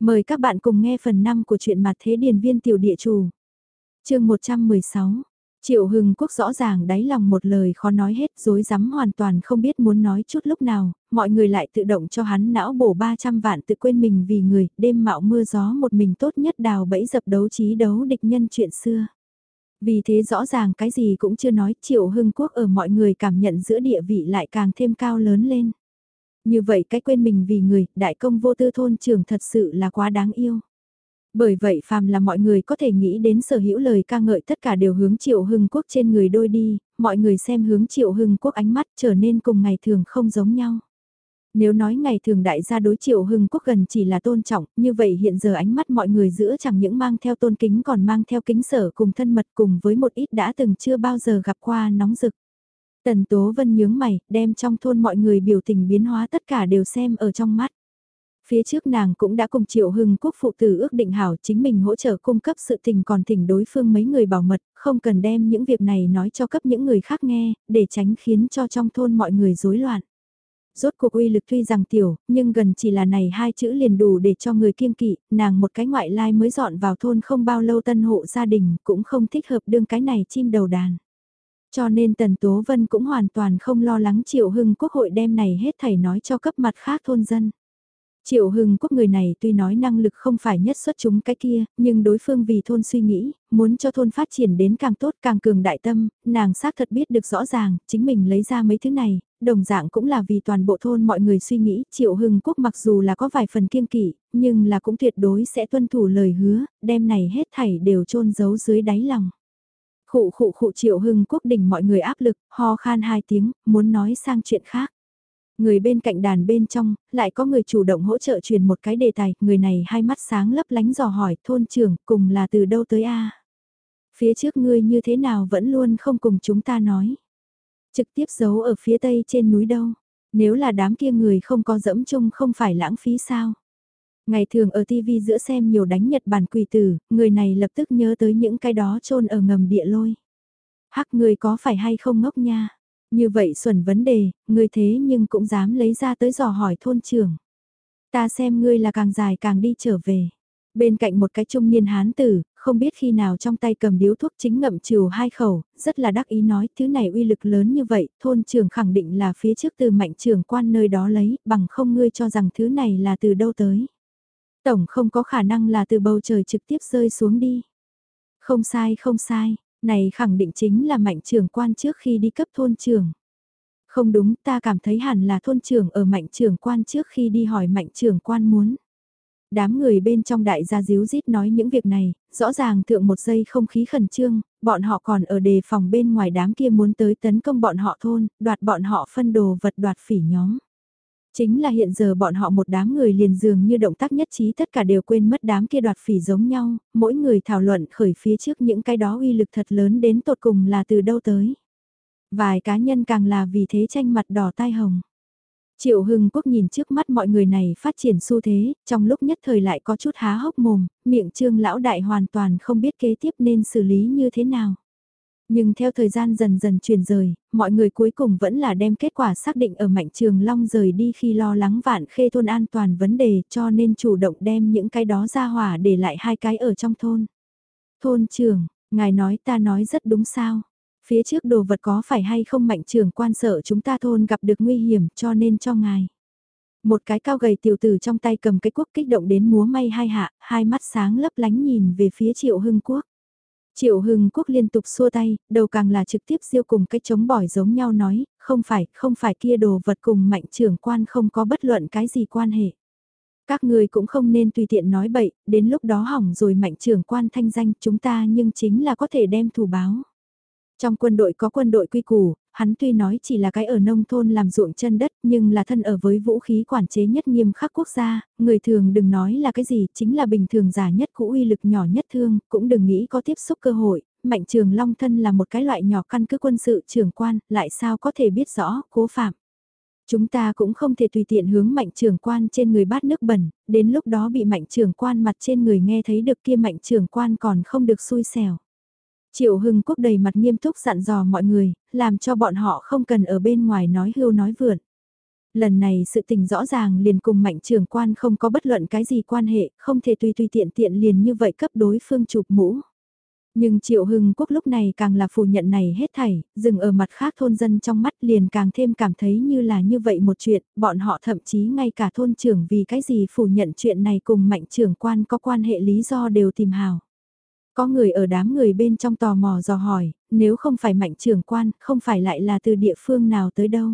Mời các bạn cùng nghe phần 5 của truyện mặt thế điền viên tiểu địa chủ. chương 116 Triệu Hưng Quốc rõ ràng đáy lòng một lời khó nói hết dối rắm hoàn toàn không biết muốn nói chút lúc nào, mọi người lại tự động cho hắn não bổ 300 vạn tự quên mình vì người, đêm mạo mưa gió một mình tốt nhất đào bẫy dập đấu trí đấu địch nhân chuyện xưa. Vì thế rõ ràng cái gì cũng chưa nói Triệu Hưng Quốc ở mọi người cảm nhận giữa địa vị lại càng thêm cao lớn lên. Như vậy cái quên mình vì người, đại công vô tư thôn trường thật sự là quá đáng yêu. Bởi vậy phàm là mọi người có thể nghĩ đến sở hữu lời ca ngợi tất cả đều hướng triệu hưng quốc trên người đôi đi, mọi người xem hướng triệu hưng quốc ánh mắt trở nên cùng ngày thường không giống nhau. Nếu nói ngày thường đại gia đối triệu hưng quốc gần chỉ là tôn trọng, như vậy hiện giờ ánh mắt mọi người giữa chẳng những mang theo tôn kính còn mang theo kính sở cùng thân mật cùng với một ít đã từng chưa bao giờ gặp qua nóng rực. Tần Tố Vân nhướng mày, đem trong thôn mọi người biểu tình biến hóa tất cả đều xem ở trong mắt. Phía trước nàng cũng đã cùng Triệu Hưng Quốc phụ tử ước định hảo chính mình hỗ trợ cung cấp sự tình còn thỉnh đối phương mấy người bảo mật, không cần đem những việc này nói cho cấp những người khác nghe, để tránh khiến cho trong thôn mọi người rối loạn. Rốt cuộc uy lực tuy rằng tiểu, nhưng gần chỉ là này hai chữ liền đủ để cho người kiêng kỵ, nàng một cái ngoại lai mới dọn vào thôn không bao lâu tân hộ gia đình cũng không thích hợp đương cái này chim đầu đàn. Cho nên Tần Tố Vân cũng hoàn toàn không lo lắng Triệu Hưng Quốc hội đem này hết thảy nói cho cấp mặt khác thôn dân. Triệu Hưng Quốc người này tuy nói năng lực không phải nhất xuất chúng cái kia, nhưng đối phương vì thôn suy nghĩ, muốn cho thôn phát triển đến càng tốt càng cường đại tâm, nàng xác thật biết được rõ ràng, chính mình lấy ra mấy thứ này, đồng dạng cũng là vì toàn bộ thôn mọi người suy nghĩ, Triệu Hưng Quốc mặc dù là có vài phần kiêng kỵ, nhưng là cũng tuyệt đối sẽ tuân thủ lời hứa, đem này hết thảy đều trôn giấu dưới đáy lòng. Khụ khụ khụ triệu hưng quốc đỉnh mọi người áp lực, ho khan hai tiếng, muốn nói sang chuyện khác. Người bên cạnh đàn bên trong, lại có người chủ động hỗ trợ truyền một cái đề tài, người này hai mắt sáng lấp lánh dò hỏi thôn trưởng cùng là từ đâu tới a Phía trước ngươi như thế nào vẫn luôn không cùng chúng ta nói. Trực tiếp giấu ở phía tây trên núi đâu. Nếu là đám kia người không có dẫm chung không phải lãng phí sao. Ngày thường ở TV giữa xem nhiều đánh Nhật Bản quỷ tử, người này lập tức nhớ tới những cái đó trôn ở ngầm địa lôi. Hắc người có phải hay không ngốc nha? Như vậy xuẩn vấn đề, người thế nhưng cũng dám lấy ra tới dò hỏi thôn trưởng. Ta xem ngươi là càng dài càng đi trở về. Bên cạnh một cái trung niên hán tử, không biết khi nào trong tay cầm điếu thuốc chính ngậm chiều hai khẩu, rất là đắc ý nói thứ này uy lực lớn như vậy, thôn trưởng khẳng định là phía trước từ mạnh trưởng quan nơi đó lấy, bằng không ngươi cho rằng thứ này là từ đâu tới. Tổng không có khả năng là từ bầu trời trực tiếp rơi xuống đi. Không sai không sai, này khẳng định chính là mạnh trưởng quan trước khi đi cấp thôn trưởng. Không đúng ta cảm thấy hẳn là thôn trưởng ở mạnh trưởng quan trước khi đi hỏi mạnh trưởng quan muốn. Đám người bên trong đại gia díu dít nói những việc này, rõ ràng thượng một giây không khí khẩn trương, bọn họ còn ở đề phòng bên ngoài đám kia muốn tới tấn công bọn họ thôn, đoạt bọn họ phân đồ vật đoạt phỉ nhóm. Chính là hiện giờ bọn họ một đám người liền dường như động tác nhất trí tất cả đều quên mất đám kia đoạt phỉ giống nhau, mỗi người thảo luận khởi phía trước những cái đó uy lực thật lớn đến tột cùng là từ đâu tới. Vài cá nhân càng là vì thế tranh mặt đỏ tai hồng. Triệu Hưng Quốc nhìn trước mắt mọi người này phát triển xu thế, trong lúc nhất thời lại có chút há hốc mồm, miệng trương lão đại hoàn toàn không biết kế tiếp nên xử lý như thế nào. Nhưng theo thời gian dần dần truyền rời, mọi người cuối cùng vẫn là đem kết quả xác định ở Mạnh Trường Long rời đi khi lo lắng vạn khê thôn an toàn vấn đề cho nên chủ động đem những cái đó ra hỏa để lại hai cái ở trong thôn. Thôn trưởng, ngài nói ta nói rất đúng sao. Phía trước đồ vật có phải hay không Mạnh Trường quan sợ chúng ta thôn gặp được nguy hiểm cho nên cho ngài. Một cái cao gầy tiểu tử trong tay cầm cái quốc kích động đến múa may hai hạ, hai mắt sáng lấp lánh nhìn về phía triệu hưng quốc. Triệu Hưng Quốc liên tục xua tay, đầu càng là trực tiếp siêu cùng cái chống bỏi giống nhau nói, không phải, không phải kia đồ vật cùng mạnh trưởng quan không có bất luận cái gì quan hệ. Các người cũng không nên tùy tiện nói bậy, đến lúc đó hỏng rồi mạnh trưởng quan thanh danh chúng ta nhưng chính là có thể đem thù báo. Trong quân đội có quân đội quy củ, hắn tuy nói chỉ là cái ở nông thôn làm ruộng chân đất nhưng là thân ở với vũ khí quản chế nhất nghiêm khắc quốc gia, người thường đừng nói là cái gì, chính là bình thường giả nhất cũ uy lực nhỏ nhất thương, cũng đừng nghĩ có tiếp xúc cơ hội, mạnh trường long thân là một cái loại nhỏ căn cứ quân sự trưởng quan, lại sao có thể biết rõ, cố phạm. Chúng ta cũng không thể tùy tiện hướng mạnh trường quan trên người bát nước bẩn, đến lúc đó bị mạnh trường quan mặt trên người nghe thấy được kia mạnh trường quan còn không được xui xẻo. Triệu Hưng Quốc đầy mặt nghiêm túc dặn dò mọi người, làm cho bọn họ không cần ở bên ngoài nói hưu nói vượn. Lần này sự tình rõ ràng liền cùng mạnh trưởng quan không có bất luận cái gì quan hệ, không thể tùy tùy tiện tiện liền như vậy cấp đối phương chụp mũ. Nhưng Triệu Hưng Quốc lúc này càng là phủ nhận này hết thảy, dừng ở mặt khác thôn dân trong mắt liền càng thêm cảm thấy như là như vậy một chuyện, bọn họ thậm chí ngay cả thôn trưởng vì cái gì phủ nhận chuyện này cùng mạnh trưởng quan có quan hệ lý do đều tìm hào. Có người ở đám người bên trong tò mò dò hỏi, nếu không phải mạnh trưởng quan, không phải lại là từ địa phương nào tới đâu.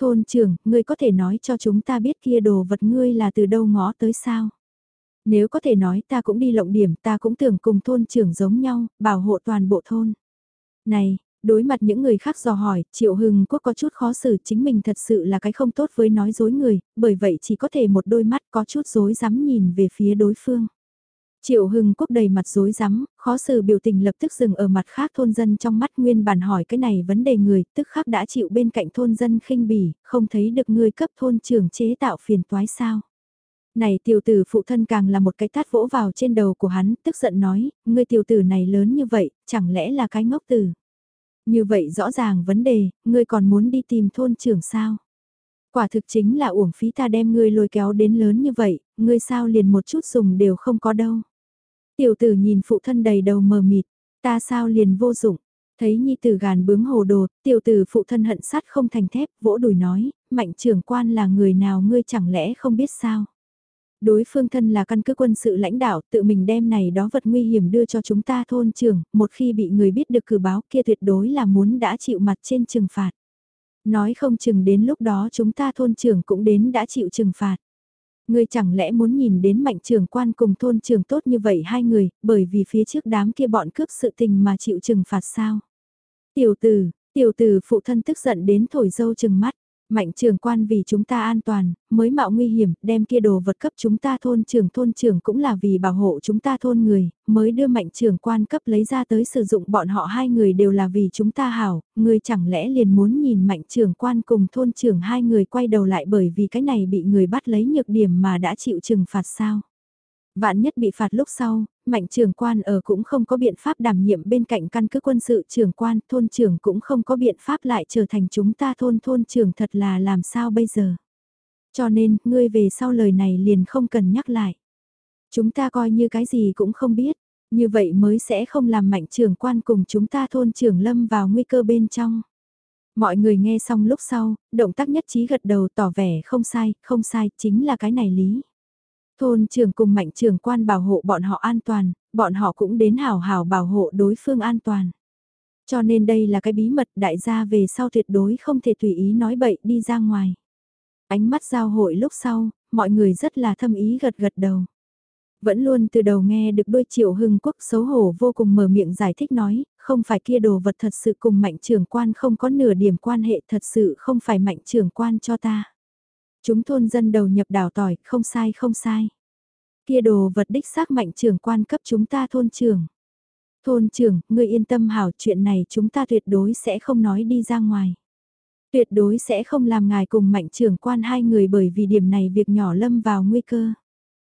Thôn trưởng, ngươi có thể nói cho chúng ta biết kia đồ vật ngươi là từ đâu ngõ tới sao? Nếu có thể nói ta cũng đi lộng điểm ta cũng tưởng cùng thôn trưởng giống nhau, bảo hộ toàn bộ thôn. Này, đối mặt những người khác dò hỏi, Triệu Hưng Quốc có chút khó xử chính mình thật sự là cái không tốt với nói dối người, bởi vậy chỉ có thể một đôi mắt có chút dối dám nhìn về phía đối phương. Triệu Hưng Quốc đầy mặt rối rắm, khó xử biểu tình lập tức dừng ở mặt khác thôn dân trong mắt nguyên bản hỏi cái này vấn đề người, tức khắc đã chịu bên cạnh thôn dân khinh bỉ, không thấy được người cấp thôn trưởng chế tạo phiền toái sao. Này tiểu tử phụ thân càng là một cái tát vỗ vào trên đầu của hắn, tức giận nói, người tiểu tử này lớn như vậy, chẳng lẽ là cái ngốc tử. Như vậy rõ ràng vấn đề, ngươi còn muốn đi tìm thôn trưởng sao? Quả thực chính là uổng phí ta đem ngươi lôi kéo đến lớn như vậy, ngươi sao liền một chút dùng đều không có đâu. Tiểu tử nhìn phụ thân đầy đầu mờ mịt, ta sao liền vô dụng. Thấy nhi tử gàn bướng hồ đồ, tiểu tử phụ thân hận sắt không thành thép, vỗ đùi nói, mạnh trưởng quan là người nào ngươi chẳng lẽ không biết sao. Đối phương thân là căn cứ quân sự lãnh đạo tự mình đem này đó vật nguy hiểm đưa cho chúng ta thôn trưởng, một khi bị người biết được cử báo kia tuyệt đối là muốn đã chịu mặt trên trừng phạt. Nói không chừng đến lúc đó chúng ta thôn trưởng cũng đến đã chịu trừng phạt. Ngươi chẳng lẽ muốn nhìn đến mạnh trưởng quan cùng thôn trưởng tốt như vậy hai người, bởi vì phía trước đám kia bọn cướp sự tình mà chịu trừng phạt sao? Tiểu tử, tiểu tử phụ thân tức giận đến thổi dâu chừng mắt. Mạnh trường quan vì chúng ta an toàn, mới mạo nguy hiểm, đem kia đồ vật cấp chúng ta thôn trưởng thôn trưởng cũng là vì bảo hộ chúng ta thôn người, mới đưa mạnh trường quan cấp lấy ra tới sử dụng bọn họ hai người đều là vì chúng ta hảo, người chẳng lẽ liền muốn nhìn mạnh trường quan cùng thôn trưởng hai người quay đầu lại bởi vì cái này bị người bắt lấy nhược điểm mà đã chịu trừng phạt sao. Vạn nhất bị phạt lúc sau, mạnh trưởng quan ở cũng không có biện pháp đảm nhiệm bên cạnh căn cứ quân sự trưởng quan, thôn trưởng cũng không có biện pháp lại trở thành chúng ta thôn thôn trưởng thật là làm sao bây giờ. Cho nên, ngươi về sau lời này liền không cần nhắc lại. Chúng ta coi như cái gì cũng không biết, như vậy mới sẽ không làm mạnh trưởng quan cùng chúng ta thôn trưởng lâm vào nguy cơ bên trong. Mọi người nghe xong lúc sau, động tác nhất trí gật đầu tỏ vẻ không sai, không sai, chính là cái này lý. Thôn trưởng cùng mạnh trưởng quan bảo hộ bọn họ an toàn, bọn họ cũng đến hảo hảo bảo hộ đối phương an toàn. Cho nên đây là cái bí mật đại gia về sau tuyệt đối không thể tùy ý nói bậy đi ra ngoài. Ánh mắt giao hội lúc sau, mọi người rất là thâm ý gật gật đầu. Vẫn luôn từ đầu nghe được đôi triệu hưng quốc xấu hổ vô cùng mở miệng giải thích nói, không phải kia đồ vật thật sự cùng mạnh trưởng quan không có nửa điểm quan hệ thật sự không phải mạnh trưởng quan cho ta. Chúng thôn dân đầu nhập đảo tỏi, không sai không sai. Kia đồ vật đích xác mạnh trưởng quan cấp chúng ta thôn trưởng. Thôn trưởng, ngươi yên tâm hảo chuyện này chúng ta tuyệt đối sẽ không nói đi ra ngoài. Tuyệt đối sẽ không làm ngài cùng mạnh trưởng quan hai người bởi vì điểm này việc nhỏ lâm vào nguy cơ.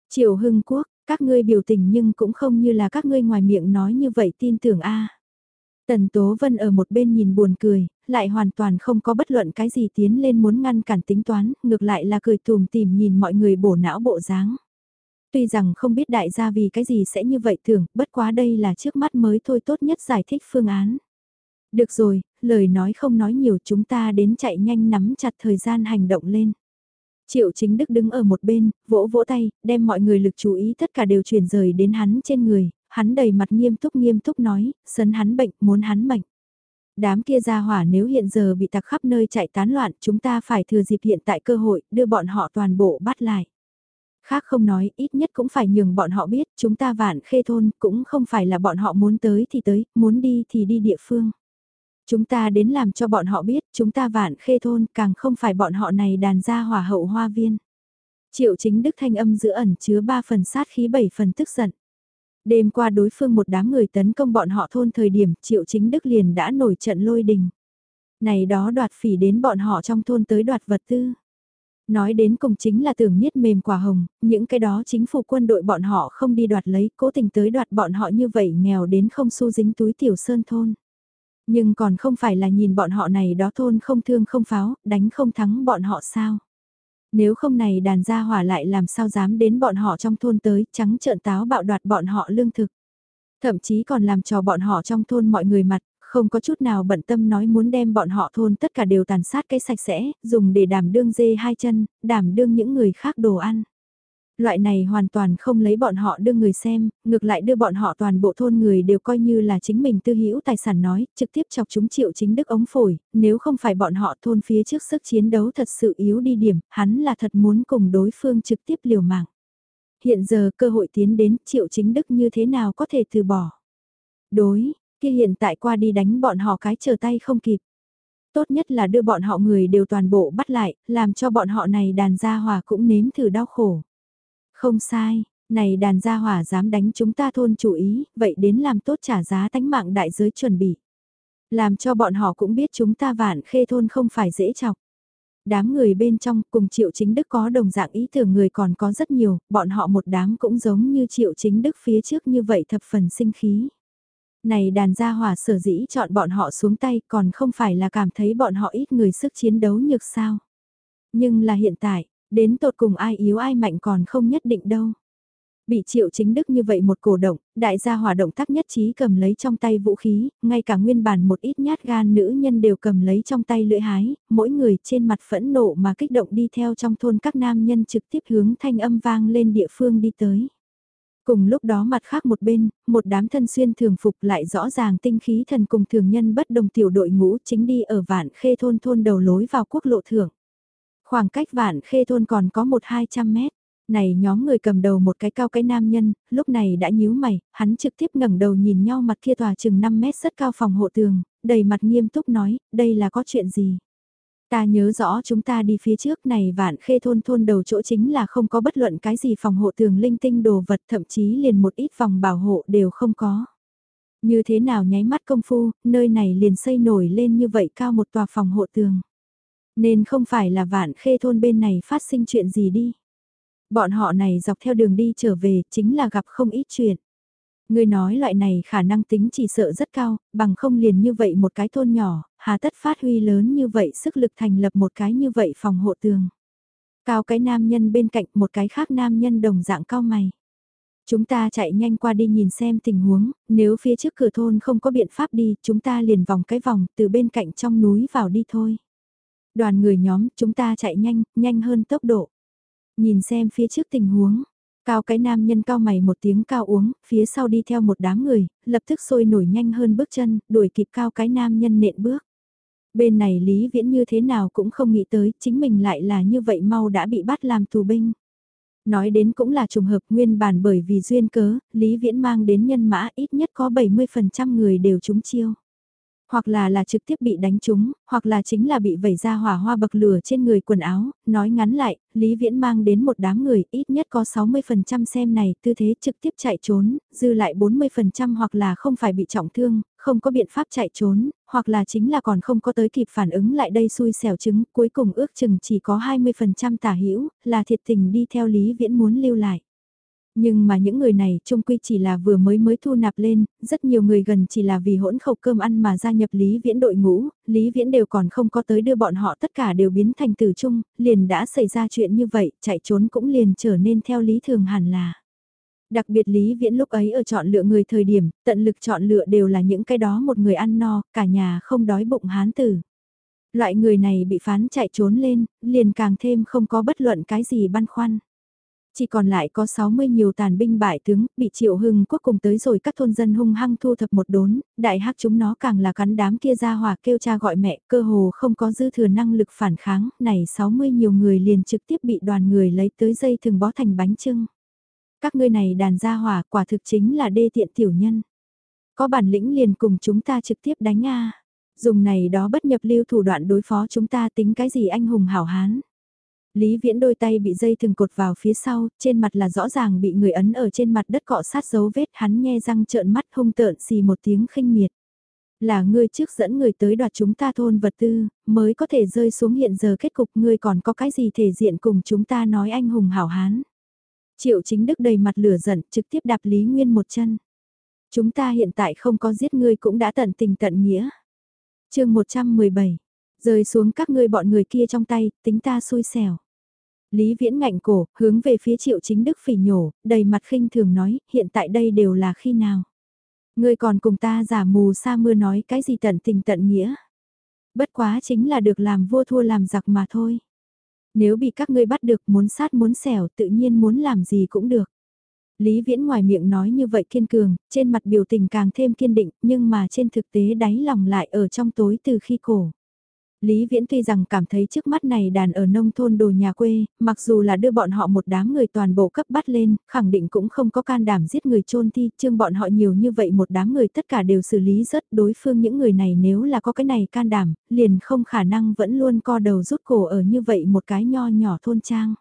Triệu Hưng Quốc, các ngươi biểu tình nhưng cũng không như là các ngươi ngoài miệng nói như vậy tin tưởng a. Tần Tố Vân ở một bên nhìn buồn cười, lại hoàn toàn không có bất luận cái gì tiến lên muốn ngăn cản tính toán, ngược lại là cười tùm tìm nhìn mọi người bổ não bộ dáng. Tuy rằng không biết đại gia vì cái gì sẽ như vậy thường, bất quá đây là trước mắt mới thôi tốt nhất giải thích phương án. Được rồi, lời nói không nói nhiều chúng ta đến chạy nhanh nắm chặt thời gian hành động lên. Triệu chính đức đứng ở một bên, vỗ vỗ tay, đem mọi người lực chú ý tất cả đều chuyển rời đến hắn trên người, hắn đầy mặt nghiêm túc nghiêm túc nói, sấn hắn bệnh, muốn hắn mệnh. Đám kia ra hỏa nếu hiện giờ bị tặc khắp nơi chạy tán loạn, chúng ta phải thừa dịp hiện tại cơ hội, đưa bọn họ toàn bộ bắt lại. Khác không nói, ít nhất cũng phải nhường bọn họ biết, chúng ta vạn khê thôn, cũng không phải là bọn họ muốn tới thì tới, muốn đi thì đi địa phương. Chúng ta đến làm cho bọn họ biết, chúng ta vạn khê thôn, càng không phải bọn họ này đàn ra hỏa hậu hoa viên. Triệu chính đức thanh âm giữa ẩn chứa ba phần sát khí bảy phần tức giận. Đêm qua đối phương một đám người tấn công bọn họ thôn thời điểm triệu chính đức liền đã nổi trận lôi đình. Này đó đoạt phỉ đến bọn họ trong thôn tới đoạt vật tư. Nói đến cùng chính là tưởng niết mềm quả hồng, những cái đó chính phủ quân đội bọn họ không đi đoạt lấy, cố tình tới đoạt bọn họ như vậy nghèo đến không xu dính túi tiểu sơn thôn. Nhưng còn không phải là nhìn bọn họ này đó thôn không thương không pháo, đánh không thắng bọn họ sao. Nếu không này đàn gia hỏa lại làm sao dám đến bọn họ trong thôn tới, trắng trợn táo bạo đoạt bọn họ lương thực. Thậm chí còn làm cho bọn họ trong thôn mọi người mặt, không có chút nào bận tâm nói muốn đem bọn họ thôn tất cả đều tàn sát cái sạch sẽ, dùng để đảm đương dê hai chân, đảm đương những người khác đồ ăn. Loại này hoàn toàn không lấy bọn họ đưa người xem, ngược lại đưa bọn họ toàn bộ thôn người đều coi như là chính mình tư hữu tài sản nói, trực tiếp chọc chúng triệu chính đức ống phổi, nếu không phải bọn họ thôn phía trước sức chiến đấu thật sự yếu đi điểm, hắn là thật muốn cùng đối phương trực tiếp liều mạng. Hiện giờ cơ hội tiến đến triệu chính đức như thế nào có thể từ bỏ. Đối, kia hiện tại qua đi đánh bọn họ cái chờ tay không kịp. Tốt nhất là đưa bọn họ người đều toàn bộ bắt lại, làm cho bọn họ này đàn gia hòa cũng nếm thử đau khổ. Không sai, này đàn gia hỏa dám đánh chúng ta thôn chủ ý, vậy đến làm tốt trả giá tánh mạng đại giới chuẩn bị. Làm cho bọn họ cũng biết chúng ta vạn khê thôn không phải dễ chọc. Đám người bên trong cùng triệu chính đức có đồng dạng ý tưởng người còn có rất nhiều, bọn họ một đám cũng giống như triệu chính đức phía trước như vậy thập phần sinh khí. Này đàn gia hỏa sở dĩ chọn bọn họ xuống tay còn không phải là cảm thấy bọn họ ít người sức chiến đấu nhược sao. Nhưng là hiện tại, Đến tột cùng ai yếu ai mạnh còn không nhất định đâu. Bị triệu chính đức như vậy một cổ động, đại gia hòa động tác nhất trí cầm lấy trong tay vũ khí, ngay cả nguyên bản một ít nhát gan nữ nhân đều cầm lấy trong tay lưỡi hái, mỗi người trên mặt phẫn nộ mà kích động đi theo trong thôn các nam nhân trực tiếp hướng thanh âm vang lên địa phương đi tới. Cùng lúc đó mặt khác một bên, một đám thân xuyên thường phục lại rõ ràng tinh khí thần cùng thường nhân bất đồng tiểu đội ngũ chính đi ở vạn khê thôn thôn đầu lối vào quốc lộ thưởng. Khoảng cách vạn khê thôn còn có một hai trăm mét. Này nhóm người cầm đầu một cái cao cái nam nhân, lúc này đã nhíu mày, hắn trực tiếp ngẩng đầu nhìn nhau mặt kia tòa chừng 5 mét rất cao phòng hộ tường, đầy mặt nghiêm túc nói, đây là có chuyện gì? Ta nhớ rõ chúng ta đi phía trước này vạn khê thôn thôn đầu chỗ chính là không có bất luận cái gì phòng hộ tường linh tinh đồ vật thậm chí liền một ít vòng bảo hộ đều không có. Như thế nào nháy mắt công phu, nơi này liền xây nổi lên như vậy cao một tòa phòng hộ tường. Nên không phải là vạn khê thôn bên này phát sinh chuyện gì đi. Bọn họ này dọc theo đường đi trở về chính là gặp không ít chuyện. Người nói loại này khả năng tính chỉ sợ rất cao, bằng không liền như vậy một cái thôn nhỏ, hà tất phát huy lớn như vậy sức lực thành lập một cái như vậy phòng hộ tường. Cao cái nam nhân bên cạnh một cái khác nam nhân đồng dạng cao mày. Chúng ta chạy nhanh qua đi nhìn xem tình huống, nếu phía trước cửa thôn không có biện pháp đi, chúng ta liền vòng cái vòng từ bên cạnh trong núi vào đi thôi. Đoàn người nhóm, chúng ta chạy nhanh, nhanh hơn tốc độ. Nhìn xem phía trước tình huống. Cao cái nam nhân cao mày một tiếng cao uống, phía sau đi theo một đám người, lập tức sôi nổi nhanh hơn bước chân, đuổi kịp cao cái nam nhân nện bước. Bên này Lý Viễn như thế nào cũng không nghĩ tới, chính mình lại là như vậy mau đã bị bắt làm tù binh. Nói đến cũng là trùng hợp nguyên bản bởi vì duyên cớ, Lý Viễn mang đến nhân mã ít nhất có 70% người đều trúng chiêu hoặc là là trực tiếp bị đánh trúng, hoặc là chính là bị vẩy ra hỏa hoa bậc lửa trên người quần áo, nói ngắn lại, Lý Viễn mang đến một đám người, ít nhất có 60% xem này, tư thế trực tiếp chạy trốn, dư lại 40% hoặc là không phải bị trọng thương, không có biện pháp chạy trốn, hoặc là chính là còn không có tới kịp phản ứng lại đây xui xẻo chứng, cuối cùng ước chừng chỉ có 20% tả hữu là thiệt tình đi theo Lý Viễn muốn lưu lại. Nhưng mà những người này trung quy chỉ là vừa mới mới thu nạp lên, rất nhiều người gần chỉ là vì hỗn khẩu cơm ăn mà gia nhập Lý Viễn đội ngũ, Lý Viễn đều còn không có tới đưa bọn họ tất cả đều biến thành tử trung, liền đã xảy ra chuyện như vậy, chạy trốn cũng liền trở nên theo lý thường hẳn là. Đặc biệt Lý Viễn lúc ấy ở chọn lựa người thời điểm, tận lực chọn lựa đều là những cái đó một người ăn no, cả nhà không đói bụng hán tử. Loại người này bị phán chạy trốn lên, liền càng thêm không có bất luận cái gì băn khoăn. Chỉ còn lại có 60 nhiều tàn binh bại tướng, bị triệu hưng quốc cùng tới rồi các thôn dân hung hăng thu thập một đốn, đại hắc chúng nó càng là cắn đám kia ra hòa kêu cha gọi mẹ, cơ hồ không có dư thừa năng lực phản kháng, này 60 nhiều người liền trực tiếp bị đoàn người lấy tới dây thường bó thành bánh trưng. Các ngươi này đàn gia hỏa quả thực chính là đê tiện tiểu nhân. Có bản lĩnh liền cùng chúng ta trực tiếp đánh a Dùng này đó bất nhập lưu thủ đoạn đối phó chúng ta tính cái gì anh hùng hảo hán. Lý Viễn đôi tay bị dây thừng cột vào phía sau, trên mặt là rõ ràng bị người ấn ở trên mặt đất cọ sát dấu vết hắn nghe răng trợn mắt hung tợn xì một tiếng khinh miệt. Là ngươi trước dẫn người tới đoạt chúng ta thôn vật tư, mới có thể rơi xuống hiện giờ kết cục ngươi còn có cái gì thể diện cùng chúng ta nói anh hùng hảo hán. Triệu chính đức đầy mặt lửa giận trực tiếp đạp Lý Nguyên một chân. Chúng ta hiện tại không có giết ngươi cũng đã tận tình tận nghĩa. chương 117, rơi xuống các ngươi bọn người kia trong tay, tính ta xui xẻo. Lý Viễn ngạnh cổ, hướng về phía triệu chính đức phỉ nhổ, đầy mặt khinh thường nói, hiện tại đây đều là khi nào. Ngươi còn cùng ta giả mù sa mưa nói cái gì tận tình tận nghĩa. Bất quá chính là được làm vua thua làm giặc mà thôi. Nếu bị các ngươi bắt được muốn sát muốn xẻo tự nhiên muốn làm gì cũng được. Lý Viễn ngoài miệng nói như vậy kiên cường, trên mặt biểu tình càng thêm kiên định, nhưng mà trên thực tế đáy lòng lại ở trong tối từ khi cổ. Lý Viễn tuy rằng cảm thấy trước mắt này đàn ở nông thôn đồ nhà quê, mặc dù là đưa bọn họ một đám người toàn bộ cấp bắt lên, khẳng định cũng không có can đảm giết người chôn thi, chương bọn họ nhiều như vậy một đám người tất cả đều xử lý rất đối phương những người này nếu là có cái này can đảm, liền không khả năng vẫn luôn co đầu rút cổ ở như vậy một cái nho nhỏ thôn trang.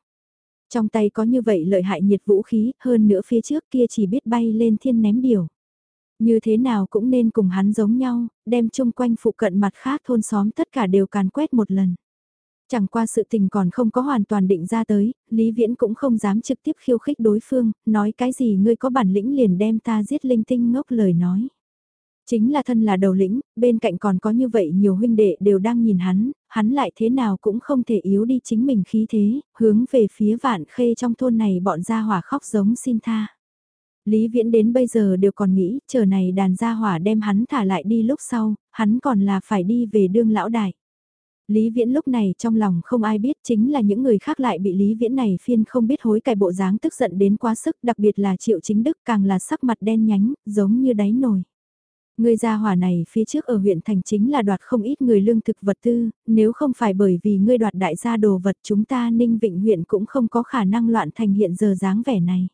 Trong tay có như vậy lợi hại nhiệt vũ khí, hơn nữa phía trước kia chỉ biết bay lên thiên ném điều. Như thế nào cũng nên cùng hắn giống nhau, đem chung quanh phụ cận mặt khác thôn xóm tất cả đều càn quét một lần. Chẳng qua sự tình còn không có hoàn toàn định ra tới, Lý Viễn cũng không dám trực tiếp khiêu khích đối phương, nói cái gì ngươi có bản lĩnh liền đem ta giết linh tinh ngốc lời nói. Chính là thân là đầu lĩnh, bên cạnh còn có như vậy nhiều huynh đệ đều đang nhìn hắn, hắn lại thế nào cũng không thể yếu đi chính mình khí thế, hướng về phía vạn khê trong thôn này bọn gia hỏa khóc giống xin tha. Lý Viễn đến bây giờ đều còn nghĩ, chờ này đàn gia hỏa đem hắn thả lại đi lúc sau, hắn còn là phải đi về đương lão đại. Lý Viễn lúc này trong lòng không ai biết chính là những người khác lại bị Lý Viễn này phiên không biết hối cải bộ dáng tức giận đến quá sức đặc biệt là Triệu Chính Đức càng là sắc mặt đen nhánh, giống như đáy nồi. Người gia hỏa này phía trước ở huyện thành chính là đoạt không ít người lương thực vật tư, nếu không phải bởi vì ngươi đoạt đại gia đồ vật chúng ta ninh vịnh huyện cũng không có khả năng loạn thành hiện giờ dáng vẻ này.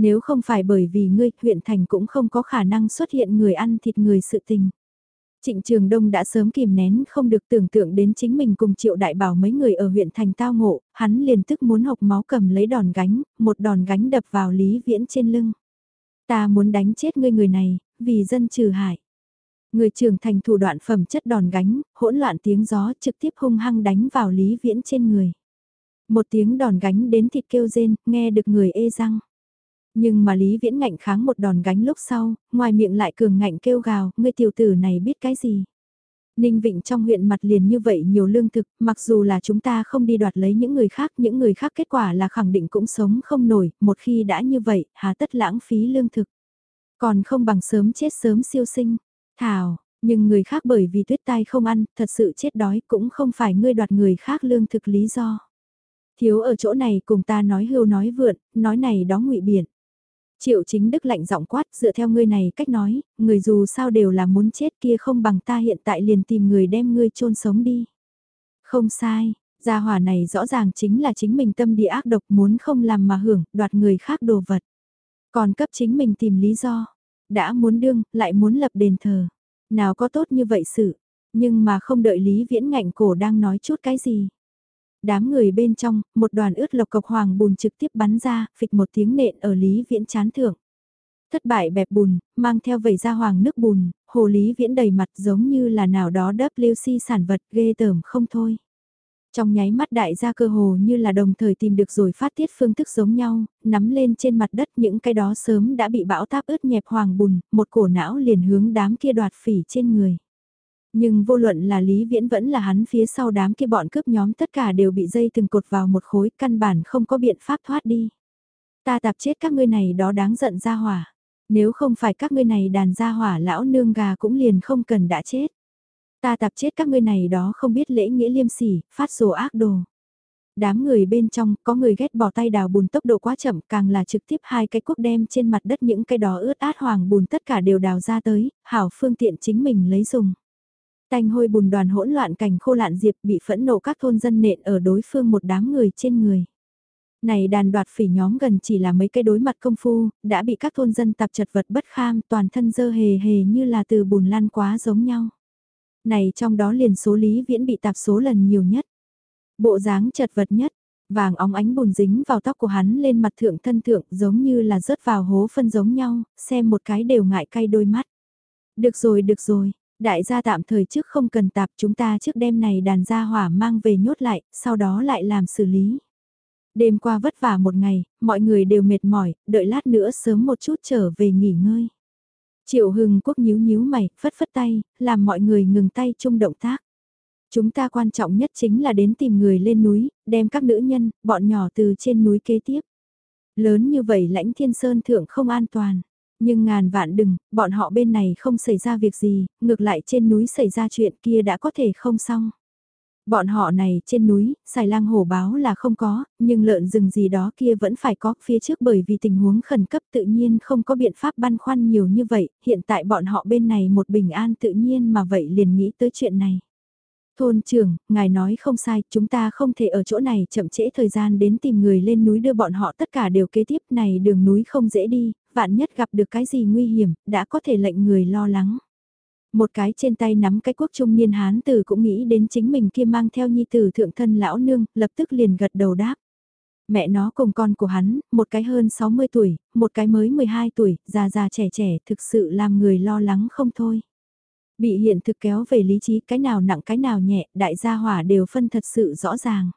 Nếu không phải bởi vì ngươi, huyện thành cũng không có khả năng xuất hiện người ăn thịt người sự tình. Trịnh Trường Đông đã sớm kìm nén không được tưởng tượng đến chính mình cùng triệu đại bảo mấy người ở huyện thành tao ngộ, hắn liền tức muốn học máu cầm lấy đòn gánh, một đòn gánh đập vào Lý Viễn trên lưng. Ta muốn đánh chết ngươi người này, vì dân trừ hại. Người trưởng thành thủ đoạn phẩm chất đòn gánh, hỗn loạn tiếng gió trực tiếp hung hăng đánh vào Lý Viễn trên người. Một tiếng đòn gánh đến thịt kêu rên, nghe được người ê răng. Nhưng mà Lý Viễn ngạnh kháng một đòn gánh lúc sau, ngoài miệng lại cường ngạnh kêu gào, ngươi tiểu tử này biết cái gì. Ninh Vịnh trong huyện mặt liền như vậy nhiều lương thực, mặc dù là chúng ta không đi đoạt lấy những người khác, những người khác kết quả là khẳng định cũng sống không nổi, một khi đã như vậy, hà tất lãng phí lương thực. Còn không bằng sớm chết sớm siêu sinh. Thảo, nhưng người khác bởi vì tuyết tai không ăn, thật sự chết đói cũng không phải ngươi đoạt người khác lương thực lý do. Thiếu ở chỗ này cùng ta nói hưu nói vượn, nói này đó ngụy biện Triệu chính đức lạnh giọng quát dựa theo ngươi này cách nói, người dù sao đều là muốn chết kia không bằng ta hiện tại liền tìm người đem ngươi chôn sống đi. Không sai, gia hỏa này rõ ràng chính là chính mình tâm địa ác độc muốn không làm mà hưởng, đoạt người khác đồ vật. Còn cấp chính mình tìm lý do, đã muốn đương, lại muốn lập đền thờ. Nào có tốt như vậy sự, nhưng mà không đợi Lý Viễn ngạnh cổ đang nói chút cái gì. Đám người bên trong, một đoàn ướt lộc cộc hoàng bùn trực tiếp bắn ra, phịch một tiếng nện ở Lý Viễn chán thưởng Thất bại bẹp bùn, mang theo vẩy ra hoàng nước bùn, hồ Lý Viễn đầy mặt giống như là nào đó WC sản vật ghê tởm không thôi. Trong nháy mắt đại gia cơ hồ như là đồng thời tìm được rồi phát tiết phương thức giống nhau, nắm lên trên mặt đất những cái đó sớm đã bị bão táp ướt nhẹp hoàng bùn, một cổ não liền hướng đám kia đoạt phỉ trên người. Nhưng vô luận là Lý Viễn vẫn là hắn phía sau đám kia bọn cướp nhóm tất cả đều bị dây từng cột vào một khối căn bản không có biện pháp thoát đi. Ta tạp chết các ngươi này đó đáng giận ra hỏa. Nếu không phải các ngươi này đàn ra hỏa lão nương gà cũng liền không cần đã chết. Ta tạp chết các ngươi này đó không biết lễ nghĩa liêm sỉ, phát rồ ác đồ. Đám người bên trong có người ghét bỏ tay đào bùn tốc độ quá chậm càng là trực tiếp hai cái cuốc đem trên mặt đất những cái đó ướt át hoàng bùn tất cả đều đào ra tới, hảo phương tiện chính mình lấy dùng. Tanh hôi bùn đoàn hỗn loạn cảnh khô lạn diệp bị phẫn nộ các thôn dân nện ở đối phương một đám người trên người. Này đàn đoạt phỉ nhóm gần chỉ là mấy cái đối mặt công phu, đã bị các thôn dân tạp chật vật bất kham toàn thân dơ hề hề như là từ bùn lan quá giống nhau. Này trong đó liền số lý viễn bị tạp số lần nhiều nhất. Bộ dáng chật vật nhất, vàng óng ánh bùn dính vào tóc của hắn lên mặt thượng thân thượng giống như là rớt vào hố phân giống nhau, xem một cái đều ngại cay đôi mắt. Được rồi được rồi, đại gia tạm thời trước không cần tạp chúng ta trước đêm này đàn gia hỏa mang về nhốt lại, sau đó lại làm xử lý. Đêm qua vất vả một ngày, mọi người đều mệt mỏi, đợi lát nữa sớm một chút trở về nghỉ ngơi. Triệu Hưng Quốc nhíu nhíu mày, phất phất tay, làm mọi người ngừng tay chung động tác. Chúng ta quan trọng nhất chính là đến tìm người lên núi, đem các nữ nhân, bọn nhỏ từ trên núi kế tiếp. Lớn như vậy lãnh thiên sơn thượng không an toàn. Nhưng ngàn vạn đừng, bọn họ bên này không xảy ra việc gì, ngược lại trên núi xảy ra chuyện kia đã có thể không xong. Bọn họ này trên núi, xài lang hổ báo là không có, nhưng lợn rừng gì đó kia vẫn phải có phía trước bởi vì tình huống khẩn cấp tự nhiên không có biện pháp băn khoăn nhiều như vậy, hiện tại bọn họ bên này một bình an tự nhiên mà vậy liền nghĩ tới chuyện này. Thôn trưởng, ngài nói không sai, chúng ta không thể ở chỗ này chậm trễ thời gian đến tìm người lên núi đưa bọn họ tất cả đều kế tiếp này đường núi không dễ đi, vạn nhất gặp được cái gì nguy hiểm, đã có thể lệnh người lo lắng. Một cái trên tay nắm cái quốc trung niên hán tử cũng nghĩ đến chính mình kia mang theo nhi tử thượng thân lão nương, lập tức liền gật đầu đáp. Mẹ nó cùng con của hắn, một cái hơn 60 tuổi, một cái mới 12 tuổi, già già trẻ trẻ thực sự làm người lo lắng không thôi. Bị hiện thực kéo về lý trí cái nào nặng cái nào nhẹ, đại gia hỏa đều phân thật sự rõ ràng.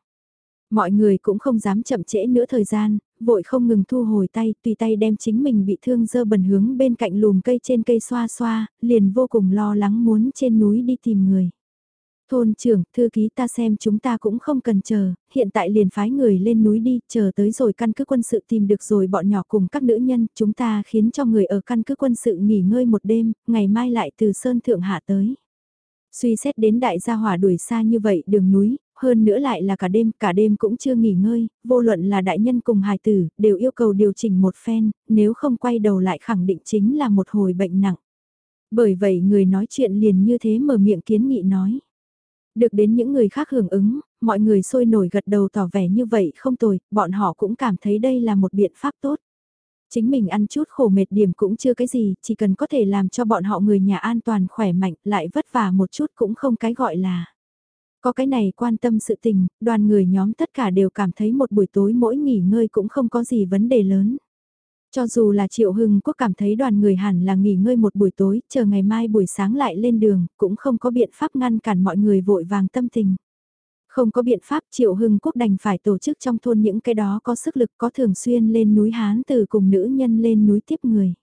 Mọi người cũng không dám chậm trễ nữa thời gian, vội không ngừng thu hồi tay, tùy tay đem chính mình bị thương dơ bẩn hướng bên cạnh lùm cây trên cây xoa xoa, liền vô cùng lo lắng muốn trên núi đi tìm người. Thôn trưởng, thư ký ta xem chúng ta cũng không cần chờ, hiện tại liền phái người lên núi đi, chờ tới rồi căn cứ quân sự tìm được rồi bọn nhỏ cùng các nữ nhân, chúng ta khiến cho người ở căn cứ quân sự nghỉ ngơi một đêm, ngày mai lại từ Sơn Thượng Hạ tới. Suy xét đến đại gia hỏa đuổi xa như vậy đường núi, hơn nữa lại là cả đêm, cả đêm cũng chưa nghỉ ngơi, vô luận là đại nhân cùng hài tử, đều yêu cầu điều chỉnh một phen, nếu không quay đầu lại khẳng định chính là một hồi bệnh nặng. Bởi vậy người nói chuyện liền như thế mở miệng kiến nghị nói. Được đến những người khác hưởng ứng, mọi người sôi nổi gật đầu tỏ vẻ như vậy không tồi, bọn họ cũng cảm thấy đây là một biện pháp tốt. Chính mình ăn chút khổ mệt điểm cũng chưa cái gì, chỉ cần có thể làm cho bọn họ người nhà an toàn khỏe mạnh lại vất vả một chút cũng không cái gọi là. Có cái này quan tâm sự tình, đoàn người nhóm tất cả đều cảm thấy một buổi tối mỗi nghỉ ngơi cũng không có gì vấn đề lớn. Cho dù là Triệu Hưng Quốc cảm thấy đoàn người hẳn là nghỉ ngơi một buổi tối, chờ ngày mai buổi sáng lại lên đường, cũng không có biện pháp ngăn cản mọi người vội vàng tâm tình. Không có biện pháp Triệu Hưng Quốc đành phải tổ chức trong thôn những cái đó có sức lực có thường xuyên lên núi Hán từ cùng nữ nhân lên núi tiếp người.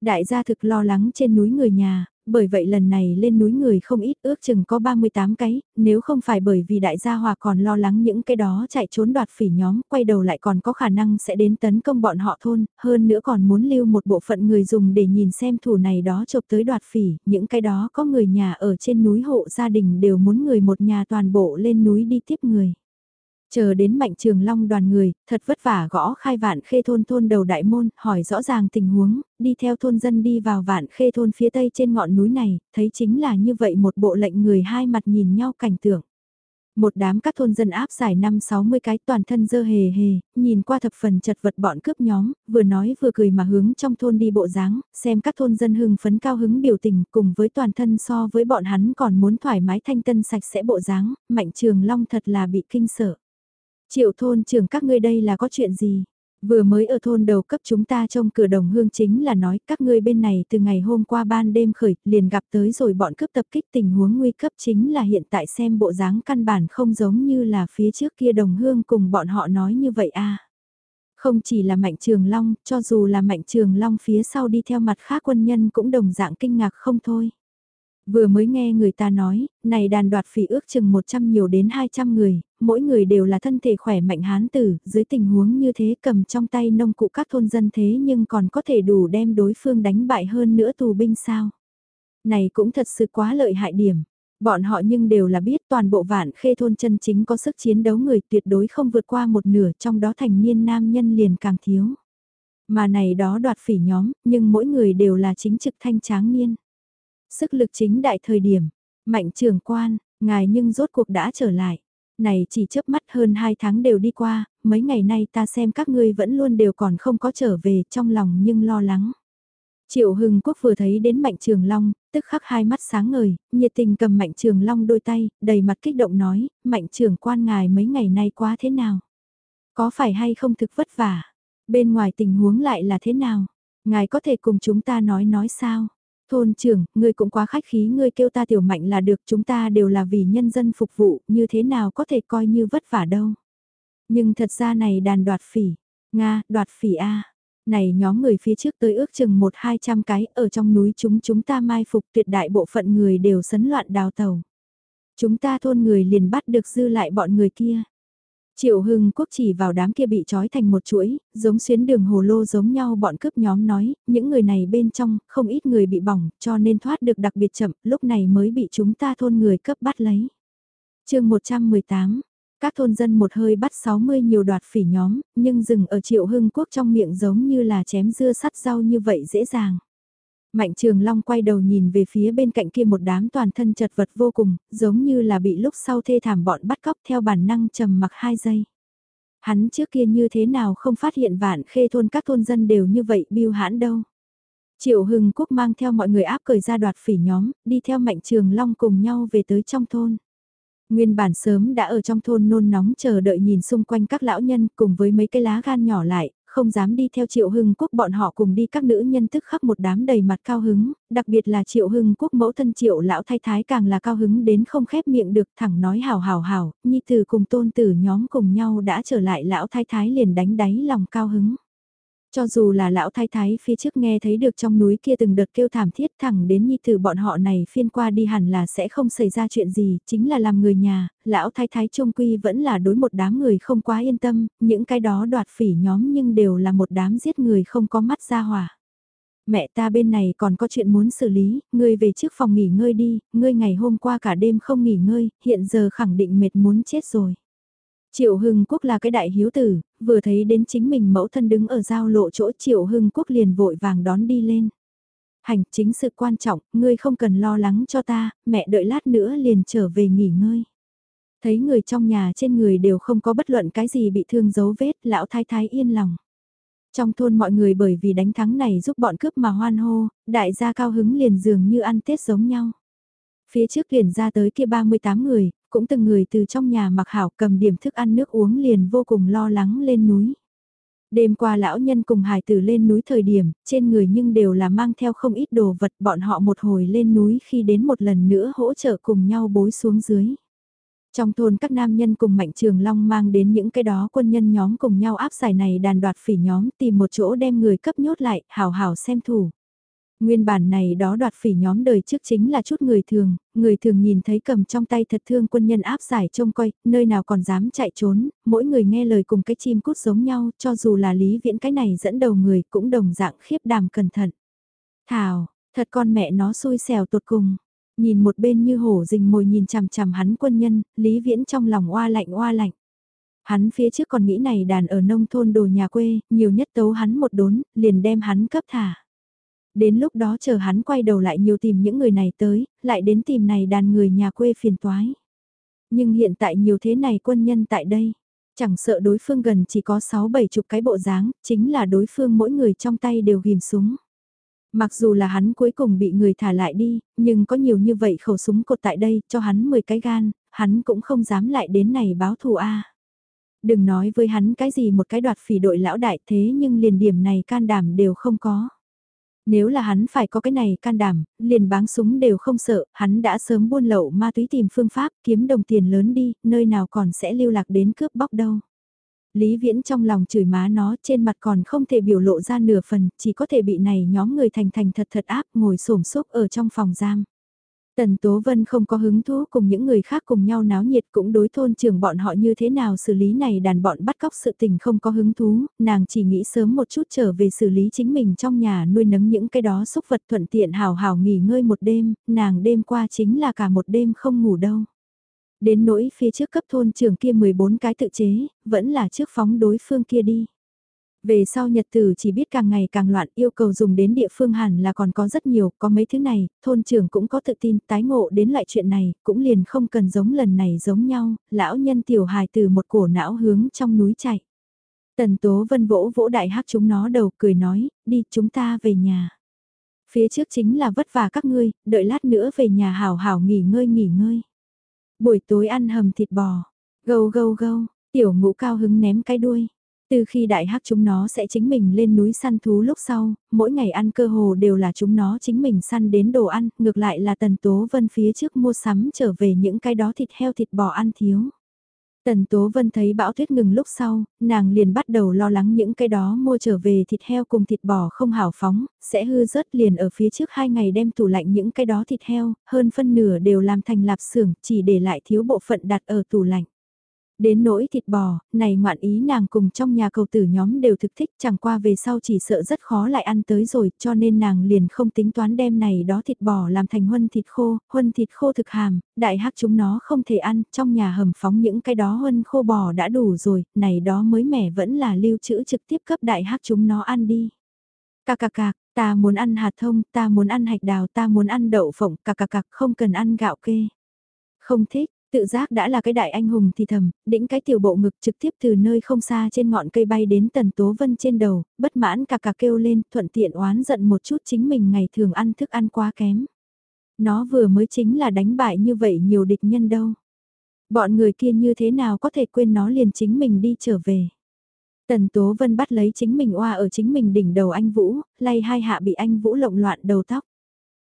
Đại gia thực lo lắng trên núi người nhà, bởi vậy lần này lên núi người không ít ước chừng có 38 cái, nếu không phải bởi vì đại gia hòa còn lo lắng những cái đó chạy trốn đoạt phỉ nhóm, quay đầu lại còn có khả năng sẽ đến tấn công bọn họ thôn, hơn nữa còn muốn lưu một bộ phận người dùng để nhìn xem thủ này đó chụp tới đoạt phỉ, những cái đó có người nhà ở trên núi hộ gia đình đều muốn người một nhà toàn bộ lên núi đi tiếp người. Chờ đến mạnh trường long đoàn người, thật vất vả gõ khai vạn khê thôn thôn đầu đại môn, hỏi rõ ràng tình huống, đi theo thôn dân đi vào vạn khê thôn phía tây trên ngọn núi này, thấy chính là như vậy một bộ lệnh người hai mặt nhìn nhau cảnh tượng. Một đám các thôn dân áp giải năm 60 cái toàn thân dơ hề hề, nhìn qua thập phần chật vật bọn cướp nhóm, vừa nói vừa cười mà hướng trong thôn đi bộ dáng xem các thôn dân hưng phấn cao hứng biểu tình cùng với toàn thân so với bọn hắn còn muốn thoải mái thanh tân sạch sẽ bộ dáng mạnh trường long thật là bị kinh sợ. Triệu thôn trưởng các ngươi đây là có chuyện gì? Vừa mới ở thôn đầu cấp chúng ta trong cửa đồng hương chính là nói các ngươi bên này từ ngày hôm qua ban đêm khởi liền gặp tới rồi bọn cướp tập kích tình huống nguy cấp chính là hiện tại xem bộ dáng căn bản không giống như là phía trước kia đồng hương cùng bọn họ nói như vậy à. Không chỉ là mạnh trường long, cho dù là mạnh trường long phía sau đi theo mặt khác quân nhân cũng đồng dạng kinh ngạc không thôi. Vừa mới nghe người ta nói, này đàn đoạt phỉ ước chừng 100 nhiều đến 200 người, mỗi người đều là thân thể khỏe mạnh hán tử, dưới tình huống như thế cầm trong tay nông cụ các thôn dân thế nhưng còn có thể đủ đem đối phương đánh bại hơn nữa tù binh sao. Này cũng thật sự quá lợi hại điểm. Bọn họ nhưng đều là biết toàn bộ vạn khê thôn chân chính có sức chiến đấu người tuyệt đối không vượt qua một nửa trong đó thành niên nam nhân liền càng thiếu. Mà này đó đoạt phỉ nhóm, nhưng mỗi người đều là chính trực thanh tráng niên. Sức lực chính đại thời điểm, mạnh trường quan, ngài nhưng rốt cuộc đã trở lại. Này chỉ chớp mắt hơn 2 tháng đều đi qua, mấy ngày nay ta xem các ngươi vẫn luôn đều còn không có trở về trong lòng nhưng lo lắng. Triệu Hưng Quốc vừa thấy đến Mạnh Trường Long, tức khắc hai mắt sáng ngời, nhiệt tình cầm Mạnh Trường Long đôi tay, đầy mặt kích động nói, Mạnh Trường quan ngài mấy ngày nay quá thế nào? Có phải hay không thực vất vả? Bên ngoài tình huống lại là thế nào? Ngài có thể cùng chúng ta nói nói sao? Thôn trưởng, ngươi cũng quá khách khí ngươi kêu ta tiểu mạnh là được chúng ta đều là vì nhân dân phục vụ, như thế nào có thể coi như vất vả đâu. Nhưng thật ra này đàn đoạt phỉ, Nga, đoạt phỉ A. Này nhóm người phía trước tới ước chừng một hai trăm cái ở trong núi chúng chúng ta mai phục tuyệt đại bộ phận người đều sấn loạn đào tàu. Chúng ta thôn người liền bắt được dư lại bọn người kia. Triệu Hưng Quốc chỉ vào đám kia bị trói thành một chuỗi, giống xuyến đường hồ lô giống nhau bọn cướp nhóm nói, những người này bên trong, không ít người bị bỏng, cho nên thoát được đặc biệt chậm, lúc này mới bị chúng ta thôn người cấp bắt lấy. chương 118, các thôn dân một hơi bắt 60 nhiều đoạt phỉ nhóm, nhưng dừng ở Triệu Hưng Quốc trong miệng giống như là chém dưa sắt rau như vậy dễ dàng. Mạnh Trường Long quay đầu nhìn về phía bên cạnh kia một đám toàn thân chật vật vô cùng, giống như là bị lúc sau thê thảm bọn bắt cóc theo bản năng trầm mặc hai giây. Hắn trước kia như thế nào không phát hiện vạn khê thôn các thôn dân đều như vậy biêu hãn đâu. Triệu Hưng Quốc mang theo mọi người áp cởi ra đoạt phỉ nhóm, đi theo Mạnh Trường Long cùng nhau về tới trong thôn. Nguyên bản sớm đã ở trong thôn nôn nóng chờ đợi nhìn xung quanh các lão nhân cùng với mấy cái lá gan nhỏ lại, không dám đi theo Triệu Hưng Quốc bọn họ cùng đi các nữ nhân tức khắc một đám đầy mặt cao hứng, đặc biệt là Triệu Hưng Quốc mẫu thân Triệu lão thay thái càng là cao hứng đến không khép miệng được thẳng nói hào hào hào, nhi từ cùng tôn tử nhóm cùng nhau đã trở lại lão thái thái liền đánh đáy lòng cao hứng. Cho dù là lão thái thái phía trước nghe thấy được trong núi kia từng đợt kêu thảm thiết thẳng đến nhi tử bọn họ này phiên qua đi hẳn là sẽ không xảy ra chuyện gì, chính là làm người nhà, lão thái thái trông quy vẫn là đối một đám người không quá yên tâm, những cái đó đoạt phỉ nhóm nhưng đều là một đám giết người không có mắt ra hỏa. Mẹ ta bên này còn có chuyện muốn xử lý, ngươi về trước phòng nghỉ ngơi đi, ngươi ngày hôm qua cả đêm không nghỉ ngơi, hiện giờ khẳng định mệt muốn chết rồi. Triệu Hưng Quốc là cái đại hiếu tử, vừa thấy đến chính mình mẫu thân đứng ở giao lộ chỗ Triệu Hưng Quốc liền vội vàng đón đi lên. Hành chính sự quan trọng, ngươi không cần lo lắng cho ta, mẹ đợi lát nữa liền trở về nghỉ ngơi. Thấy người trong nhà trên người đều không có bất luận cái gì bị thương dấu vết, lão thái thái yên lòng. Trong thôn mọi người bởi vì đánh thắng này giúp bọn cướp mà hoan hô, đại gia cao hứng liền dường như ăn Tết giống nhau. Phía trước liền ra tới kia 38 người, cũng từng người từ trong nhà mặc hảo cầm điểm thức ăn nước uống liền vô cùng lo lắng lên núi. Đêm qua lão nhân cùng hải tử lên núi thời điểm, trên người nhưng đều là mang theo không ít đồ vật bọn họ một hồi lên núi khi đến một lần nữa hỗ trợ cùng nhau bối xuống dưới. Trong thôn các nam nhân cùng Mạnh Trường Long mang đến những cái đó quân nhân nhóm cùng nhau áp giải này đàn đoạt phỉ nhóm tìm một chỗ đem người cấp nhốt lại, hào hào xem thủ. Nguyên bản này đó đoạt phỉ nhóm đời trước chính là chút người thường, người thường nhìn thấy cầm trong tay thật thương quân nhân áp giải trông coi, nơi nào còn dám chạy trốn, mỗi người nghe lời cùng cái chim cút giống nhau, cho dù là lý viễn cái này dẫn đầu người cũng đồng dạng khiếp đàm cẩn thận. Thảo, thật con mẹ nó xui xẻo tột cùng. Nhìn một bên như hổ rình mồi nhìn chằm chằm hắn quân nhân, lý viễn trong lòng oa lạnh oa lạnh. Hắn phía trước còn nghĩ này đàn ở nông thôn đồ nhà quê, nhiều nhất tấu hắn một đốn, liền đem hắn cấp thả đến lúc đó chờ hắn quay đầu lại nhiều tìm những người này tới, lại đến tìm này đàn người nhà quê phiền toái. Nhưng hiện tại nhiều thế này quân nhân tại đây, chẳng sợ đối phương gần chỉ có 6-7 chục cái bộ dáng, chính là đối phương mỗi người trong tay đều ghim súng. Mặc dù là hắn cuối cùng bị người thả lại đi, nhưng có nhiều như vậy khẩu súng cột tại đây, cho hắn 10 cái gan, hắn cũng không dám lại đến này báo thù a. Đừng nói với hắn cái gì một cái đoạt phỉ đội lão đại thế nhưng liền điểm này can đảm đều không có. Nếu là hắn phải có cái này can đảm, liền báng súng đều không sợ, hắn đã sớm buôn lậu ma túy tìm phương pháp kiếm đồng tiền lớn đi, nơi nào còn sẽ lưu lạc đến cướp bóc đâu. Lý Viễn trong lòng chửi má nó trên mặt còn không thể biểu lộ ra nửa phần, chỉ có thể bị này nhóm người thành thành thật thật áp ngồi xổm xúc ở trong phòng giam. Tần Tố Vân không có hứng thú cùng những người khác cùng nhau náo nhiệt cũng đối thôn trường bọn họ như thế nào xử lý này đàn bọn bắt cóc sự tình không có hứng thú, nàng chỉ nghĩ sớm một chút trở về xử lý chính mình trong nhà nuôi nấng những cái đó xúc vật thuận tiện hào hào nghỉ ngơi một đêm, nàng đêm qua chính là cả một đêm không ngủ đâu. Đến nỗi phía trước cấp thôn trường kia 14 cái tự chế, vẫn là trước phóng đối phương kia đi. Về sau nhật tử chỉ biết càng ngày càng loạn yêu cầu dùng đến địa phương hẳn là còn có rất nhiều, có mấy thứ này, thôn trưởng cũng có tự tin tái ngộ đến lại chuyện này, cũng liền không cần giống lần này giống nhau, lão nhân tiểu hài từ một cổ não hướng trong núi chạy. Tần Tố Vân vỗ vỗ đại hắc chúng nó đầu cười nói, đi chúng ta về nhà. Phía trước chính là vất vả các ngươi, đợi lát nữa về nhà hảo hảo nghỉ ngơi nghỉ ngơi. Buổi tối ăn hầm thịt bò, gâu gâu gâu, tiểu ngũ cao hứng ném cái đuôi. Từ khi đại hắc chúng nó sẽ chính mình lên núi săn thú lúc sau, mỗi ngày ăn cơ hồ đều là chúng nó chính mình săn đến đồ ăn, ngược lại là tần tố vân phía trước mua sắm trở về những cái đó thịt heo thịt bò ăn thiếu. Tần Tố Vân thấy bão tuyết ngừng lúc sau, nàng liền bắt đầu lo lắng những cái đó mua trở về thịt heo cùng thịt bò không hảo phóng, sẽ hư rớt liền ở phía trước hai ngày đem tủ lạnh những cái đó thịt heo, hơn phân nửa đều làm thành lạp xưởng, chỉ để lại thiếu bộ phận đặt ở tủ lạnh. Đến nỗi thịt bò, này ngoạn ý nàng cùng trong nhà cầu tử nhóm đều thực thích chẳng qua về sau chỉ sợ rất khó lại ăn tới rồi cho nên nàng liền không tính toán đem này đó thịt bò làm thành huân thịt khô, huân thịt khô thực hàm, đại hắc chúng nó không thể ăn, trong nhà hầm phóng những cái đó huân khô bò đã đủ rồi, này đó mới mẻ vẫn là lưu trữ trực tiếp cấp đại hắc chúng nó ăn đi. Cà cà cà, ta muốn ăn hạt thông, ta muốn ăn hạch đào, ta muốn ăn đậu phộng, cà cà cà, không cần ăn gạo kê. Không thích, Tự giác đã là cái đại anh hùng thì thầm, đĩnh cái tiểu bộ ngực trực tiếp từ nơi không xa trên ngọn cây bay đến tần tố vân trên đầu, bất mãn cà cà kêu lên, thuận tiện oán giận một chút chính mình ngày thường ăn thức ăn quá kém. Nó vừa mới chính là đánh bại như vậy nhiều địch nhân đâu. Bọn người kia như thế nào có thể quên nó liền chính mình đi trở về. Tần Tố Vân bắt lấy chính mình oa ở chính mình đỉnh đầu anh Vũ, lay hai hạ bị anh Vũ lộng loạn đầu tóc.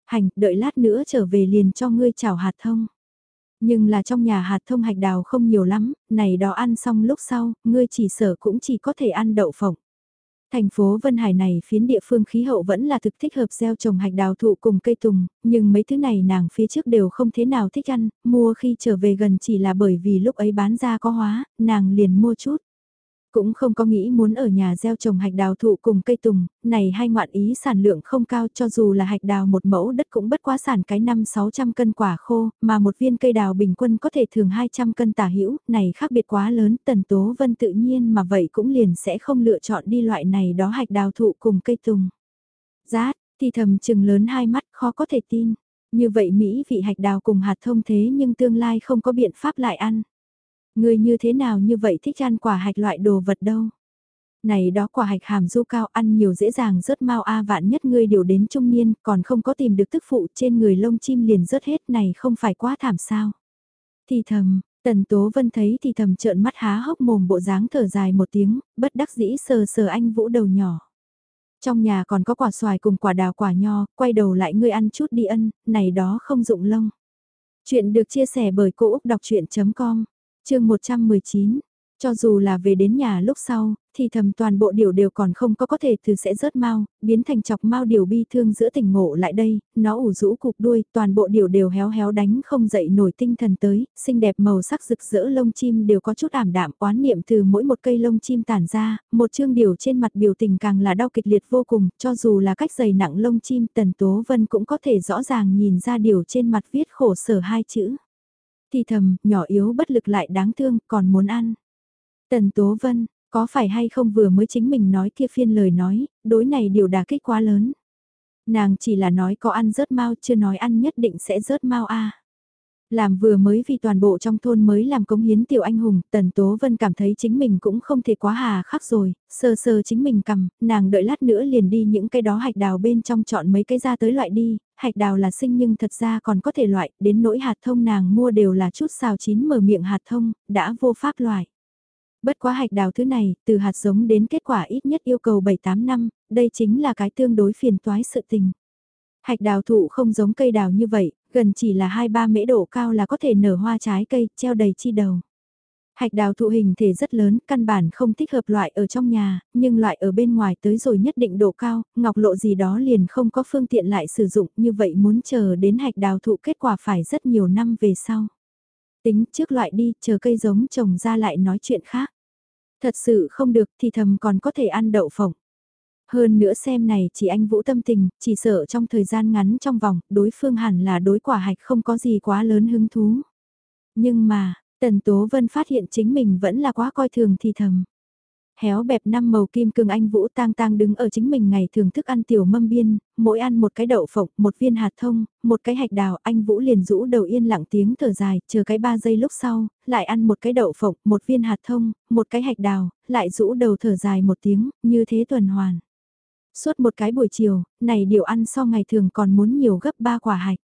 Hành, đợi lát nữa trở về liền cho ngươi chào hạt thông. Nhưng là trong nhà hạt thông hạch đào không nhiều lắm, này đó ăn xong lúc sau, ngươi chỉ sở cũng chỉ có thể ăn đậu phộng. Thành phố Vân Hải này phiến địa phương khí hậu vẫn là thực thích hợp gieo trồng hạch đào thụ cùng cây tùng, nhưng mấy thứ này nàng phía trước đều không thế nào thích ăn, mua khi trở về gần chỉ là bởi vì lúc ấy bán ra có hóa, nàng liền mua chút. Cũng không có nghĩ muốn ở nhà gieo trồng hạch đào thụ cùng cây tùng, này hay ngoạn ý sản lượng không cao cho dù là hạch đào một mẫu đất cũng bất quá sản cái năm 600 cân quả khô, mà một viên cây đào bình quân có thể thường 200 cân tả hữu này khác biệt quá lớn, tần tố vân tự nhiên mà vậy cũng liền sẽ không lựa chọn đi loại này đó hạch đào thụ cùng cây tùng. giá thì thầm chừng lớn hai mắt khó có thể tin. Như vậy Mỹ vị hạch đào cùng hạt thông thế nhưng tương lai không có biện pháp lại ăn. Ngươi như thế nào như vậy thích ăn quả hạch loại đồ vật đâu? Này đó quả hạch hàm du cao ăn nhiều dễ dàng rớt mau a vạn nhất ngươi điều đến trung niên còn không có tìm được tức phụ trên người lông chim liền rớt hết này không phải quá thảm sao? Thì thầm, Tần Tố Vân thấy thì thầm trợn mắt há hốc mồm bộ dáng thở dài một tiếng, bất đắc dĩ sờ sờ anh Vũ đầu nhỏ. Trong nhà còn có quả xoài cùng quả đào quả nho, quay đầu lại ngươi ăn chút đi ân, này đó không dụng lông. Chuyện được chia sẻ bởi Cô Úc Đọc Chuyện.com chương 119, cho dù là về đến nhà lúc sau, thì thầm toàn bộ điều đều còn không có có thể từ sẽ rớt mau, biến thành chọc mau điều bi thương giữa tỉnh ngộ lại đây, nó ủ rũ cục đuôi, toàn bộ điều đều héo héo đánh không dậy nổi tinh thần tới, xinh đẹp màu sắc rực rỡ lông chim đều có chút ảm đạm oán niệm từ mỗi một cây lông chim tản ra, một chương điều trên mặt biểu tình càng là đau kịch liệt vô cùng, cho dù là cách dày nặng lông chim tần tố vân cũng có thể rõ ràng nhìn ra điều trên mặt viết khổ sở hai chữ thì thầm, nhỏ yếu bất lực lại đáng thương, còn muốn ăn. Tần Tố Vân, có phải hay không vừa mới chính mình nói kia phiên lời nói, đối này điều đả kích quá lớn. Nàng chỉ là nói có ăn rớt mau chưa nói ăn nhất định sẽ rớt mau a làm vừa mới vì toàn bộ trong thôn mới làm công hiến tiểu anh hùng, Tần Tố Vân cảm thấy chính mình cũng không thể quá hà khắc rồi, sơ sơ chính mình cầm, nàng đợi lát nữa liền đi những cái đó hạch đào bên trong chọn mấy cái ra tới loại đi, hạch đào là sinh nhưng thật ra còn có thể loại, đến nỗi hạt thông nàng mua đều là chút xào chín mở miệng hạt thông, đã vô pháp loại. Bất quá hạch đào thứ này, từ hạt giống đến kết quả ít nhất yêu cầu 7-8 năm, đây chính là cái tương đối phiền toái sự tình. Hạch đào thụ không giống cây đào như vậy, gần chỉ là 2-3 mễ độ cao là có thể nở hoa trái cây, treo đầy chi đầu. Hạch đào thụ hình thể rất lớn, căn bản không thích hợp loại ở trong nhà, nhưng loại ở bên ngoài tới rồi nhất định độ cao, ngọc lộ gì đó liền không có phương tiện lại sử dụng, như vậy muốn chờ đến hạch đào thụ kết quả phải rất nhiều năm về sau. Tính trước loại đi, chờ cây giống trồng ra lại nói chuyện khác. Thật sự không được thì thầm còn có thể ăn đậu phộng. Hơn nữa xem này chỉ anh Vũ tâm tình, chỉ sợ trong thời gian ngắn trong vòng, đối phương hẳn là đối quả hạch không có gì quá lớn hứng thú. Nhưng mà, Tần Tố Vân phát hiện chính mình vẫn là quá coi thường thì thầm. Héo bẹp năm màu kim cương anh Vũ tang tang đứng ở chính mình ngày thường thức ăn tiểu mâm biên, mỗi ăn một cái đậu phộng, một viên hạt thông, một cái hạch đào, anh Vũ liền rũ đầu yên lặng tiếng thở dài, chờ cái ba giây lúc sau, lại ăn một cái đậu phộng, một viên hạt thông, một cái hạch đào, lại rũ đầu thở dài một tiếng, như thế tuần hoàn. Suốt một cái buổi chiều, này điều ăn so ngày thường còn muốn nhiều gấp ba quả hạch.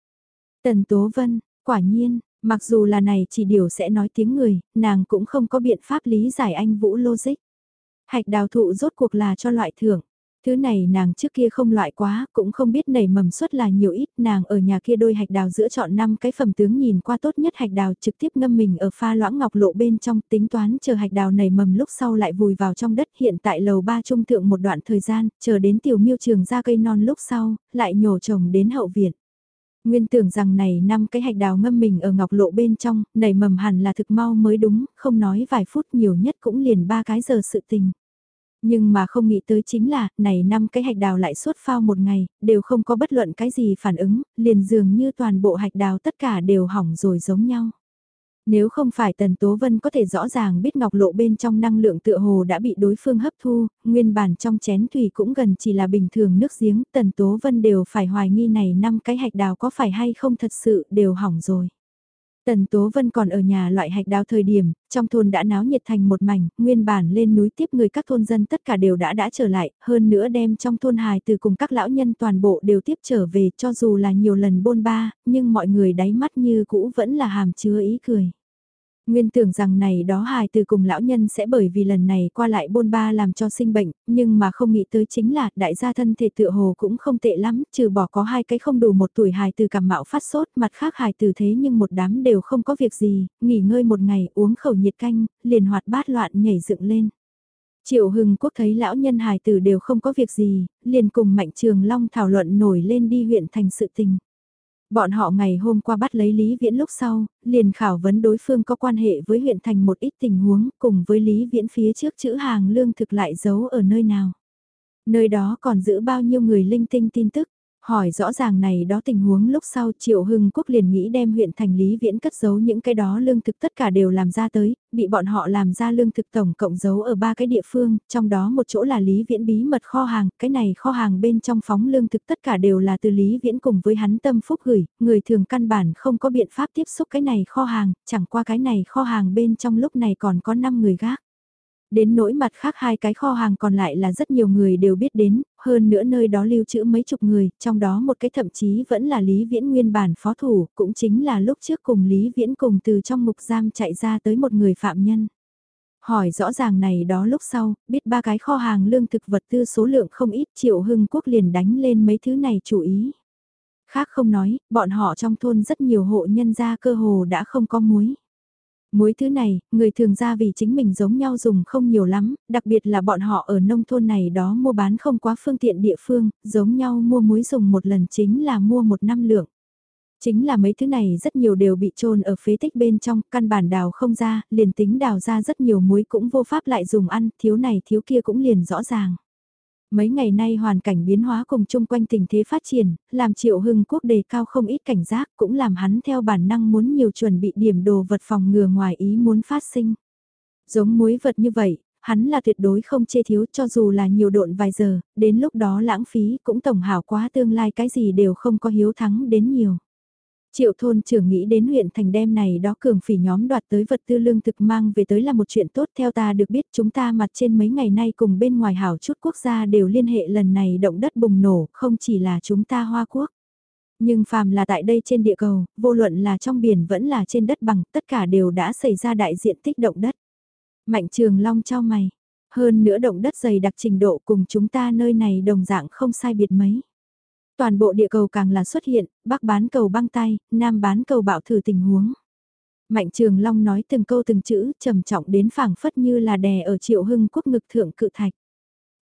Tần Tố Vân, quả nhiên, mặc dù là này chỉ điều sẽ nói tiếng người, nàng cũng không có biện pháp lý giải anh Vũ logic. Hạch đào thụ rốt cuộc là cho loại thưởng. Thứ này nàng trước kia không loại quá, cũng không biết nảy mầm suất là nhiều ít, nàng ở nhà kia đôi hạch đào giữa chọn năm cái phẩm tướng nhìn qua tốt nhất hạch đào trực tiếp ngâm mình ở pha loãng ngọc lộ bên trong tính toán chờ hạch đào nảy mầm lúc sau lại vùi vào trong đất hiện tại lầu ba trung thượng một đoạn thời gian, chờ đến tiểu miêu trường ra cây non lúc sau, lại nhổ trồng đến hậu viện. Nguyên tưởng rằng này năm cái hạch đào ngâm mình ở ngọc lộ bên trong, nảy mầm hẳn là thực mau mới đúng, không nói vài phút nhiều nhất cũng liền ba cái giờ sự tình. Nhưng mà không nghĩ tới chính là, này năm cái hạch đào lại suốt phao một ngày, đều không có bất luận cái gì phản ứng, liền dường như toàn bộ hạch đào tất cả đều hỏng rồi giống nhau. Nếu không phải Tần Tố Vân có thể rõ ràng biết ngọc lộ bên trong năng lượng tựa hồ đã bị đối phương hấp thu, nguyên bản trong chén thủy cũng gần chỉ là bình thường nước giếng, Tần Tố Vân đều phải hoài nghi này năm cái hạch đào có phải hay không thật sự đều hỏng rồi. Tần Tố Vân còn ở nhà loại hạch đào thời điểm, trong thôn đã náo nhiệt thành một mảnh, nguyên bản lên núi tiếp người các thôn dân tất cả đều đã đã trở lại, hơn nữa đem trong thôn hài từ cùng các lão nhân toàn bộ đều tiếp trở về cho dù là nhiều lần bôn ba, nhưng mọi người đáy mắt như cũ vẫn là hàm chứa ý cười. Nguyên tưởng rằng này đó hài từ cùng lão nhân sẽ bởi vì lần này qua lại bôn ba làm cho sinh bệnh, nhưng mà không nghĩ tới chính là đại gia thân thể tựa hồ cũng không tệ lắm, trừ bỏ có hai cái không đủ một tuổi hài từ cảm mạo phát sốt, mặt khác hài từ thế nhưng một đám đều không có việc gì, nghỉ ngơi một ngày uống khẩu nhiệt canh, liền hoạt bát loạn nhảy dựng lên. Triệu Hưng Quốc thấy lão nhân hài tử đều không có việc gì, liền cùng Mạnh Trường Long thảo luận nổi lên đi huyện thành sự tình. Bọn họ ngày hôm qua bắt lấy Lý Viễn lúc sau, liền khảo vấn đối phương có quan hệ với huyện thành một ít tình huống cùng với Lý Viễn phía trước chữ hàng lương thực lại giấu ở nơi nào. Nơi đó còn giữ bao nhiêu người linh tinh tin tức, Hỏi rõ ràng này đó tình huống lúc sau Triệu Hưng Quốc liền nghĩ đem huyện thành Lý Viễn cất giấu những cái đó lương thực tất cả đều làm ra tới, bị bọn họ làm ra lương thực tổng cộng giấu ở ba cái địa phương, trong đó một chỗ là Lý Viễn bí mật kho hàng, cái này kho hàng bên trong phóng lương thực tất cả đều là từ Lý Viễn cùng với hắn tâm phúc gửi, người thường căn bản không có biện pháp tiếp xúc cái này kho hàng, chẳng qua cái này kho hàng bên trong lúc này còn có 5 người gác. Đến nỗi mặt khác hai cái kho hàng còn lại là rất nhiều người đều biết đến, hơn nữa nơi đó lưu trữ mấy chục người, trong đó một cái thậm chí vẫn là Lý Viễn nguyên bản phó thủ, cũng chính là lúc trước cùng Lý Viễn cùng từ trong mục giam chạy ra tới một người phạm nhân. Hỏi rõ ràng này đó lúc sau, biết ba cái kho hàng lương thực vật tư số lượng không ít triệu hưng quốc liền đánh lên mấy thứ này chú ý. Khác không nói, bọn họ trong thôn rất nhiều hộ nhân gia cơ hồ đã không có muối. Muối thứ này, người thường ra vì chính mình giống nhau dùng không nhiều lắm, đặc biệt là bọn họ ở nông thôn này đó mua bán không quá phương tiện địa phương, giống nhau mua muối dùng một lần chính là mua một năm lượng. Chính là mấy thứ này rất nhiều đều bị trôn ở phế tích bên trong, căn bản đào không ra, liền tính đào ra rất nhiều muối cũng vô pháp lại dùng ăn, thiếu này thiếu kia cũng liền rõ ràng. Mấy ngày nay hoàn cảnh biến hóa cùng chung quanh tình thế phát triển, làm triệu hưng quốc đề cao không ít cảnh giác cũng làm hắn theo bản năng muốn nhiều chuẩn bị điểm đồ vật phòng ngừa ngoài ý muốn phát sinh. Giống muối vật như vậy, hắn là tuyệt đối không chê thiếu cho dù là nhiều độn vài giờ, đến lúc đó lãng phí cũng tổng hảo quá tương lai cái gì đều không có hiếu thắng đến nhiều. Triệu thôn trưởng nghĩ đến huyện thành đem này đó cường phỉ nhóm đoạt tới vật tư lương thực mang về tới là một chuyện tốt theo ta được biết chúng ta mặt trên mấy ngày nay cùng bên ngoài hảo chút quốc gia đều liên hệ lần này động đất bùng nổ không chỉ là chúng ta hoa quốc. Nhưng phàm là tại đây trên địa cầu, vô luận là trong biển vẫn là trên đất bằng, tất cả đều đã xảy ra đại diện tích động đất. Mạnh trường long cho mày, hơn nữa động đất dày đặc trình độ cùng chúng ta nơi này đồng dạng không sai biệt mấy. Toàn bộ địa cầu càng là xuất hiện, bắc bán cầu băng tay, nam bán cầu bạo thử tình huống. Mạnh Trường Long nói từng câu từng chữ, trầm trọng đến phảng phất như là đè ở triệu hưng quốc ngực thượng cự thạch.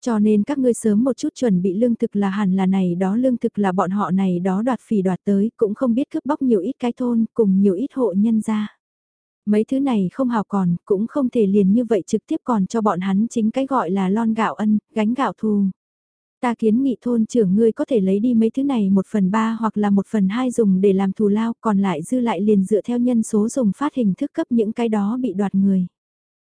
Cho nên các ngươi sớm một chút chuẩn bị lương thực là hẳn là này đó lương thực là bọn họ này đó đoạt phỉ đoạt tới, cũng không biết cướp bóc nhiều ít cái thôn, cùng nhiều ít hộ nhân ra. Mấy thứ này không hào còn, cũng không thể liền như vậy trực tiếp còn cho bọn hắn chính cái gọi là lon gạo ân, gánh gạo thù. Ta kiến nghị thôn trưởng ngươi có thể lấy đi mấy thứ này một phần ba hoặc là một phần hai dùng để làm thù lao còn lại dư lại liền dựa theo nhân số dùng phát hình thức cấp những cái đó bị đoạt người.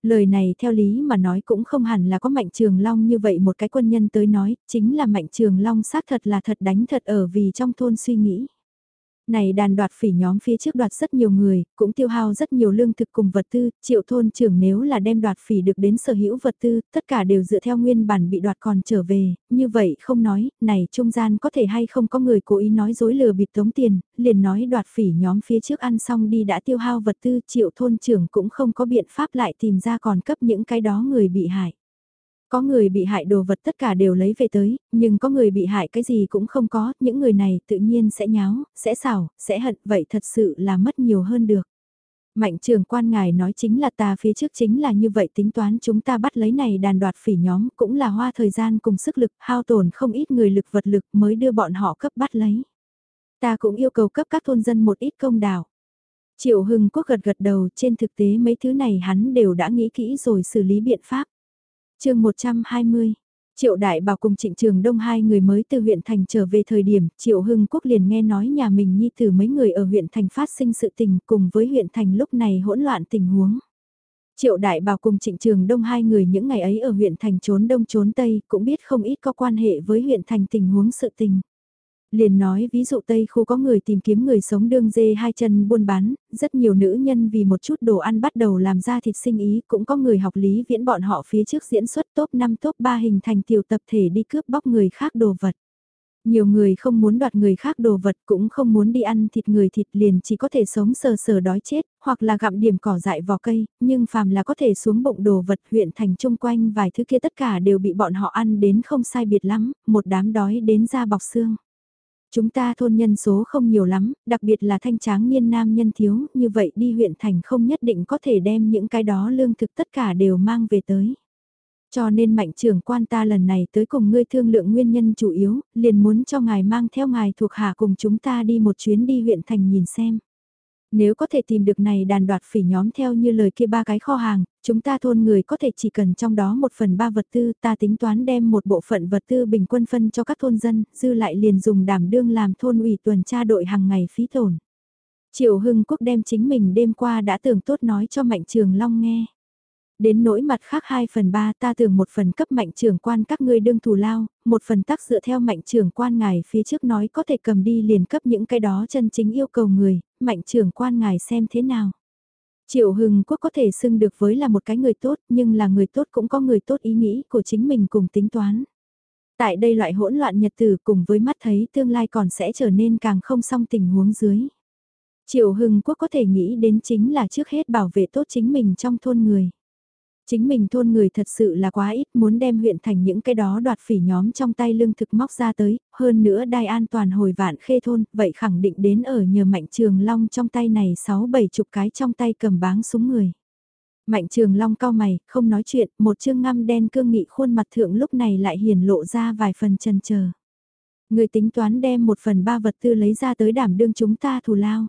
Lời này theo lý mà nói cũng không hẳn là có Mạnh Trường Long như vậy một cái quân nhân tới nói, chính là Mạnh Trường Long xác thật là thật đánh thật ở vì trong thôn suy nghĩ. Này đàn đoạt phỉ nhóm phía trước đoạt rất nhiều người, cũng tiêu hao rất nhiều lương thực cùng vật tư, triệu thôn trưởng nếu là đem đoạt phỉ được đến sở hữu vật tư, tất cả đều dựa theo nguyên bản bị đoạt còn trở về, như vậy không nói, này trung gian có thể hay không có người cố ý nói dối lừa bịp tống tiền, liền nói đoạt phỉ nhóm phía trước ăn xong đi đã tiêu hao vật tư, triệu thôn trưởng cũng không có biện pháp lại tìm ra còn cấp những cái đó người bị hại. Có người bị hại đồ vật tất cả đều lấy về tới, nhưng có người bị hại cái gì cũng không có, những người này tự nhiên sẽ nháo, sẽ xảo, sẽ hận, vậy thật sự là mất nhiều hơn được. Mạnh trường quan ngài nói chính là ta phía trước chính là như vậy tính toán chúng ta bắt lấy này đàn đoạt phỉ nhóm cũng là hoa thời gian cùng sức lực hao tổn không ít người lực vật lực mới đưa bọn họ cấp bắt lấy. Ta cũng yêu cầu cấp các thôn dân một ít công đảo. Triệu Hưng Quốc gật gật đầu trên thực tế mấy thứ này hắn đều đã nghĩ kỹ rồi xử lý biện pháp chương 120 Triệu Đại Bảo cùng Trịnh Trường Đông hai người mới từ huyện thành trở về thời điểm, Triệu Hưng Quốc liền nghe nói nhà mình nhi từ mấy người ở huyện thành phát sinh sự tình cùng với huyện thành lúc này hỗn loạn tình huống. Triệu Đại Bảo cùng Trịnh Trường Đông hai người những ngày ấy ở huyện thành trốn đông trốn tây cũng biết không ít có quan hệ với huyện thành tình huống sự tình liền nói ví dụ Tây khu có người tìm kiếm người sống đương dê hai chân buôn bán, rất nhiều nữ nhân vì một chút đồ ăn bắt đầu làm ra thịt sinh ý, cũng có người học lý viễn bọn họ phía trước diễn xuất top 5 top 3 hình thành tiểu tập thể đi cướp bóc người khác đồ vật. Nhiều người không muốn đoạt người khác đồ vật cũng không muốn đi ăn thịt người thịt liền chỉ có thể sống sờ sờ đói chết, hoặc là gặm điểm cỏ dại vỏ cây, nhưng phàm là có thể xuống bụng đồ vật huyện thành chung quanh vài thứ kia tất cả đều bị bọn họ ăn đến không sai biệt lắm, một đám đói đến da bọc xương. Chúng ta thôn nhân số không nhiều lắm, đặc biệt là thanh tráng niên nam nhân thiếu, như vậy đi huyện thành không nhất định có thể đem những cái đó lương thực tất cả đều mang về tới. Cho nên mạnh trưởng quan ta lần này tới cùng ngươi thương lượng nguyên nhân chủ yếu, liền muốn cho ngài mang theo ngài thuộc hạ cùng chúng ta đi một chuyến đi huyện thành nhìn xem. Nếu có thể tìm được này đàn đoạt phỉ nhóm theo như lời kia ba cái kho hàng, chúng ta thôn người có thể chỉ cần trong đó một phần ba vật tư ta tính toán đem một bộ phận vật tư bình quân phân cho các thôn dân, dư lại liền dùng đảm đương làm thôn ủy tuần tra đội hàng ngày phí tổn. Triệu Hưng Quốc đem chính mình đêm qua đã tưởng tốt nói cho Mạnh Trường Long nghe. Đến nỗi mặt khác 2 phần 3 ta tưởng một phần cấp mạnh trưởng quan các ngươi đương thù lao, một phần tác dựa theo mạnh trưởng quan ngài phía trước nói có thể cầm đi liền cấp những cái đó chân chính yêu cầu người, mạnh trưởng quan ngài xem thế nào. Triệu Hưng Quốc có thể xưng được với là một cái người tốt nhưng là người tốt cũng có người tốt ý nghĩ của chính mình cùng tính toán. Tại đây loại hỗn loạn nhật tử cùng với mắt thấy tương lai còn sẽ trở nên càng không song tình huống dưới. Triệu Hưng Quốc có thể nghĩ đến chính là trước hết bảo vệ tốt chính mình trong thôn người. Chính mình thôn người thật sự là quá ít muốn đem huyện thành những cái đó đoạt phỉ nhóm trong tay lương thực móc ra tới, hơn nữa đai an toàn hồi vạn khê thôn, vậy khẳng định đến ở nhờ mạnh trường long trong tay này 6-7 chục cái trong tay cầm báng súng người. Mạnh trường long cao mày, không nói chuyện, một chương ngăm đen cương nghị khuôn mặt thượng lúc này lại hiển lộ ra vài phần chần chờ Người tính toán đem một phần ba vật tư lấy ra tới đảm đương chúng ta thù lao.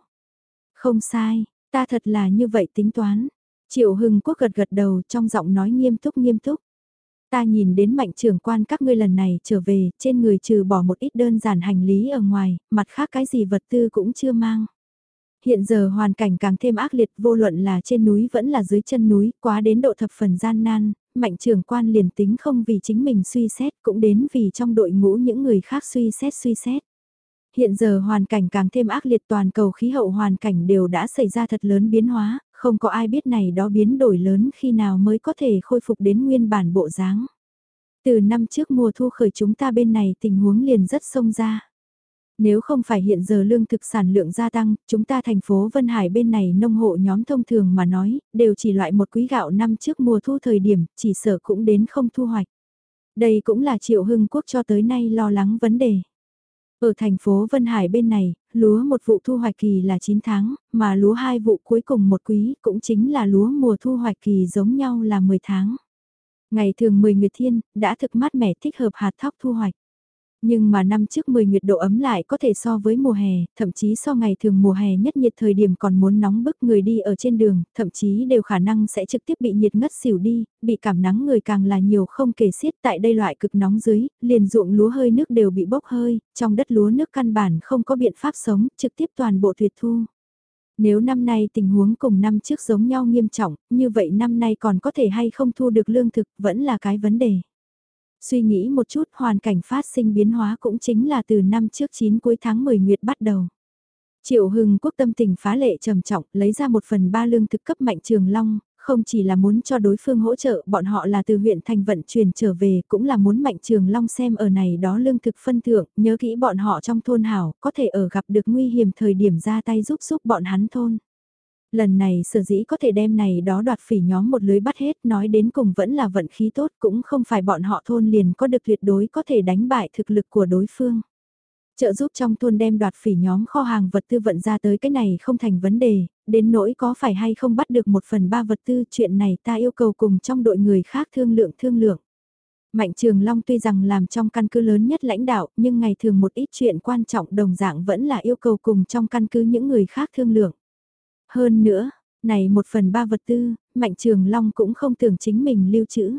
Không sai, ta thật là như vậy tính toán. Triệu Hưng Quốc gật gật đầu trong giọng nói nghiêm túc nghiêm túc. Ta nhìn đến mạnh trưởng quan các ngươi lần này trở về, trên người trừ bỏ một ít đơn giản hành lý ở ngoài, mặt khác cái gì vật tư cũng chưa mang. Hiện giờ hoàn cảnh càng thêm ác liệt vô luận là trên núi vẫn là dưới chân núi, quá đến độ thập phần gian nan, mạnh trưởng quan liền tính không vì chính mình suy xét cũng đến vì trong đội ngũ những người khác suy xét suy xét. Hiện giờ hoàn cảnh càng thêm ác liệt toàn cầu khí hậu hoàn cảnh đều đã xảy ra thật lớn biến hóa, không có ai biết này đó biến đổi lớn khi nào mới có thể khôi phục đến nguyên bản bộ dáng. Từ năm trước mùa thu khởi chúng ta bên này tình huống liền rất sông ra. Nếu không phải hiện giờ lương thực sản lượng gia tăng, chúng ta thành phố Vân Hải bên này nông hộ nhóm thông thường mà nói, đều chỉ loại một quý gạo năm trước mùa thu thời điểm, chỉ sợ cũng đến không thu hoạch. Đây cũng là Triệu Hưng Quốc cho tới nay lo lắng vấn đề. Ở thành phố Vân Hải bên này, lúa một vụ thu hoạch kỳ là 9 tháng, mà lúa hai vụ cuối cùng một quý cũng chính là lúa mùa thu hoạch kỳ giống nhau là 10 tháng. Ngày thường 10 nguyệt thiên, đã thực mát mẻ thích hợp hạt thóc thu hoạch. Nhưng mà năm trước 10 nguyệt độ ấm lại có thể so với mùa hè, thậm chí so ngày thường mùa hè nhất nhiệt thời điểm còn muốn nóng bức người đi ở trên đường, thậm chí đều khả năng sẽ trực tiếp bị nhiệt ngất xỉu đi, bị cảm nắng người càng là nhiều không kể xiết tại đây loại cực nóng dưới, liền ruộng lúa hơi nước đều bị bốc hơi, trong đất lúa nước căn bản không có biện pháp sống, trực tiếp toàn bộ tuyệt thu. Nếu năm nay tình huống cùng năm trước giống nhau nghiêm trọng, như vậy năm nay còn có thể hay không thu được lương thực vẫn là cái vấn đề. Suy nghĩ một chút hoàn cảnh phát sinh biến hóa cũng chính là từ năm trước 9 cuối tháng 10 nguyệt bắt đầu. Triệu Hưng quốc tâm tình phá lệ trầm trọng, lấy ra một phần ba lương thực cấp mạnh trường long, không chỉ là muốn cho đối phương hỗ trợ, bọn họ là từ huyện thành vận chuyển trở về, cũng là muốn mạnh trường long xem ở này đó lương thực phân thượng, nhớ kỹ bọn họ trong thôn hảo, có thể ở gặp được nguy hiểm thời điểm ra tay giúp giúp bọn hắn thôn. Lần này sở dĩ có thể đem này đó đoạt phỉ nhóm một lưới bắt hết nói đến cùng vẫn là vận khí tốt cũng không phải bọn họ thôn liền có được tuyệt đối có thể đánh bại thực lực của đối phương. Trợ giúp trong thôn đem đoạt phỉ nhóm kho hàng vật tư vận ra tới cái này không thành vấn đề, đến nỗi có phải hay không bắt được một phần ba vật tư chuyện này ta yêu cầu cùng trong đội người khác thương lượng thương lượng. Mạnh Trường Long tuy rằng làm trong căn cứ lớn nhất lãnh đạo, nhưng ngày thường một ít chuyện quan trọng đồng dạng vẫn là yêu cầu cùng trong căn cứ những người khác thương lượng. Hơn nữa, này một phần ba vật tư, Mạnh Trường Long cũng không tưởng chính mình lưu trữ.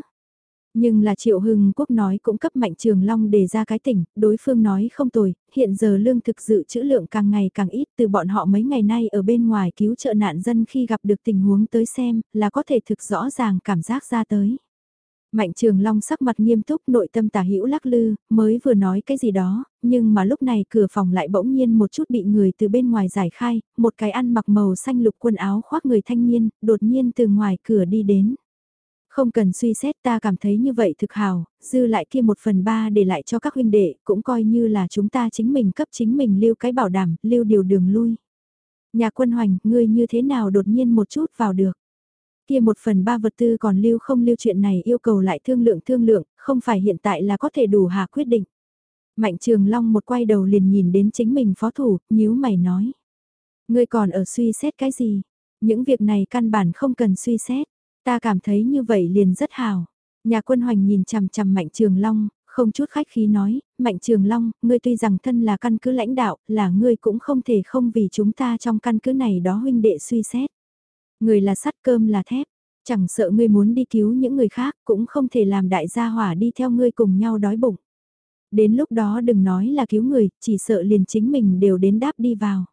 Nhưng là Triệu Hưng Quốc nói cũng cấp Mạnh Trường Long đề ra cái tỉnh, đối phương nói không tồi, hiện giờ lương thực dự trữ lượng càng ngày càng ít từ bọn họ mấy ngày nay ở bên ngoài cứu trợ nạn dân khi gặp được tình huống tới xem là có thể thực rõ ràng cảm giác ra tới. Mạnh Trường Long sắc mặt nghiêm túc nội tâm tả hữu lắc lư, mới vừa nói cái gì đó, nhưng mà lúc này cửa phòng lại bỗng nhiên một chút bị người từ bên ngoài giải khai, một cái ăn mặc màu xanh lục quần áo khoác người thanh niên, đột nhiên từ ngoài cửa đi đến. Không cần suy xét ta cảm thấy như vậy thực hào, dư lại kia một phần ba để lại cho các huynh đệ, cũng coi như là chúng ta chính mình cấp chính mình lưu cái bảo đảm, lưu điều đường lui. Nhà quân hoành, ngươi như thế nào đột nhiên một chút vào được. Kia một phần ba vật tư còn lưu không lưu chuyện này yêu cầu lại thương lượng thương lượng, không phải hiện tại là có thể đủ hạ quyết định. Mạnh Trường Long một quay đầu liền nhìn đến chính mình phó thủ, nhíu mày nói. Ngươi còn ở suy xét cái gì? Những việc này căn bản không cần suy xét. Ta cảm thấy như vậy liền rất hào. Nhà quân hoành nhìn chằm chằm Mạnh Trường Long, không chút khách khí nói, Mạnh Trường Long, ngươi tuy rằng thân là căn cứ lãnh đạo, là ngươi cũng không thể không vì chúng ta trong căn cứ này đó huynh đệ suy xét. Người là sắt cơm là thép, chẳng sợ ngươi muốn đi cứu những người khác cũng không thể làm đại gia hỏa đi theo ngươi cùng nhau đói bụng. Đến lúc đó đừng nói là cứu người, chỉ sợ liền chính mình đều đến đáp đi vào.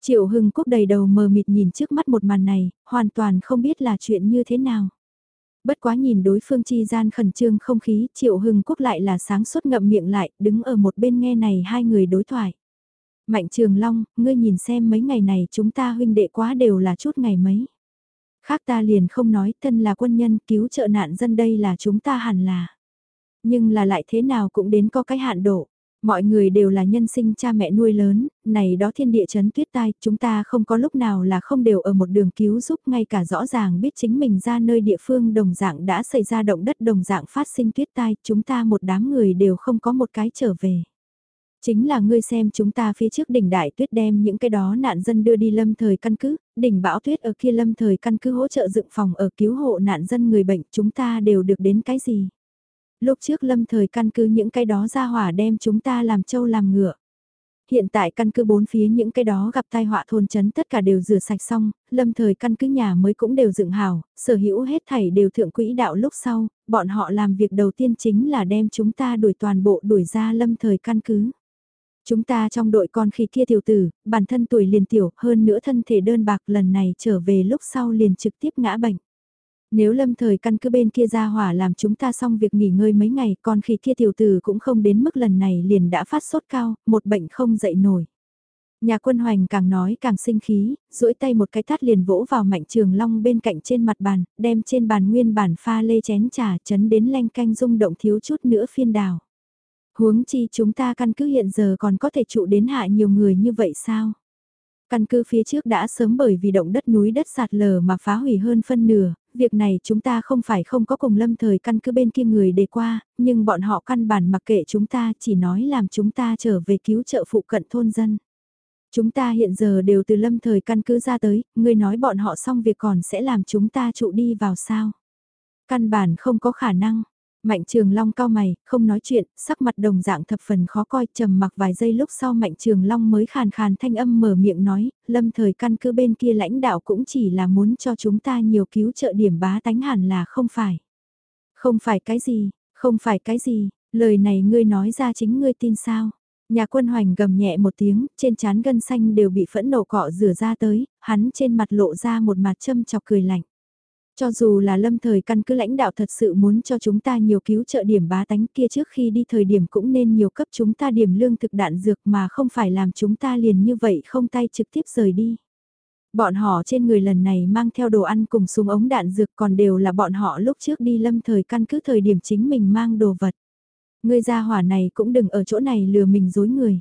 Triệu Hưng Quốc đầy đầu mờ mịt nhìn trước mắt một màn này, hoàn toàn không biết là chuyện như thế nào. Bất quá nhìn đối phương chi gian khẩn trương không khí, Triệu Hưng Quốc lại là sáng suốt ngậm miệng lại, đứng ở một bên nghe này hai người đối thoại. Mạnh Trường Long, ngươi nhìn xem mấy ngày này chúng ta huynh đệ quá đều là chút ngày mấy. Khác ta liền không nói, thân là quân nhân cứu trợ nạn dân đây là chúng ta hẳn là. Nhưng là lại thế nào cũng đến có cái hạn độ. Mọi người đều là nhân sinh cha mẹ nuôi lớn, này đó thiên địa chấn tuyết tai, chúng ta không có lúc nào là không đều ở một đường cứu giúp ngay cả rõ ràng biết chính mình ra nơi địa phương đồng dạng đã xảy ra động đất đồng dạng phát sinh tuyết tai, chúng ta một đám người đều không có một cái trở về. Chính là ngươi xem chúng ta phía trước đỉnh đại tuyết đem những cái đó nạn dân đưa đi lâm thời căn cứ, đỉnh bão tuyết ở kia lâm thời căn cứ hỗ trợ dựng phòng ở cứu hộ nạn dân người bệnh chúng ta đều được đến cái gì. Lúc trước lâm thời căn cứ những cái đó ra hỏa đem chúng ta làm trâu làm ngựa. Hiện tại căn cứ bốn phía những cái đó gặp tai họa thôn chấn tất cả đều rửa sạch xong, lâm thời căn cứ nhà mới cũng đều dựng hào, sở hữu hết thảy đều thượng quỹ đạo lúc sau, bọn họ làm việc đầu tiên chính là đem chúng ta đuổi toàn bộ đuổi ra lâm thời căn cứ. Chúng ta trong đội con khi kia tiểu tử, bản thân tuổi liền tiểu, hơn nữa thân thể đơn bạc lần này trở về lúc sau liền trực tiếp ngã bệnh. Nếu lâm thời căn cứ bên kia ra hỏa làm chúng ta xong việc nghỉ ngơi mấy ngày, còn khi kia tiểu tử cũng không đến mức lần này liền đã phát sốt cao, một bệnh không dậy nổi. Nhà quân hoành càng nói càng sinh khí, duỗi tay một cái tát liền vỗ vào mạnh trường long bên cạnh trên mặt bàn, đem trên bàn nguyên bản pha lê chén trà chấn đến len canh rung động thiếu chút nữa phiên đào. Huống chi chúng ta căn cứ hiện giờ còn có thể trụ đến hạ nhiều người như vậy sao? Căn cứ phía trước đã sớm bởi vì động đất núi đất sạt lở mà phá hủy hơn phân nửa, việc này chúng ta không phải không có cùng lâm thời căn cứ bên kia người đề qua, nhưng bọn họ căn bản mặc kệ chúng ta chỉ nói làm chúng ta trở về cứu trợ phụ cận thôn dân. Chúng ta hiện giờ đều từ lâm thời căn cứ ra tới, người nói bọn họ xong việc còn sẽ làm chúng ta trụ đi vào sao? Căn bản không có khả năng. Mạnh Trường Long cao mày, không nói chuyện, sắc mặt đồng dạng thập phần khó coi, trầm mặc vài giây lúc sau Mạnh Trường Long mới khàn khàn thanh âm mở miệng nói, lâm thời căn cứ bên kia lãnh đạo cũng chỉ là muốn cho chúng ta nhiều cứu trợ điểm bá tánh hẳn là không phải. Không phải cái gì, không phải cái gì, lời này ngươi nói ra chính ngươi tin sao. Nhà quân hoành gầm nhẹ một tiếng, trên trán gân xanh đều bị phẫn nộ cọ rửa ra tới, hắn trên mặt lộ ra một mặt châm chọc cười lạnh. Cho dù là lâm thời căn cứ lãnh đạo thật sự muốn cho chúng ta nhiều cứu trợ điểm bá tánh kia trước khi đi thời điểm cũng nên nhiều cấp chúng ta điểm lương thực đạn dược mà không phải làm chúng ta liền như vậy không tay trực tiếp rời đi. Bọn họ trên người lần này mang theo đồ ăn cùng súng ống đạn dược còn đều là bọn họ lúc trước đi lâm thời căn cứ thời điểm chính mình mang đồ vật. Người gia hỏa này cũng đừng ở chỗ này lừa mình dối người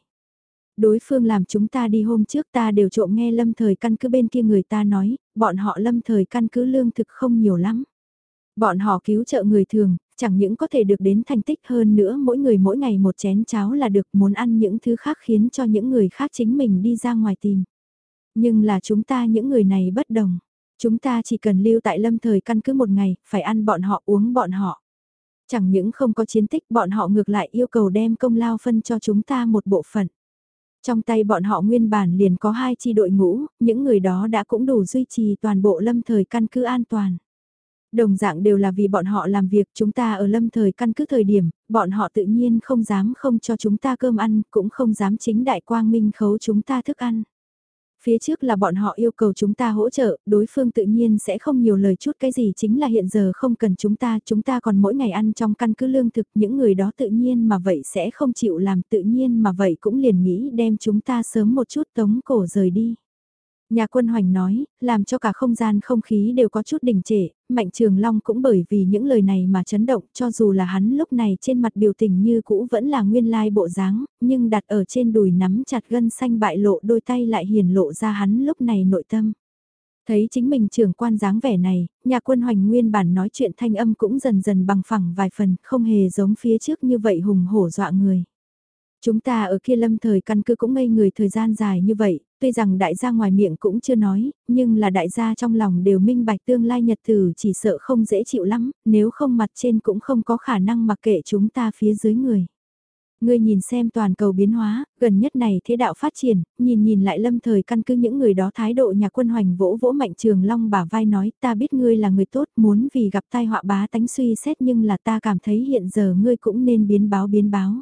đối phương làm chúng ta đi hôm trước ta đều trộm nghe lâm thời căn cứ bên kia người ta nói, bọn họ lâm thời căn cứ lương thực không nhiều lắm. Bọn họ cứu trợ người thường, chẳng những có thể được đến thành tích hơn nữa mỗi người mỗi ngày một chén cháo là được muốn ăn những thứ khác khiến cho những người khác chính mình đi ra ngoài tìm. Nhưng là chúng ta những người này bất đồng. Chúng ta chỉ cần lưu tại lâm thời căn cứ một ngày, phải ăn bọn họ uống bọn họ. Chẳng những không có chiến tích bọn họ ngược lại yêu cầu đem công lao phân cho chúng ta một bộ phận. Trong tay bọn họ nguyên bản liền có hai chi đội ngũ, những người đó đã cũng đủ duy trì toàn bộ lâm thời căn cứ an toàn. Đồng dạng đều là vì bọn họ làm việc chúng ta ở lâm thời căn cứ thời điểm, bọn họ tự nhiên không dám không cho chúng ta cơm ăn, cũng không dám chính đại quang minh khấu chúng ta thức ăn. Phía trước là bọn họ yêu cầu chúng ta hỗ trợ, đối phương tự nhiên sẽ không nhiều lời chút cái gì chính là hiện giờ không cần chúng ta, chúng ta còn mỗi ngày ăn trong căn cứ lương thực, những người đó tự nhiên mà vậy sẽ không chịu làm tự nhiên mà vậy cũng liền nghĩ đem chúng ta sớm một chút tống cổ rời đi. Nhà quân hoành nói, làm cho cả không gian không khí đều có chút đình trệ, Mạnh Trường Long cũng bởi vì những lời này mà chấn động cho dù là hắn lúc này trên mặt biểu tình như cũ vẫn là nguyên lai bộ dáng, nhưng đặt ở trên đùi nắm chặt gân xanh bại lộ đôi tay lại hiền lộ ra hắn lúc này nội tâm. Thấy chính mình trưởng quan dáng vẻ này, nhà quân hoành nguyên bản nói chuyện thanh âm cũng dần dần bằng phẳng vài phần, không hề giống phía trước như vậy hùng hổ dọa người. Chúng ta ở kia lâm thời căn cứ cũng ngây người thời gian dài như vậy, tuy rằng đại gia ngoài miệng cũng chưa nói, nhưng là đại gia trong lòng đều minh bạch tương lai nhật tử chỉ sợ không dễ chịu lắm, nếu không mặt trên cũng không có khả năng mặc kệ chúng ta phía dưới người. Ngươi nhìn xem toàn cầu biến hóa, gần nhất này thế đạo phát triển, nhìn nhìn lại lâm thời căn cứ những người đó thái độ nhà quân hoành vỗ vỗ mạnh trường long bả vai nói ta biết ngươi là người tốt muốn vì gặp tai họa bá tánh suy xét nhưng là ta cảm thấy hiện giờ ngươi cũng nên biến báo biến báo.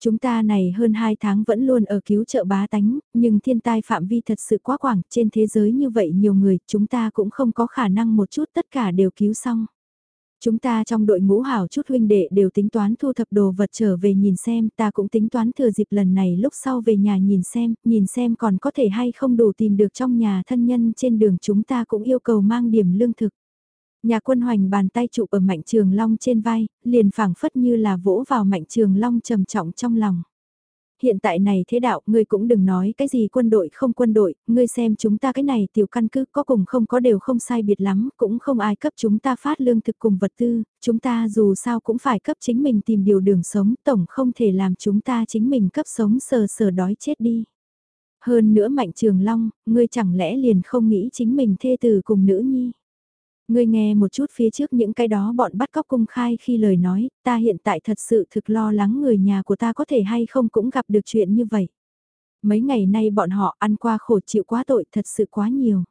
Chúng ta này hơn 2 tháng vẫn luôn ở cứu trợ bá tánh, nhưng thiên tai phạm vi thật sự quá quảng, trên thế giới như vậy nhiều người, chúng ta cũng không có khả năng một chút tất cả đều cứu xong. Chúng ta trong đội ngũ hảo chút huynh đệ đều tính toán thu thập đồ vật trở về nhìn xem, ta cũng tính toán thừa dịp lần này lúc sau về nhà nhìn xem, nhìn xem còn có thể hay không đủ tìm được trong nhà thân nhân trên đường chúng ta cũng yêu cầu mang điểm lương thực. Nhà quân hoành bàn tay chụp ở mạnh trường long trên vai, liền phảng phất như là vỗ vào mạnh trường long trầm trọng trong lòng. Hiện tại này thế đạo, ngươi cũng đừng nói cái gì quân đội không quân đội, ngươi xem chúng ta cái này tiểu căn cứ có cùng không có đều không sai biệt lắm, cũng không ai cấp chúng ta phát lương thực cùng vật tư, chúng ta dù sao cũng phải cấp chính mình tìm điều đường sống, tổng không thể làm chúng ta chính mình cấp sống sờ sờ đói chết đi. Hơn nữa mạnh trường long, ngươi chẳng lẽ liền không nghĩ chính mình thê từ cùng nữ nhi. Ngươi nghe một chút phía trước những cái đó bọn bắt cóc công khai khi lời nói, ta hiện tại thật sự thực lo lắng người nhà của ta có thể hay không cũng gặp được chuyện như vậy. Mấy ngày nay bọn họ ăn qua khổ chịu quá tội thật sự quá nhiều.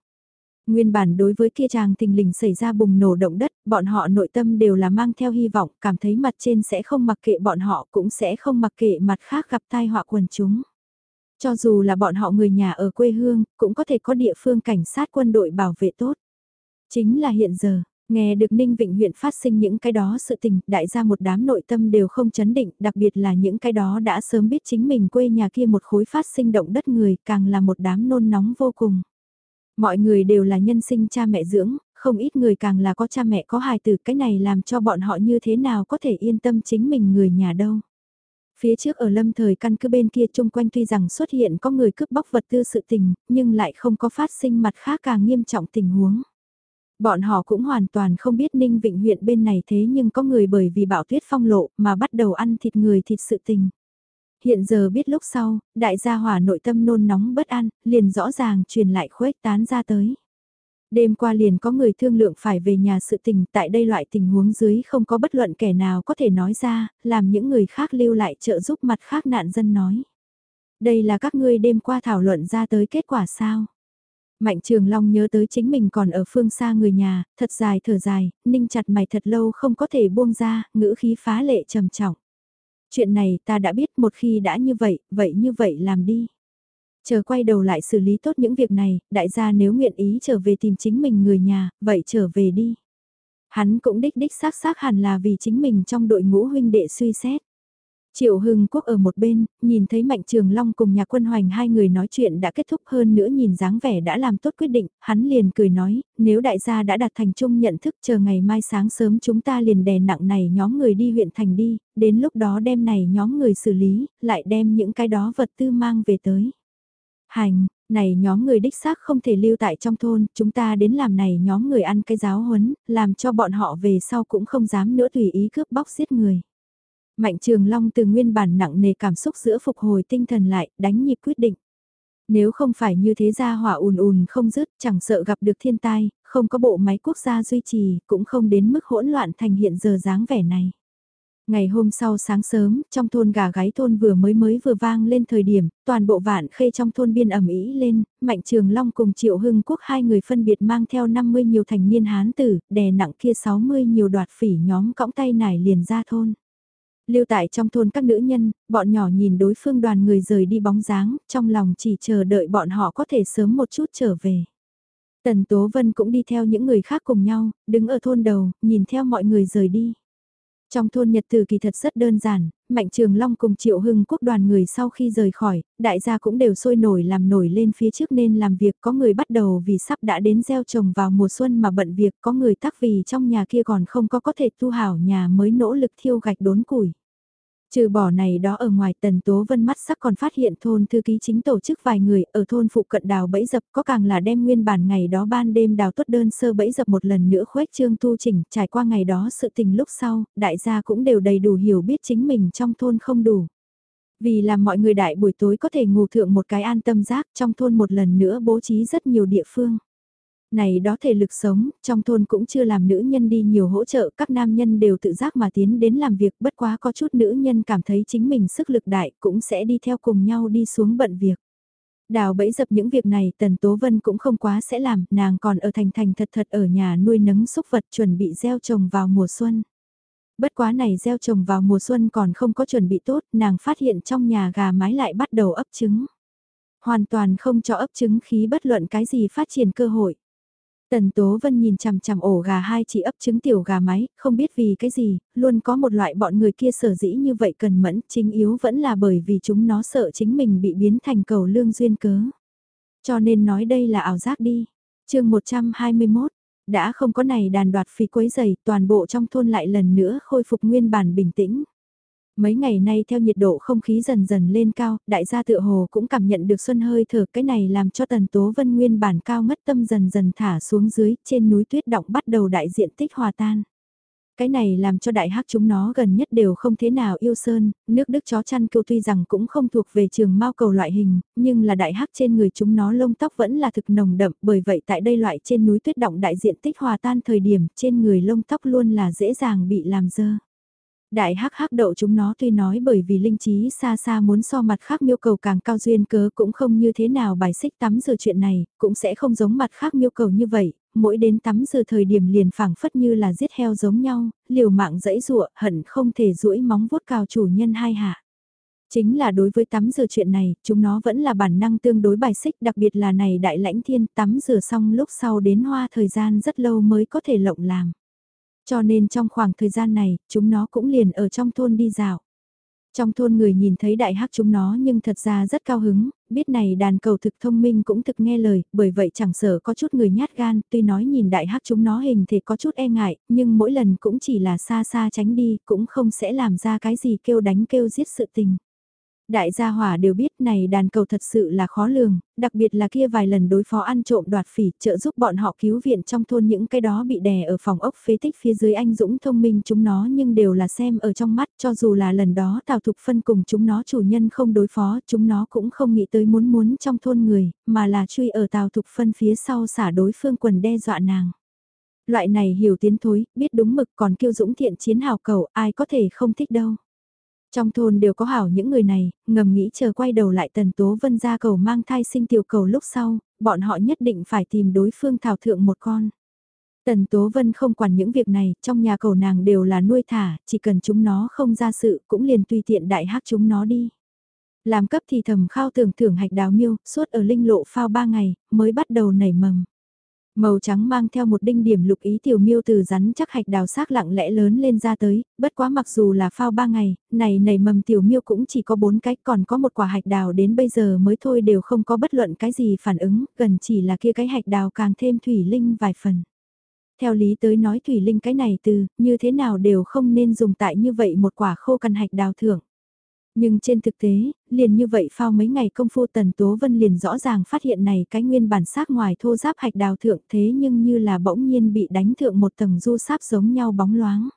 Nguyên bản đối với kia chàng tình lình xảy ra bùng nổ động đất, bọn họ nội tâm đều là mang theo hy vọng, cảm thấy mặt trên sẽ không mặc kệ bọn họ cũng sẽ không mặc kệ mặt khác gặp tai họa quần chúng. Cho dù là bọn họ người nhà ở quê hương, cũng có thể có địa phương cảnh sát quân đội bảo vệ tốt. Chính là hiện giờ, nghe được Ninh Vịnh huyện phát sinh những cái đó sự tình, đại gia một đám nội tâm đều không chấn định, đặc biệt là những cái đó đã sớm biết chính mình quê nhà kia một khối phát sinh động đất người, càng là một đám nôn nóng vô cùng. Mọi người đều là nhân sinh cha mẹ dưỡng, không ít người càng là có cha mẹ có hài tử cái này làm cho bọn họ như thế nào có thể yên tâm chính mình người nhà đâu. Phía trước ở lâm thời căn cứ bên kia chung quanh tuy rằng xuất hiện có người cướp bóc vật tư sự tình, nhưng lại không có phát sinh mặt khác càng nghiêm trọng tình huống. Bọn họ cũng hoàn toàn không biết Ninh Vịnh huyện bên này thế nhưng có người bởi vì bão tuyết phong lộ mà bắt đầu ăn thịt người thịt sự tình. Hiện giờ biết lúc sau, đại gia hỏa nội tâm nôn nóng bất an, liền rõ ràng truyền lại khuếch tán ra tới. Đêm qua liền có người thương lượng phải về nhà sự tình tại đây loại tình huống dưới không có bất luận kẻ nào có thể nói ra, làm những người khác lưu lại trợ giúp mặt khác nạn dân nói. Đây là các ngươi đêm qua thảo luận ra tới kết quả sao? Mạnh Trường Long nhớ tới chính mình còn ở phương xa người nhà, thật dài thở dài, ninh chặt mày thật lâu không có thể buông ra, ngữ khí phá lệ trầm trọng. Chuyện này ta đã biết một khi đã như vậy, vậy như vậy làm đi. Chờ quay đầu lại xử lý tốt những việc này, đại gia nếu nguyện ý trở về tìm chính mình người nhà, vậy trở về đi. Hắn cũng đích đích xác xác hẳn là vì chính mình trong đội ngũ huynh đệ suy xét. Triệu Hưng Quốc ở một bên, nhìn thấy Mạnh Trường Long cùng nhà quân hoành hai người nói chuyện đã kết thúc hơn nữa nhìn dáng vẻ đã làm tốt quyết định, hắn liền cười nói, nếu đại gia đã đạt thành chung nhận thức chờ ngày mai sáng sớm chúng ta liền đè nặng này nhóm người đi huyện thành đi, đến lúc đó đem này nhóm người xử lý, lại đem những cái đó vật tư mang về tới. Hành, Này nhóm người đích xác không thể lưu tại trong thôn, chúng ta đến làm này nhóm người ăn cái giáo huấn, làm cho bọn họ về sau cũng không dám nữa tùy ý cướp bóc giết người. Mạnh Trường Long từ nguyên bản nặng nề cảm xúc giữa phục hồi tinh thần lại, đánh nhịp quyết định. Nếu không phải như thế gia hỏa ùn ùn không dứt, chẳng sợ gặp được thiên tai, không có bộ máy quốc gia duy trì, cũng không đến mức hỗn loạn thành hiện giờ dáng vẻ này. Ngày hôm sau sáng sớm, trong thôn gà gái thôn vừa mới mới vừa vang lên thời điểm, toàn bộ vạn khê trong thôn biên ẩm ý lên, Mạnh Trường Long cùng Triệu Hưng Quốc hai người phân biệt mang theo 50 nhiều thành niên hán tử, đè nặng kia 60 nhiều đoạt phỉ nhóm cõng tay nải liền ra thôn. Lưu tại trong thôn các nữ nhân, bọn nhỏ nhìn đối phương đoàn người rời đi bóng dáng, trong lòng chỉ chờ đợi bọn họ có thể sớm một chút trở về. Tần Tố Vân cũng đi theo những người khác cùng nhau, đứng ở thôn đầu, nhìn theo mọi người rời đi. Trong thôn Nhật Từ kỳ thật rất đơn giản, Mạnh Trường Long cùng Triệu Hưng Quốc đoàn người sau khi rời khỏi, đại gia cũng đều sôi nổi làm nổi lên phía trước nên làm việc có người bắt đầu vì sắp đã đến gieo trồng vào mùa xuân mà bận việc có người tắc vì trong nhà kia còn không có có thể tu hảo nhà mới nỗ lực thiêu gạch đốn củi. Trừ bỏ này đó ở ngoài tần tố vân mắt sắc còn phát hiện thôn thư ký chính tổ chức vài người ở thôn phụ cận đào bẫy dập có càng là đem nguyên bản ngày đó ban đêm đào tốt đơn sơ bẫy dập một lần nữa khuếch trương tu chỉnh trải qua ngày đó sự tình lúc sau, đại gia cũng đều đầy đủ hiểu biết chính mình trong thôn không đủ. Vì làm mọi người đại buổi tối có thể ngủ thượng một cái an tâm giác trong thôn một lần nữa bố trí rất nhiều địa phương. Này đó thể lực sống, trong thôn cũng chưa làm nữ nhân đi nhiều hỗ trợ, các nam nhân đều tự giác mà tiến đến làm việc, bất quá có chút nữ nhân cảm thấy chính mình sức lực đại cũng sẽ đi theo cùng nhau đi xuống bận việc. Đào bẫy dập những việc này Tần Tố Vân cũng không quá sẽ làm, nàng còn ở thành thành thật thật ở nhà nuôi nấng xúc vật chuẩn bị gieo trồng vào mùa xuân. Bất quá này gieo trồng vào mùa xuân còn không có chuẩn bị tốt, nàng phát hiện trong nhà gà mái lại bắt đầu ấp trứng. Hoàn toàn không cho ấp trứng khí bất luận cái gì phát triển cơ hội. Tần Tố Vân nhìn chằm chằm ổ gà hai chị ấp trứng tiểu gà mái, không biết vì cái gì, luôn có một loại bọn người kia sở dĩ như vậy cần mẫn, chính yếu vẫn là bởi vì chúng nó sợ chính mình bị biến thành cầu lương duyên cớ. Cho nên nói đây là ảo giác đi. chương 121, đã không có này đàn đoạt phí quấy giày, toàn bộ trong thôn lại lần nữa khôi phục nguyên bản bình tĩnh. Mấy ngày nay theo nhiệt độ không khí dần dần lên cao, đại gia tựa hồ cũng cảm nhận được xuân hơi thở cái này làm cho tần tố vân nguyên bản cao ngất tâm dần dần thả xuống dưới, trên núi tuyết động bắt đầu đại diện tích hòa tan. Cái này làm cho đại hắc chúng nó gần nhất đều không thế nào yêu sơn, nước đức chó chăn kêu tuy rằng cũng không thuộc về trường mau cầu loại hình, nhưng là đại hắc trên người chúng nó lông tóc vẫn là thực nồng đậm, bởi vậy tại đây loại trên núi tuyết động đại diện tích hòa tan thời điểm trên người lông tóc luôn là dễ dàng bị làm dơ. Đại hắc hắc đậu chúng nó tuy nói bởi vì linh trí xa xa muốn so mặt khác miêu cầu càng cao duyên cớ cũng không như thế nào bài xích tắm giờ chuyện này, cũng sẽ không giống mặt khác miêu cầu như vậy, mỗi đến tắm giờ thời điểm liền phảng phất như là giết heo giống nhau, liều mạng dẫy dụa hận không thể duỗi móng vuốt cào chủ nhân hai hạ. Chính là đối với tắm rửa chuyện này, chúng nó vẫn là bản năng tương đối bài xích đặc biệt là này đại lãnh thiên tắm rửa xong lúc sau đến hoa thời gian rất lâu mới có thể lộng làm. Cho nên trong khoảng thời gian này, chúng nó cũng liền ở trong thôn đi dạo. Trong thôn người nhìn thấy đại hắc chúng nó nhưng thật ra rất cao hứng, biết này đàn cầu thực thông minh cũng thực nghe lời, bởi vậy chẳng sợ có chút người nhát gan, tuy nói nhìn đại hắc chúng nó hình thì có chút e ngại, nhưng mỗi lần cũng chỉ là xa xa tránh đi, cũng không sẽ làm ra cái gì kêu đánh kêu giết sự tình. Đại gia hỏa đều biết này đàn cầu thật sự là khó lường, đặc biệt là kia vài lần đối phó ăn trộm đoạt phỉ trợ giúp bọn họ cứu viện trong thôn những cái đó bị đè ở phòng ốc phế tích phía dưới anh Dũng thông minh chúng nó nhưng đều là xem ở trong mắt cho dù là lần đó Tào Thục Phân cùng chúng nó chủ nhân không đối phó chúng nó cũng không nghĩ tới muốn muốn trong thôn người mà là truy ở Tào Thục Phân phía sau xả đối phương quần đe dọa nàng. Loại này hiểu tiến thối, biết đúng mực còn kêu dũng thiện chiến hào cầu ai có thể không thích đâu. Trong thôn đều có hảo những người này, ngầm nghĩ chờ quay đầu lại tần tố vân ra cầu mang thai sinh tiểu cầu lúc sau, bọn họ nhất định phải tìm đối phương thảo thượng một con. Tần Tố Vân không quản những việc này, trong nhà cầu nàng đều là nuôi thả, chỉ cần chúng nó không ra sự cũng liền tùy tiện đại hắc chúng nó đi. Làm cấp thì thầm khao tưởng thưởng hạch đào miêu, suốt ở linh lộ phao ba ngày, mới bắt đầu nảy mầm. Màu trắng mang theo một đinh điểm lục ý tiểu miêu từ rắn chắc hạch đào xác lặng lẽ lớn lên ra tới, bất quá mặc dù là phao ba ngày, này nảy mầm tiểu miêu cũng chỉ có bốn cái còn có một quả hạch đào đến bây giờ mới thôi đều không có bất luận cái gì phản ứng, gần chỉ là kia cái hạch đào càng thêm thủy linh vài phần. Theo lý tới nói thủy linh cái này từ, như thế nào đều không nên dùng tại như vậy một quả khô căn hạch đào thưởng. Nhưng trên thực tế, liền như vậy phao mấy ngày công phu Tần Tố Vân liền rõ ràng phát hiện này cái nguyên bản xác ngoài thô giáp hạch đào thượng thế nhưng như là bỗng nhiên bị đánh thượng một tầng du sáp giống nhau bóng loáng.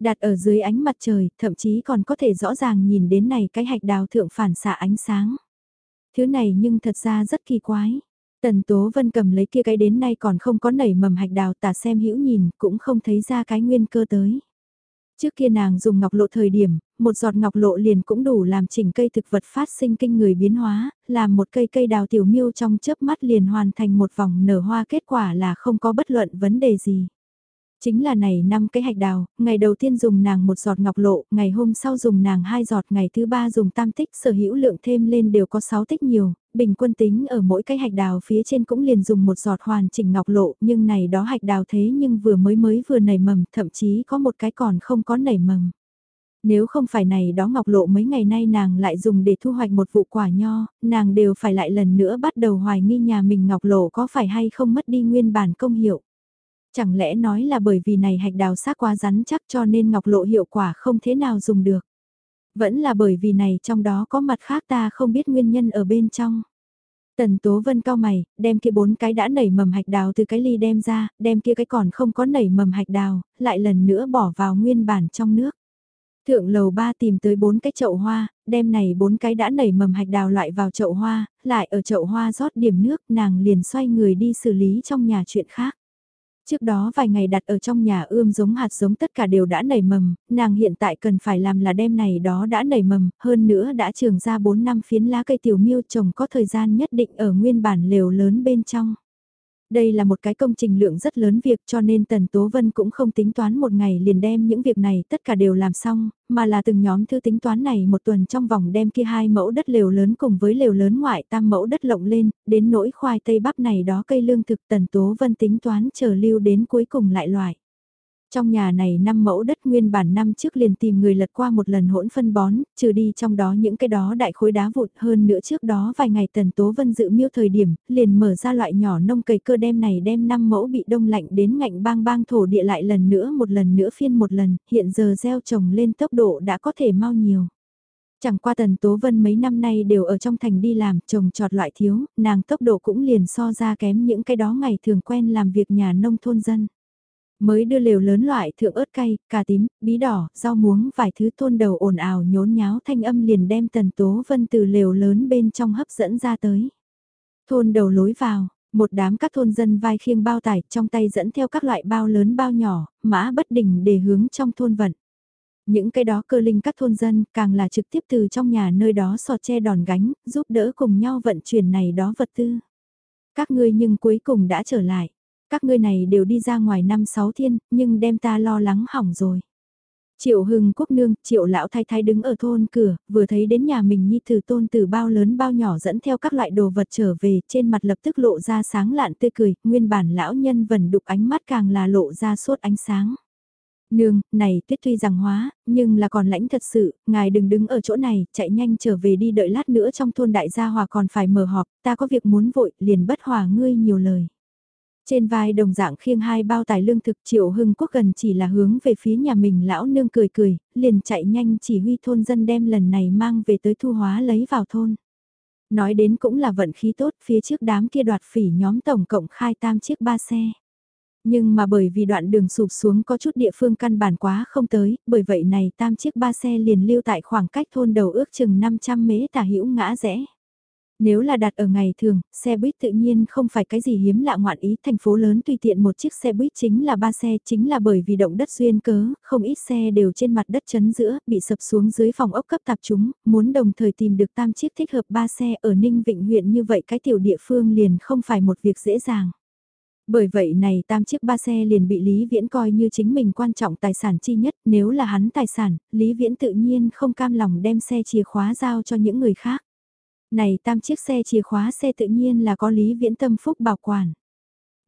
Đặt ở dưới ánh mặt trời, thậm chí còn có thể rõ ràng nhìn đến này cái hạch đào thượng phản xạ ánh sáng. Thứ này nhưng thật ra rất kỳ quái. Tần Tố Vân cầm lấy kia cái đến nay còn không có nảy mầm hạch đào tả xem hữu nhìn, cũng không thấy ra cái nguyên cơ tới. Trước kia nàng dùng ngọc lộ thời điểm, một giọt ngọc lộ liền cũng đủ làm chỉnh cây thực vật phát sinh kinh người biến hóa, làm một cây cây đào tiểu miêu trong chớp mắt liền hoàn thành một vòng nở hoa kết quả là không có bất luận vấn đề gì. Chính là này năm cái hạch đào, ngày đầu tiên dùng nàng một giọt ngọc lộ, ngày hôm sau dùng nàng hai giọt, ngày thứ ba dùng tam tích, sở hữu lượng thêm lên đều có 6 tích nhiều, bình quân tính ở mỗi cái hạch đào phía trên cũng liền dùng một giọt hoàn chỉnh ngọc lộ, nhưng này đó hạch đào thế nhưng vừa mới mới vừa nảy mầm, thậm chí có một cái còn không có nảy mầm. Nếu không phải này đó ngọc lộ mấy ngày nay nàng lại dùng để thu hoạch một vụ quả nho, nàng đều phải lại lần nữa bắt đầu hoài nghi nhà mình ngọc lộ có phải hay không mất đi nguyên bản công hiệu. Chẳng lẽ nói là bởi vì này hạch đào xác quá rắn chắc cho nên ngọc lộ hiệu quả không thế nào dùng được. Vẫn là bởi vì này trong đó có mặt khác ta không biết nguyên nhân ở bên trong. Tần Tố Vân cao mày, đem kia bốn cái đã nảy mầm hạch đào từ cái ly đem ra, đem kia cái còn không có nảy mầm hạch đào, lại lần nữa bỏ vào nguyên bản trong nước. Thượng lầu ba tìm tới bốn cái chậu hoa, đem này bốn cái đã nảy mầm hạch đào loại vào chậu hoa, lại ở chậu hoa rót điểm nước, nàng liền xoay người đi xử lý trong nhà chuyện khác. Trước đó vài ngày đặt ở trong nhà ươm giống hạt giống tất cả đều đã nảy mầm, nàng hiện tại cần phải làm là đem này đó đã nảy mầm, hơn nữa đã trường ra 4 năm phiến lá cây tiểu miêu trồng có thời gian nhất định ở nguyên bản lều lớn bên trong. Đây là một cái công trình lượng rất lớn việc cho nên Tần Tố Vân cũng không tính toán một ngày liền đem những việc này tất cả đều làm xong, mà là từng nhóm thư tính toán này một tuần trong vòng đem kia hai mẫu đất lều lớn cùng với lều lớn ngoại tam mẫu đất lộng lên, đến nỗi khoai tây bắp này đó cây lương thực Tần Tố Vân tính toán chờ lưu đến cuối cùng lại loại. Trong nhà này năm mẫu đất nguyên bản năm trước liền tìm người lật qua một lần hỗn phân bón, trừ đi trong đó những cái đó đại khối đá vụn hơn nữa trước đó vài ngày Tần Tố Vân dự miêu thời điểm, liền mở ra loại nhỏ nông cày cơ đem này đem năm mẫu bị đông lạnh đến ngạnh bang bang thổ địa lại lần nữa một lần nữa phiên một lần, hiện giờ gieo trồng lên tốc độ đã có thể mau nhiều. Chẳng qua Tần Tố Vân mấy năm nay đều ở trong thành đi làm, trồng trọt loại thiếu, nàng tốc độ cũng liền so ra kém những cái đó ngày thường quen làm việc nhà nông thôn dân. Mới đưa lều lớn loại thượng ớt cay, cà tím, bí đỏ, rau muống vài thứ thôn đầu ồn ào nhốn nháo thanh âm liền đem tần tố vân từ lều lớn bên trong hấp dẫn ra tới. Thôn đầu lối vào, một đám các thôn dân vai khiêng bao tải trong tay dẫn theo các loại bao lớn bao nhỏ, mã bất đình để hướng trong thôn vận. Những cái đó cơ linh các thôn dân càng là trực tiếp từ trong nhà nơi đó sọt che đòn gánh, giúp đỡ cùng nhau vận chuyển này đó vật tư. Các ngươi nhưng cuối cùng đã trở lại các ngươi này đều đi ra ngoài năm sáu thiên, nhưng đem ta lo lắng hỏng rồi. Triệu hưng quốc nương, triệu lão thái thái đứng ở thôn cửa, vừa thấy đến nhà mình nhi từ tôn từ bao lớn bao nhỏ dẫn theo các loại đồ vật trở về, trên mặt lập tức lộ ra sáng lạn tươi cười, nguyên bản lão nhân vần đục ánh mắt càng là lộ ra suốt ánh sáng. Nương, này tuyết tuy rằng hóa, nhưng là còn lãnh thật sự, ngài đừng đứng ở chỗ này, chạy nhanh trở về đi đợi lát nữa trong thôn đại gia hòa còn phải mở họp, ta có việc muốn vội, liền bất hòa ngươi nhiều lời. Trên vai đồng dạng khiêng hai bao tài lương thực triệu hưng quốc gần chỉ là hướng về phía nhà mình lão nương cười cười, liền chạy nhanh chỉ huy thôn dân đem lần này mang về tới thu hóa lấy vào thôn. Nói đến cũng là vận khí tốt phía trước đám kia đoạt phỉ nhóm tổng cộng khai tam chiếc ba xe. Nhưng mà bởi vì đoạn đường sụp xuống có chút địa phương căn bản quá không tới, bởi vậy này tam chiếc ba xe liền lưu tại khoảng cách thôn đầu ước chừng 500 mế tả hữu ngã rẽ. Nếu là đặt ở ngày thường, xe buýt tự nhiên không phải cái gì hiếm lạ ngoạn ý, thành phố lớn tùy tiện một chiếc xe buýt chính là ba xe, chính là bởi vì động đất duyên cớ, không ít xe đều trên mặt đất chấn giữa, bị sập xuống dưới phòng ốc cấp tạp chúng, muốn đồng thời tìm được tam chiếc thích hợp ba xe ở Ninh Vịnh huyện như vậy cái tiểu địa phương liền không phải một việc dễ dàng. Bởi vậy này tam chiếc ba xe liền bị Lý Viễn coi như chính mình quan trọng tài sản chi nhất, nếu là hắn tài sản, Lý Viễn tự nhiên không cam lòng đem xe chìa khóa giao cho những người khác. Này tam chiếc xe chìa khóa xe tự nhiên là có Lý Viễn Tâm Phúc bảo quản.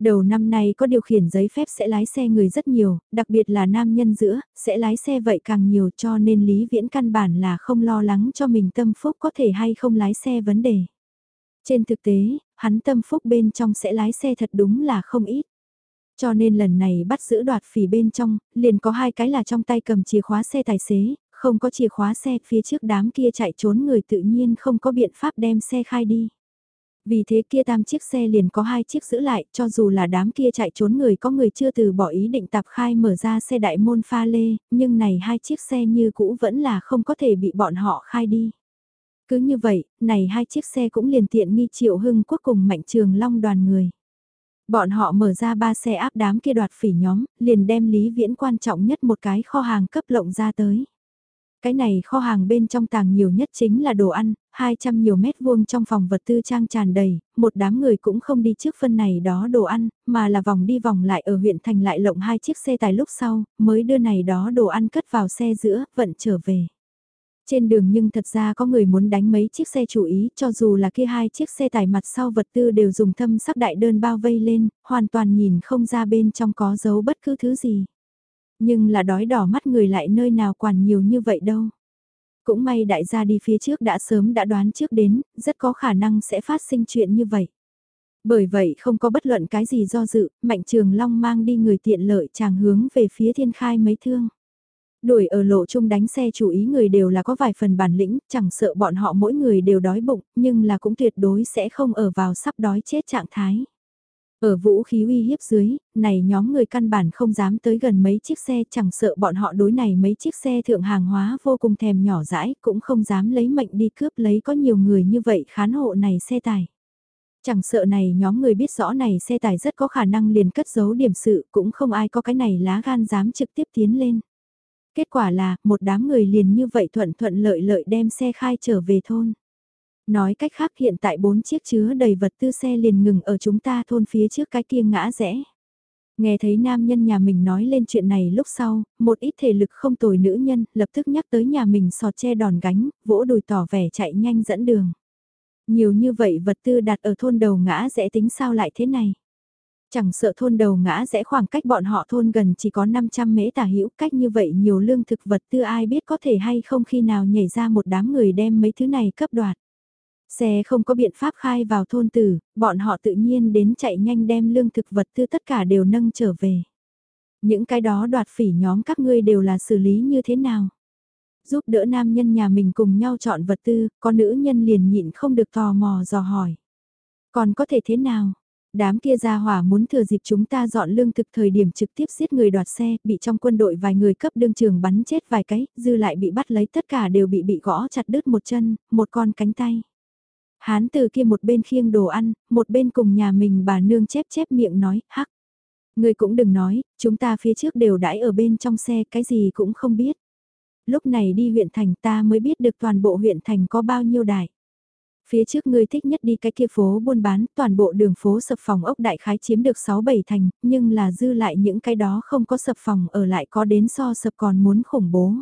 Đầu năm nay có điều khiển giấy phép sẽ lái xe người rất nhiều, đặc biệt là nam nhân giữa, sẽ lái xe vậy càng nhiều cho nên Lý Viễn căn bản là không lo lắng cho mình tâm phúc có thể hay không lái xe vấn đề. Trên thực tế, hắn tâm phúc bên trong sẽ lái xe thật đúng là không ít. Cho nên lần này bắt giữ đoạt phỉ bên trong, liền có hai cái là trong tay cầm chìa khóa xe tài xế, không có chìa khóa xe phía trước đám kia chạy trốn người tự nhiên không có biện pháp đem xe khai đi. Vì thế kia tam chiếc xe liền có hai chiếc giữ lại, cho dù là đám kia chạy trốn người có người chưa từ bỏ ý định tạp khai mở ra xe đại môn pha lê, nhưng này hai chiếc xe như cũ vẫn là không có thể bị bọn họ khai đi. Cứ như vậy, này hai chiếc xe cũng liền tiện nghi triệu hưng quốc cùng mạnh trường long đoàn người. Bọn họ mở ra ba xe áp đám kia đoạt phỉ nhóm, liền đem Lý Viễn quan trọng nhất một cái kho hàng cấp lộng ra tới. Cái này kho hàng bên trong tàng nhiều nhất chính là đồ ăn, 200 nhiều mét vuông trong phòng vật tư trang tràn đầy, một đám người cũng không đi trước phân này đó đồ ăn, mà là vòng đi vòng lại ở huyện thành lại lộng hai chiếc xe tài lúc sau, mới đưa này đó đồ ăn cất vào xe giữa, vận trở về. Trên đường nhưng thật ra có người muốn đánh mấy chiếc xe chủ ý cho dù là kia hai chiếc xe tải mặt sau vật tư đều dùng thâm sắc đại đơn bao vây lên, hoàn toàn nhìn không ra bên trong có dấu bất cứ thứ gì. Nhưng là đói đỏ mắt người lại nơi nào quản nhiều như vậy đâu. Cũng may đại gia đi phía trước đã sớm đã đoán trước đến, rất có khả năng sẽ phát sinh chuyện như vậy. Bởi vậy không có bất luận cái gì do dự, Mạnh Trường Long mang đi người tiện lợi chàng hướng về phía thiên khai mấy thương. Đuổi ở lộ chung đánh xe chú ý người đều là có vài phần bản lĩnh, chẳng sợ bọn họ mỗi người đều đói bụng, nhưng là cũng tuyệt đối sẽ không ở vào sắp đói chết trạng thái. Ở vũ khí uy hiếp dưới, này nhóm người căn bản không dám tới gần mấy chiếc xe chẳng sợ bọn họ đối này mấy chiếc xe thượng hàng hóa vô cùng thèm nhỏ dãi cũng không dám lấy mệnh đi cướp lấy có nhiều người như vậy khán hộ này xe tải. Chẳng sợ này nhóm người biết rõ này xe tải rất có khả năng liền cất giấu điểm sự cũng không ai có cái này lá gan dám trực tiếp tiến lên. Kết quả là, một đám người liền như vậy thuận thuận lợi lợi đem xe khai trở về thôn. Nói cách khác hiện tại bốn chiếc chứa đầy vật tư xe liền ngừng ở chúng ta thôn phía trước cái kia ngã rẽ. Nghe thấy nam nhân nhà mình nói lên chuyện này lúc sau, một ít thể lực không tồi nữ nhân lập tức nhắc tới nhà mình sọt che đòn gánh, vỗ đùi tỏ vẻ chạy nhanh dẫn đường. Nhiều như vậy vật tư đặt ở thôn đầu ngã rẽ tính sao lại thế này. Chẳng sợ thôn đầu ngã rẽ khoảng cách bọn họ thôn gần chỉ có 500 mễ tả hữu cách như vậy nhiều lương thực vật tư ai biết có thể hay không khi nào nhảy ra một đám người đem mấy thứ này cấp đoạt. Xe không có biện pháp khai vào thôn tử, bọn họ tự nhiên đến chạy nhanh đem lương thực vật tư tất cả đều nâng trở về. Những cái đó đoạt phỉ nhóm các ngươi đều là xử lý như thế nào? Giúp đỡ nam nhân nhà mình cùng nhau chọn vật tư, có nữ nhân liền nhịn không được tò mò dò hỏi. Còn có thể thế nào? Đám kia ra hỏa muốn thừa dịp chúng ta dọn lương thực thời điểm trực tiếp giết người đoạt xe, bị trong quân đội vài người cấp đương trường bắn chết vài cái, dư lại bị bắt lấy tất cả đều bị bị gõ chặt đứt một chân, một con cánh tay. Hán từ kia một bên khiêng đồ ăn, một bên cùng nhà mình bà nương chép chép miệng nói, hắc. Người cũng đừng nói, chúng ta phía trước đều đãi ở bên trong xe, cái gì cũng không biết. Lúc này đi huyện thành ta mới biết được toàn bộ huyện thành có bao nhiêu đại. Phía trước ngươi thích nhất đi cái kia phố buôn bán, toàn bộ đường phố sập phòng ốc đại khái chiếm được 6-7 thành, nhưng là dư lại những cái đó không có sập phòng ở lại có đến so sập còn muốn khủng bố.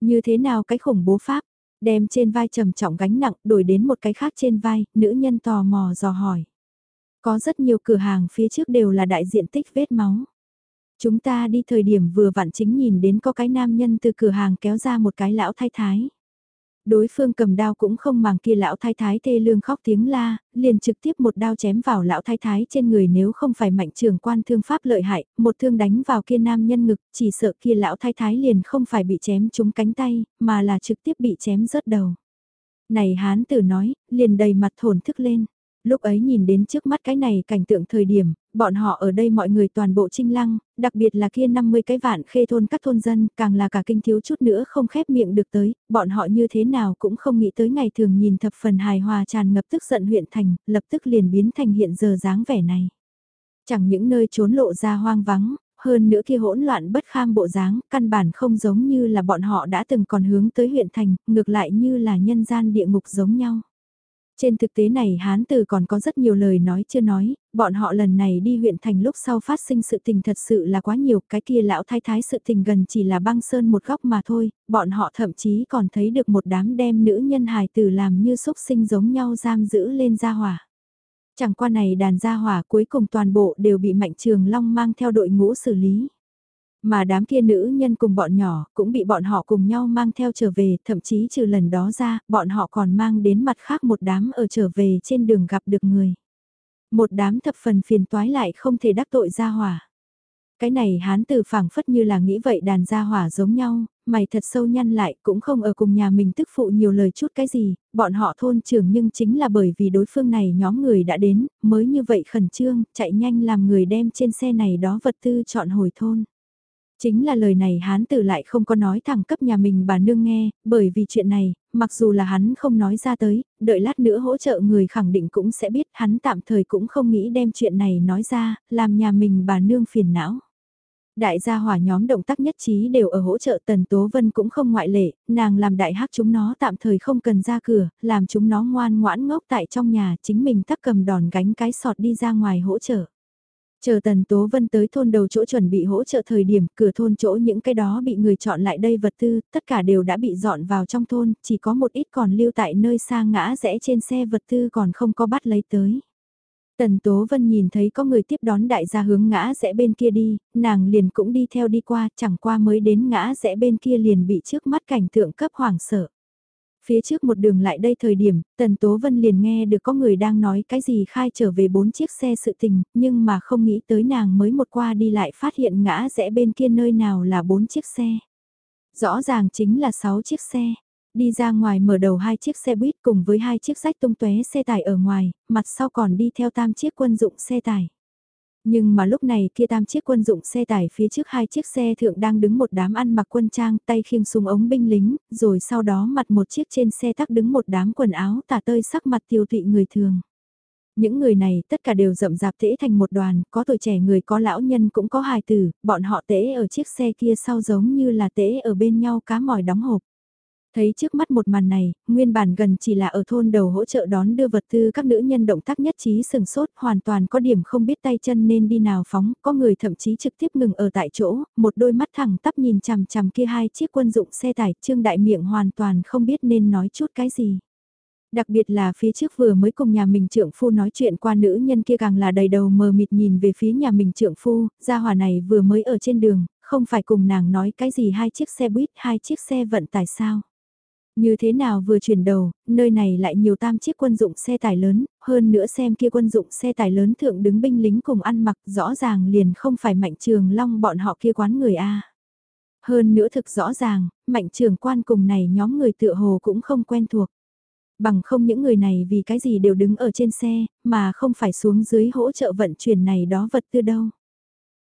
Như thế nào cái khủng bố pháp, đem trên vai trầm trọng gánh nặng đổi đến một cái khác trên vai, nữ nhân tò mò dò hỏi. Có rất nhiều cửa hàng phía trước đều là đại diện tích vết máu. Chúng ta đi thời điểm vừa vặn chính nhìn đến có cái nam nhân từ cửa hàng kéo ra một cái lão thái thái. Đối phương cầm đao cũng không màng kia lão thái thái tê lương khóc tiếng la, liền trực tiếp một đao chém vào lão thái thái trên người nếu không phải mạnh trường quan thương pháp lợi hại, một thương đánh vào kia nam nhân ngực, chỉ sợ kia lão thái thái liền không phải bị chém trúng cánh tay, mà là trực tiếp bị chém rớt đầu. Này hán tử nói, liền đầy mặt thổn thức lên. Lúc ấy nhìn đến trước mắt cái này cảnh tượng thời điểm, bọn họ ở đây mọi người toàn bộ trinh lăng, đặc biệt là kia 50 cái vạn khê thôn các thôn dân, càng là cả kinh thiếu chút nữa không khép miệng được tới, bọn họ như thế nào cũng không nghĩ tới ngày thường nhìn thập phần hài hòa tràn ngập tức giận huyện thành, lập tức liền biến thành hiện giờ dáng vẻ này. Chẳng những nơi trốn lộ ra hoang vắng, hơn nữa kia hỗn loạn bất kham bộ dáng, căn bản không giống như là bọn họ đã từng còn hướng tới huyện thành, ngược lại như là nhân gian địa ngục giống nhau. Trên thực tế này hán từ còn có rất nhiều lời nói chưa nói, bọn họ lần này đi huyện thành lúc sau phát sinh sự tình thật sự là quá nhiều, cái kia lão thái thái sự tình gần chỉ là băng sơn một góc mà thôi, bọn họ thậm chí còn thấy được một đám đem nữ nhân hài tử làm như xúc sinh giống nhau giam giữ lên gia hỏa. Chẳng qua này đàn gia hỏa cuối cùng toàn bộ đều bị mạnh trường long mang theo đội ngũ xử lý. Mà đám kia nữ nhân cùng bọn nhỏ cũng bị bọn họ cùng nhau mang theo trở về, thậm chí trừ lần đó ra, bọn họ còn mang đến mặt khác một đám ở trở về trên đường gặp được người. Một đám thập phần phiền toái lại không thể đắc tội ra hỏa. Cái này hán từ phảng phất như là nghĩ vậy đàn gia hỏa giống nhau, mày thật sâu nhăn lại cũng không ở cùng nhà mình tức phụ nhiều lời chút cái gì, bọn họ thôn trưởng nhưng chính là bởi vì đối phương này nhóm người đã đến, mới như vậy khẩn trương, chạy nhanh làm người đem trên xe này đó vật tư chọn hồi thôn. Chính là lời này hán tử lại không có nói thẳng cấp nhà mình bà nương nghe, bởi vì chuyện này, mặc dù là hắn không nói ra tới, đợi lát nữa hỗ trợ người khẳng định cũng sẽ biết hắn tạm thời cũng không nghĩ đem chuyện này nói ra, làm nhà mình bà nương phiền não. Đại gia hỏa nhóm động tác nhất trí đều ở hỗ trợ Tần Tố Vân cũng không ngoại lệ, nàng làm đại hắc chúng nó tạm thời không cần ra cửa, làm chúng nó ngoan ngoãn ngốc tại trong nhà, chính mình tắc cầm đòn gánh cái sọt đi ra ngoài hỗ trợ. Chờ Tần Tố Vân tới thôn đầu chỗ chuẩn bị hỗ trợ thời điểm, cửa thôn chỗ những cái đó bị người chọn lại đây vật tư, tất cả đều đã bị dọn vào trong thôn, chỉ có một ít còn lưu tại nơi xa ngã rẽ trên xe vật tư còn không có bắt lấy tới. Tần Tố Vân nhìn thấy có người tiếp đón đại gia hướng ngã rẽ bên kia đi, nàng liền cũng đi theo đi qua, chẳng qua mới đến ngã rẽ bên kia liền bị trước mắt cảnh tượng cấp hoảng sợ. Phía trước một đường lại đây thời điểm, Tần Tố Vân liền nghe được có người đang nói cái gì khai trở về bốn chiếc xe sự tình, nhưng mà không nghĩ tới nàng mới một qua đi lại phát hiện ngã rẽ bên kia nơi nào là bốn chiếc xe. Rõ ràng chính là sáu chiếc xe. Đi ra ngoài mở đầu hai chiếc xe buýt cùng với hai chiếc rách tung tóe xe tải ở ngoài, mặt sau còn đi theo tam chiếc quân dụng xe tải. Nhưng mà lúc này kia tam chiếc quân dụng xe tải phía trước hai chiếc xe thượng đang đứng một đám ăn mặc quân trang tay khiêng súng ống binh lính, rồi sau đó mặt một chiếc trên xe tắc đứng một đám quần áo tả tơi sắc mặt tiêu thụy người thường. Những người này tất cả đều rậm rạp tễ thành một đoàn, có tuổi trẻ người có lão nhân cũng có hài tử, bọn họ tễ ở chiếc xe kia sau giống như là tễ ở bên nhau cá mỏi đóng hộp. Thấy trước mắt một màn này, nguyên bản gần chỉ là ở thôn đầu hỗ trợ đón đưa vật tư các nữ nhân động tác nhất trí sừng sốt hoàn toàn có điểm không biết tay chân nên đi nào phóng, có người thậm chí trực tiếp ngừng ở tại chỗ, một đôi mắt thẳng tắp nhìn chằm chằm kia hai chiếc quân dụng xe tải, trương đại miệng hoàn toàn không biết nên nói chút cái gì. Đặc biệt là phía trước vừa mới cùng nhà mình trưởng phu nói chuyện qua nữ nhân kia càng là đầy đầu mờ mịt nhìn về phía nhà mình trưởng phu, gia hỏa này vừa mới ở trên đường, không phải cùng nàng nói cái gì hai chiếc xe buýt, hai chiếc xe vận tải sao. Như thế nào vừa chuyển đầu, nơi này lại nhiều tam chiếc quân dụng xe tải lớn, hơn nữa xem kia quân dụng xe tải lớn thượng đứng binh lính cùng ăn mặc rõ ràng liền không phải mạnh trường long bọn họ kia quán người A. Hơn nữa thực rõ ràng, mạnh trường quan cùng này nhóm người tựa hồ cũng không quen thuộc. Bằng không những người này vì cái gì đều đứng ở trên xe, mà không phải xuống dưới hỗ trợ vận chuyển này đó vật tư đâu.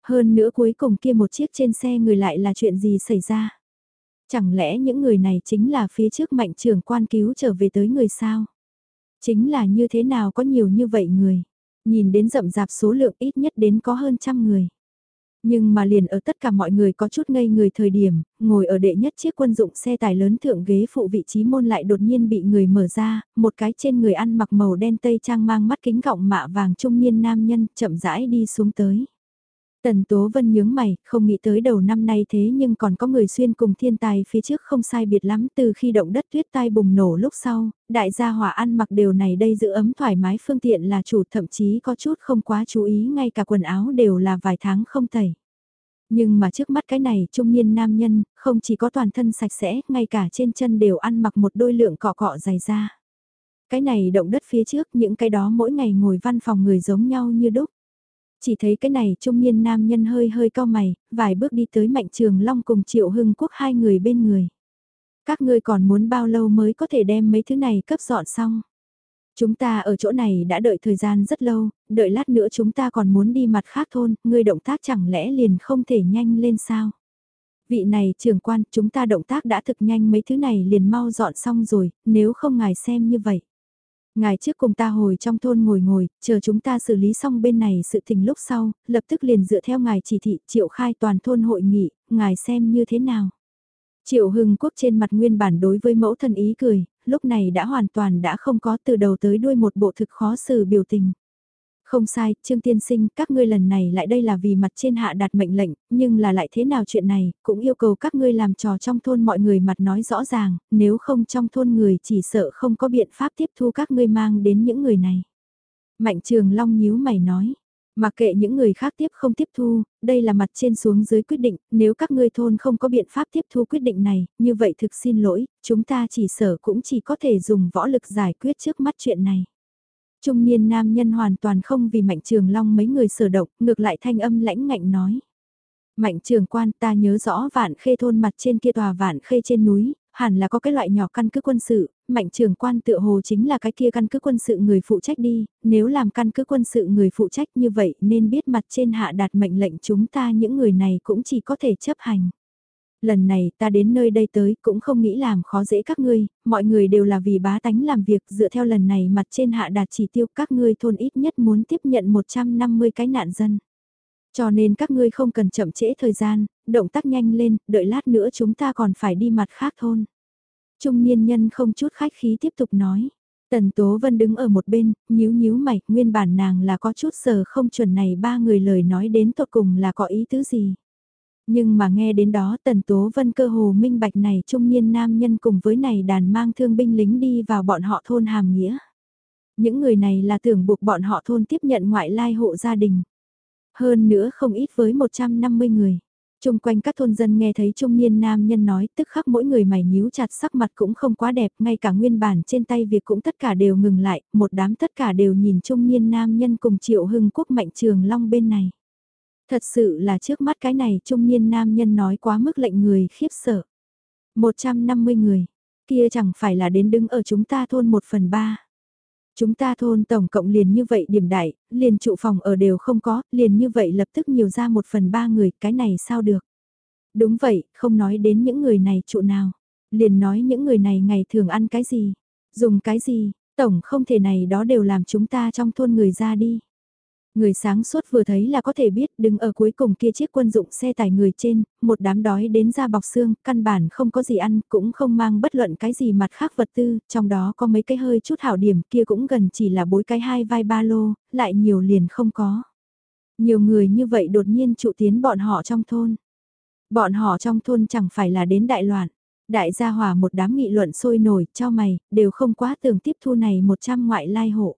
Hơn nữa cuối cùng kia một chiếc trên xe người lại là chuyện gì xảy ra. Chẳng lẽ những người này chính là phía trước mạnh trưởng quan cứu trở về tới người sao? Chính là như thế nào có nhiều như vậy người? Nhìn đến rậm rạp số lượng ít nhất đến có hơn trăm người. Nhưng mà liền ở tất cả mọi người có chút ngây người thời điểm, ngồi ở đệ nhất chiếc quân dụng xe tải lớn thượng ghế phụ vị trí môn lại đột nhiên bị người mở ra, một cái trên người ăn mặc màu đen tây trang mang mắt kính gọng mạ vàng trung niên nam nhân chậm rãi đi xuống tới. Tần Tố Vân nhướng mày, không nghĩ tới đầu năm nay thế nhưng còn có người xuyên cùng thiên tài phía trước không sai biệt lắm từ khi động đất tuyết tai bùng nổ lúc sau, đại gia hỏa ăn mặc đều này đây giữ ấm thoải mái phương tiện là chủ thậm chí có chút không quá chú ý ngay cả quần áo đều là vài tháng không tẩy. Nhưng mà trước mắt cái này trung niên nam nhân, không chỉ có toàn thân sạch sẽ, ngay cả trên chân đều ăn mặc một đôi lượng cọ cọ dày da. Cái này động đất phía trước những cái đó mỗi ngày ngồi văn phòng người giống nhau như đúc chỉ thấy cái này trung niên nam nhân hơi hơi cao mày, vài bước đi tới Mạnh Trường Long cùng Triệu Hưng Quốc hai người bên người. Các ngươi còn muốn bao lâu mới có thể đem mấy thứ này cấp dọn xong? Chúng ta ở chỗ này đã đợi thời gian rất lâu, đợi lát nữa chúng ta còn muốn đi mặt khác thôn, ngươi động tác chẳng lẽ liền không thể nhanh lên sao? Vị này trưởng quan, chúng ta động tác đã thực nhanh mấy thứ này liền mau dọn xong rồi, nếu không ngài xem như vậy. Ngài trước cùng ta hồi trong thôn ngồi ngồi, chờ chúng ta xử lý xong bên này sự tình lúc sau, lập tức liền dựa theo ngài chỉ thị triệu khai toàn thôn hội nghị, ngài xem như thế nào. Triệu Hưng Quốc trên mặt nguyên bản đối với mẫu thân ý cười, lúc này đã hoàn toàn đã không có từ đầu tới đuôi một bộ thực khó xử biểu tình. Không sai, Trương Tiên Sinh, các ngươi lần này lại đây là vì mặt trên hạ đạt mệnh lệnh, nhưng là lại thế nào chuyện này, cũng yêu cầu các ngươi làm trò trong thôn mọi người mặt nói rõ ràng, nếu không trong thôn người chỉ sợ không có biện pháp tiếp thu các ngươi mang đến những người này. Mạnh Trường Long nhíu mày nói, mặc kệ những người khác tiếp không tiếp thu, đây là mặt trên xuống dưới quyết định, nếu các ngươi thôn không có biện pháp tiếp thu quyết định này, như vậy thực xin lỗi, chúng ta chỉ sợ cũng chỉ có thể dùng võ lực giải quyết trước mắt chuyện này. Trung niên nam nhân hoàn toàn không vì mạnh trường long mấy người sở động, ngược lại thanh âm lãnh ngạnh nói. Mạnh trường quan ta nhớ rõ vạn khê thôn mặt trên kia tòa vạn khê trên núi, hẳn là có cái loại nhỏ căn cứ quân sự, mạnh trường quan tựa hồ chính là cái kia căn cứ quân sự người phụ trách đi, nếu làm căn cứ quân sự người phụ trách như vậy nên biết mặt trên hạ đạt mệnh lệnh chúng ta những người này cũng chỉ có thể chấp hành. Lần này ta đến nơi đây tới cũng không nghĩ làm khó dễ các ngươi, mọi người đều là vì bá tánh làm việc dựa theo lần này mặt trên hạ đạt chỉ tiêu các ngươi thôn ít nhất muốn tiếp nhận 150 cái nạn dân. Cho nên các ngươi không cần chậm trễ thời gian, động tác nhanh lên, đợi lát nữa chúng ta còn phải đi mặt khác thôn. Trung niên nhân không chút khách khí tiếp tục nói. Tần Tố Vân đứng ở một bên, nhíu nhíu mày, nguyên bản nàng là có chút sờ không chuẩn này ba người lời nói đến tột cùng là có ý tứ gì. Nhưng mà nghe đến đó Tần Tố Vân cơ hồ minh bạch này trung niên nam nhân cùng với này đàn mang thương binh lính đi vào bọn họ thôn hàm nghĩa. Những người này là tưởng buộc bọn họ thôn tiếp nhận ngoại lai hộ gia đình. Hơn nữa không ít với 150 người. Trung quanh các thôn dân nghe thấy trung niên nam nhân nói tức khắc mỗi người mày nhíu chặt sắc mặt cũng không quá đẹp, ngay cả nguyên bản trên tay việc cũng tất cả đều ngừng lại, một đám tất cả đều nhìn trung niên nam nhân cùng triệu hưng quốc mạnh trường long bên này. Thật sự là trước mắt cái này trung niên nam nhân nói quá mức lệnh người khiếp sợ. 150 người, kia chẳng phải là đến đứng ở chúng ta thôn 1 phần 3. Chúng ta thôn tổng cộng liền như vậy điểm đại, liền trụ phòng ở đều không có, liền như vậy lập tức nhiều ra một phần ba người, cái này sao được. Đúng vậy, không nói đến những người này trụ nào. Liền nói những người này ngày thường ăn cái gì, dùng cái gì, tổng không thể này đó đều làm chúng ta trong thôn người ra đi. Người sáng suốt vừa thấy là có thể biết đứng ở cuối cùng kia chiếc quân dụng xe tải người trên, một đám đói đến ra bọc xương, căn bản không có gì ăn, cũng không mang bất luận cái gì mặt khác vật tư, trong đó có mấy cái hơi chút hảo điểm kia cũng gần chỉ là bối cái hai vai ba lô, lại nhiều liền không có. Nhiều người như vậy đột nhiên trụ tiến bọn họ trong thôn. Bọn họ trong thôn chẳng phải là đến đại loạn. Đại gia hòa một đám nghị luận sôi nổi, cho mày, đều không quá tưởng tiếp thu này 100 ngoại lai hộ.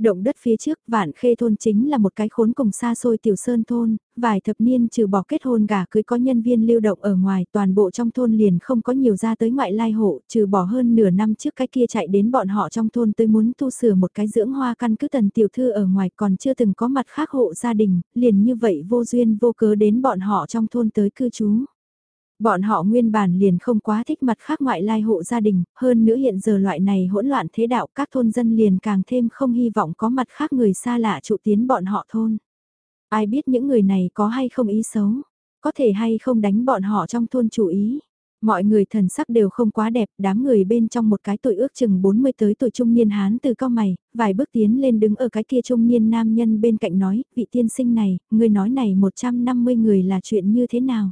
Động đất phía trước, vạn khê thôn chính là một cái khốn cùng xa xôi tiểu sơn thôn, vài thập niên trừ bỏ kết hôn gả cưới có nhân viên lưu động ở ngoài, toàn bộ trong thôn liền không có nhiều ra tới ngoại lai hộ, trừ bỏ hơn nửa năm trước cái kia chạy đến bọn họ trong thôn tới muốn tu sửa một cái dưỡng hoa căn cứ tần tiểu thư ở ngoài còn chưa từng có mặt khác hộ gia đình, liền như vậy vô duyên vô cớ đến bọn họ trong thôn tới cư trú. Bọn họ nguyên bản liền không quá thích mặt khác ngoại lai hộ gia đình, hơn nữa hiện giờ loại này hỗn loạn thế đạo các thôn dân liền càng thêm không hy vọng có mặt khác người xa lạ trụ tiến bọn họ thôn. Ai biết những người này có hay không ý xấu, có thể hay không đánh bọn họ trong thôn chủ ý. Mọi người thần sắc đều không quá đẹp, đám người bên trong một cái tuổi ước chừng 40 tới tuổi trung niên hán từ cao mày, vài bước tiến lên đứng ở cái kia trung niên nam nhân bên cạnh nói, vị tiên sinh này, người nói này 150 người là chuyện như thế nào?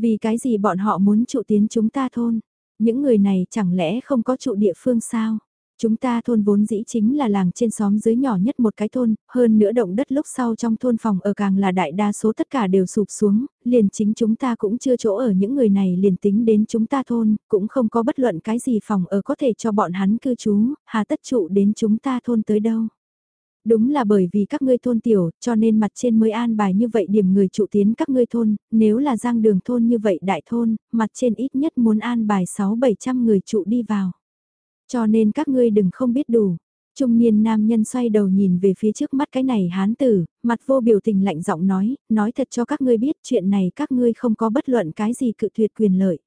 Vì cái gì bọn họ muốn trụ tiến chúng ta thôn? Những người này chẳng lẽ không có trụ địa phương sao? Chúng ta thôn vốn dĩ chính là làng trên xóm dưới nhỏ nhất một cái thôn, hơn nữa động đất lúc sau trong thôn phòng ở càng là đại đa số tất cả đều sụp xuống, liền chính chúng ta cũng chưa chỗ ở những người này liền tính đến chúng ta thôn, cũng không có bất luận cái gì phòng ở có thể cho bọn hắn cư trú, hà tất trụ đến chúng ta thôn tới đâu. Đúng là bởi vì các ngươi thôn tiểu, cho nên mặt trên mới an bài như vậy điểm người trụ tiến các ngươi thôn, nếu là giang đường thôn như vậy đại thôn, mặt trên ít nhất muốn an bài 6-700 người trụ đi vào. Cho nên các ngươi đừng không biết đủ. Trung niên nam nhân xoay đầu nhìn về phía trước mắt cái này hán tử, mặt vô biểu tình lạnh giọng nói, nói thật cho các ngươi biết chuyện này các ngươi không có bất luận cái gì cự tuyệt quyền lợi.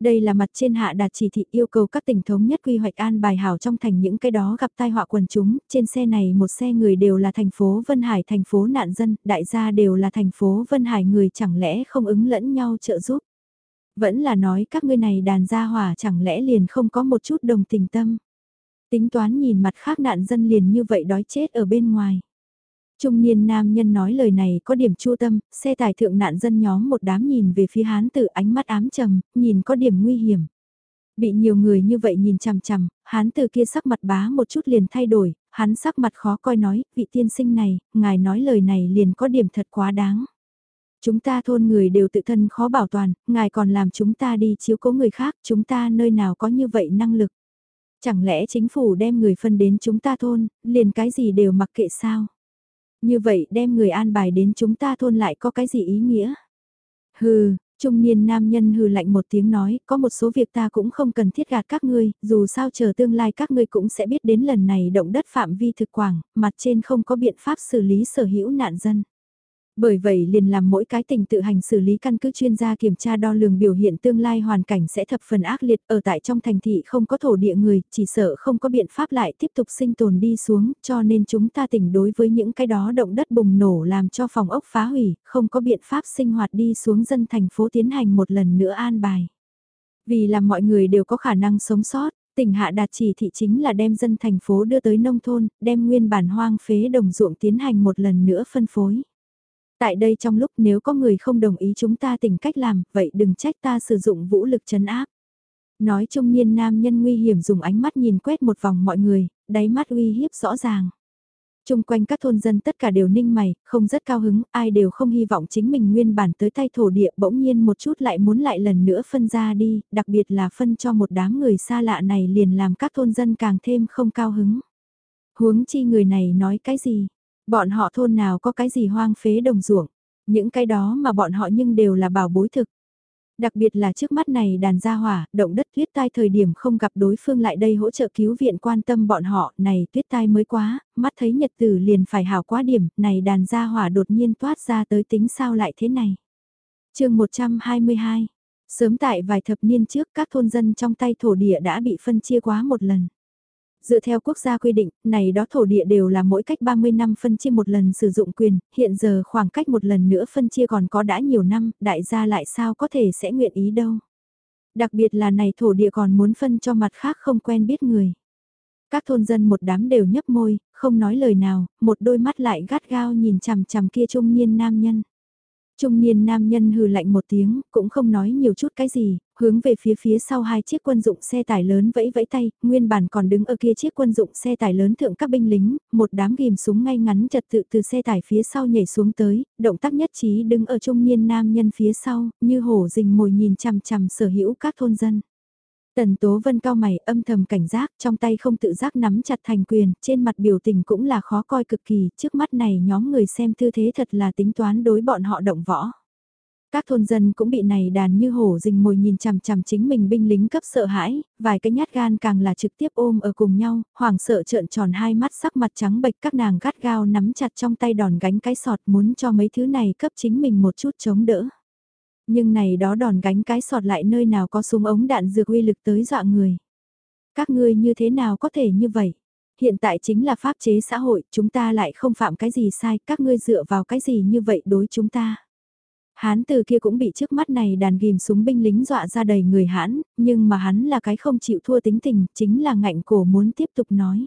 Đây là mặt trên hạ đạt chỉ thị yêu cầu các tỉnh thống nhất quy hoạch an bài hảo trong thành những cái đó gặp tai họa quần chúng, trên xe này một xe người đều là thành phố Vân Hải thành phố nạn dân, đại gia đều là thành phố Vân Hải người chẳng lẽ không ứng lẫn nhau trợ giúp. Vẫn là nói các ngươi này đàn gia hỏa chẳng lẽ liền không có một chút đồng tình tâm. Tính toán nhìn mặt khác nạn dân liền như vậy đói chết ở bên ngoài. Trung niên nam nhân nói lời này có điểm chua tâm, xe tải thượng nạn dân nhóm một đám nhìn về phía hán tử ánh mắt ám trầm, nhìn có điểm nguy hiểm. Bị nhiều người như vậy nhìn chằm chằm, hán tử kia sắc mặt bá một chút liền thay đổi, hắn sắc mặt khó coi nói, vị tiên sinh này, ngài nói lời này liền có điểm thật quá đáng. Chúng ta thôn người đều tự thân khó bảo toàn, ngài còn làm chúng ta đi chiếu cố người khác, chúng ta nơi nào có như vậy năng lực. Chẳng lẽ chính phủ đem người phân đến chúng ta thôn, liền cái gì đều mặc kệ sao? Như vậy đem người an bài đến chúng ta thôn lại có cái gì ý nghĩa? Hừ, trung niên nam nhân hừ lạnh một tiếng nói, có một số việc ta cũng không cần thiết gạt các ngươi, dù sao chờ tương lai các ngươi cũng sẽ biết đến lần này động đất phạm vi thực quảng, mặt trên không có biện pháp xử lý sở hữu nạn dân. Bởi vậy liền làm mỗi cái tình tự hành xử lý căn cứ chuyên gia kiểm tra đo lường biểu hiện tương lai hoàn cảnh sẽ thập phần ác liệt ở tại trong thành thị không có thổ địa người, chỉ sợ không có biện pháp lại tiếp tục sinh tồn đi xuống, cho nên chúng ta tỉnh đối với những cái đó động đất bùng nổ làm cho phòng ốc phá hủy, không có biện pháp sinh hoạt đi xuống dân thành phố tiến hành một lần nữa an bài. Vì là mọi người đều có khả năng sống sót, tỉnh hạ đạt chỉ thị chính là đem dân thành phố đưa tới nông thôn, đem nguyên bản hoang phế đồng ruộng tiến hành một lần nữa phân phối. Tại đây trong lúc nếu có người không đồng ý chúng ta tỉnh cách làm, vậy đừng trách ta sử dụng vũ lực chấn áp. Nói trung niên nam nhân nguy hiểm dùng ánh mắt nhìn quét một vòng mọi người, đáy mắt uy hiếp rõ ràng. Trung quanh các thôn dân tất cả đều ninh mày, không rất cao hứng, ai đều không hy vọng chính mình nguyên bản tới tay thổ địa bỗng nhiên một chút lại muốn lại lần nữa phân ra đi, đặc biệt là phân cho một đám người xa lạ này liền làm các thôn dân càng thêm không cao hứng. Huống chi người này nói cái gì? Bọn họ thôn nào có cái gì hoang phế đồng ruộng, những cái đó mà bọn họ nhưng đều là bảo bối thực. Đặc biệt là trước mắt này đàn gia hỏa, động đất tuyết tai thời điểm không gặp đối phương lại đây hỗ trợ cứu viện quan tâm bọn họ, này tuyết tai mới quá, mắt thấy nhật tử liền phải hảo quá điểm, này đàn gia hỏa đột nhiên toát ra tới tính sao lại thế này. chương 122, sớm tại vài thập niên trước các thôn dân trong tay thổ địa đã bị phân chia quá một lần. Dựa theo quốc gia quy định, này đó thổ địa đều là mỗi cách 30 năm phân chia một lần sử dụng quyền, hiện giờ khoảng cách một lần nữa phân chia còn có đã nhiều năm, đại gia lại sao có thể sẽ nguyện ý đâu. Đặc biệt là này thổ địa còn muốn phân cho mặt khác không quen biết người. Các thôn dân một đám đều nhấp môi, không nói lời nào, một đôi mắt lại gắt gao nhìn chằm chằm kia trung niên nam nhân. Trung niên nam nhân hừ lạnh một tiếng, cũng không nói nhiều chút cái gì, hướng về phía phía sau hai chiếc quân dụng xe tải lớn vẫy vẫy tay, nguyên bản còn đứng ở kia chiếc quân dụng xe tải lớn thượng các binh lính, một đám ghim súng ngay ngắn trật tự từ xe tải phía sau nhảy xuống tới, động tác nhất trí đứng ở trung niên nam nhân phía sau, như hổ rình mồi nhìn chằm chằm sở hữu các thôn dân. Tần Tố Vân cao mày âm thầm cảnh giác, trong tay không tự giác nắm chặt thành quyền, trên mặt biểu tình cũng là khó coi cực kỳ, trước mắt này nhóm người xem tư thế thật là tính toán đối bọn họ động võ. Các thôn dân cũng bị này đàn như hổ rình mồi nhìn chằm chằm chính mình binh lính cấp sợ hãi, vài cái nhát gan càng là trực tiếp ôm ở cùng nhau, hoảng sợ trợn tròn hai mắt sắc mặt trắng bệch các nàng gắt gao nắm chặt trong tay đòn gánh cái sọt muốn cho mấy thứ này cấp chính mình một chút chống đỡ. Nhưng này đó đòn gánh cái sọt lại nơi nào có súng ống đạn dược uy lực tới dọa người. Các ngươi như thế nào có thể như vậy? Hiện tại chính là pháp chế xã hội, chúng ta lại không phạm cái gì sai, các ngươi dựa vào cái gì như vậy đối chúng ta. Hán từ kia cũng bị trước mắt này đàn ghim súng binh lính dọa ra đầy người hãn, nhưng mà hắn là cái không chịu thua tính tình, chính là ngạnh cổ muốn tiếp tục nói.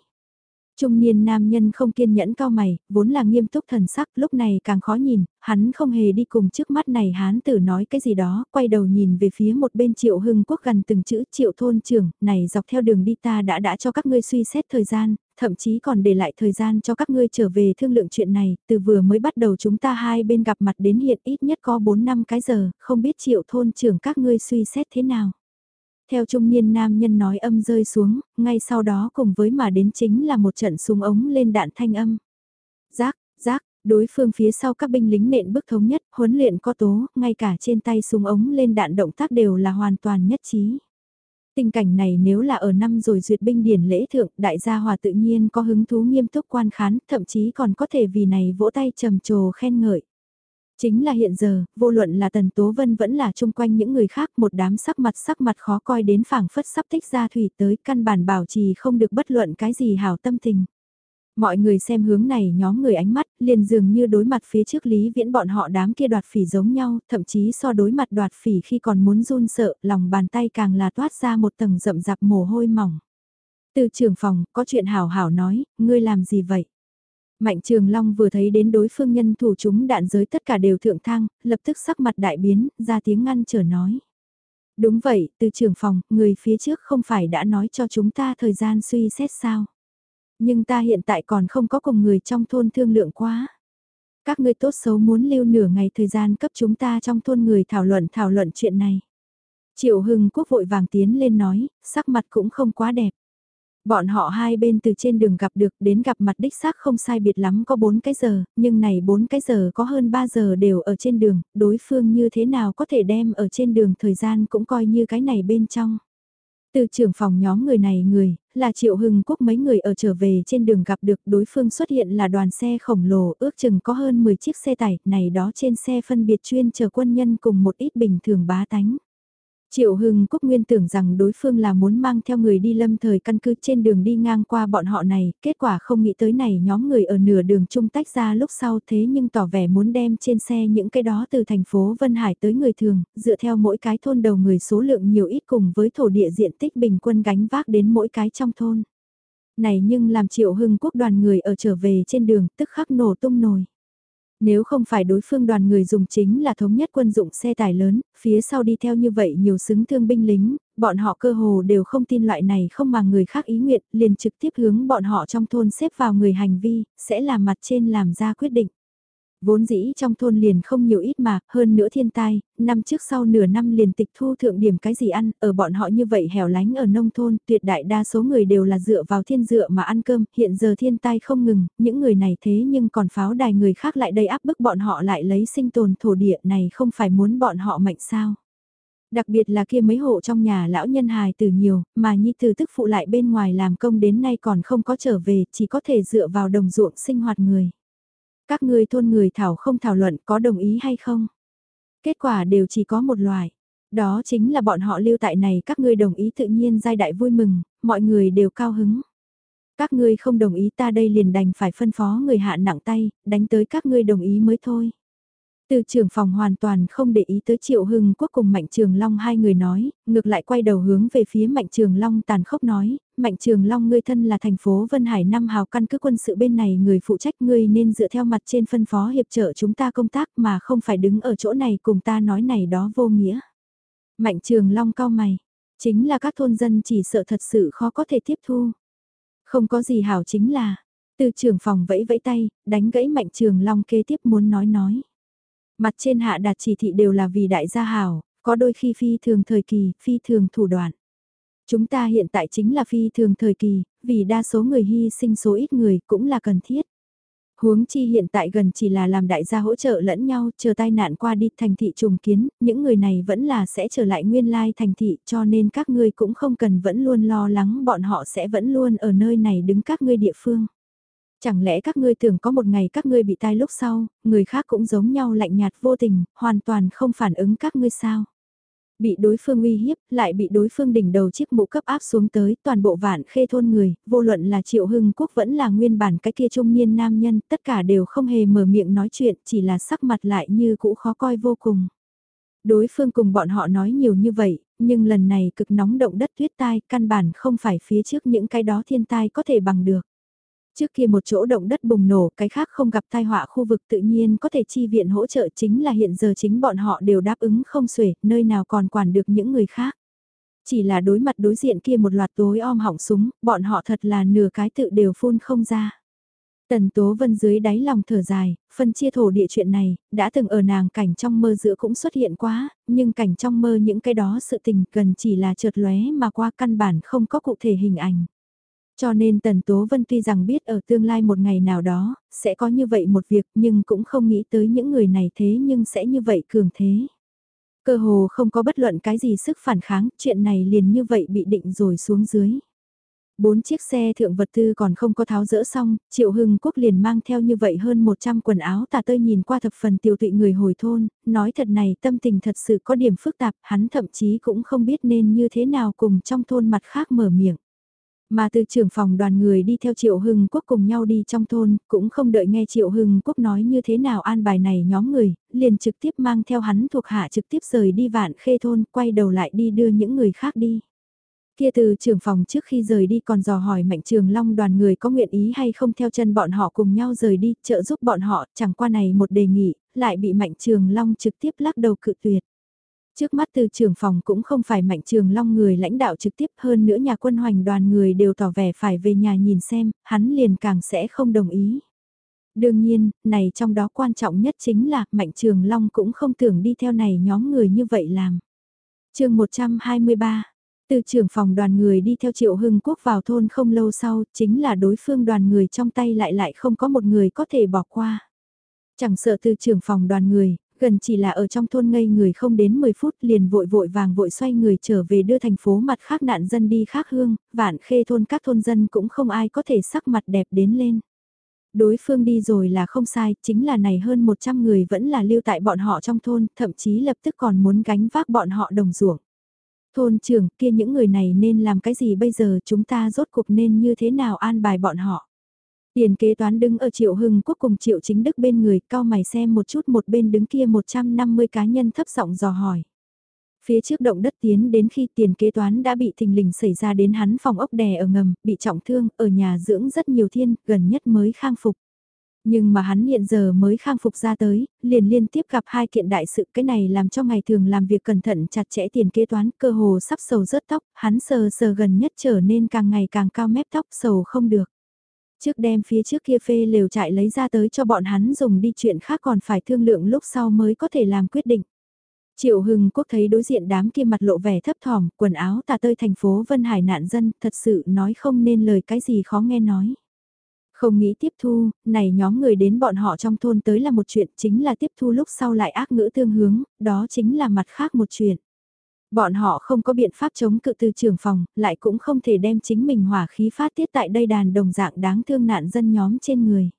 Trung niên nam nhân không kiên nhẫn cao mày, vốn là nghiêm túc thần sắc, lúc này càng khó nhìn, hắn không hề đi cùng trước mắt này hán tử nói cái gì đó, quay đầu nhìn về phía một bên triệu hưng quốc gần từng chữ triệu thôn trưởng, này dọc theo đường đi ta đã đã cho các ngươi suy xét thời gian, thậm chí còn để lại thời gian cho các ngươi trở về thương lượng chuyện này, từ vừa mới bắt đầu chúng ta hai bên gặp mặt đến hiện ít nhất có 4 năm cái giờ, không biết triệu thôn trưởng các ngươi suy xét thế nào. Theo trung niên nam nhân nói âm rơi xuống, ngay sau đó cùng với mà đến chính là một trận súng ống lên đạn thanh âm. Giác, giác, đối phương phía sau các binh lính nện bước thống nhất, huấn luyện có tố, ngay cả trên tay súng ống lên đạn động tác đều là hoàn toàn nhất trí. Tình cảnh này nếu là ở năm rồi duyệt binh điển lễ thượng, đại gia hòa tự nhiên có hứng thú nghiêm túc quan khán, thậm chí còn có thể vì này vỗ tay trầm trồ khen ngợi. Chính là hiện giờ, vô luận là Tần Tố Vân vẫn là chung quanh những người khác một đám sắc mặt sắc mặt khó coi đến phảng phất sắp thích ra thủy tới căn bản bảo trì không được bất luận cái gì hảo tâm tình. Mọi người xem hướng này nhóm người ánh mắt liền dường như đối mặt phía trước Lý Viễn bọn họ đám kia đoạt phỉ giống nhau, thậm chí so đối mặt đoạt phỉ khi còn muốn run sợ, lòng bàn tay càng là toát ra một tầng rậm rạp mồ hôi mỏng. Từ trường phòng, có chuyện hảo hảo nói, ngươi làm gì vậy? Mạnh Trường Long vừa thấy đến đối phương nhân thủ chúng đạn giới tất cả đều thượng thang, lập tức sắc mặt đại biến, ra tiếng ngăn trở nói. Đúng vậy, từ trường phòng, người phía trước không phải đã nói cho chúng ta thời gian suy xét sao. Nhưng ta hiện tại còn không có cùng người trong thôn thương lượng quá. Các ngươi tốt xấu muốn lưu nửa ngày thời gian cấp chúng ta trong thôn người thảo luận thảo luận chuyện này. Triệu Hưng Quốc vội vàng tiến lên nói, sắc mặt cũng không quá đẹp. Bọn họ hai bên từ trên đường gặp được đến gặp mặt đích xác không sai biệt lắm có 4 cái giờ, nhưng này 4 cái giờ có hơn 3 giờ đều ở trên đường, đối phương như thế nào có thể đem ở trên đường thời gian cũng coi như cái này bên trong. Từ trưởng phòng nhóm người này người, là Triệu Hưng Quốc mấy người ở trở về trên đường gặp được đối phương xuất hiện là đoàn xe khổng lồ ước chừng có hơn 10 chiếc xe tải, này đó trên xe phân biệt chuyên chờ quân nhân cùng một ít bình thường bá tánh. Triệu Hưng Quốc Nguyên tưởng rằng đối phương là muốn mang theo người đi lâm thời căn cứ trên đường đi ngang qua bọn họ này, kết quả không nghĩ tới này nhóm người ở nửa đường chung tách ra lúc sau thế nhưng tỏ vẻ muốn đem trên xe những cái đó từ thành phố Vân Hải tới người thường, dựa theo mỗi cái thôn đầu người số lượng nhiều ít cùng với thổ địa diện tích bình quân gánh vác đến mỗi cái trong thôn. Này nhưng làm Triệu Hưng Quốc đoàn người ở trở về trên đường tức khắc nổ tung nồi. Nếu không phải đối phương đoàn người dùng chính là thống nhất quân dụng xe tải lớn, phía sau đi theo như vậy nhiều xứng thương binh lính, bọn họ cơ hồ đều không tin loại này không mà người khác ý nguyện, liền trực tiếp hướng bọn họ trong thôn xếp vào người hành vi, sẽ làm mặt trên làm ra quyết định. Vốn dĩ trong thôn liền không nhiều ít mà, hơn nữa thiên tai, năm trước sau nửa năm liền tịch thu thượng điểm cái gì ăn, ở bọn họ như vậy hẻo lánh ở nông thôn, tuyệt đại đa số người đều là dựa vào thiên dựa mà ăn cơm, hiện giờ thiên tai không ngừng, những người này thế nhưng còn pháo đài người khác lại đầy áp bức bọn họ lại lấy sinh tồn thổ địa này không phải muốn bọn họ mệnh sao. Đặc biệt là kia mấy hộ trong nhà lão nhân hài từ nhiều, mà nhi từ tức phụ lại bên ngoài làm công đến nay còn không có trở về, chỉ có thể dựa vào đồng ruộng sinh hoạt người. Các ngươi thôn người thảo không thảo luận có đồng ý hay không? Kết quả đều chỉ có một loài Đó chính là bọn họ lưu tại này các ngươi đồng ý tự nhiên giai đại vui mừng, mọi người đều cao hứng. Các ngươi không đồng ý ta đây liền đành phải phân phó người hạ nặng tay, đánh tới các ngươi đồng ý mới thôi. Từ trưởng phòng hoàn toàn không để ý tới Triệu Hưng Quốc cùng Mạnh Trường Long hai người nói, ngược lại quay đầu hướng về phía Mạnh Trường Long tàn khốc nói, Mạnh Trường Long ngươi thân là thành phố Vân Hải năm hào căn cứ quân sự bên này người phụ trách ngươi nên dựa theo mặt trên phân phó hiệp trợ chúng ta công tác mà không phải đứng ở chỗ này cùng ta nói này đó vô nghĩa. Mạnh Trường Long cao mày, chính là các thôn dân chỉ sợ thật sự khó có thể tiếp thu. Không có gì hảo chính là, từ trưởng phòng vẫy vẫy tay, đánh gãy Mạnh Trường Long kế tiếp muốn nói nói. Mặt trên hạ đạt chỉ thị đều là vì đại gia hảo, có đôi khi phi thường thời kỳ, phi thường thủ đoạn. Chúng ta hiện tại chính là phi thường thời kỳ, vì đa số người hy sinh số ít người cũng là cần thiết. Huống chi hiện tại gần chỉ là làm đại gia hỗ trợ lẫn nhau, chờ tai nạn qua đi thành thị trùng kiến, những người này vẫn là sẽ trở lại nguyên lai thành thị cho nên các ngươi cũng không cần vẫn luôn lo lắng bọn họ sẽ vẫn luôn ở nơi này đứng các ngươi địa phương. Chẳng lẽ các ngươi tưởng có một ngày các ngươi bị tai lúc sau, người khác cũng giống nhau lạnh nhạt vô tình, hoàn toàn không phản ứng các ngươi sao? Bị đối phương uy hiếp, lại bị đối phương đỉnh đầu chiếc mũ cấp áp xuống tới toàn bộ vạn khê thôn người, vô luận là Triệu Hưng Quốc vẫn là nguyên bản cái kia trung niên nam nhân, tất cả đều không hề mở miệng nói chuyện, chỉ là sắc mặt lại như cũ khó coi vô cùng. Đối phương cùng bọn họ nói nhiều như vậy, nhưng lần này cực nóng động đất tuyết tai, căn bản không phải phía trước những cái đó thiên tai có thể bằng được. Trước kia một chỗ động đất bùng nổ, cái khác không gặp tai họa khu vực tự nhiên có thể chi viện hỗ trợ chính là hiện giờ chính bọn họ đều đáp ứng không xuể, nơi nào còn quản được những người khác. Chỉ là đối mặt đối diện kia một loạt tối om hỏng súng, bọn họ thật là nửa cái tự đều phun không ra. Tần Tố Vân dưới đáy lòng thở dài, phân chia thổ địa chuyện này, đã từng ở nàng cảnh trong mơ giữa cũng xuất hiện quá, nhưng cảnh trong mơ những cái đó sự tình cần chỉ là chợt lóe mà qua căn bản không có cụ thể hình ảnh. Cho nên Tần Tố Vân tuy rằng biết ở tương lai một ngày nào đó, sẽ có như vậy một việc nhưng cũng không nghĩ tới những người này thế nhưng sẽ như vậy cường thế. Cơ hồ không có bất luận cái gì sức phản kháng, chuyện này liền như vậy bị định rồi xuống dưới. Bốn chiếc xe thượng vật tư còn không có tháo rỡ xong, Triệu Hưng Quốc liền mang theo như vậy hơn 100 quần áo tà tơi nhìn qua thập phần tiêu tụy người hồi thôn, nói thật này tâm tình thật sự có điểm phức tạp, hắn thậm chí cũng không biết nên như thế nào cùng trong thôn mặt khác mở miệng. Mà từ trưởng phòng đoàn người đi theo Triệu Hưng Quốc cùng nhau đi trong thôn, cũng không đợi nghe Triệu Hưng Quốc nói như thế nào an bài này nhóm người, liền trực tiếp mang theo hắn thuộc hạ trực tiếp rời đi vạn khê thôn, quay đầu lại đi đưa những người khác đi. Kia từ trưởng phòng trước khi rời đi còn dò hỏi Mạnh Trường Long đoàn người có nguyện ý hay không theo chân bọn họ cùng nhau rời đi, trợ giúp bọn họ, chẳng qua này một đề nghị, lại bị Mạnh Trường Long trực tiếp lắc đầu cự tuyệt. Trước mắt từ trưởng phòng cũng không phải mạnh trường long người lãnh đạo trực tiếp hơn nữa nhà quân hoành đoàn người đều tỏ vẻ phải về nhà nhìn xem, hắn liền càng sẽ không đồng ý. Đương nhiên, này trong đó quan trọng nhất chính là Mạnh Trường Long cũng không tưởng đi theo này nhóm người như vậy làm. chương 123, từ trưởng phòng đoàn người đi theo Triệu Hưng Quốc vào thôn không lâu sau, chính là đối phương đoàn người trong tay lại lại không có một người có thể bỏ qua. Chẳng sợ từ trưởng phòng đoàn người, gần chỉ là ở trong thôn ngây người không đến 10 phút liền vội vội vàng vội xoay người trở về đưa thành phố mặt khác nạn dân đi khác hương, vạn khê thôn các thôn dân cũng không ai có thể sắc mặt đẹp đến lên. Đối phương đi rồi là không sai, chính là này hơn 100 người vẫn là lưu tại bọn họ trong thôn, thậm chí lập tức còn muốn gánh vác bọn họ đồng ruộng. Thôn trưởng kia những người này nên làm cái gì bây giờ chúng ta rốt cuộc nên như thế nào an bài bọn họ. Tiền kế toán đứng ở Triệu Hưng Quốc cùng Triệu Chính Đức bên người, cao mày xem một chút một bên đứng kia 150 cá nhân thấp giọng dò hỏi. Phía trước động đất tiến đến khi tiền kế toán đã bị thình lình xảy ra đến hắn phòng ốc đè ở ngầm, bị trọng thương, ở nhà dưỡng rất nhiều thiên, gần nhất mới khang phục. Nhưng mà hắn hiện giờ mới khang phục ra tới, liền liên tiếp gặp hai kiện đại sự cái này làm cho ngày thường làm việc cẩn thận chặt chẽ tiền kế toán cơ hồ sắp sầu rớt tóc, hắn sờ sờ gần nhất trở nên càng ngày càng cao mép tóc sầu không được. Trước đem phía trước kia phê lều trại lấy ra tới cho bọn hắn dùng đi chuyện khác còn phải thương lượng lúc sau mới có thể làm quyết định. Triệu Hưng Quốc thấy đối diện đám kia mặt lộ vẻ thấp thỏm, quần áo tà tơi thành phố Vân Hải nạn dân, thật sự nói không nên lời cái gì khó nghe nói. Không nghĩ tiếp thu, này nhóm người đến bọn họ trong thôn tới là một chuyện, chính là tiếp thu lúc sau lại ác ngữ tương hướng, đó chính là mặt khác một chuyện. Bọn họ không có biện pháp chống cự từ trường phòng, lại cũng không thể đem chính mình hỏa khí phát tiết tại đây đàn đồng dạng đáng thương nạn dân nhóm trên người.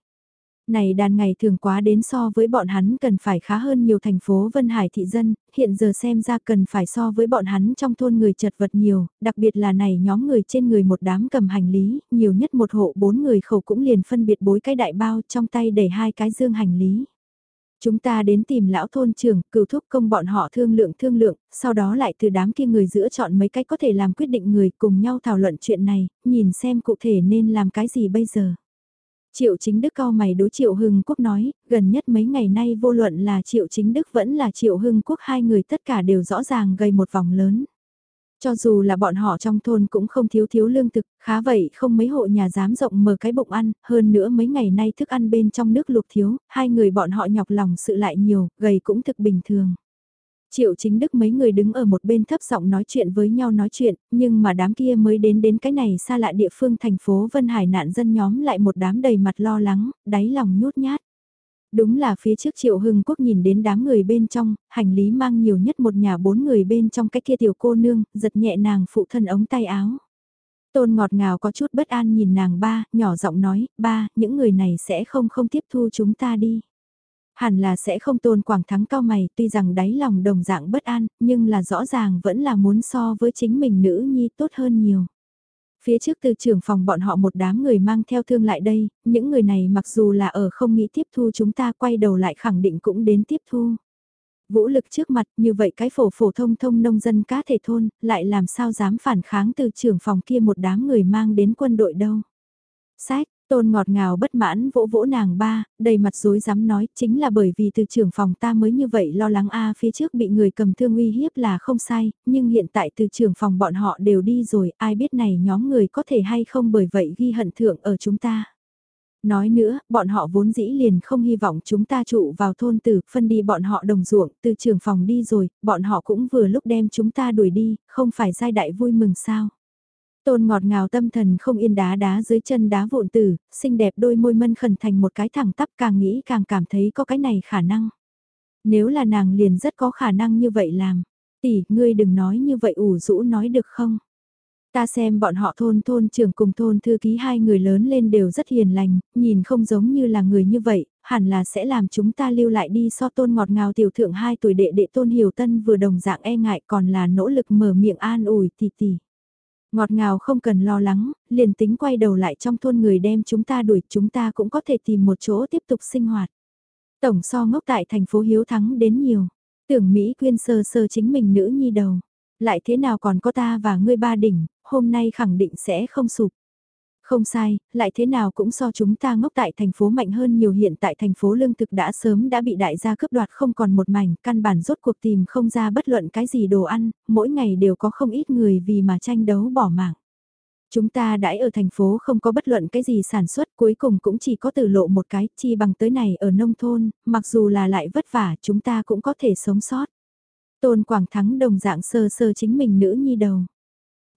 Này đàn ngày thường quá đến so với bọn hắn cần phải khá hơn nhiều thành phố Vân Hải thị dân, hiện giờ xem ra cần phải so với bọn hắn trong thôn người chật vật nhiều, đặc biệt là này nhóm người trên người một đám cầm hành lý, nhiều nhất một hộ bốn người khẩu cũng liền phân biệt bối cái đại bao trong tay đẩy hai cái dương hành lý. Chúng ta đến tìm lão thôn trưởng, cựu thúc công bọn họ thương lượng thương lượng, sau đó lại từ đám kia người giữa chọn mấy cách có thể làm quyết định người cùng nhau thảo luận chuyện này, nhìn xem cụ thể nên làm cái gì bây giờ. Triệu chính đức cao mày đối triệu hưng quốc nói, gần nhất mấy ngày nay vô luận là triệu chính đức vẫn là triệu hưng quốc hai người tất cả đều rõ ràng gây một vòng lớn. Cho dù là bọn họ trong thôn cũng không thiếu thiếu lương thực, khá vậy không mấy hộ nhà dám rộng mở cái bụng ăn, hơn nữa mấy ngày nay thức ăn bên trong nước lục thiếu, hai người bọn họ nhọc lòng sự lại nhiều, gầy cũng thực bình thường. Triệu chính đức mấy người đứng ở một bên thấp giọng nói chuyện với nhau nói chuyện, nhưng mà đám kia mới đến đến cái này xa lạ địa phương thành phố Vân Hải nạn dân nhóm lại một đám đầy mặt lo lắng, đáy lòng nhút nhát. Đúng là phía trước Triệu Hưng Quốc nhìn đến đám người bên trong, hành lý mang nhiều nhất một nhà bốn người bên trong cái kia tiểu cô nương, giật nhẹ nàng phụ thân ống tay áo. Tôn ngọt ngào có chút bất an nhìn nàng ba, nhỏ giọng nói, ba, những người này sẽ không không tiếp thu chúng ta đi. Hẳn là sẽ không tôn quảng thắng cao mày, tuy rằng đáy lòng đồng dạng bất an, nhưng là rõ ràng vẫn là muốn so với chính mình nữ nhi tốt hơn nhiều. Phía trước từ trưởng phòng bọn họ một đám người mang theo thương lại đây, những người này mặc dù là ở không nghĩ tiếp thu chúng ta quay đầu lại khẳng định cũng đến tiếp thu. Vũ lực trước mặt như vậy cái phổ phổ thông thông nông dân cá thể thôn, lại làm sao dám phản kháng từ trưởng phòng kia một đám người mang đến quân đội đâu. Sách, Tôn ngọt ngào bất mãn vỗ vỗ nàng ba, đầy mặt dối dám nói chính là bởi vì từ trưởng phòng ta mới như vậy lo lắng a phía trước bị người cầm thương uy hiếp là không sai, nhưng hiện tại từ trưởng phòng bọn họ đều đi rồi, ai biết này nhóm người có thể hay không bởi vậy ghi hận thượng ở chúng ta. Nói nữa, bọn họ vốn dĩ liền không hy vọng chúng ta trụ vào thôn tử, phân đi bọn họ đồng ruộng, từ trưởng phòng đi rồi, bọn họ cũng vừa lúc đem chúng ta đuổi đi, không phải giai đại vui mừng sao. Tôn ngọt ngào tâm thần không yên đá đá dưới chân đá vụn tử, xinh đẹp đôi môi mân khẩn thành một cái thẳng tắp càng nghĩ càng cảm thấy có cái này khả năng. Nếu là nàng liền rất có khả năng như vậy làm. Tỷ, ngươi đừng nói như vậy ủ rũ nói được không? Ta xem bọn họ thôn thôn trưởng cùng thôn thư ký hai người lớn lên đều rất hiền lành, nhìn không giống như là người như vậy, hẳn là sẽ làm chúng ta lưu lại đi so tôn ngọt ngào tiểu thượng hai tuổi đệ đệ tôn hiểu tân vừa đồng dạng e ngại còn là nỗ lực mở miệng an ủi tỷ tỷ. Ngọt ngào không cần lo lắng, liền tính quay đầu lại trong thôn người đem chúng ta đuổi chúng ta cũng có thể tìm một chỗ tiếp tục sinh hoạt. Tổng so ngốc tại thành phố Hiếu Thắng đến nhiều, tưởng Mỹ quyên sơ sơ chính mình nữ nhi đầu. Lại thế nào còn có ta và ngươi ba đỉnh, hôm nay khẳng định sẽ không sụp. Không sai, lại thế nào cũng so chúng ta ngốc tại thành phố mạnh hơn nhiều hiện tại thành phố lương thực đã sớm đã bị đại gia cướp đoạt không còn một mảnh, căn bản rốt cuộc tìm không ra bất luận cái gì đồ ăn, mỗi ngày đều có không ít người vì mà tranh đấu bỏ mạng. Chúng ta đãi ở thành phố không có bất luận cái gì sản xuất cuối cùng cũng chỉ có từ lộ một cái chi bằng tới này ở nông thôn, mặc dù là lại vất vả chúng ta cũng có thể sống sót. Tôn Quảng Thắng đồng dạng sơ sơ chính mình nữ nhi đầu.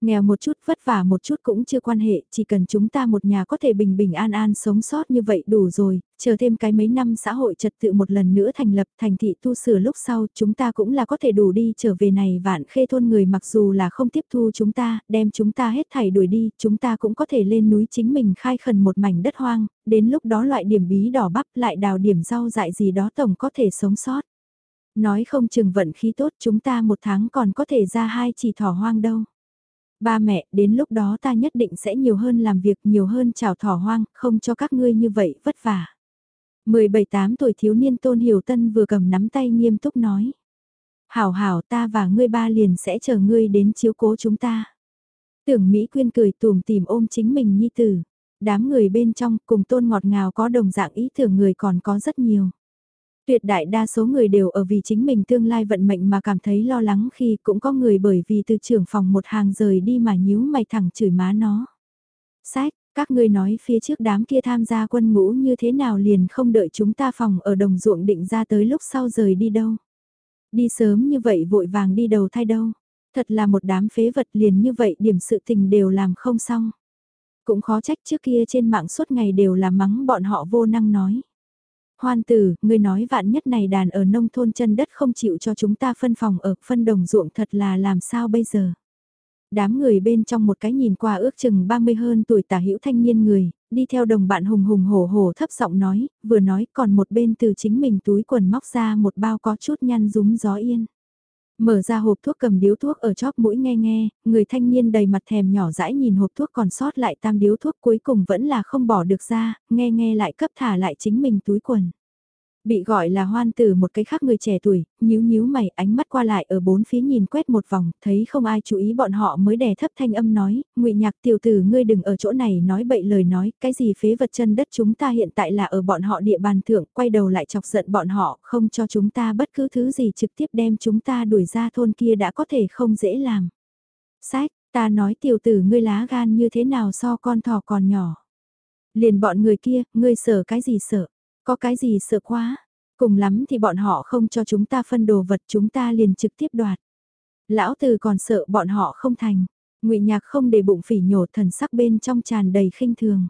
Nghèo một chút vất vả một chút cũng chưa quan hệ, chỉ cần chúng ta một nhà có thể bình bình an an sống sót như vậy đủ rồi, chờ thêm cái mấy năm xã hội trật tự một lần nữa thành lập thành thị tu sửa lúc sau chúng ta cũng là có thể đủ đi trở về này vạn khê thôn người mặc dù là không tiếp thu chúng ta, đem chúng ta hết thảy đuổi đi, chúng ta cũng có thể lên núi chính mình khai khẩn một mảnh đất hoang, đến lúc đó loại điểm bí đỏ bắp lại đào điểm rau dại gì đó tổng có thể sống sót. Nói không chừng vận khí tốt chúng ta một tháng còn có thể ra hai chỉ thỏ hoang đâu. Ba mẹ, đến lúc đó ta nhất định sẽ nhiều hơn làm việc, nhiều hơn chào thỏ hoang, không cho các ngươi như vậy vất vả. 17-8 tuổi thiếu niên Tôn Hiểu Tân vừa cầm nắm tay nghiêm túc nói. Hảo hảo ta và ngươi ba liền sẽ chờ ngươi đến chiếu cố chúng ta. Tưởng Mỹ Quyên cười tùm tìm ôm chính mình nhi tử. Đám người bên trong cùng tôn ngọt ngào có đồng dạng ý tưởng người còn có rất nhiều. Tuyệt đại đa số người đều ở vì chính mình tương lai vận mệnh mà cảm thấy lo lắng khi cũng có người bởi vì từ trưởng phòng một hàng rời đi mà nhíu mày thẳng chửi má nó. Sách, các ngươi nói phía trước đám kia tham gia quân ngũ như thế nào liền không đợi chúng ta phòng ở đồng ruộng định ra tới lúc sau rời đi đâu. Đi sớm như vậy vội vàng đi đầu thai đâu. Thật là một đám phế vật liền như vậy điểm sự tình đều làm không xong. Cũng khó trách trước kia trên mạng suốt ngày đều là mắng bọn họ vô năng nói. Hoan tử, ngươi nói vạn nhất này đàn ở nông thôn chân đất không chịu cho chúng ta phân phòng ở phân đồng ruộng thật là làm sao bây giờ. Đám người bên trong một cái nhìn qua ước chừng 30 hơn tuổi tả hữu thanh niên người, đi theo đồng bạn hùng hùng hổ hổ thấp giọng nói, vừa nói còn một bên từ chính mình túi quần móc ra một bao có chút nhăn rúng gió yên. Mở ra hộp thuốc cầm điếu thuốc ở chóp mũi nghe nghe, người thanh niên đầy mặt thèm nhỏ dãi nhìn hộp thuốc còn sót lại tam điếu thuốc cuối cùng vẫn là không bỏ được ra, nghe nghe lại cấp thả lại chính mình túi quần. Bị gọi là hoan tử một cái khác người trẻ tuổi, nhíu nhíu mày ánh mắt qua lại ở bốn phía nhìn quét một vòng, thấy không ai chú ý bọn họ mới đè thấp thanh âm nói, ngụy nhạc tiểu tử ngươi đừng ở chỗ này nói bậy lời nói, cái gì phế vật chân đất chúng ta hiện tại là ở bọn họ địa bàn thượng, quay đầu lại chọc giận bọn họ, không cho chúng ta bất cứ thứ gì trực tiếp đem chúng ta đuổi ra thôn kia đã có thể không dễ làm. Sách, ta nói tiểu tử ngươi lá gan như thế nào so con thỏ còn nhỏ. Liền bọn người kia, ngươi sợ cái gì sợ? Có cái gì sợ quá, cùng lắm thì bọn họ không cho chúng ta phân đồ vật chúng ta liền trực tiếp đoạt. Lão từ còn sợ bọn họ không thành, ngụy nhạc không để bụng phỉ nhổ thần sắc bên trong tràn đầy khinh thường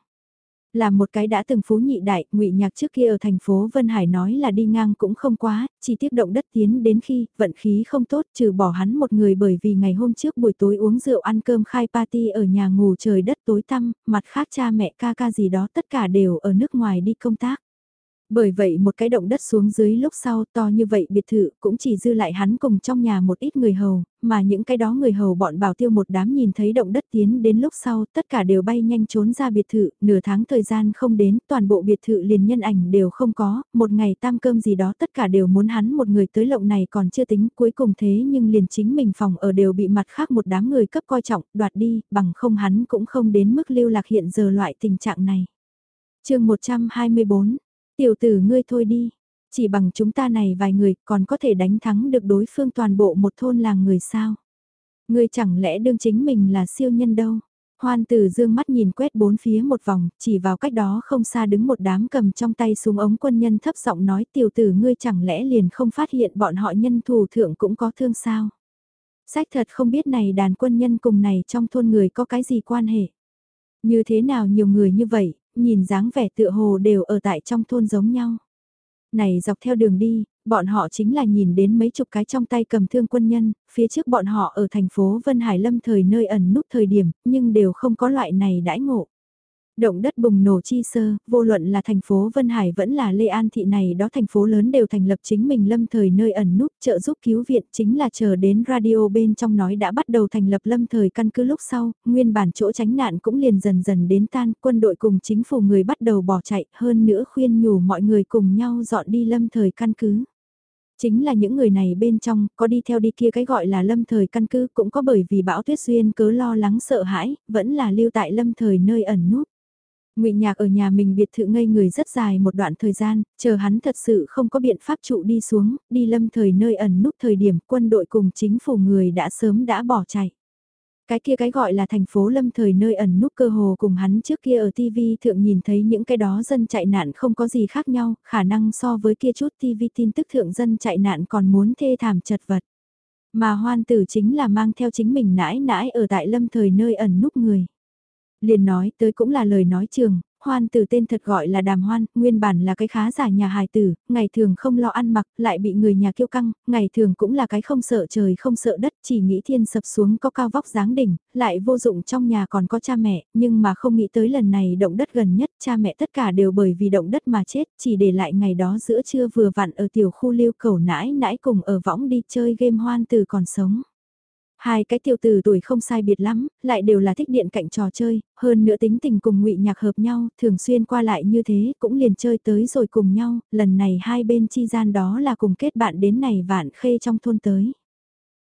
là một cái đã từng phú nhị đại, ngụy nhạc trước kia ở thành phố Vân Hải nói là đi ngang cũng không quá, chỉ tiếc động đất tiến đến khi, vận khí không tốt trừ bỏ hắn một người bởi vì ngày hôm trước buổi tối uống rượu ăn cơm khai party ở nhà ngủ trời đất tối tăm, mặt khác cha mẹ ca ca gì đó tất cả đều ở nước ngoài đi công tác. Bởi vậy một cái động đất xuống dưới lúc sau to như vậy biệt thự cũng chỉ dư lại hắn cùng trong nhà một ít người hầu, mà những cái đó người hầu bọn bảo tiêu một đám nhìn thấy động đất tiến đến lúc sau tất cả đều bay nhanh trốn ra biệt thự, nửa tháng thời gian không đến, toàn bộ biệt thự liền nhân ảnh đều không có, một ngày tam cơm gì đó tất cả đều muốn hắn một người tới lộng này còn chưa tính cuối cùng thế nhưng liền chính mình phòng ở đều bị mặt khác một đám người cấp coi trọng, đoạt đi, bằng không hắn cũng không đến mức lưu lạc hiện giờ loại tình trạng này. chương 124 Tiểu tử ngươi thôi đi, chỉ bằng chúng ta này vài người còn có thể đánh thắng được đối phương toàn bộ một thôn làng người sao. Ngươi chẳng lẽ đương chính mình là siêu nhân đâu. Hoan tử dương mắt nhìn quét bốn phía một vòng, chỉ vào cách đó không xa đứng một đám cầm trong tay súng ống quân nhân thấp giọng nói tiểu tử ngươi chẳng lẽ liền không phát hiện bọn họ nhân thù thượng cũng có thương sao. Sách thật không biết này đàn quân nhân cùng này trong thôn người có cái gì quan hệ. Như thế nào nhiều người như vậy, nhìn dáng vẻ tựa hồ đều ở tại trong thôn giống nhau. Này dọc theo đường đi, bọn họ chính là nhìn đến mấy chục cái trong tay cầm thương quân nhân, phía trước bọn họ ở thành phố Vân Hải Lâm thời nơi ẩn nút thời điểm, nhưng đều không có loại này đãi ngộ. Động đất bùng nổ chi sơ, vô luận là thành phố Vân Hải vẫn là Lê An thị này đó thành phố lớn đều thành lập chính mình lâm thời nơi ẩn nút trợ giúp cứu viện chính là chờ đến radio bên trong nói đã bắt đầu thành lập lâm thời căn cứ lúc sau, nguyên bản chỗ tránh nạn cũng liền dần dần đến tan, quân đội cùng chính phủ người bắt đầu bỏ chạy, hơn nữa khuyên nhủ mọi người cùng nhau dọn đi lâm thời căn cứ. Chính là những người này bên trong, có đi theo đi kia cái gọi là lâm thời căn cứ, cũng có bởi vì bão tuyết duyên cớ lo lắng sợ hãi, vẫn là lưu tại lâm thời nơi ẩn nút. Ngụy Nhạc ở nhà mình biệt thự ngây người rất dài một đoạn thời gian, chờ hắn thật sự không có biện pháp trụ đi xuống, đi lâm thời nơi ẩn nút thời điểm quân đội cùng chính phủ người đã sớm đã bỏ chạy. Cái kia cái gọi là thành phố lâm thời nơi ẩn nút cơ hồ cùng hắn trước kia ở TV thượng nhìn thấy những cái đó dân chạy nạn không có gì khác nhau, khả năng so với kia chút TV tin tức thượng dân chạy nạn còn muốn thê thảm chật vật. Mà hoan tử chính là mang theo chính mình nãi nãi ở tại lâm thời nơi ẩn núp người. Liền nói tới cũng là lời nói trường, hoan từ tên thật gọi là đàm hoan, nguyên bản là cái khá giả nhà hài tử, ngày thường không lo ăn mặc, lại bị người nhà kiêu căng, ngày thường cũng là cái không sợ trời không sợ đất, chỉ nghĩ thiên sập xuống có cao vóc dáng đỉnh, lại vô dụng trong nhà còn có cha mẹ, nhưng mà không nghĩ tới lần này động đất gần nhất, cha mẹ tất cả đều bởi vì động đất mà chết, chỉ để lại ngày đó giữa trưa vừa vặn ở tiểu khu lưu cầu nãi nãi cùng ở võng đi chơi game hoan từ còn sống. Hai cái tiểu tử tuổi không sai biệt lắm, lại đều là thích điện cạnh trò chơi, hơn nữa tính tình cùng ngụy nhạc hợp nhau, thường xuyên qua lại như thế, cũng liền chơi tới rồi cùng nhau, lần này hai bên chi gian đó là cùng kết bạn đến này vạn khê trong thôn tới.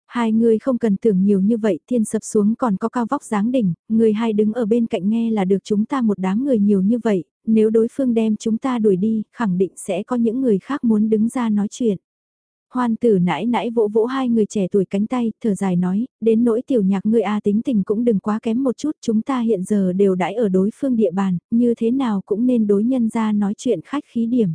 Hai người không cần tưởng nhiều như vậy, thiên sập xuống còn có cao vóc dáng đỉnh, người hai đứng ở bên cạnh nghe là được chúng ta một đám người nhiều như vậy, nếu đối phương đem chúng ta đuổi đi, khẳng định sẽ có những người khác muốn đứng ra nói chuyện. Hoan tử nãi nãi vỗ vỗ hai người trẻ tuổi cánh tay, thở dài nói, đến nỗi tiểu nhạc ngươi A tính tình cũng đừng quá kém một chút, chúng ta hiện giờ đều đãi ở đối phương địa bàn, như thế nào cũng nên đối nhân ra nói chuyện khách khí điểm.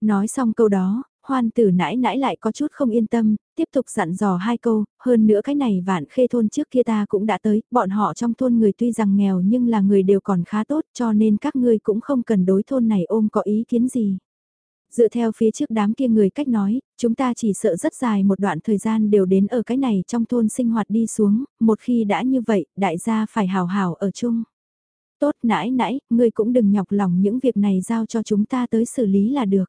Nói xong câu đó, hoan tử nãi nãi lại có chút không yên tâm, tiếp tục dặn dò hai câu, hơn nữa cái này vạn khê thôn trước kia ta cũng đã tới, bọn họ trong thôn người tuy rằng nghèo nhưng là người đều còn khá tốt cho nên các ngươi cũng không cần đối thôn này ôm có ý kiến gì. Dựa theo phía trước đám kia người cách nói, chúng ta chỉ sợ rất dài một đoạn thời gian đều đến ở cái này trong thôn sinh hoạt đi xuống, một khi đã như vậy, đại gia phải hào hào ở chung. Tốt nãi nãi, ngươi cũng đừng nhọc lòng những việc này giao cho chúng ta tới xử lý là được.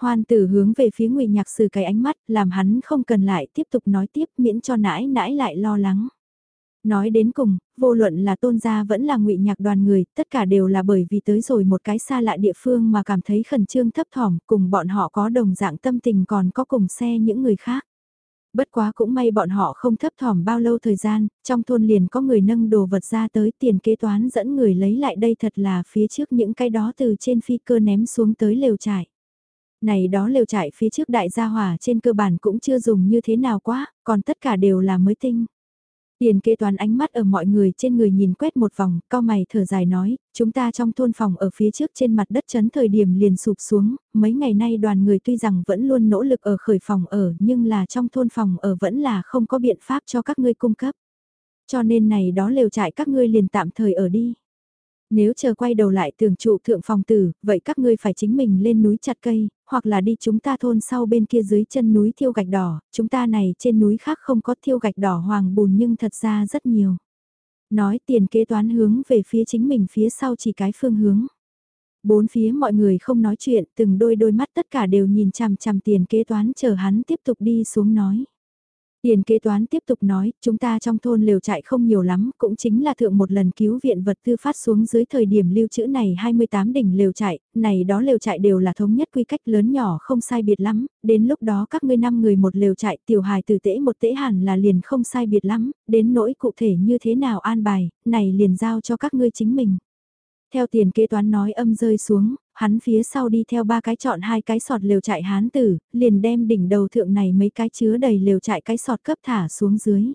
Hoan tử hướng về phía ngụy nhạc sử cái ánh mắt, làm hắn không cần lại tiếp tục nói tiếp miễn cho nãi nãi lại lo lắng. Nói đến cùng, vô luận là tôn gia vẫn là ngụy nhạc đoàn người, tất cả đều là bởi vì tới rồi một cái xa lạ địa phương mà cảm thấy khẩn trương thấp thỏm, cùng bọn họ có đồng dạng tâm tình còn có cùng xe những người khác. Bất quá cũng may bọn họ không thấp thỏm bao lâu thời gian, trong thôn liền có người nâng đồ vật ra tới tiền kế toán dẫn người lấy lại đây thật là phía trước những cái đó từ trên phi cơ ném xuống tới lều trải Này đó lều trại phía trước đại gia hỏa trên cơ bản cũng chưa dùng như thế nào quá, còn tất cả đều là mới tinh. Tiền kế toán ánh mắt ở mọi người trên người nhìn quét một vòng, cao mày thở dài nói, chúng ta trong thôn phòng ở phía trước trên mặt đất chấn thời điểm liền sụp xuống, mấy ngày nay đoàn người tuy rằng vẫn luôn nỗ lực ở khởi phòng ở nhưng là trong thôn phòng ở vẫn là không có biện pháp cho các ngươi cung cấp. Cho nên này đó lều trại các ngươi liền tạm thời ở đi. Nếu chờ quay đầu lại tưởng trụ thượng phòng tử, vậy các ngươi phải chính mình lên núi chặt cây, hoặc là đi chúng ta thôn sau bên kia dưới chân núi thiêu gạch đỏ, chúng ta này trên núi khác không có thiêu gạch đỏ hoàng bùn nhưng thật ra rất nhiều. Nói tiền kế toán hướng về phía chính mình phía sau chỉ cái phương hướng. Bốn phía mọi người không nói chuyện, từng đôi đôi mắt tất cả đều nhìn chằm chằm tiền kế toán chờ hắn tiếp tục đi xuống nói. Tiền kế toán tiếp tục nói, chúng ta trong thôn lều trại không nhiều lắm, cũng chính là thượng một lần cứu viện vật tư phát xuống dưới thời điểm lưu trữ này 28 đỉnh lều trại, này đó lều trại đều là thống nhất quy cách lớn nhỏ không sai biệt lắm, đến lúc đó các ngươi năm người một lều trại tiểu hài từ tễ một tễ hẳn là liền không sai biệt lắm, đến nỗi cụ thể như thế nào an bài, này liền giao cho các ngươi chính mình. Theo tiền kế toán nói âm rơi xuống, hắn phía sau đi theo ba cái chọn hai cái sọt lều trại hán tử, liền đem đỉnh đầu thượng này mấy cái chứa đầy lều trại cái sọt cấp thả xuống dưới.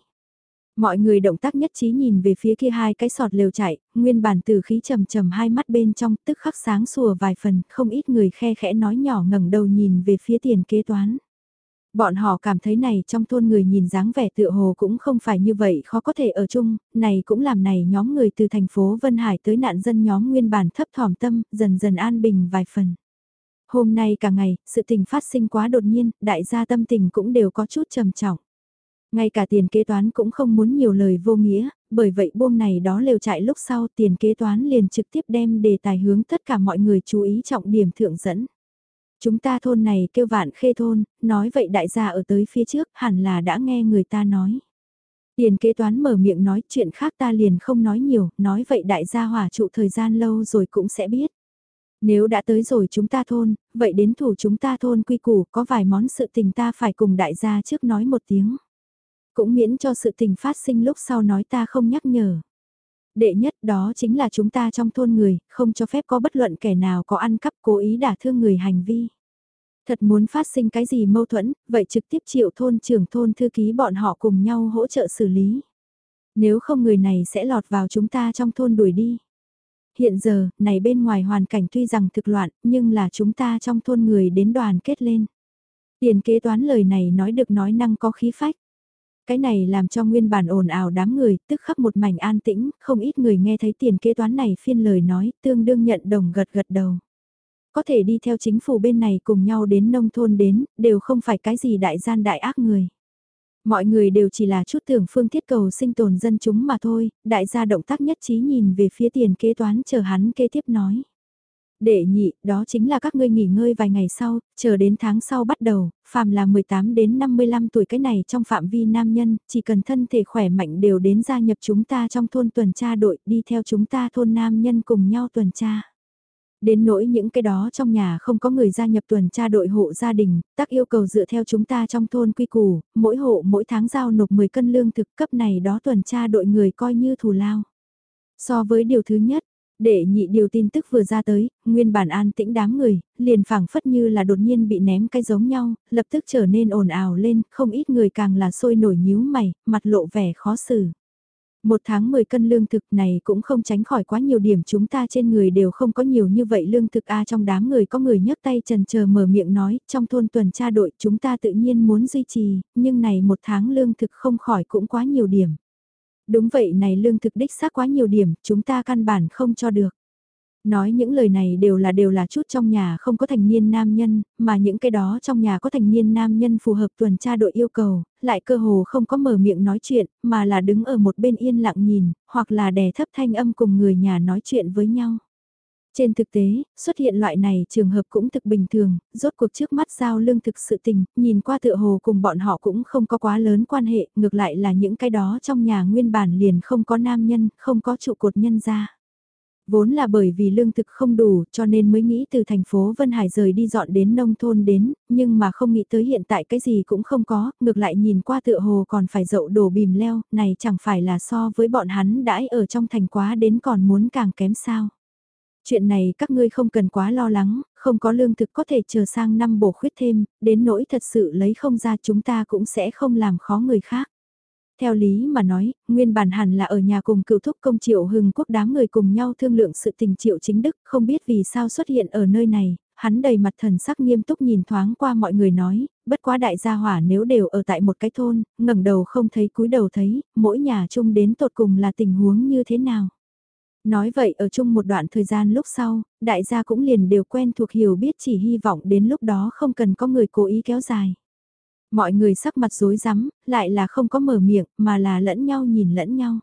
Mọi người động tác nhất trí nhìn về phía kia hai cái sọt lều chạy, nguyên bản từ khí trầm trầm hai mắt bên trong tức khắc sáng sủa vài phần, không ít người khe khẽ nói nhỏ ngẩng đầu nhìn về phía tiền kế toán. Bọn họ cảm thấy này trong thôn người nhìn dáng vẻ tựa hồ cũng không phải như vậy khó có thể ở chung, này cũng làm này nhóm người từ thành phố Vân Hải tới nạn dân nhóm nguyên bản thấp thỏm tâm, dần dần an bình vài phần. Hôm nay cả ngày, sự tình phát sinh quá đột nhiên, đại gia tâm tình cũng đều có chút trầm trọng. Ngay cả tiền kế toán cũng không muốn nhiều lời vô nghĩa, bởi vậy buông này đó lều chạy lúc sau tiền kế toán liền trực tiếp đem đề tài hướng tất cả mọi người chú ý trọng điểm thượng dẫn. Chúng ta thôn này kêu vạn khê thôn, nói vậy đại gia ở tới phía trước hẳn là đã nghe người ta nói. Tiền kế toán mở miệng nói chuyện khác ta liền không nói nhiều, nói vậy đại gia hỏa trụ thời gian lâu rồi cũng sẽ biết. Nếu đã tới rồi chúng ta thôn, vậy đến thủ chúng ta thôn quy củ có vài món sự tình ta phải cùng đại gia trước nói một tiếng. Cũng miễn cho sự tình phát sinh lúc sau nói ta không nhắc nhở. Đệ nhất đó chính là chúng ta trong thôn người, không cho phép có bất luận kẻ nào có ăn cắp cố ý đả thương người hành vi. Thật muốn phát sinh cái gì mâu thuẫn, vậy trực tiếp triệu thôn trưởng thôn thư ký bọn họ cùng nhau hỗ trợ xử lý. Nếu không người này sẽ lọt vào chúng ta trong thôn đuổi đi. Hiện giờ, này bên ngoài hoàn cảnh tuy rằng thực loạn, nhưng là chúng ta trong thôn người đến đoàn kết lên. Tiền kế toán lời này nói được nói năng có khí phách. Cái này làm cho nguyên bản ồn ào đám người, tức khắc một mảnh an tĩnh, không ít người nghe thấy tiền kế toán này phiên lời nói, tương đương nhận đồng gật gật đầu. Có thể đi theo chính phủ bên này cùng nhau đến nông thôn đến, đều không phải cái gì đại gian đại ác người. Mọi người đều chỉ là chút tưởng phương thiết cầu sinh tồn dân chúng mà thôi, đại gia động tác nhất trí nhìn về phía tiền kế toán chờ hắn kế tiếp nói. Để nhị, đó chính là các ngươi nghỉ ngơi vài ngày sau, chờ đến tháng sau bắt đầu, phàm là 18 đến 55 tuổi cái này trong phạm vi nam nhân, chỉ cần thân thể khỏe mạnh đều đến gia nhập chúng ta trong thôn tuần tra đội, đi theo chúng ta thôn nam nhân cùng nhau tuần tra. Đến nỗi những cái đó trong nhà không có người gia nhập tuần tra đội hộ gia đình, tác yêu cầu dựa theo chúng ta trong thôn quy củ, mỗi hộ mỗi tháng giao nộp 10 cân lương thực cấp này đó tuần tra đội người coi như thù lao. So với điều thứ nhất, để nhị điều tin tức vừa ra tới, nguyên bản an tĩnh đám người, liền phảng phất như là đột nhiên bị ném cái giống nhau, lập tức trở nên ồn ào lên, không ít người càng là sôi nổi nhíu mày, mặt lộ vẻ khó xử. Một tháng 10 cân lương thực này cũng không tránh khỏi quá nhiều điểm chúng ta trên người đều không có nhiều như vậy lương thực a trong đám người có người nhấc tay trần chờ mở miệng nói trong thôn tuần tra đội chúng ta tự nhiên muốn duy trì nhưng này một tháng lương thực không khỏi cũng quá nhiều điểm. Đúng vậy này lương thực đích xác quá nhiều điểm chúng ta căn bản không cho được. Nói những lời này đều là đều là chút trong nhà không có thành niên nam nhân, mà những cái đó trong nhà có thành niên nam nhân phù hợp tuần tra đội yêu cầu, lại cơ hồ không có mở miệng nói chuyện, mà là đứng ở một bên yên lặng nhìn, hoặc là đè thấp thanh âm cùng người nhà nói chuyện với nhau. Trên thực tế, xuất hiện loại này trường hợp cũng thực bình thường, rốt cuộc trước mắt giao lương thực sự tình, nhìn qua tựa hồ cùng bọn họ cũng không có quá lớn quan hệ, ngược lại là những cái đó trong nhà nguyên bản liền không có nam nhân, không có trụ cột nhân ra. Vốn là bởi vì lương thực không đủ cho nên mới nghĩ từ thành phố Vân Hải rời đi dọn đến nông thôn đến, nhưng mà không nghĩ tới hiện tại cái gì cũng không có, ngược lại nhìn qua tựa hồ còn phải dậu đổ bìm leo, này chẳng phải là so với bọn hắn đãi ở trong thành quá đến còn muốn càng kém sao. Chuyện này các ngươi không cần quá lo lắng, không có lương thực có thể chờ sang năm bổ khuyết thêm, đến nỗi thật sự lấy không ra chúng ta cũng sẽ không làm khó người khác. Theo lý mà nói, nguyên bản hẳn là ở nhà cùng cựu thúc công triệu hưng quốc đám người cùng nhau thương lượng sự tình triệu chính đức, không biết vì sao xuất hiện ở nơi này, hắn đầy mặt thần sắc nghiêm túc nhìn thoáng qua mọi người nói, bất quá đại gia hỏa nếu đều ở tại một cái thôn, ngẩng đầu không thấy cúi đầu thấy, mỗi nhà chung đến tột cùng là tình huống như thế nào. Nói vậy ở chung một đoạn thời gian lúc sau, đại gia cũng liền đều quen thuộc hiểu biết chỉ hy vọng đến lúc đó không cần có người cố ý kéo dài. Mọi người sắc mặt rối rắm, lại là không có mở miệng, mà là lẫn nhau nhìn lẫn nhau.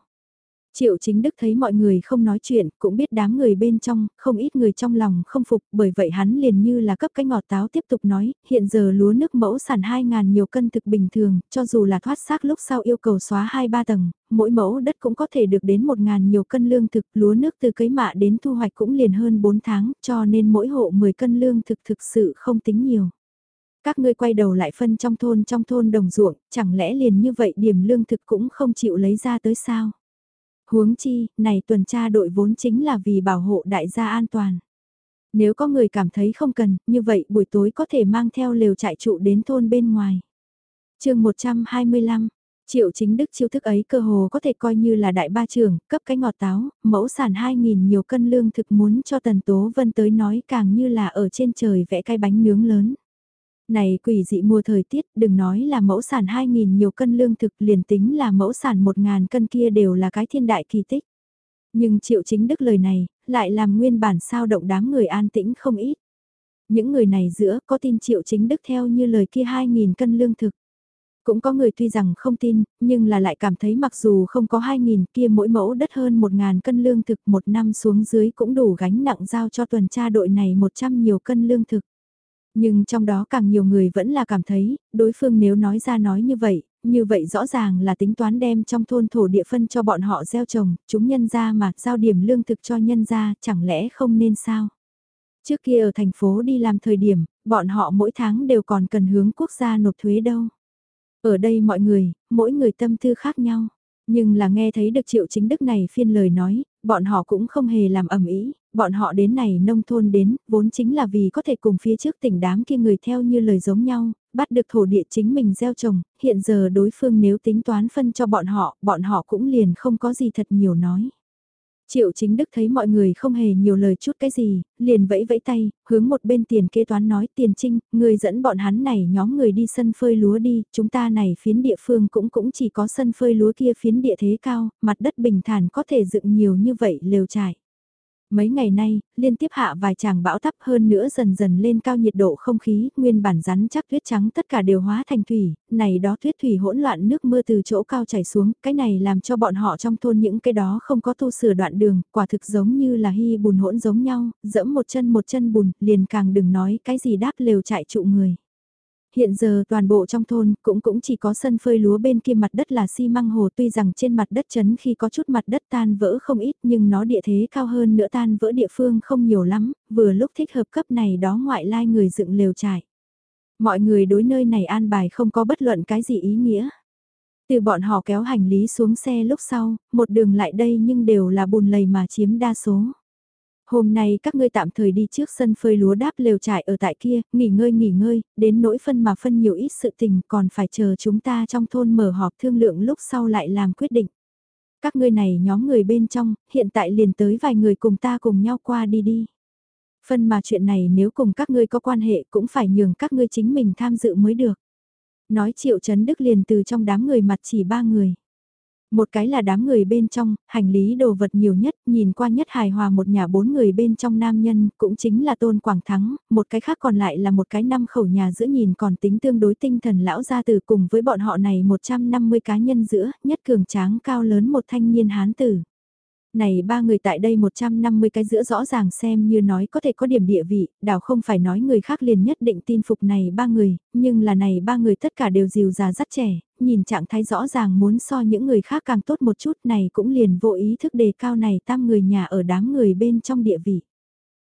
Triệu chính đức thấy mọi người không nói chuyện, cũng biết đám người bên trong, không ít người trong lòng không phục, bởi vậy hắn liền như là cấp cái ngọt táo tiếp tục nói, hiện giờ lúa nước mẫu sản 2.000 nhiều cân thực bình thường, cho dù là thoát xác lúc sau yêu cầu xóa 2-3 tầng, mỗi mẫu đất cũng có thể được đến 1.000 nhiều cân lương thực, lúa nước từ cấy mạ đến thu hoạch cũng liền hơn 4 tháng, cho nên mỗi hộ 10 cân lương thực thực sự không tính nhiều. Các ngươi quay đầu lại phân trong thôn trong thôn đồng ruộng, chẳng lẽ liền như vậy điểm lương thực cũng không chịu lấy ra tới sao? Huống chi, này tuần tra đội vốn chính là vì bảo hộ đại gia an toàn. Nếu có người cảm thấy không cần, như vậy buổi tối có thể mang theo lều trại trụ đến thôn bên ngoài. chương 125, Triệu chính đức chiêu thức ấy cơ hồ có thể coi như là đại ba trường, cấp cái ngọt táo, mẫu sản 2.000 nhiều cân lương thực muốn cho Tần Tố Vân tới nói càng như là ở trên trời vẽ cái bánh nướng lớn. Này quỷ dị mùa thời tiết, đừng nói là mẫu sản 2.000 nhiều cân lương thực liền tính là mẫu sản 1.000 cân kia đều là cái thiên đại kỳ tích. Nhưng triệu chính đức lời này, lại làm nguyên bản sao động đám người an tĩnh không ít. Những người này giữa có tin triệu chính đức theo như lời kia 2.000 cân lương thực. Cũng có người tuy rằng không tin, nhưng là lại cảm thấy mặc dù không có 2.000 kia mỗi mẫu đất hơn 1.000 cân lương thực một năm xuống dưới cũng đủ gánh nặng giao cho tuần tra đội này 100 nhiều cân lương thực. Nhưng trong đó càng nhiều người vẫn là cảm thấy, đối phương nếu nói ra nói như vậy, như vậy rõ ràng là tính toán đem trong thôn thổ địa phân cho bọn họ gieo trồng, chúng nhân ra mà giao điểm lương thực cho nhân ra, chẳng lẽ không nên sao? Trước kia ở thành phố đi làm thời điểm, bọn họ mỗi tháng đều còn cần hướng quốc gia nộp thuế đâu. Ở đây mọi người, mỗi người tâm tư khác nhau. Nhưng là nghe thấy được triệu chính đức này phiên lời nói, bọn họ cũng không hề làm ẩm ý, bọn họ đến này nông thôn đến, vốn chính là vì có thể cùng phía trước tỉnh đám kia người theo như lời giống nhau, bắt được thổ địa chính mình gieo trồng, hiện giờ đối phương nếu tính toán phân cho bọn họ, bọn họ cũng liền không có gì thật nhiều nói. Triệu chính đức thấy mọi người không hề nhiều lời chút cái gì, liền vẫy vẫy tay, hướng một bên tiền kế toán nói tiền trinh, người dẫn bọn hắn này nhóm người đi sân phơi lúa đi, chúng ta này phiến địa phương cũng cũng chỉ có sân phơi lúa kia phiến địa thế cao, mặt đất bình thản có thể dựng nhiều như vậy lều trải. Mấy ngày nay, liên tiếp hạ vài tràng bão thấp hơn nữa dần dần lên cao nhiệt độ không khí, nguyên bản rắn chắc tuyết trắng tất cả đều hóa thành thủy, này đó tuyết thủy hỗn loạn nước mưa từ chỗ cao chảy xuống, cái này làm cho bọn họ trong thôn những cái đó không có tu sửa đoạn đường, quả thực giống như là hy bùn hỗn giống nhau, dẫm một chân một chân bùn, liền càng đừng nói cái gì đáp lều chạy trụ người. Hiện giờ toàn bộ trong thôn cũng cũng chỉ có sân phơi lúa bên kia mặt đất là xi măng hồ tuy rằng trên mặt đất chấn khi có chút mặt đất tan vỡ không ít nhưng nó địa thế cao hơn nữa tan vỡ địa phương không nhiều lắm, vừa lúc thích hợp cấp này đó ngoại lai người dựng lều trải. Mọi người đối nơi này an bài không có bất luận cái gì ý nghĩa. Từ bọn họ kéo hành lý xuống xe lúc sau, một đường lại đây nhưng đều là bùn lầy mà chiếm đa số. Hôm nay các ngươi tạm thời đi trước sân phơi lúa đáp lều trại ở tại kia, nghỉ ngơi nghỉ ngơi, đến nỗi phân mà phân nhiều ít sự tình còn phải chờ chúng ta trong thôn mở họp thương lượng lúc sau lại làm quyết định. Các ngươi này nhóm người bên trong, hiện tại liền tới vài người cùng ta cùng nhau qua đi đi. Phân mà chuyện này nếu cùng các ngươi có quan hệ cũng phải nhường các ngươi chính mình tham dự mới được. Nói triệu chấn đức liền từ trong đám người mặt chỉ ba người. Một cái là đám người bên trong, hành lý đồ vật nhiều nhất, nhìn qua nhất hài hòa một nhà bốn người bên trong nam nhân, cũng chính là Tôn Quảng Thắng, một cái khác còn lại là một cái năm khẩu nhà giữa nhìn còn tính tương đối tinh thần lão gia từ cùng với bọn họ này 150 cá nhân giữa, nhất cường tráng cao lớn một thanh niên hán tử. Này ba người tại đây 150 cái giữa rõ ràng xem như nói có thể có điểm địa vị, đảo không phải nói người khác liền nhất định tin phục này ba người, nhưng là này ba người tất cả đều dìu già rất trẻ, nhìn trạng thái rõ ràng muốn so những người khác càng tốt một chút này cũng liền vô ý thức đề cao này tam người nhà ở đám người bên trong địa vị.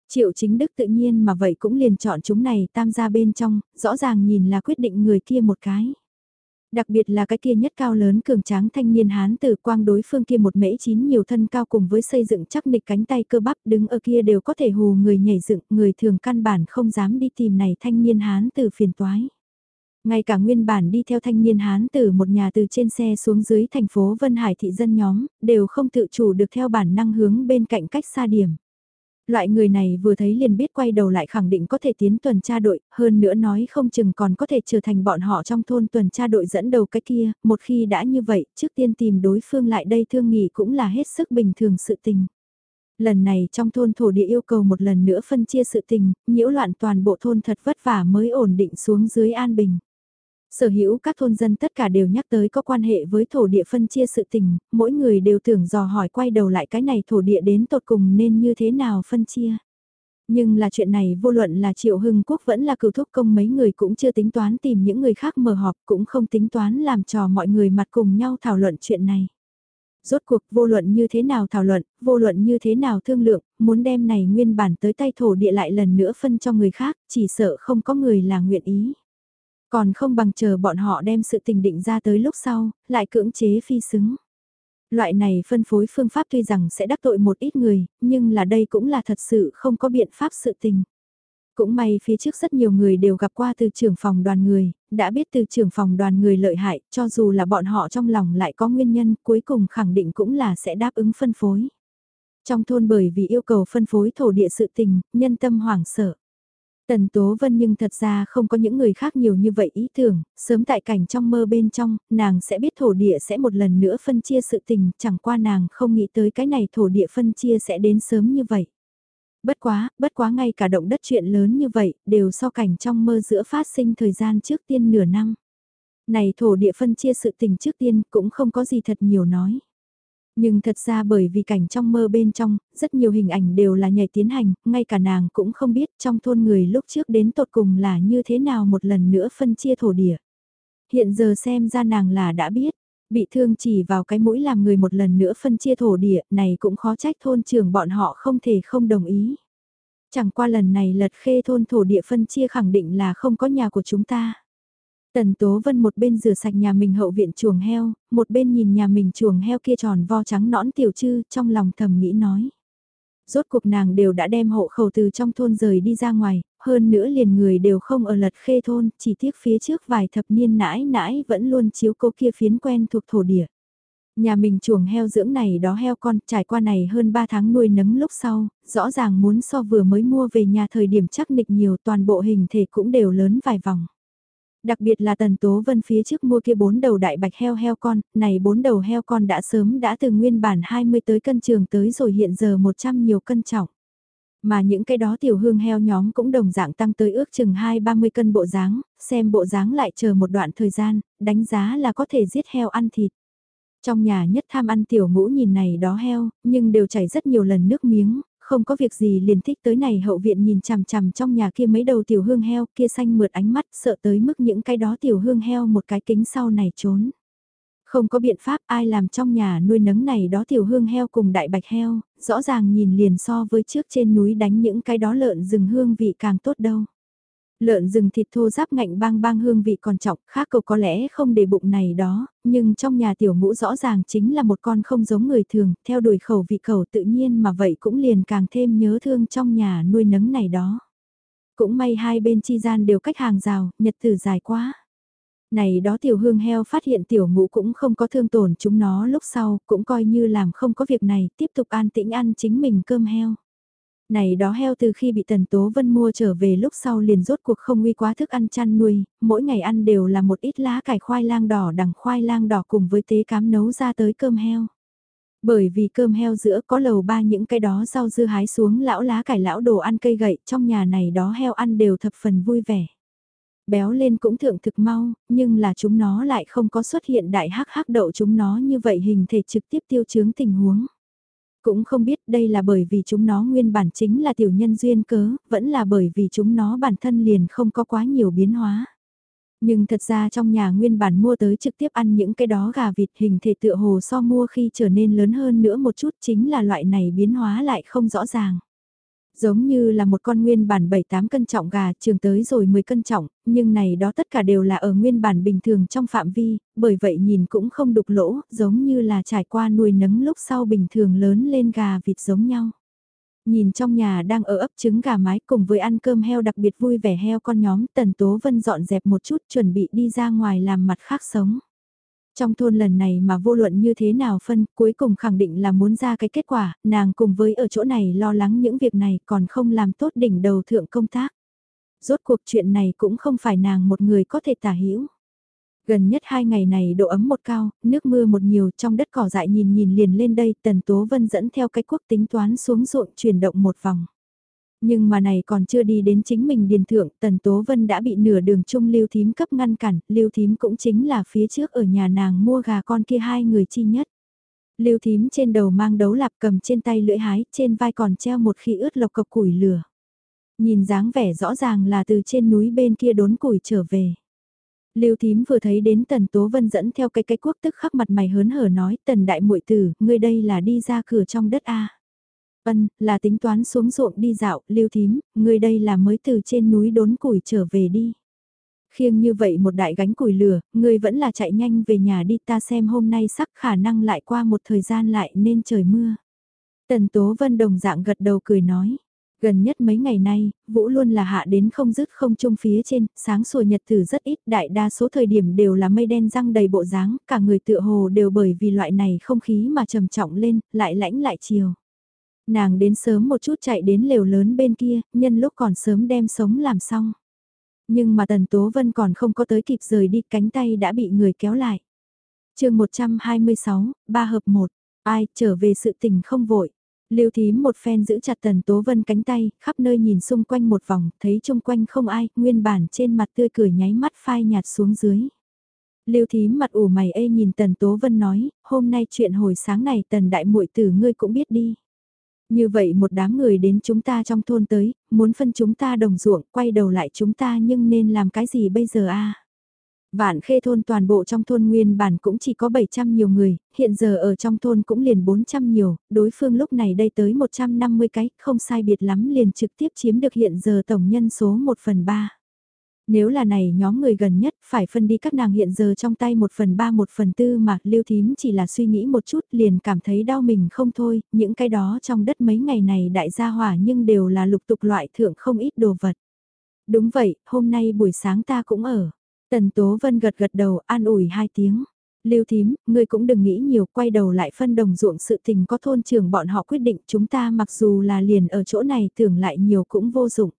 Triệu chính đức tự nhiên mà vậy cũng liền chọn chúng này tam gia bên trong, rõ ràng nhìn là quyết định người kia một cái. Đặc biệt là cái kia nhất cao lớn cường tráng thanh niên hán tử quang đối phương kia một mễ chín nhiều thân cao cùng với xây dựng chắc nịch cánh tay cơ bắp đứng ở kia đều có thể hù người nhảy dựng, người thường căn bản không dám đi tìm này thanh niên hán tử phiền toái. Ngay cả nguyên bản đi theo thanh niên hán tử một nhà từ trên xe xuống dưới thành phố Vân Hải thị dân nhóm, đều không tự chủ được theo bản năng hướng bên cạnh cách xa điểm. Loại người này vừa thấy liền biết quay đầu lại khẳng định có thể tiến tuần tra đội, hơn nữa nói không chừng còn có thể trở thành bọn họ trong thôn tuần tra đội dẫn đầu cái kia, một khi đã như vậy, trước tiên tìm đối phương lại đây thương nghị cũng là hết sức bình thường sự tình. Lần này trong thôn thổ địa yêu cầu một lần nữa phân chia sự tình, nhiễu loạn toàn bộ thôn thật vất vả mới ổn định xuống dưới an bình. Sở hữu các thôn dân tất cả đều nhắc tới có quan hệ với thổ địa phân chia sự tình, mỗi người đều tưởng dò hỏi quay đầu lại cái này thổ địa đến tột cùng nên như thế nào phân chia. Nhưng là chuyện này vô luận là Triệu Hưng Quốc vẫn là cựu thúc công mấy người cũng chưa tính toán tìm những người khác mở họp cũng không tính toán làm trò mọi người mặt cùng nhau thảo luận chuyện này. Rốt cuộc vô luận như thế nào thảo luận, vô luận như thế nào thương lượng, muốn đem này nguyên bản tới tay thổ địa lại lần nữa phân cho người khác, chỉ sợ không có người là nguyện ý. Còn không bằng chờ bọn họ đem sự tình định ra tới lúc sau, lại cưỡng chế phi xứng. Loại này phân phối phương pháp tuy rằng sẽ đắc tội một ít người, nhưng là đây cũng là thật sự không có biện pháp sự tình. Cũng may phía trước rất nhiều người đều gặp qua từ trưởng phòng đoàn người, đã biết từ trưởng phòng đoàn người lợi hại, cho dù là bọn họ trong lòng lại có nguyên nhân, cuối cùng khẳng định cũng là sẽ đáp ứng phân phối. Trong thôn bởi vì yêu cầu phân phối thổ địa sự tình, nhân tâm hoảng sợ. Tần Tố Vân nhưng thật ra không có những người khác nhiều như vậy ý tưởng, sớm tại cảnh trong mơ bên trong, nàng sẽ biết thổ địa sẽ một lần nữa phân chia sự tình, chẳng qua nàng không nghĩ tới cái này thổ địa phân chia sẽ đến sớm như vậy. Bất quá, bất quá ngay cả động đất chuyện lớn như vậy, đều so cảnh trong mơ giữa phát sinh thời gian trước tiên nửa năm. Này thổ địa phân chia sự tình trước tiên cũng không có gì thật nhiều nói. Nhưng thật ra bởi vì cảnh trong mơ bên trong, rất nhiều hình ảnh đều là nhảy tiến hành, ngay cả nàng cũng không biết trong thôn người lúc trước đến tột cùng là như thế nào một lần nữa phân chia thổ địa. Hiện giờ xem ra nàng là đã biết, bị thương chỉ vào cái mũi làm người một lần nữa phân chia thổ địa này cũng khó trách thôn trưởng bọn họ không thể không đồng ý. Chẳng qua lần này lật khê thôn thổ địa phân chia khẳng định là không có nhà của chúng ta. Tần Tố Vân một bên rửa sạch nhà mình hậu viện chuồng heo, một bên nhìn nhà mình chuồng heo kia tròn vo trắng nõn tiểu chư trong lòng thầm nghĩ nói. Rốt cuộc nàng đều đã đem hộ khẩu từ trong thôn rời đi ra ngoài, hơn nữa liền người đều không ở lật khê thôn, chỉ tiếc phía trước vài thập niên nãi nãi vẫn luôn chiếu cô kia phiến quen thuộc thổ địa. Nhà mình chuồng heo dưỡng này đó heo con trải qua này hơn 3 tháng nuôi nấng lúc sau, rõ ràng muốn so vừa mới mua về nhà thời điểm chắc nịch nhiều toàn bộ hình thể cũng đều lớn vài vòng. Đặc biệt là Tần Tố Vân phía trước mua kia bốn đầu đại bạch heo heo con, này bốn đầu heo con đã sớm đã từ nguyên bản 20 tới cân trường tới rồi hiện giờ 100 nhiều cân trọng. Mà những cái đó tiểu hương heo nhóm cũng đồng dạng tăng tới ước chừng 2-30 cân bộ dáng, xem bộ dáng lại chờ một đoạn thời gian, đánh giá là có thể giết heo ăn thịt. Trong nhà nhất tham ăn tiểu ngũ nhìn này đó heo, nhưng đều chảy rất nhiều lần nước miếng, không có việc gì liền thích tới này hậu viện nhìn chằm chằm trong nhà kia mấy đầu tiểu hương heo kia xanh mượt ánh mắt sợ tới mức những cái đó tiểu hương heo một cái kính sau này trốn. Không có biện pháp ai làm trong nhà nuôi nấng này đó tiểu hương heo cùng đại bạch heo, rõ ràng nhìn liền so với trước trên núi đánh những cái đó lợn rừng hương vị càng tốt đâu. Lợn rừng thịt thô giáp ngạnh bang bang hương vị còn trọng, khác cậu có lẽ không để bụng này đó, nhưng trong nhà tiểu ngũ rõ ràng chính là một con không giống người thường, theo đuổi khẩu vị khẩu tự nhiên mà vậy cũng liền càng thêm nhớ thương trong nhà nuôi nấng này đó. Cũng may hai bên chi gian đều cách hàng rào, nhật tử dài quá. Này đó tiểu hương heo phát hiện tiểu ngũ cũng không có thương tổn chúng nó lúc sau, cũng coi như làm không có việc này, tiếp tục an tĩnh ăn chính mình cơm heo. Này đó heo từ khi bị Tần Tố Vân mua trở về lúc sau liền rốt cuộc không uy quá thức ăn chăn nuôi, mỗi ngày ăn đều là một ít lá cải khoai lang đỏ đằng khoai lang đỏ cùng với tế cám nấu ra tới cơm heo. Bởi vì cơm heo giữa có lầu ba những cái đó rau dưa hái xuống lão lá cải lão đồ ăn cây gậy trong nhà này đó heo ăn đều thập phần vui vẻ. Béo lên cũng thượng thực mau, nhưng là chúng nó lại không có xuất hiện đại hắc hắc đậu chúng nó như vậy hình thể trực tiếp tiêu chứng tình huống. Cũng không biết đây là bởi vì chúng nó nguyên bản chính là tiểu nhân duyên cớ, vẫn là bởi vì chúng nó bản thân liền không có quá nhiều biến hóa. Nhưng thật ra trong nhà nguyên bản mua tới trực tiếp ăn những cái đó gà vịt hình thể tựa hồ so mua khi trở nên lớn hơn nữa một chút chính là loại này biến hóa lại không rõ ràng. Giống như là một con nguyên bản 7-8 cân trọng gà trường tới rồi 10 cân trọng, nhưng này đó tất cả đều là ở nguyên bản bình thường trong phạm vi, bởi vậy nhìn cũng không đục lỗ, giống như là trải qua nuôi nấng lúc sau bình thường lớn lên gà vịt giống nhau. Nhìn trong nhà đang ở ấp trứng gà mái cùng với ăn cơm heo đặc biệt vui vẻ heo con nhóm Tần Tố Vân dọn dẹp một chút chuẩn bị đi ra ngoài làm mặt khác sống. Trong thôn lần này mà vô luận như thế nào phân, cuối cùng khẳng định là muốn ra cái kết quả, nàng cùng với ở chỗ này lo lắng những việc này còn không làm tốt đỉnh đầu thượng công tác. Rốt cuộc chuyện này cũng không phải nàng một người có thể tả hữu Gần nhất hai ngày này độ ấm một cao, nước mưa một nhiều trong đất cỏ dại nhìn nhìn liền lên đây, Tần Tố Vân dẫn theo cái quốc tính toán xuống ruộng chuyển động một vòng. Nhưng mà này còn chưa đi đến chính mình điền thượng, Tần Tố Vân đã bị nửa đường chung Lưu Thím cấp ngăn cản, Lưu Thím cũng chính là phía trước ở nhà nàng mua gà con kia hai người chi nhất. Lưu Thím trên đầu mang đấu lạp cầm trên tay lưỡi hái, trên vai còn treo một khi ướt lộc cọc củi lửa. Nhìn dáng vẻ rõ ràng là từ trên núi bên kia đốn củi trở về. Lưu Thím vừa thấy đến Tần Tố Vân dẫn theo cái cái quốc tức khắc mặt mày hớn hở nói Tần Đại muội tử, ngươi đây là đi ra cửa trong đất A. Ân, là tính toán xuống ruộng đi dạo, lưu thím, người đây là mới từ trên núi đốn củi trở về đi. Khiêng như vậy một đại gánh củi lửa, người vẫn là chạy nhanh về nhà đi ta xem hôm nay sắc khả năng lại qua một thời gian lại nên trời mưa. Tần Tố Vân đồng dạng gật đầu cười nói. Gần nhất mấy ngày nay, Vũ luôn là hạ đến không dứt không trung phía trên, sáng sủa nhật thử rất ít, đại đa số thời điểm đều là mây đen răng đầy bộ dáng, cả người tựa hồ đều bởi vì loại này không khí mà trầm trọng lên, lại lãnh lại chiều. Nàng đến sớm một chút chạy đến lều lớn bên kia, nhân lúc còn sớm đem sống làm xong. Nhưng mà Tần Tố Vân còn không có tới kịp rời đi, cánh tay đã bị người kéo lại. chương 126, ba hợp một ai trở về sự tình không vội. Lưu thím một phen giữ chặt Tần Tố Vân cánh tay, khắp nơi nhìn xung quanh một vòng, thấy chung quanh không ai, nguyên bản trên mặt tươi cười nháy mắt phai nhạt xuống dưới. Lưu thím mặt ủ mày ê nhìn Tần Tố Vân nói, hôm nay chuyện hồi sáng này Tần Đại muội tử ngươi cũng biết đi. Như vậy một đám người đến chúng ta trong thôn tới, muốn phân chúng ta đồng ruộng, quay đầu lại chúng ta nhưng nên làm cái gì bây giờ a? Vạn khê thôn toàn bộ trong thôn nguyên bản cũng chỉ có 700 nhiều người, hiện giờ ở trong thôn cũng liền 400 nhiều, đối phương lúc này đây tới 150 cái, không sai biệt lắm liền trực tiếp chiếm được hiện giờ tổng nhân số 1 phần 3. Nếu là này nhóm người gần nhất phải phân đi các nàng hiện giờ trong tay một phần ba một phần tư mà lưu thím chỉ là suy nghĩ một chút liền cảm thấy đau mình không thôi, những cái đó trong đất mấy ngày này đại gia hỏa nhưng đều là lục tục loại thượng không ít đồ vật. Đúng vậy, hôm nay buổi sáng ta cũng ở. Tần Tố Vân gật gật đầu an ủi hai tiếng. Lưu thím, ngươi cũng đừng nghĩ nhiều, quay đầu lại phân đồng ruộng sự tình có thôn trưởng bọn họ quyết định chúng ta mặc dù là liền ở chỗ này tưởng lại nhiều cũng vô dụng.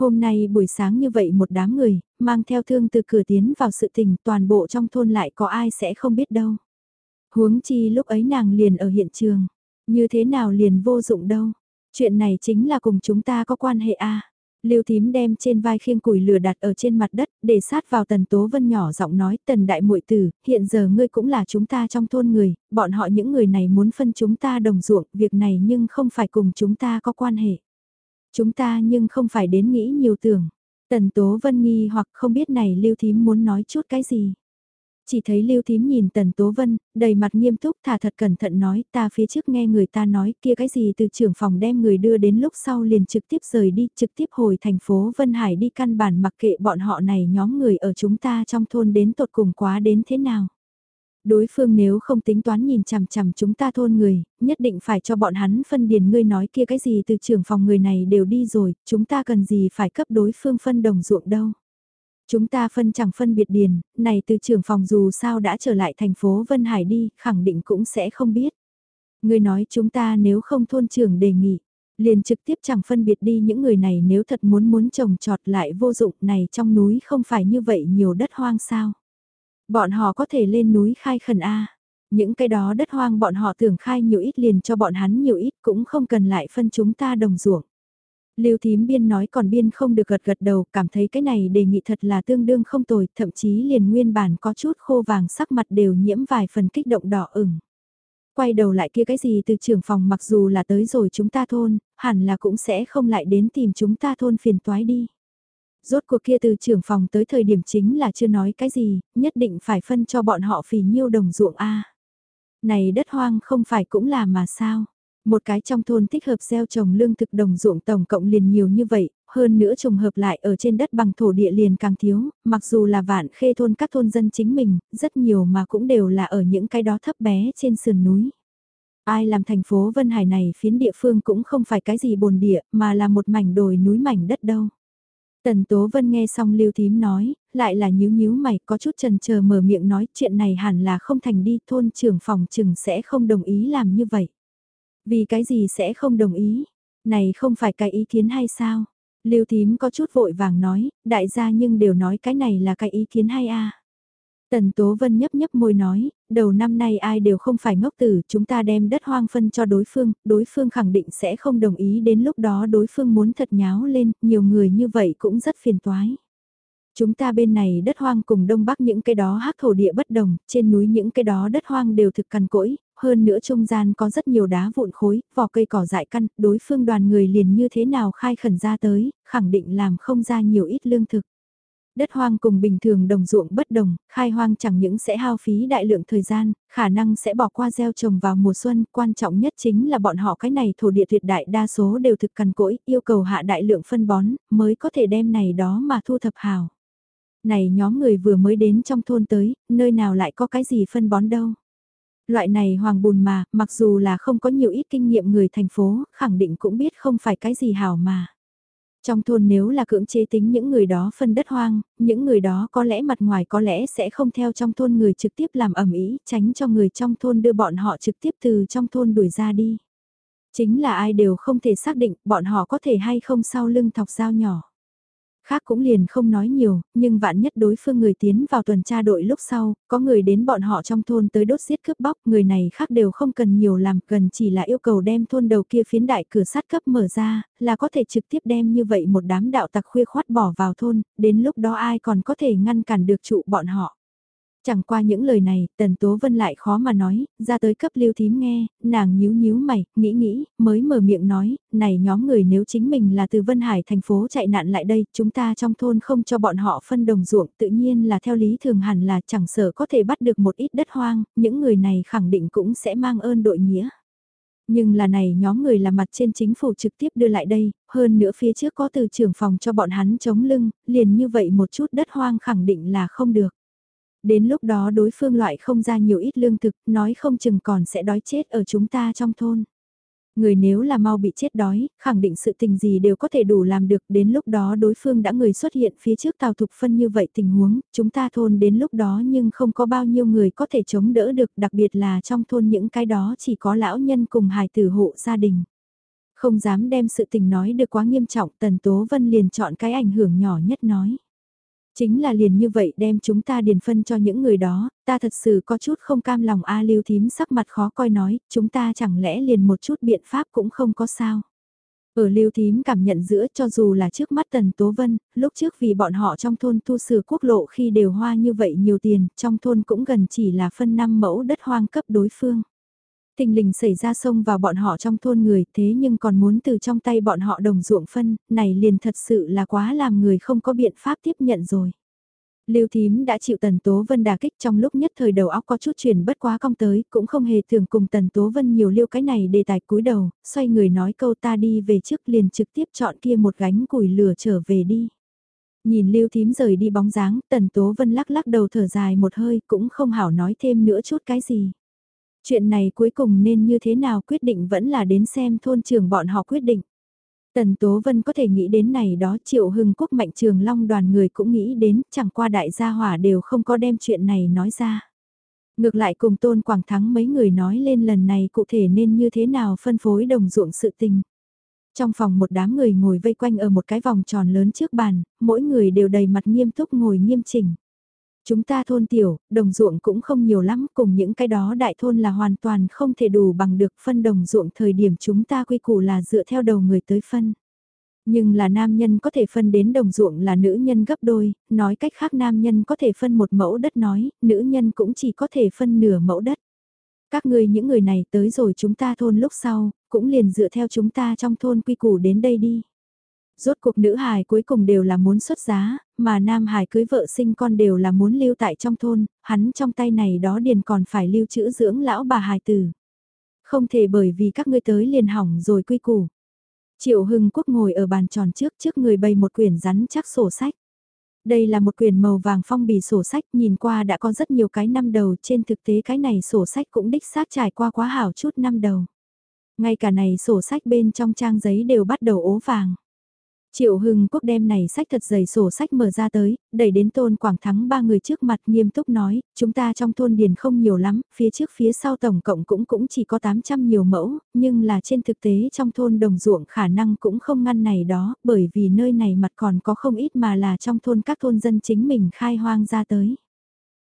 Hôm nay buổi sáng như vậy một đám người, mang theo thương từ cửa tiến vào sự tình toàn bộ trong thôn lại có ai sẽ không biết đâu. Huống chi lúc ấy nàng liền ở hiện trường, như thế nào liền vô dụng đâu. Chuyện này chính là cùng chúng ta có quan hệ a. Lưu Thím đem trên vai khiêng củi lửa đặt ở trên mặt đất, để sát vào Tần Tố Vân nhỏ giọng nói, "Tần đại muội tử, hiện giờ ngươi cũng là chúng ta trong thôn người, bọn họ những người này muốn phân chúng ta đồng ruộng, việc này nhưng không phải cùng chúng ta có quan hệ. Chúng ta nhưng không phải đến nghĩ nhiều tưởng." Tần Tố Vân nghi hoặc không biết này Lưu Thím muốn nói chút cái gì. Chỉ thấy Lưu Thím nhìn Tần Tố Vân, đầy mặt nghiêm túc thả thật cẩn thận nói ta phía trước nghe người ta nói kia cái gì từ trưởng phòng đem người đưa đến lúc sau liền trực tiếp rời đi, trực tiếp hồi thành phố Vân Hải đi căn bản mặc kệ bọn họ này nhóm người ở chúng ta trong thôn đến tột cùng quá đến thế nào. Đối phương nếu không tính toán nhìn chằm chằm chúng ta thôn người, nhất định phải cho bọn hắn phân điền ngươi nói kia cái gì từ trưởng phòng người này đều đi rồi, chúng ta cần gì phải cấp đối phương phân đồng ruộng đâu. Chúng ta phân chẳng phân biệt điền, này từ trưởng phòng dù sao đã trở lại thành phố Vân Hải đi, khẳng định cũng sẽ không biết. Người nói chúng ta nếu không thôn trưởng đề nghị, liền trực tiếp chẳng phân biệt đi những người này nếu thật muốn muốn trồng trọt lại vô dụng này trong núi không phải như vậy nhiều đất hoang sao. Bọn họ có thể lên núi khai khẩn A. Những cái đó đất hoang bọn họ tưởng khai nhiều ít liền cho bọn hắn nhiều ít cũng không cần lại phân chúng ta đồng ruộng. Lưu thím biên nói còn biên không được gật gật đầu, cảm thấy cái này đề nghị thật là tương đương không tồi, thậm chí liền nguyên bản có chút khô vàng sắc mặt đều nhiễm vài phần kích động đỏ ửng. Quay đầu lại kia cái gì từ trưởng phòng mặc dù là tới rồi chúng ta thôn, hẳn là cũng sẽ không lại đến tìm chúng ta thôn phiền toái đi. Rốt cuộc kia từ trưởng phòng tới thời điểm chính là chưa nói cái gì, nhất định phải phân cho bọn họ phì nhiêu đồng ruộng A. Này đất hoang không phải cũng là mà sao? Một cái trong thôn thích hợp gieo trồng lương thực đồng ruộng tổng cộng liền nhiều như vậy, hơn nữa trùng hợp lại ở trên đất bằng thổ địa liền càng thiếu, mặc dù là vạn khê thôn các thôn dân chính mình, rất nhiều mà cũng đều là ở những cái đó thấp bé trên sườn núi. Ai làm thành phố Vân Hải này phiến địa phương cũng không phải cái gì bồn địa, mà là một mảnh đồi núi mảnh đất đâu. Tần Tố Vân nghe xong Lưu Thím nói, lại là nhíu nhíu mày, có chút chần chờ mở miệng nói chuyện này hẳn là không thành đi, thôn trưởng phòng chừng sẽ không đồng ý làm như vậy. Vì cái gì sẽ không đồng ý? Này không phải cái ý kiến hay sao? Lưu Thím có chút vội vàng nói, đại gia nhưng đều nói cái này là cái ý kiến hay a. Tần Tố Vân nhấp nhấp môi nói, đầu năm nay ai đều không phải ngốc tử, chúng ta đem đất hoang phân cho đối phương, đối phương khẳng định sẽ không đồng ý đến lúc đó đối phương muốn thật nháo lên, nhiều người như vậy cũng rất phiền toái. Chúng ta bên này đất hoang cùng đông bắc những cái đó hắc thổ địa bất đồng, trên núi những cái đó đất hoang đều thực cằn cỗi, hơn nữa trung gian có rất nhiều đá vụn khối, vỏ cây cỏ dại căn, đối phương đoàn người liền như thế nào khai khẩn ra tới, khẳng định làm không ra nhiều ít lương thực. Đất hoang cùng bình thường đồng ruộng bất đồng, khai hoang chẳng những sẽ hao phí đại lượng thời gian, khả năng sẽ bỏ qua gieo trồng vào mùa xuân, quan trọng nhất chính là bọn họ cái này thổ địa tuyệt đại đa số đều thực cằn cỗi, yêu cầu hạ đại lượng phân bón, mới có thể đem này đó mà thu thập hào. Này nhóm người vừa mới đến trong thôn tới, nơi nào lại có cái gì phân bón đâu. Loại này hoàng bùn mà, mặc dù là không có nhiều ít kinh nghiệm người thành phố, khẳng định cũng biết không phải cái gì hảo mà. Trong thôn nếu là cưỡng chế tính những người đó phân đất hoang, những người đó có lẽ mặt ngoài có lẽ sẽ không theo trong thôn người trực tiếp làm ẩm ý, tránh cho người trong thôn đưa bọn họ trực tiếp từ trong thôn đuổi ra đi. Chính là ai đều không thể xác định bọn họ có thể hay không sau lưng thọc dao nhỏ. Khác cũng liền không nói nhiều, nhưng vạn nhất đối phương người tiến vào tuần tra đội lúc sau, có người đến bọn họ trong thôn tới đốt giết cướp bóc, người này khác đều không cần nhiều làm, cần chỉ là yêu cầu đem thôn đầu kia phiến đại cửa sát cấp mở ra, là có thể trực tiếp đem như vậy một đám đạo tặc khuya khoát bỏ vào thôn, đến lúc đó ai còn có thể ngăn cản được trụ bọn họ. Chẳng qua những lời này, Tần Tố Vân lại khó mà nói, ra tới cấp lưu thím nghe, nàng nhíu nhíu mày, nghĩ nghĩ, mới mở miệng nói, này nhóm người nếu chính mình là từ Vân Hải thành phố chạy nạn lại đây, chúng ta trong thôn không cho bọn họ phân đồng ruộng, tự nhiên là theo lý thường hẳn là chẳng sợ có thể bắt được một ít đất hoang, những người này khẳng định cũng sẽ mang ơn đội nghĩa. Nhưng là này nhóm người là mặt trên chính phủ trực tiếp đưa lại đây, hơn nữa phía trước có từ trưởng phòng cho bọn hắn chống lưng, liền như vậy một chút đất hoang khẳng định là không được. Đến lúc đó đối phương loại không ra nhiều ít lương thực, nói không chừng còn sẽ đói chết ở chúng ta trong thôn. Người nếu là mau bị chết đói, khẳng định sự tình gì đều có thể đủ làm được, đến lúc đó đối phương đã người xuất hiện phía trước Tào Thục Phân như vậy tình huống, chúng ta thôn đến lúc đó nhưng không có bao nhiêu người có thể chống đỡ được, đặc biệt là trong thôn những cái đó chỉ có lão nhân cùng hài tử hộ gia đình. Không dám đem sự tình nói được quá nghiêm trọng, Tần Tố Vân liền chọn cái ảnh hưởng nhỏ nhất nói. Chính là liền như vậy đem chúng ta điền phân cho những người đó, ta thật sự có chút không cam lòng A lưu thím sắc mặt khó coi nói, chúng ta chẳng lẽ liền một chút biện pháp cũng không có sao. Ở lưu thím cảm nhận giữa cho dù là trước mắt Tần Tố Vân, lúc trước vì bọn họ trong thôn tu sử quốc lộ khi đều hoa như vậy nhiều tiền, trong thôn cũng gần chỉ là phân năm mẫu đất hoang cấp đối phương. Tình lình xảy ra sông vào bọn họ trong thôn người thế nhưng còn muốn từ trong tay bọn họ đồng ruộng phân, này liền thật sự là quá làm người không có biện pháp tiếp nhận rồi. Lưu Thím đã chịu Tần Tố Vân đả kích trong lúc nhất thời đầu óc có chút chuyển bất quá cong tới, cũng không hề thường cùng Tần Tố Vân nhiều liêu cái này đề tài cúi đầu, xoay người nói câu ta đi về trước liền trực tiếp chọn kia một gánh củi lửa trở về đi. Nhìn Lưu Thím rời đi bóng dáng, Tần Tố Vân lắc lắc đầu thở dài một hơi cũng không hảo nói thêm nữa chút cái gì. Chuyện này cuối cùng nên như thế nào quyết định vẫn là đến xem thôn trường bọn họ quyết định. Tần Tố Vân có thể nghĩ đến này đó triệu hưng quốc mạnh trường long đoàn người cũng nghĩ đến chẳng qua đại gia hỏa đều không có đem chuyện này nói ra. Ngược lại cùng Tôn Quảng Thắng mấy người nói lên lần này cụ thể nên như thế nào phân phối đồng ruộng sự tình. Trong phòng một đám người ngồi vây quanh ở một cái vòng tròn lớn trước bàn, mỗi người đều đầy mặt nghiêm túc ngồi nghiêm chỉnh. Chúng ta thôn tiểu, đồng ruộng cũng không nhiều lắm, cùng những cái đó đại thôn là hoàn toàn không thể đủ bằng được phân đồng ruộng thời điểm chúng ta quy củ là dựa theo đầu người tới phân. Nhưng là nam nhân có thể phân đến đồng ruộng là nữ nhân gấp đôi, nói cách khác nam nhân có thể phân một mẫu đất nói, nữ nhân cũng chỉ có thể phân nửa mẫu đất. Các người những người này tới rồi chúng ta thôn lúc sau, cũng liền dựa theo chúng ta trong thôn quy củ đến đây đi rốt cuộc nữ hài cuối cùng đều là muốn xuất giá, mà nam hài cưới vợ sinh con đều là muốn lưu tại trong thôn, hắn trong tay này đó điền còn phải lưu trữ dưỡng lão bà hài tử. Không thể bởi vì các ngươi tới liền hỏng rồi quy củ. Triệu Hưng Quốc ngồi ở bàn tròn trước trước người bày một quyển rắn chắc sổ sách. Đây là một quyển màu vàng phong bì sổ sách nhìn qua đã có rất nhiều cái năm đầu trên thực tế cái này sổ sách cũng đích xác trải qua quá hảo chút năm đầu. Ngay cả này sổ sách bên trong trang giấy đều bắt đầu ố vàng. Triệu Hưng Quốc đem này sách thật dày sổ sách mở ra tới, đẩy đến tôn Quảng Thắng ba người trước mặt nghiêm túc nói, chúng ta trong thôn điền không nhiều lắm, phía trước phía sau tổng cộng cũng cũng chỉ có 800 nhiều mẫu, nhưng là trên thực tế trong thôn đồng ruộng khả năng cũng không ngăn này đó, bởi vì nơi này mặt còn có không ít mà là trong thôn các thôn dân chính mình khai hoang ra tới.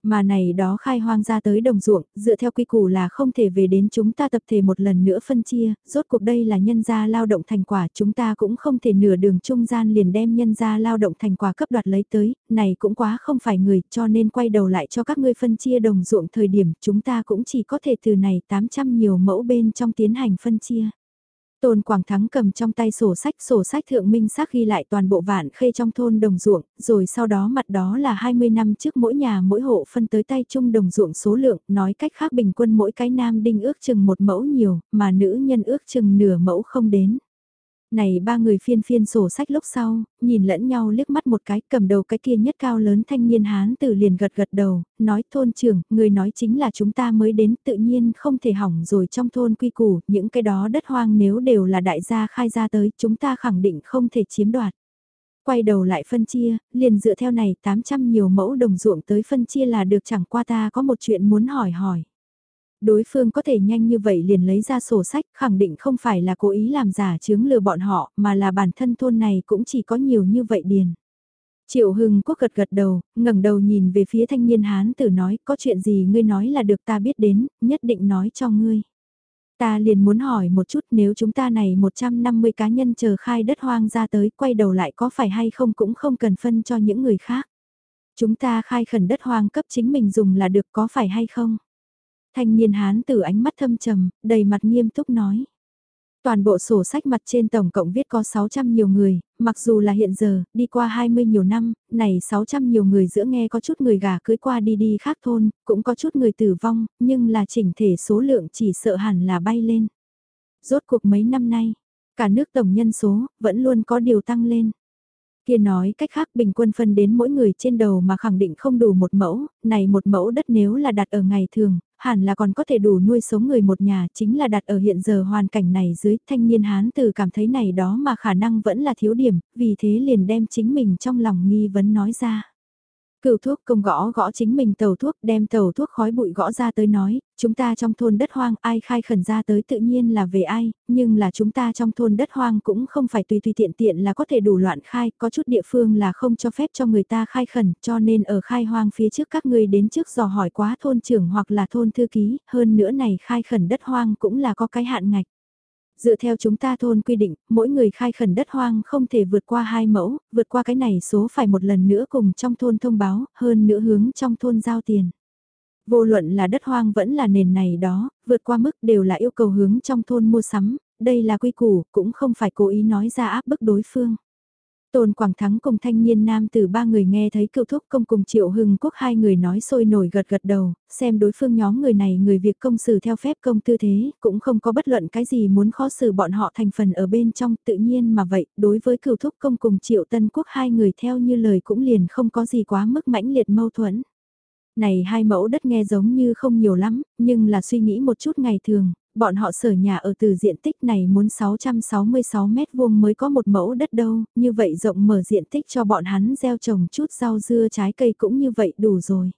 Mà này đó khai hoang ra tới đồng ruộng, dựa theo quy củ là không thể về đến chúng ta tập thể một lần nữa phân chia, rốt cuộc đây là nhân gia lao động thành quả, chúng ta cũng không thể nửa đường trung gian liền đem nhân gia lao động thành quả cấp đoạt lấy tới, này cũng quá không phải người, cho nên quay đầu lại cho các ngươi phân chia đồng ruộng thời điểm, chúng ta cũng chỉ có thể từ này 800 nhiều mẫu bên trong tiến hành phân chia. Tôn Quảng Thắng cầm trong tay sổ sách, sổ sách thượng minh xác ghi lại toàn bộ vạn khê trong thôn đồng ruộng, rồi sau đó mặt đó là 20 năm trước mỗi nhà mỗi hộ phân tới tay chung đồng ruộng số lượng, nói cách khác bình quân mỗi cái nam đinh ước chừng một mẫu nhiều, mà nữ nhân ước chừng nửa mẫu không đến này ba người phiên phiên sổ sách lúc sau, nhìn lẫn nhau liếc mắt một cái, cầm đầu cái kia nhất cao lớn thanh niên hán tử liền gật gật đầu, nói thôn trưởng, người nói chính là chúng ta mới đến tự nhiên không thể hỏng rồi trong thôn quy củ, những cái đó đất hoang nếu đều là đại gia khai ra tới, chúng ta khẳng định không thể chiếm đoạt. Quay đầu lại phân chia, liền dựa theo này 800 nhiều mẫu đồng ruộng tới phân chia là được chẳng qua ta có một chuyện muốn hỏi hỏi đối phương có thể nhanh như vậy liền lấy ra sổ sách khẳng định không phải là cố ý làm giả chứng lừa bọn họ mà là bản thân thôn này cũng chỉ có nhiều như vậy điền. Triệu Hưng Quốc gật gật đầu, ngẩng đầu nhìn về phía thanh niên hán tử nói có chuyện gì ngươi nói là được ta biết đến, nhất định nói cho ngươi. Ta liền muốn hỏi một chút nếu chúng ta này 150 cá nhân chờ khai đất hoang ra tới quay đầu lại có phải hay không cũng không cần phân cho những người khác. Chúng ta khai khẩn đất hoang cấp chính mình dùng là được có phải hay không? Thanh niên hán tử ánh mắt thâm trầm, đầy mặt nghiêm túc nói. Toàn bộ sổ sách mặt trên tổng cộng viết có 600 nhiều người, mặc dù là hiện giờ, đi qua 20 nhiều năm, này 600 nhiều người giữa nghe có chút người gà cưới qua đi đi khác thôn, cũng có chút người tử vong, nhưng là chỉnh thể số lượng chỉ sợ hẳn là bay lên. Rốt cuộc mấy năm nay, cả nước tổng nhân số, vẫn luôn có điều tăng lên. Kia nói cách khác bình quân phân đến mỗi người trên đầu mà khẳng định không đủ một mẫu, này một mẫu đất nếu là đặt ở ngày thường, hẳn là còn có thể đủ nuôi sống người một nhà, chính là đặt ở hiện giờ hoàn cảnh này dưới thanh niên hán từ cảm thấy này đó mà khả năng vẫn là thiếu điểm, vì thế liền đem chính mình trong lòng nghi vấn nói ra. Cựu thuốc công gõ gõ chính mình tàu thuốc đem tàu thuốc khói bụi gõ ra tới nói, chúng ta trong thôn đất hoang ai khai khẩn ra tới tự nhiên là về ai, nhưng là chúng ta trong thôn đất hoang cũng không phải tùy tùy tiện tiện là có thể đủ loạn khai, có chút địa phương là không cho phép cho người ta khai khẩn, cho nên ở khai hoang phía trước các người đến trước dò hỏi quá thôn trưởng hoặc là thôn thư ký, hơn nữa này khai khẩn đất hoang cũng là có cái hạn ngạch. Dựa theo chúng ta thôn quy định, mỗi người khai khẩn đất hoang không thể vượt qua hai mẫu, vượt qua cái này số phải một lần nữa cùng trong thôn thông báo, hơn nữa hướng trong thôn giao tiền. Vô luận là đất hoang vẫn là nền này đó, vượt qua mức đều là yêu cầu hướng trong thôn mua sắm, đây là quy củ, cũng không phải cố ý nói ra áp bức đối phương. Tôn Quảng Thắng cùng thanh niên nam từ ba người nghe thấy cựu thúc công cùng Triệu Hưng Quốc hai người nói sôi nổi gật gật đầu, xem đối phương nhóm người này người việc công xử theo phép công tư thế, cũng không có bất luận cái gì muốn khó xử bọn họ thành phần ở bên trong tự nhiên mà vậy, đối với cựu thúc công cùng Triệu Tân Quốc hai người theo như lời cũng liền không có gì quá mức mãnh liệt mâu thuẫn. Này hai mẫu đất nghe giống như không nhiều lắm, nhưng là suy nghĩ một chút ngày thường, bọn họ sở nhà ở từ diện tích này muốn 666 mét vuông mới có một mẫu đất đâu, như vậy rộng mở diện tích cho bọn hắn gieo trồng chút rau dưa trái cây cũng như vậy đủ rồi.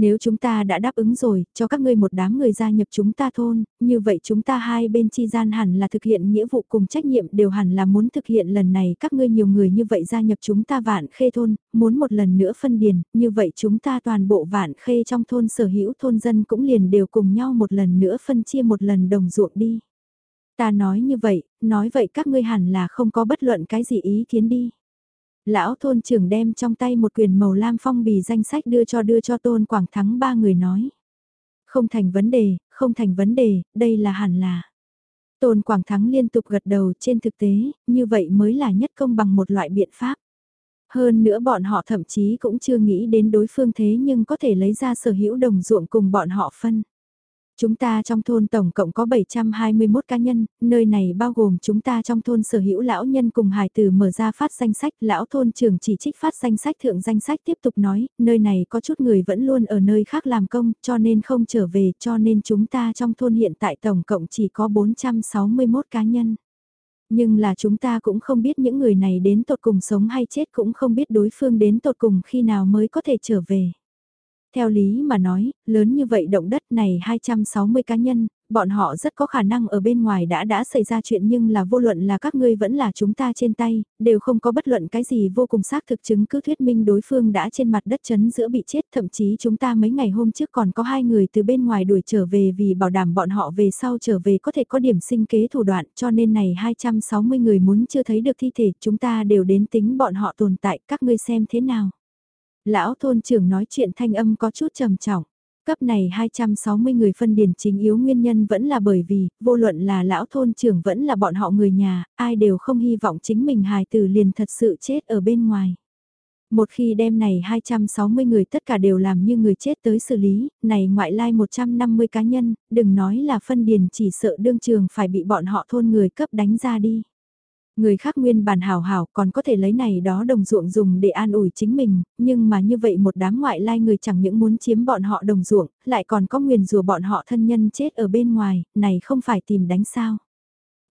Nếu chúng ta đã đáp ứng rồi, cho các ngươi một đám người gia nhập chúng ta thôn, như vậy chúng ta hai bên chi gian hẳn là thực hiện nghĩa vụ cùng trách nhiệm đều hẳn là muốn thực hiện lần này các ngươi nhiều người như vậy gia nhập chúng ta vạn khê thôn, muốn một lần nữa phân điền, như vậy chúng ta toàn bộ vạn khê trong thôn sở hữu thôn dân cũng liền đều cùng nhau một lần nữa phân chia một lần đồng ruộng đi. Ta nói như vậy, nói vậy các ngươi hẳn là không có bất luận cái gì ý kiến đi. Lão thôn trưởng đem trong tay một quyền màu lam phong bì danh sách đưa cho đưa cho tôn quảng thắng ba người nói. Không thành vấn đề, không thành vấn đề, đây là hẳn là. Tôn Quảng Thắng liên tục gật đầu trên thực tế, như vậy mới là nhất công bằng một loại biện pháp. Hơn nữa bọn họ thậm chí cũng chưa nghĩ đến đối phương thế nhưng có thể lấy ra sở hữu đồng ruộng cùng bọn họ phân. Chúng ta trong thôn tổng cộng có 721 cá nhân, nơi này bao gồm chúng ta trong thôn sở hữu lão nhân cùng hài tử mở ra phát danh sách, lão thôn trưởng chỉ trích phát danh sách thượng danh sách tiếp tục nói, nơi này có chút người vẫn luôn ở nơi khác làm công, cho nên không trở về, cho nên chúng ta trong thôn hiện tại tổng cộng chỉ có 461 cá nhân. Nhưng là chúng ta cũng không biết những người này đến tột cùng sống hay chết cũng không biết đối phương đến tột cùng khi nào mới có thể trở về. Theo lý mà nói, lớn như vậy động đất này 260 cá nhân, bọn họ rất có khả năng ở bên ngoài đã đã xảy ra chuyện nhưng là vô luận là các ngươi vẫn là chúng ta trên tay, đều không có bất luận cái gì vô cùng xác thực chứng cứ thuyết minh đối phương đã trên mặt đất chấn giữa bị chết thậm chí chúng ta mấy ngày hôm trước còn có hai người từ bên ngoài đuổi trở về vì bảo đảm bọn họ về sau trở về có thể có điểm sinh kế thủ đoạn cho nên này 260 người muốn chưa thấy được thi thể chúng ta đều đến tính bọn họ tồn tại các ngươi xem thế nào. Lão thôn trưởng nói chuyện thanh âm có chút trầm trọng. Cấp này 260 người phân điển chính yếu nguyên nhân vẫn là bởi vì, vô luận là lão thôn trưởng vẫn là bọn họ người nhà, ai đều không hy vọng chính mình hài tử liền thật sự chết ở bên ngoài. Một khi đêm này 260 người tất cả đều làm như người chết tới xử lý, này ngoại lai 150 cá nhân, đừng nói là phân điền chỉ sợ đương trường phải bị bọn họ thôn người cấp đánh ra đi. Người khác nguyên bản hảo hảo còn có thể lấy này đó đồng ruộng dùng để an ủi chính mình, nhưng mà như vậy một đám ngoại lai người chẳng những muốn chiếm bọn họ đồng ruộng, lại còn có nguyền rùa bọn họ thân nhân chết ở bên ngoài, này không phải tìm đánh sao.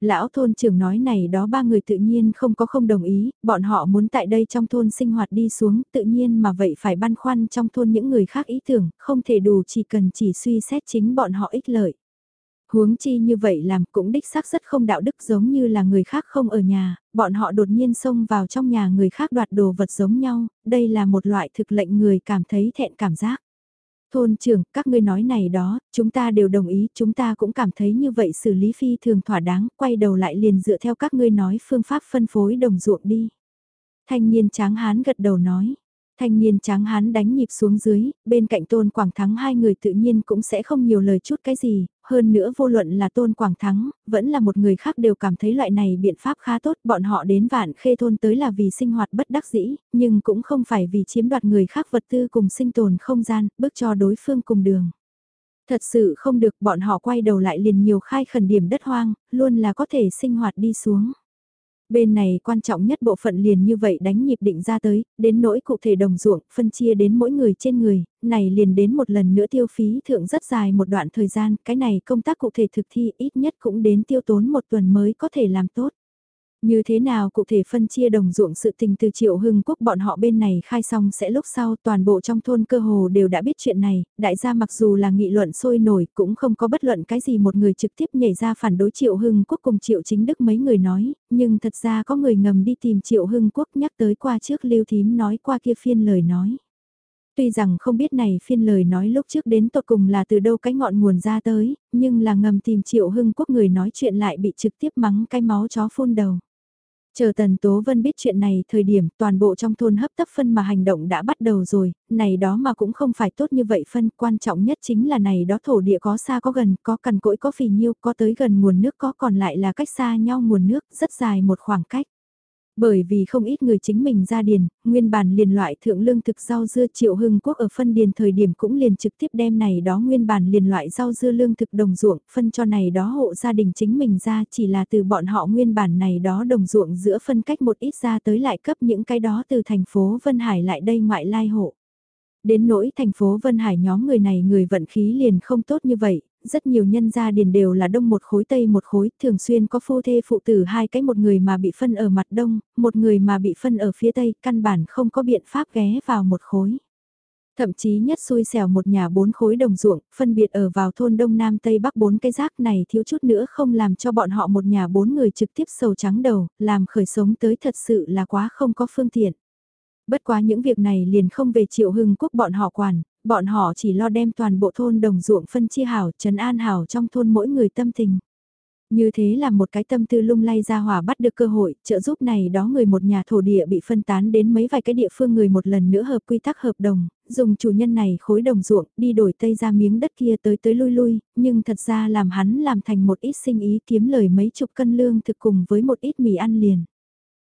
Lão thôn trưởng nói này đó ba người tự nhiên không có không đồng ý, bọn họ muốn tại đây trong thôn sinh hoạt đi xuống, tự nhiên mà vậy phải băn khoăn trong thôn những người khác ý tưởng, không thể đủ chỉ cần chỉ suy xét chính bọn họ ích lợi. Huống chi như vậy làm cũng đích xác rất không đạo đức giống như là người khác không ở nhà, bọn họ đột nhiên xông vào trong nhà người khác đoạt đồ vật giống nhau, đây là một loại thực lệnh người cảm thấy thẹn cảm giác. Thôn trưởng, các ngươi nói này đó, chúng ta đều đồng ý, chúng ta cũng cảm thấy như vậy xử lý phi thường thỏa đáng, quay đầu lại liền dựa theo các ngươi nói phương pháp phân phối đồng ruộng đi. Thanh niên tráng hán gật đầu nói, Thanh niên tráng hán đánh nhịp xuống dưới, bên cạnh Tôn Quảng Thắng hai người tự nhiên cũng sẽ không nhiều lời chút cái gì, hơn nữa vô luận là Tôn Quảng Thắng, vẫn là một người khác đều cảm thấy loại này biện pháp khá tốt, bọn họ đến vạn khê thôn tới là vì sinh hoạt bất đắc dĩ, nhưng cũng không phải vì chiếm đoạt người khác vật tư cùng sinh tồn không gian, bước cho đối phương cùng đường. Thật sự không được bọn họ quay đầu lại liền nhiều khai khẩn điểm đất hoang, luôn là có thể sinh hoạt đi xuống. Bên này quan trọng nhất bộ phận liền như vậy đánh nhịp định ra tới, đến nỗi cụ thể đồng ruộng, phân chia đến mỗi người trên người, này liền đến một lần nữa tiêu phí thượng rất dài một đoạn thời gian, cái này công tác cụ thể thực thi ít nhất cũng đến tiêu tốn một tuần mới có thể làm tốt. Như thế nào cụ thể phân chia đồng ruộng sự tình từ triệu hưng quốc bọn họ bên này khai xong sẽ lúc sau toàn bộ trong thôn cơ hồ đều đã biết chuyện này, đại gia mặc dù là nghị luận sôi nổi cũng không có bất luận cái gì một người trực tiếp nhảy ra phản đối triệu hưng quốc cùng triệu chính đức mấy người nói, nhưng thật ra có người ngầm đi tìm triệu hưng quốc nhắc tới qua trước lưu thím nói qua kia phiên lời nói. Tuy rằng không biết này phiên lời nói lúc trước đến tột cùng là từ đâu cái ngọn nguồn ra tới, nhưng là ngầm tìm triệu hưng quốc người nói chuyện lại bị trực tiếp mắng cái máu chó phun đầu. Chờ Tần Tố Vân biết chuyện này thời điểm toàn bộ trong thôn hấp tấp phân mà hành động đã bắt đầu rồi, này đó mà cũng không phải tốt như vậy phân, quan trọng nhất chính là này đó thổ địa có xa có gần, có cằn cỗi có phì nhiêu, có tới gần nguồn nước có còn lại là cách xa nhau nguồn nước, rất dài một khoảng cách. Bởi vì không ít người chính mình ra điền, nguyên bản liền loại thượng lương thực rau dưa triệu hưng quốc ở phân điền thời điểm cũng liền trực tiếp đem này đó nguyên bản liền loại rau dưa lương thực đồng ruộng, phân cho này đó hộ gia đình chính mình ra chỉ là từ bọn họ nguyên bản này đó đồng ruộng giữa phân cách một ít ra tới lại cấp những cái đó từ thành phố Vân Hải lại đây ngoại lai hộ. Đến nỗi thành phố Vân Hải nhóm người này người vận khí liền không tốt như vậy, rất nhiều nhân gia điền đều là đông một khối tây một khối, thường xuyên có phu thê phụ tử hai cái một người mà bị phân ở mặt đông, một người mà bị phân ở phía tây, căn bản không có biện pháp ghé vào một khối. Thậm chí nhất xui xẻo một nhà bốn khối đồng ruộng, phân biệt ở vào thôn đông nam tây bắc bốn cái rác này thiếu chút nữa không làm cho bọn họ một nhà bốn người trực tiếp sầu trắng đầu, làm khởi sống tới thật sự là quá không có phương tiện. Bất quá những việc này liền không về triệu hưng quốc bọn họ quản, bọn họ chỉ lo đem toàn bộ thôn đồng ruộng phân chia hảo, trấn an hảo trong thôn mỗi người tâm tình. Như thế là một cái tâm tư lung lay ra hỏa bắt được cơ hội, trợ giúp này đó người một nhà thổ địa bị phân tán đến mấy vài cái địa phương người một lần nữa hợp quy tắc hợp đồng, dùng chủ nhân này khối đồng ruộng, đi đổi tây ra miếng đất kia tới tới lui lui, nhưng thật ra làm hắn làm thành một ít sinh ý kiếm lời mấy chục cân lương thực cùng với một ít mì ăn liền.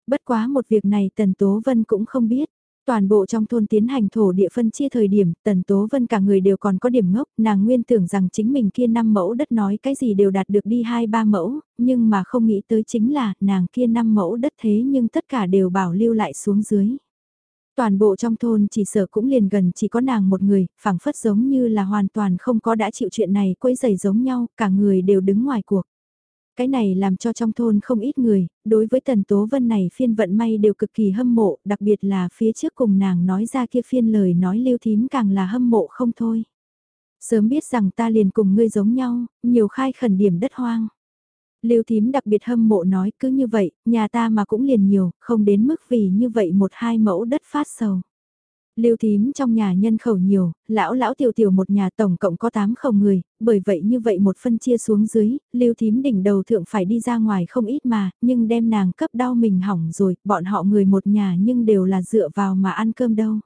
Bất quá một việc này Tần Tố Vân cũng không biết. Toàn bộ trong thôn tiến hành thổ địa phân chia thời điểm, Tần Tố Vân cả người đều còn có điểm ngốc, nàng nguyên tưởng rằng chính mình kia 5 mẫu đất nói cái gì đều đạt được đi 2-3 mẫu, nhưng mà không nghĩ tới chính là nàng kia 5 mẫu đất thế nhưng tất cả đều bảo lưu lại xuống dưới. Toàn bộ trong thôn chỉ sợ cũng liền gần chỉ có nàng một người, phảng phất giống như là hoàn toàn không có đã chịu chuyện này quấy giày giống nhau, cả người đều đứng ngoài cuộc. Cái này làm cho trong thôn không ít người, đối với Tần Tố Vân này phiên vận may đều cực kỳ hâm mộ, đặc biệt là phía trước cùng nàng nói ra kia phiên lời nói lưu thím càng là hâm mộ không thôi. Sớm biết rằng ta liền cùng ngươi giống nhau, nhiều khai khẩn điểm đất hoang. Lưu thím đặc biệt hâm mộ nói cứ như vậy, nhà ta mà cũng liền nhiều, không đến mức vì như vậy một hai mẫu đất phát sầu. Lưu thím trong nhà nhân khẩu nhiều, lão lão tiểu tiểu một nhà tổng cộng có 8 không người, bởi vậy như vậy một phân chia xuống dưới, lưu thím đỉnh đầu thượng phải đi ra ngoài không ít mà, nhưng đem nàng cấp đau mình hỏng rồi, bọn họ người một nhà nhưng đều là dựa vào mà ăn cơm đâu.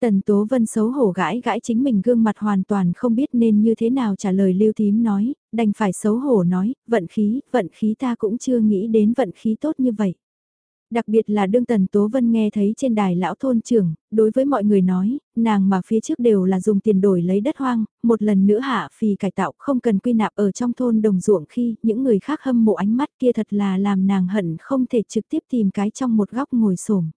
Tần Tố Vân xấu hổ gãi gãi chính mình gương mặt hoàn toàn không biết nên như thế nào trả lời lưu thím nói, đành phải xấu hổ nói, vận khí, vận khí ta cũng chưa nghĩ đến vận khí tốt như vậy. Đặc biệt là đương Tần Tố Vân nghe thấy trên đài lão thôn trưởng, đối với mọi người nói, nàng mà phía trước đều là dùng tiền đổi lấy đất hoang, một lần nữa hạ phì cải tạo không cần quy nạp ở trong thôn đồng ruộng khi những người khác hâm mộ ánh mắt kia thật là làm nàng hận không thể trực tiếp tìm cái trong một góc ngồi xổm.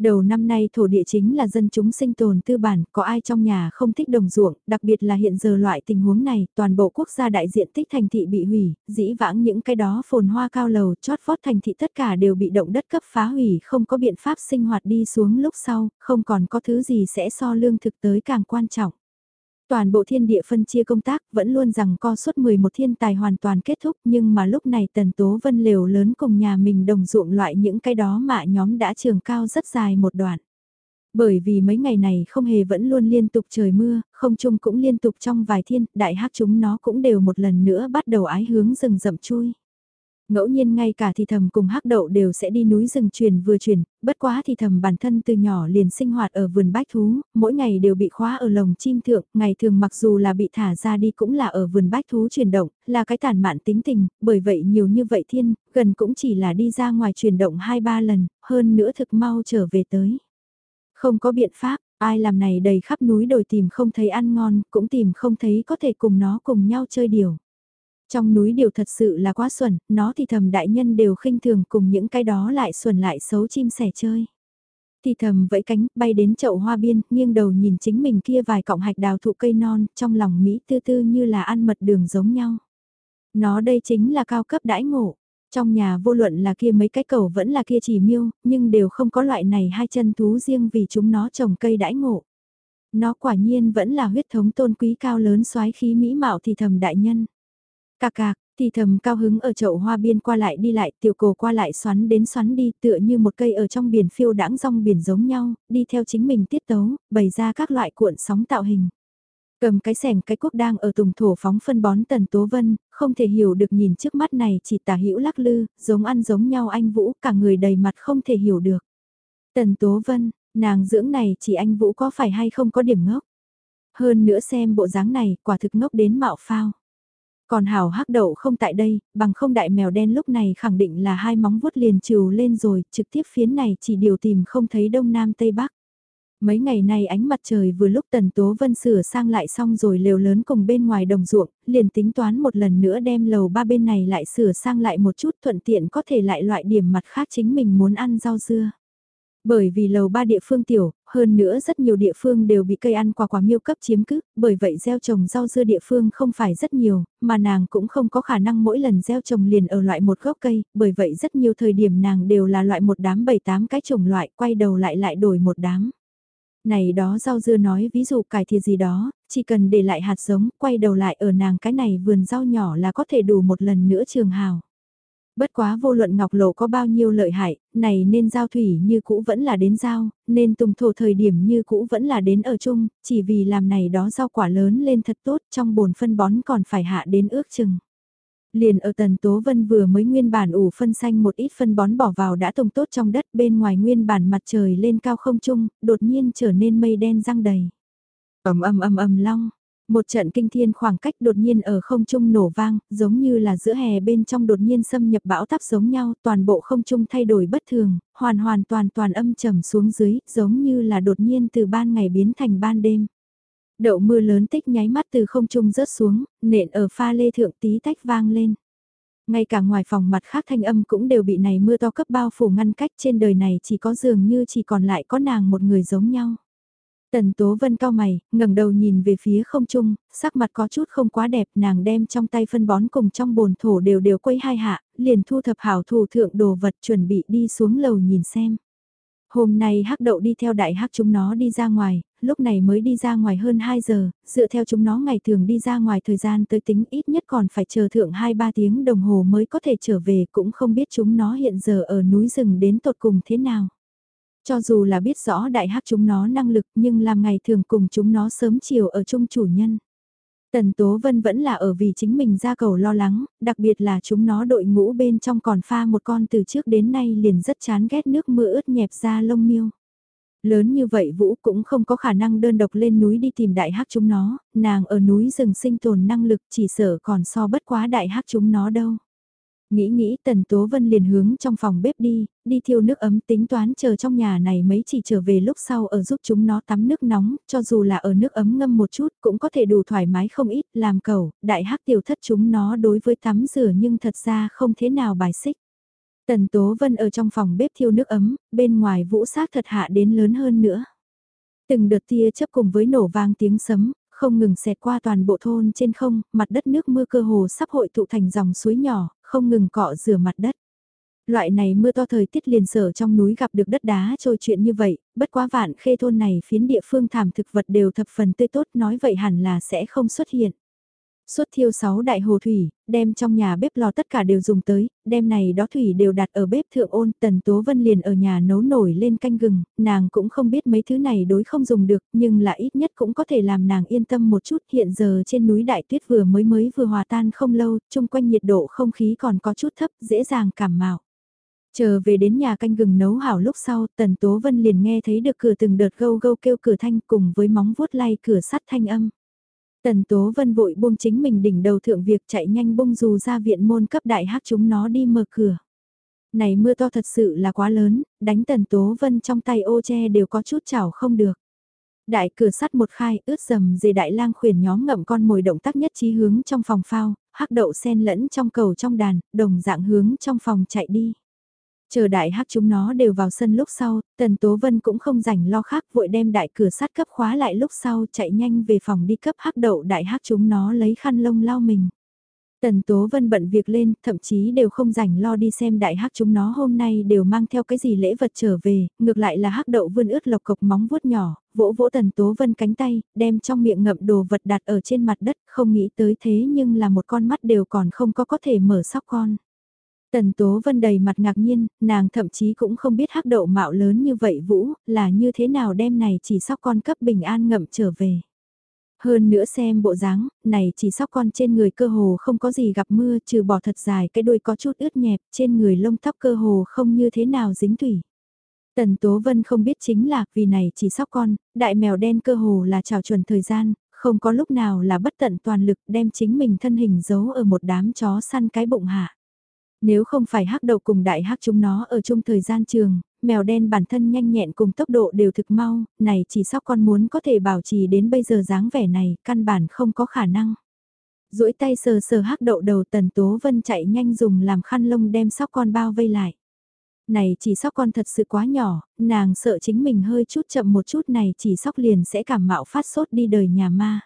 Đầu năm nay thổ địa chính là dân chúng sinh tồn tư bản, có ai trong nhà không thích đồng ruộng, đặc biệt là hiện giờ loại tình huống này, toàn bộ quốc gia đại diện tích thành thị bị hủy, dĩ vãng những cái đó phồn hoa cao lầu, chót vót thành thị tất cả đều bị động đất cấp phá hủy, không có biện pháp sinh hoạt đi xuống lúc sau, không còn có thứ gì sẽ so lương thực tới càng quan trọng. Toàn bộ thiên địa phân chia công tác vẫn luôn rằng co suốt 11 thiên tài hoàn toàn kết thúc nhưng mà lúc này Tần Tố Vân liều lớn cùng nhà mình đồng ruộng loại những cái đó mà nhóm đã trường cao rất dài một đoạn. Bởi vì mấy ngày này không hề vẫn luôn liên tục trời mưa, không chung cũng liên tục trong vài thiên, đại hắc chúng nó cũng đều một lần nữa bắt đầu ái hướng rừng rậm chui. Ngẫu nhiên ngay cả thì thầm cùng hắc đậu đều sẽ đi núi rừng truyền vừa truyền, bất quá thì thầm bản thân từ nhỏ liền sinh hoạt ở vườn bách thú, mỗi ngày đều bị khóa ở lồng chim thượng, ngày thường mặc dù là bị thả ra đi cũng là ở vườn bách thú chuyển động, là cái tàn mạn tính tình, bởi vậy nhiều như vậy thiên, gần cũng chỉ là đi ra ngoài chuyển động 2-3 lần, hơn nữa thực mau trở về tới. Không có biện pháp, ai làm này đầy khắp núi đồi tìm không thấy ăn ngon, cũng tìm không thấy có thể cùng nó cùng nhau chơi điều. Trong núi điều thật sự là quá xuẩn, nó thì thầm đại nhân đều khinh thường cùng những cái đó lại xuẩn lại xấu chim sẻ chơi. Thì thầm vẫy cánh, bay đến chậu hoa biên, nghiêng đầu nhìn chính mình kia vài cọng hạch đào thụ cây non, trong lòng Mỹ tư tư như là ăn mật đường giống nhau. Nó đây chính là cao cấp đãi ngộ. Trong nhà vô luận là kia mấy cái cầu vẫn là kia chỉ miêu, nhưng đều không có loại này hai chân thú riêng vì chúng nó trồng cây đãi ngộ. Nó quả nhiên vẫn là huyết thống tôn quý cao lớn soái khí mỹ mạo thì thầm đại nhân cà cà, thì thầm cao hứng ở chậu hoa biên qua lại đi lại, tiểu cổ qua lại xoắn đến xoắn đi tựa như một cây ở trong biển phiêu đãng rong biển giống nhau, đi theo chính mình tiết tấu, bày ra các loại cuộn sóng tạo hình. Cầm cái sẻng cái quốc đang ở tùng thổ phóng phân bón tần tố vân, không thể hiểu được nhìn trước mắt này chỉ tả hữu lắc lư, giống ăn giống nhau anh Vũ, cả người đầy mặt không thể hiểu được. Tần tố vân, nàng dưỡng này chỉ anh Vũ có phải hay không có điểm ngốc. Hơn nữa xem bộ dáng này, quả thực ngốc đến mạo phao. Còn hảo hắc đậu không tại đây, bằng không đại mèo đen lúc này khẳng định là hai móng vuốt liền trừ lên rồi, trực tiếp phiến này chỉ điều tìm không thấy đông nam tây bắc. Mấy ngày nay ánh mặt trời vừa lúc Tần Tố Vân sửa sang lại xong rồi lều lớn cùng bên ngoài đồng ruộng, liền tính toán một lần nữa đem lầu ba bên này lại sửa sang lại một chút thuận tiện có thể lại loại điểm mặt khác chính mình muốn ăn rau dưa. Bởi vì lầu ba địa phương tiểu, hơn nữa rất nhiều địa phương đều bị cây ăn quả quả miêu cấp chiếm cứ, bởi vậy gieo trồng rau dưa địa phương không phải rất nhiều, mà nàng cũng không có khả năng mỗi lần gieo trồng liền ở loại một gốc cây, bởi vậy rất nhiều thời điểm nàng đều là loại một đám bảy tám cái trồng loại, quay đầu lại lại đổi một đám. Này đó rau dưa nói ví dụ cải thìa gì đó, chỉ cần để lại hạt giống, quay đầu lại ở nàng cái này vườn rau nhỏ là có thể đủ một lần nữa trường hào. Bất quá vô luận ngọc lộ có bao nhiêu lợi hại, này nên giao thủy như cũ vẫn là đến giao, nên tùng thổ thời điểm như cũ vẫn là đến ở chung, chỉ vì làm này đó rau quả lớn lên thật tốt trong bồn phân bón còn phải hạ đến ước chừng. Liền ở tần tố vân vừa mới nguyên bản ủ phân xanh một ít phân bón bỏ vào đã tùng tốt trong đất bên ngoài nguyên bản mặt trời lên cao không trung, đột nhiên trở nên mây đen răng đầy. ầm ầm ầm ầm long, một trận kinh thiên khoảng cách đột nhiên ở không trung nổ vang, giống như là giữa hè bên trong đột nhiên xâm nhập bão táp giống nhau, toàn bộ không trung thay đổi bất thường, hoàn hoàn toàn toàn âm trầm xuống dưới, giống như là đột nhiên từ ban ngày biến thành ban đêm. Đậu mưa lớn tích nháy mắt từ không trung rớt xuống, nện ở pha lê thượng tí tách vang lên. Ngay cả ngoài phòng mặt khác thanh âm cũng đều bị này mưa to cấp bao phủ ngăn cách trên đời này chỉ có dường như chỉ còn lại có nàng một người giống nhau. Tần Tố Vân cao mày, ngẩng đầu nhìn về phía không trung, sắc mặt có chút không quá đẹp, nàng đem trong tay phân bón cùng trong bồn thổ đều đều quay hai hạ, liền thu thập hảo thủ thượng đồ vật chuẩn bị đi xuống lầu nhìn xem. Hôm nay hắc đậu đi theo đại hắc chúng nó đi ra ngoài, lúc này mới đi ra ngoài hơn 2 giờ, dựa theo chúng nó ngày thường đi ra ngoài thời gian tới tính ít nhất còn phải chờ thượng 2-3 tiếng đồng hồ mới có thể trở về cũng không biết chúng nó hiện giờ ở núi rừng đến tột cùng thế nào. Cho dù là biết rõ đại hắc chúng nó năng lực nhưng làm ngày thường cùng chúng nó sớm chiều ở chung chủ nhân. Tần Tố Vân vẫn là ở vì chính mình ra cầu lo lắng, đặc biệt là chúng nó đội ngũ bên trong còn pha một con từ trước đến nay liền rất chán ghét nước mưa ướt nhẹp ra lông miêu. Lớn như vậy Vũ cũng không có khả năng đơn độc lên núi đi tìm đại hắc chúng nó, nàng ở núi rừng sinh tồn năng lực chỉ sợ còn so bất quá đại hắc chúng nó đâu. Nghĩ nghĩ Tần Tố Vân liền hướng trong phòng bếp đi, đi thiêu nước ấm tính toán chờ trong nhà này mấy chỉ trở về lúc sau ở giúp chúng nó tắm nước nóng, cho dù là ở nước ấm ngâm một chút cũng có thể đủ thoải mái không ít, làm cầu, đại hắc tiểu thất chúng nó đối với tắm rửa nhưng thật ra không thế nào bài xích. Tần Tố Vân ở trong phòng bếp thiêu nước ấm, bên ngoài vũ sát thật hạ đến lớn hơn nữa. Từng đợt tia chấp cùng với nổ vang tiếng sấm, không ngừng xẹt qua toàn bộ thôn trên không, mặt đất nước mưa cơ hồ sắp hội tụ thành dòng suối nhỏ, không ngừng cọ rửa mặt đất. Loại này mưa to thời tiết liền sở trong núi gặp được đất đá trôi chuyện như vậy, bất quá vạn khê thôn này phiến địa phương thảm thực vật đều thập phần tươi tốt nói vậy hẳn là sẽ không xuất hiện. Suốt thiêu 6 đại hồ thủy, đem trong nhà bếp lò tất cả đều dùng tới, đem này đó thủy đều đặt ở bếp thượng ôn, tần tố vân liền ở nhà nấu nổi lên canh gừng, nàng cũng không biết mấy thứ này đối không dùng được, nhưng là ít nhất cũng có thể làm nàng yên tâm một chút, hiện giờ trên núi đại tuyết vừa mới mới vừa hòa tan không lâu, chung quanh nhiệt độ không khí còn có chút thấp, dễ dàng cảm mạo. Chờ về đến nhà canh gừng nấu hảo lúc sau, Tần Tố Vân liền nghe thấy được cửa từng đợt gâu gâu kêu cửa thanh cùng với móng vuốt lay cửa sắt thanh âm. Tần Tố Vân vội buông chính mình đỉnh đầu thượng việc chạy nhanh bung dù ra viện môn cấp đại hát chúng nó đi mở cửa. Này mưa to thật sự là quá lớn, đánh Tần Tố Vân trong tay ô che đều có chút chảo không được. Đại cửa sắt một khai ướt dầm dề đại lang khuyển nhóm ngậm con mồi động tác nhất trí hướng trong phòng phao, hắc đậu sen lẫn trong cầu trong đàn, đồng dạng hướng trong phòng chạy đi. Chờ đại hắc chúng nó đều vào sân lúc sau, Tần Tố Vân cũng không rảnh lo khác vội đem đại cửa sắt cấp khóa lại lúc sau chạy nhanh về phòng đi cấp hắc đậu đại hắc chúng nó lấy khăn lông lau mình. Tần Tố Vân bận việc lên, thậm chí đều không rảnh lo đi xem đại hắc chúng nó hôm nay đều mang theo cái gì lễ vật trở về, ngược lại là hắc đậu vươn ướt lộc cộc móng vuốt nhỏ, vỗ vỗ Tần Tố Vân cánh tay, đem trong miệng ngậm đồ vật đặt ở trên mặt đất, không nghĩ tới thế nhưng là một con mắt đều còn không có có thể mở sóc con. Tần Tố Vân đầy mặt ngạc nhiên, nàng thậm chí cũng không biết hắc đậu mạo lớn như vậy Vũ, là như thế nào đem này chỉ sóc con cấp bình an ngậm trở về. Hơn nữa xem bộ dáng, này chỉ sóc con trên người cơ hồ không có gì gặp mưa trừ bỏ thật dài cái đuôi có chút ướt nhẹp, trên người lông tóc cơ hồ không như thế nào dính thủy. Tần Tố Vân không biết chính là vì này chỉ sóc con, đại mèo đen cơ hồ là trào chuẩn thời gian, không có lúc nào là bất tận toàn lực đem chính mình thân hình giấu ở một đám chó săn cái bụng hạ. Nếu không phải hắc đầu cùng đại hắc chúng nó ở chung thời gian trường, mèo đen bản thân nhanh nhẹn cùng tốc độ đều thực mau, này chỉ sóc con muốn có thể bảo trì đến bây giờ dáng vẻ này, căn bản không có khả năng. duỗi tay sờ sờ hắc đậu đầu tần tố vân chạy nhanh dùng làm khăn lông đem sóc con bao vây lại. Này chỉ sóc con thật sự quá nhỏ, nàng sợ chính mình hơi chút chậm một chút này chỉ sóc liền sẽ cảm mạo phát sốt đi đời nhà ma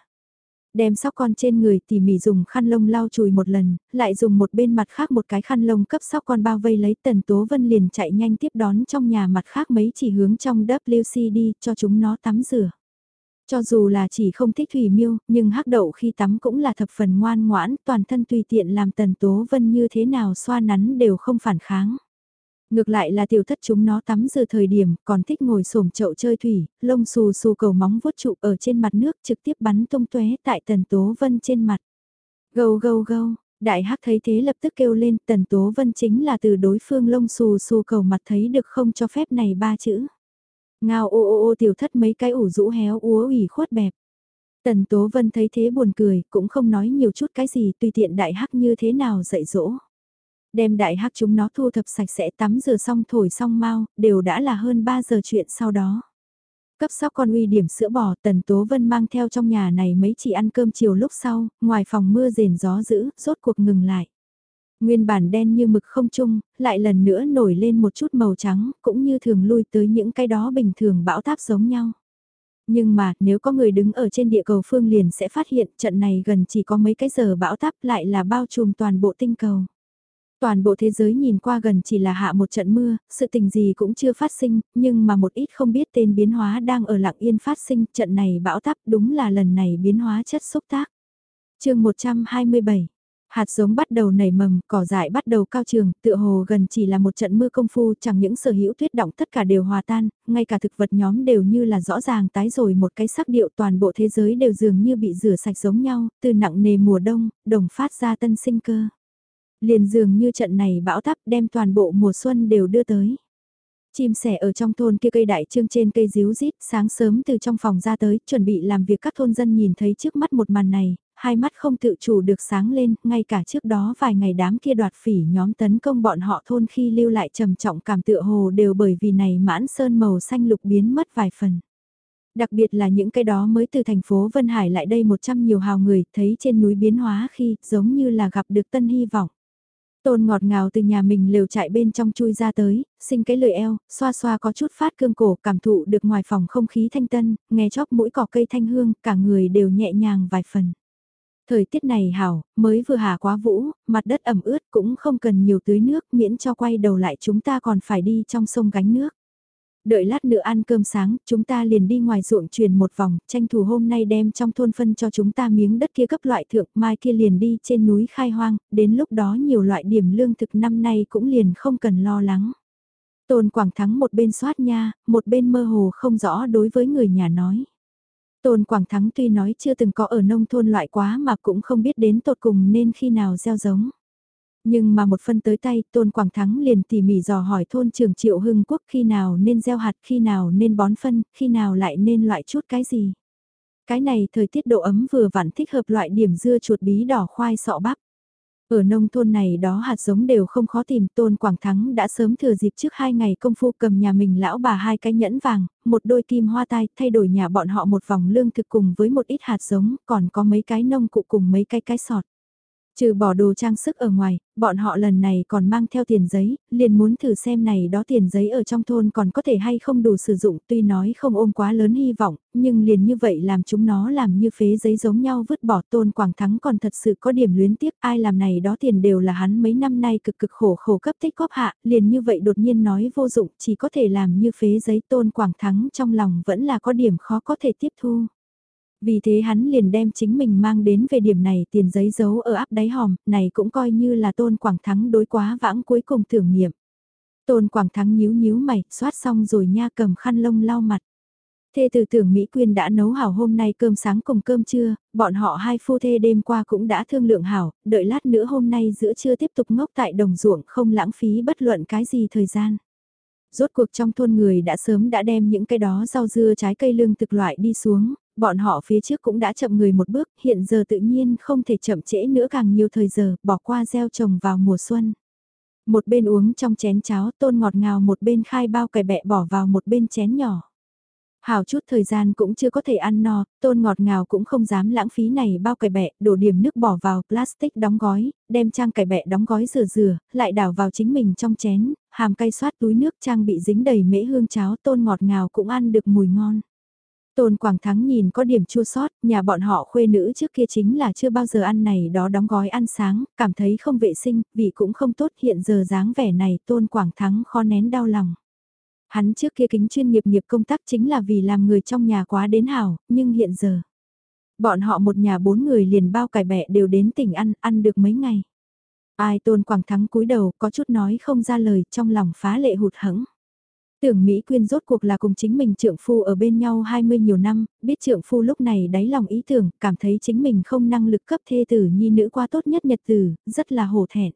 đem sóc con trên người tỉ mỉ dùng khăn lông lau chùi một lần, lại dùng một bên mặt khác một cái khăn lông cấp sóc con bao vây lấy tần tố vân liền chạy nhanh tiếp đón trong nhà mặt khác mấy chỉ hướng trong WC đi cho chúng nó tắm rửa. Cho dù là chỉ không thích thủy miêu, nhưng hắc đậu khi tắm cũng là thập phần ngoan ngoãn, toàn thân tùy tiện làm tần tố vân như thế nào xoa nắn đều không phản kháng. Ngược lại là tiểu thất chúng nó tắm giờ thời điểm còn thích ngồi xổm chậu chơi thủy, lông xù xù cầu móng vuốt trụ ở trên mặt nước trực tiếp bắn tung tóe tại tần tố vân trên mặt. Gâu gâu gâu, đại hắc thấy thế lập tức kêu lên tần tố vân chính là từ đối phương lông xù xù cầu mặt thấy được không cho phép này ba chữ. Ngao ô ô ô tiểu thất mấy cái ủ rũ héo úa ủy khuất bẹp. Tần Tố Vân thấy thế buồn cười, cũng không nói nhiều chút cái gì tùy tiện đại hắc như thế nào dạy dỗ đem đại hắc chúng nó thu thập sạch sẽ tắm rửa xong thổi xong mau, đều đã là hơn 3 giờ chuyện sau đó. Cấp sóc con uy điểm sữa bò tần tố vân mang theo trong nhà này mấy chị ăn cơm chiều lúc sau, ngoài phòng mưa rền gió dữ, rốt cuộc ngừng lại. Nguyên bản đen như mực không chung, lại lần nữa nổi lên một chút màu trắng, cũng như thường lui tới những cái đó bình thường bão táp giống nhau. Nhưng mà, nếu có người đứng ở trên địa cầu phương liền sẽ phát hiện trận này gần chỉ có mấy cái giờ bão táp lại là bao trùm toàn bộ tinh cầu. Toàn bộ thế giới nhìn qua gần chỉ là hạ một trận mưa, sự tình gì cũng chưa phát sinh, nhưng mà một ít không biết tên biến hóa đang ở lặng yên phát sinh, trận này bão táp đúng là lần này biến hóa chất xúc tác. chương 127 Hạt giống bắt đầu nảy mầm, cỏ dại bắt đầu cao trường, tựa hồ gần chỉ là một trận mưa công phu, chẳng những sở hữu tuyết động tất cả đều hòa tan, ngay cả thực vật nhóm đều như là rõ ràng tái rồi một cái sắc điệu toàn bộ thế giới đều dường như bị rửa sạch giống nhau, từ nặng nề mùa đông, đồng phát ra tân sinh cơ. Liền dường như trận này bão táp đem toàn bộ mùa xuân đều đưa tới. Chim sẻ ở trong thôn kia cây đại trương trên cây díu rít sáng sớm từ trong phòng ra tới, chuẩn bị làm việc các thôn dân nhìn thấy trước mắt một màn này, hai mắt không tự chủ được sáng lên, ngay cả trước đó vài ngày đám kia đoạt phỉ nhóm tấn công bọn họ thôn khi lưu lại trầm trọng cảm tựa hồ đều bởi vì này mãn sơn màu xanh lục biến mất vài phần. Đặc biệt là những cái đó mới từ thành phố Vân Hải lại đây 100 nhiều hào người thấy trên núi biến hóa khi giống như là gặp được tân hy vọng. Tôn ngọt ngào từ nhà mình lều chạy bên trong chui ra tới, sinh cái lời eo, xoa xoa có chút phát cương cổ cảm thụ được ngoài phòng không khí thanh tân, nghe chóp mũi cỏ cây thanh hương, cả người đều nhẹ nhàng vài phần. Thời tiết này hảo, mới vừa hạ quá vũ, mặt đất ẩm ướt cũng không cần nhiều tưới nước miễn cho quay đầu lại chúng ta còn phải đi trong sông gánh nước. Đợi lát nữa ăn cơm sáng, chúng ta liền đi ngoài ruộng truyền một vòng, tranh thủ hôm nay đem trong thôn phân cho chúng ta miếng đất kia cấp loại thượng, mai kia liền đi trên núi khai hoang, đến lúc đó nhiều loại điểm lương thực năm nay cũng liền không cần lo lắng. Tôn Quảng Thắng một bên soát nha, một bên mơ hồ không rõ đối với người nhà nói. Tôn Quảng Thắng tuy nói chưa từng có ở nông thôn loại quá mà cũng không biết đến tột cùng nên khi nào gieo giống. Nhưng mà một phân tới tay, Tôn Quảng Thắng liền tỉ mỉ dò hỏi thôn trưởng Triệu Hưng Quốc khi nào nên gieo hạt, khi nào nên bón phân, khi nào lại nên loại chút cái gì. Cái này thời tiết độ ấm vừa vặn thích hợp loại điểm dưa chuột bí đỏ khoai sọ bắp. Ở nông thôn này đó hạt giống đều không khó tìm, Tôn Quảng Thắng đã sớm thừa dịp trước hai ngày công phu cầm nhà mình lão bà hai cái nhẫn vàng, một đôi kim hoa tai, thay đổi nhà bọn họ một vòng lương thực cùng với một ít hạt giống, còn có mấy cái nông cụ cùng mấy cái cái sọt. Trừ bỏ đồ trang sức ở ngoài, bọn họ lần này còn mang theo tiền giấy, liền muốn thử xem này đó tiền giấy ở trong thôn còn có thể hay không đủ sử dụng tuy nói không ôm quá lớn hy vọng, nhưng liền như vậy làm chúng nó làm như phế giấy giống nhau vứt bỏ tôn quảng thắng còn thật sự có điểm luyến tiếc ai làm này đó tiền đều là hắn mấy năm nay cực cực khổ khổ cấp tích góp hạ, liền như vậy đột nhiên nói vô dụng chỉ có thể làm như phế giấy tôn quảng thắng trong lòng vẫn là có điểm khó có thể tiếp thu. Vì thế hắn liền đem chính mình mang đến về điểm này tiền giấy giấu ở áp đáy hòm, này cũng coi như là tôn quảng thắng đối quá vãng cuối cùng thưởng nghiệm. Tôn quảng thắng nhíu nhíu mày, xoát xong rồi nha cầm khăn lông lau mặt. Thê từ tưởng Mỹ Quyên đã nấu hảo hôm nay cơm sáng cùng cơm trưa, bọn họ hai phu thê đêm qua cũng đã thương lượng hảo, đợi lát nữa hôm nay giữa trưa tiếp tục ngốc tại đồng ruộng không lãng phí bất luận cái gì thời gian. Rốt cuộc trong thôn người đã sớm đã đem những cái đó rau dưa trái cây lương thực loại đi xuống, bọn họ phía trước cũng đã chậm người một bước, hiện giờ tự nhiên không thể chậm trễ nữa càng nhiều thời giờ, bỏ qua gieo trồng vào mùa xuân. Một bên uống trong chén cháo tôn ngọt ngào một bên khai bao cải bẹ bỏ vào một bên chén nhỏ. Hào chút thời gian cũng chưa có thể ăn no, tôn ngọt ngào cũng không dám lãng phí này bao cải bẹ, đổ điểm nước bỏ vào plastic đóng gói, đem trang cải bẹ đóng gói rửa rửa, lại đảo vào chính mình trong chén, hàm cay xoát túi nước trang bị dính đầy mễ hương cháo tôn ngọt ngào cũng ăn được mùi ngon. Tôn Quảng Thắng nhìn có điểm chua sót, nhà bọn họ khuê nữ trước kia chính là chưa bao giờ ăn này đó đóng gói ăn sáng, cảm thấy không vệ sinh, vị cũng không tốt hiện giờ dáng vẻ này Tôn Quảng Thắng khó nén đau lòng. Hắn trước kia kính chuyên nghiệp nghiệp công tác chính là vì làm người trong nhà quá đến hảo, nhưng hiện giờ. Bọn họ một nhà bốn người liền bao cải bẹ đều đến tỉnh ăn, ăn được mấy ngày. Ai Tôn Quảng Thắng cúi đầu có chút nói không ra lời trong lòng phá lệ hụt hẫng. Tưởng Mỹ Quyên rốt cuộc là cùng chính mình trượng phu ở bên nhau 20 nhiều năm, biết trượng phu lúc này đáy lòng ý tưởng, cảm thấy chính mình không năng lực cấp thê tử nhi nữ qua tốt nhất nhật tử, rất là hổ thẹn.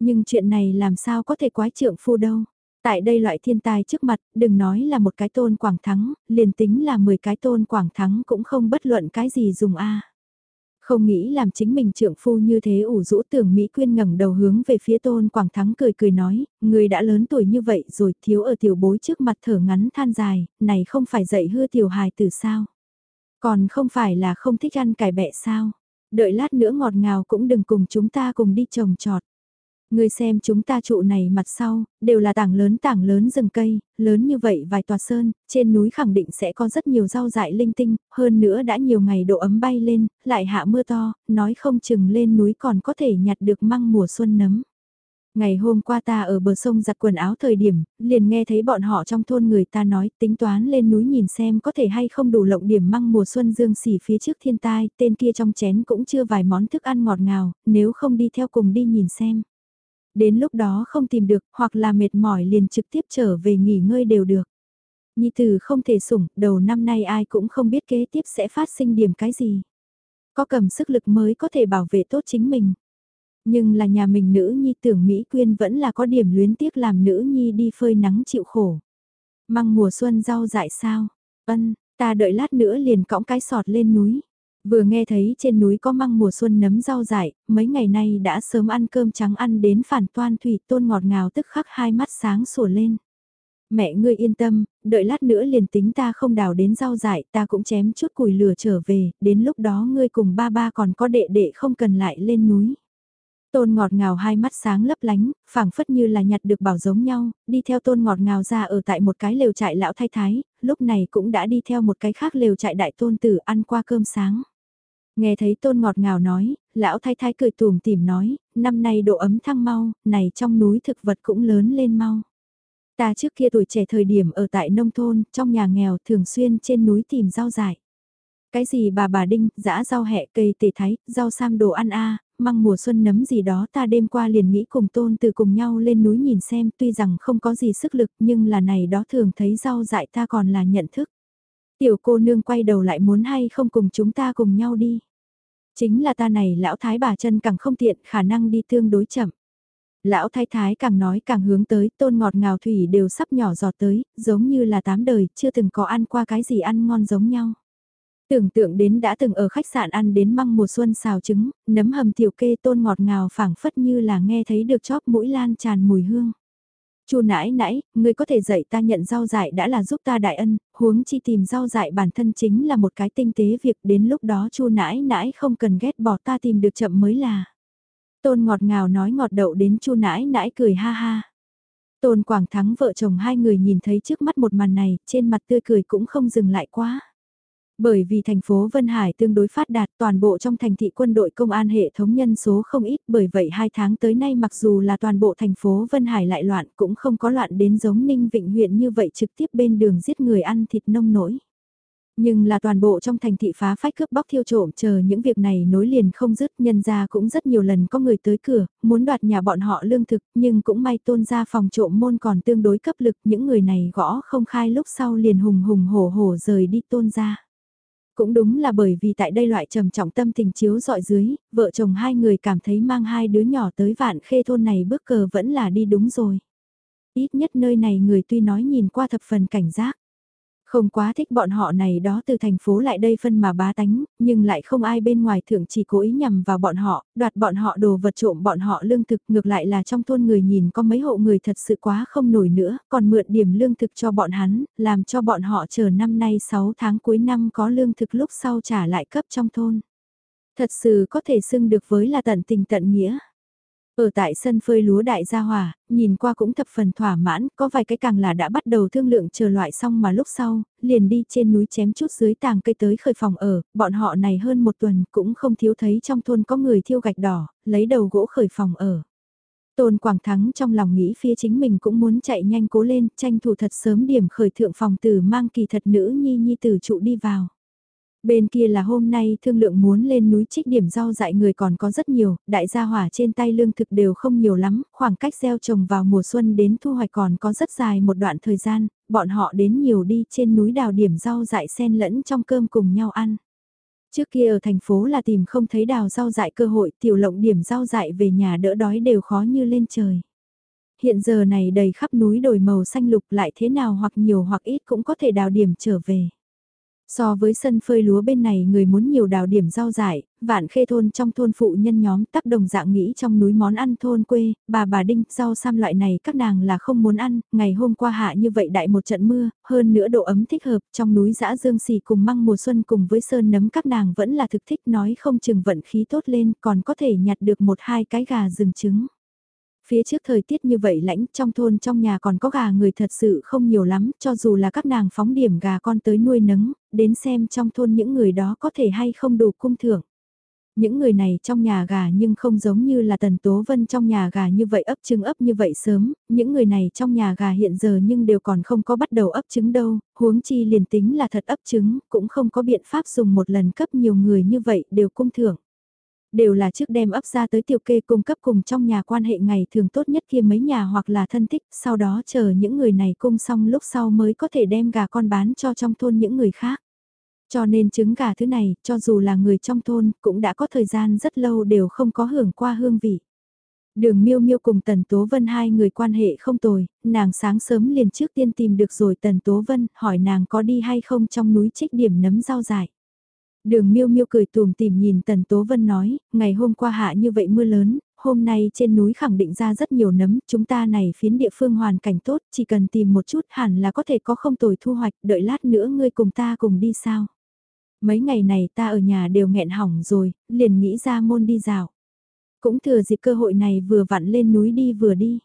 Nhưng chuyện này làm sao có thể quái trượng phu đâu. Tại đây loại thiên tai trước mặt, đừng nói là một cái tôn quảng thắng, liền tính là 10 cái tôn quảng thắng cũng không bất luận cái gì dùng a. Không nghĩ làm chính mình trượng phu như thế ủ rũ tưởng Mỹ Quyên ngẩng đầu hướng về phía tôn Quảng Thắng cười cười nói, người đã lớn tuổi như vậy rồi thiếu ở tiểu bối trước mặt thở ngắn than dài, này không phải dạy hư tiểu hài từ sao. Còn không phải là không thích ăn cải bẹ sao. Đợi lát nữa ngọt ngào cũng đừng cùng chúng ta cùng đi trồng trọt. Người xem chúng ta trụ này mặt sau, đều là tảng lớn tảng lớn rừng cây, lớn như vậy vài tòa sơn, trên núi khẳng định sẽ có rất nhiều rau dại linh tinh, hơn nữa đã nhiều ngày độ ấm bay lên, lại hạ mưa to, nói không chừng lên núi còn có thể nhặt được măng mùa xuân nấm. Ngày hôm qua ta ở bờ sông giặt quần áo thời điểm, liền nghe thấy bọn họ trong thôn người ta nói tính toán lên núi nhìn xem có thể hay không đủ lộng điểm măng mùa xuân dương xỉ phía trước thiên tai, tên kia trong chén cũng chưa vài món thức ăn ngọt ngào, nếu không đi theo cùng đi nhìn xem. Đến lúc đó không tìm được hoặc là mệt mỏi liền trực tiếp trở về nghỉ ngơi đều được. Nhi tử không thể sủng, đầu năm nay ai cũng không biết kế tiếp sẽ phát sinh điểm cái gì. Có cầm sức lực mới có thể bảo vệ tốt chính mình. Nhưng là nhà mình nữ nhi tưởng Mỹ Quyên vẫn là có điểm luyến tiếc làm nữ nhi đi phơi nắng chịu khổ. Măng mùa xuân rau dại sao? Ân, ta đợi lát nữa liền cõng cái sọt lên núi. Vừa nghe thấy trên núi có măng mùa xuân nấm rau dại, mấy ngày nay đã sớm ăn cơm trắng ăn đến phản toan thủy tôn ngọt ngào tức khắc hai mắt sáng sủa lên. Mẹ ngươi yên tâm, đợi lát nữa liền tính ta không đào đến rau dại ta cũng chém chút củi lửa trở về, đến lúc đó ngươi cùng ba ba còn có đệ đệ không cần lại lên núi. Tôn ngọt ngào hai mắt sáng lấp lánh, phảng phất như là nhặt được bảo giống nhau, đi theo tôn ngọt ngào ra ở tại một cái lều trại lão thái thái, lúc này cũng đã đi theo một cái khác lều trại đại tôn tử ăn qua cơm sáng. Nghe thấy tôn ngọt ngào nói, lão thái thái cười tùm tìm nói, năm nay độ ấm thăng mau, này trong núi thực vật cũng lớn lên mau. Ta trước kia tuổi trẻ thời điểm ở tại nông thôn, trong nhà nghèo thường xuyên trên núi tìm rau dại. Cái gì bà bà đinh, dã rau hẹ cây tề thái, rau sam đồ ăn a măng mùa xuân nấm gì đó ta đêm qua liền nghĩ cùng tôn từ cùng nhau lên núi nhìn xem tuy rằng không có gì sức lực nhưng là này đó thường thấy rau dại ta còn là nhận thức. Tiểu cô nương quay đầu lại muốn hay không cùng chúng ta cùng nhau đi. Chính là ta này lão thái bà chân càng không tiện khả năng đi tương đối chậm. Lão thái thái càng nói càng hướng tới tôn ngọt ngào thủy đều sắp nhỏ giọt tới, giống như là tám đời chưa từng có ăn qua cái gì ăn ngon giống nhau. Tưởng tượng đến đã từng ở khách sạn ăn đến măng mùa xuân xào trứng, nấm hầm tiểu kê tôn ngọt ngào phảng phất như là nghe thấy được chóp mũi lan tràn mùi hương. Chu nãi nãi, ngươi có thể dạy ta nhận rau dại đã là giúp ta đại ân, huống chi tìm rau dại bản thân chính là một cái tinh tế việc đến lúc đó chu nãi nãi không cần ghét bỏ ta tìm được chậm mới là. Tôn ngọt ngào nói ngọt đậu đến chu nãi nãi cười ha ha. Tôn Quảng Thắng vợ chồng hai người nhìn thấy trước mắt một màn này, trên mặt tươi cười cũng không dừng lại quá. Bởi vì thành phố Vân Hải tương đối phát đạt toàn bộ trong thành thị quân đội công an hệ thống nhân số không ít bởi vậy hai tháng tới nay mặc dù là toàn bộ thành phố Vân Hải lại loạn cũng không có loạn đến giống Ninh Vịnh huyện như vậy trực tiếp bên đường giết người ăn thịt nông nổi. Nhưng là toàn bộ trong thành thị phá phách cướp bóc thiêu trộm chờ những việc này nối liền không dứt nhân ra cũng rất nhiều lần có người tới cửa, muốn đoạt nhà bọn họ lương thực nhưng cũng may tôn ra phòng trộm môn còn tương đối cấp lực những người này gõ không khai lúc sau liền hùng hùng hổ hổ rời đi tôn ra. Cũng đúng là bởi vì tại đây loại trầm trọng tâm tình chiếu dọi dưới, vợ chồng hai người cảm thấy mang hai đứa nhỏ tới vạn khê thôn này bước cờ vẫn là đi đúng rồi. Ít nhất nơi này người tuy nói nhìn qua thập phần cảnh giác không quá thích bọn họ này đó từ thành phố lại đây phân mà bá tánh, nhưng lại không ai bên ngoài thượng chỉ cố ý nhằm vào bọn họ, đoạt bọn họ đồ vật trộm bọn họ lương thực, ngược lại là trong thôn người nhìn có mấy hộ người thật sự quá không nổi nữa, còn mượn điểm lương thực cho bọn hắn, làm cho bọn họ chờ năm nay 6 tháng cuối năm có lương thực lúc sau trả lại cấp trong thôn. Thật sự có thể xưng được với là tận tình tận nghĩa. Ở tại sân phơi lúa đại gia hòa, nhìn qua cũng thập phần thỏa mãn, có vài cái càng là đã bắt đầu thương lượng chờ loại xong mà lúc sau, liền đi trên núi chém chút dưới tàng cây tới khởi phòng ở, bọn họ này hơn một tuần cũng không thiếu thấy trong thôn có người thiêu gạch đỏ, lấy đầu gỗ khởi phòng ở. Tôn Quảng Thắng trong lòng nghĩ phía chính mình cũng muốn chạy nhanh cố lên, tranh thủ thật sớm điểm khởi thượng phòng tử mang kỳ thật nữ nhi nhi tử trụ đi vào. Bên kia là hôm nay thương lượng muốn lên núi trích điểm rau dại người còn có rất nhiều, đại gia hỏa trên tay lương thực đều không nhiều lắm, khoảng cách gieo trồng vào mùa xuân đến thu hoạch còn có rất dài một đoạn thời gian, bọn họ đến nhiều đi trên núi đào điểm rau dại xen lẫn trong cơm cùng nhau ăn. Trước kia ở thành phố là tìm không thấy đào rau dại cơ hội tiểu lộng điểm rau dại về nhà đỡ đói đều khó như lên trời. Hiện giờ này đầy khắp núi đồi màu xanh lục lại thế nào hoặc nhiều hoặc ít cũng có thể đào điểm trở về. So với sân phơi lúa bên này người muốn nhiều đào điểm rau dại, vạn khê thôn trong thôn phụ nhân nhóm tác đồng dạng nghĩ trong núi món ăn thôn quê, bà bà đinh, rau sam loại này các nàng là không muốn ăn, ngày hôm qua hạ như vậy đại một trận mưa, hơn nữa độ ấm thích hợp, trong núi dã dương xì cùng măng mùa xuân cùng với sơn nấm các nàng vẫn là thực thích nói không chừng vận khí tốt lên còn có thể nhặt được một hai cái gà rừng trứng. Phía trước thời tiết như vậy lãnh trong thôn trong nhà còn có gà người thật sự không nhiều lắm, cho dù là các nàng phóng điểm gà con tới nuôi nấng, đến xem trong thôn những người đó có thể hay không đủ cung thưởng. Những người này trong nhà gà nhưng không giống như là Tần Tố Vân trong nhà gà như vậy ấp trứng ấp như vậy sớm, những người này trong nhà gà hiện giờ nhưng đều còn không có bắt đầu ấp trứng đâu, huống chi liền tính là thật ấp trứng, cũng không có biện pháp dùng một lần cấp nhiều người như vậy đều cung thưởng đều là trước đem ấp ra tới tiểu kê cung cấp cùng trong nhà quan hệ ngày thường tốt nhất kia mấy nhà hoặc là thân thích, sau đó chờ những người này cung xong lúc sau mới có thể đem gà con bán cho trong thôn những người khác. Cho nên trứng gà thứ này, cho dù là người trong thôn, cũng đã có thời gian rất lâu đều không có hưởng qua hương vị. Đường miêu miêu cùng Tần Tố Vân hai người quan hệ không tồi, nàng sáng sớm liền trước tiên tìm được rồi Tần Tố Vân, hỏi nàng có đi hay không trong núi trích điểm nấm rau dại. Đường miêu miêu cười tùm tìm nhìn Tần Tố Vân nói, ngày hôm qua hạ như vậy mưa lớn, hôm nay trên núi khẳng định ra rất nhiều nấm, chúng ta này phiến địa phương hoàn cảnh tốt, chỉ cần tìm một chút hẳn là có thể có không tồi thu hoạch, đợi lát nữa ngươi cùng ta cùng đi sao. Mấy ngày này ta ở nhà đều nghẹn hỏng rồi, liền nghĩ ra môn đi dạo. Cũng thừa dịp cơ hội này vừa vặn lên núi đi vừa đi.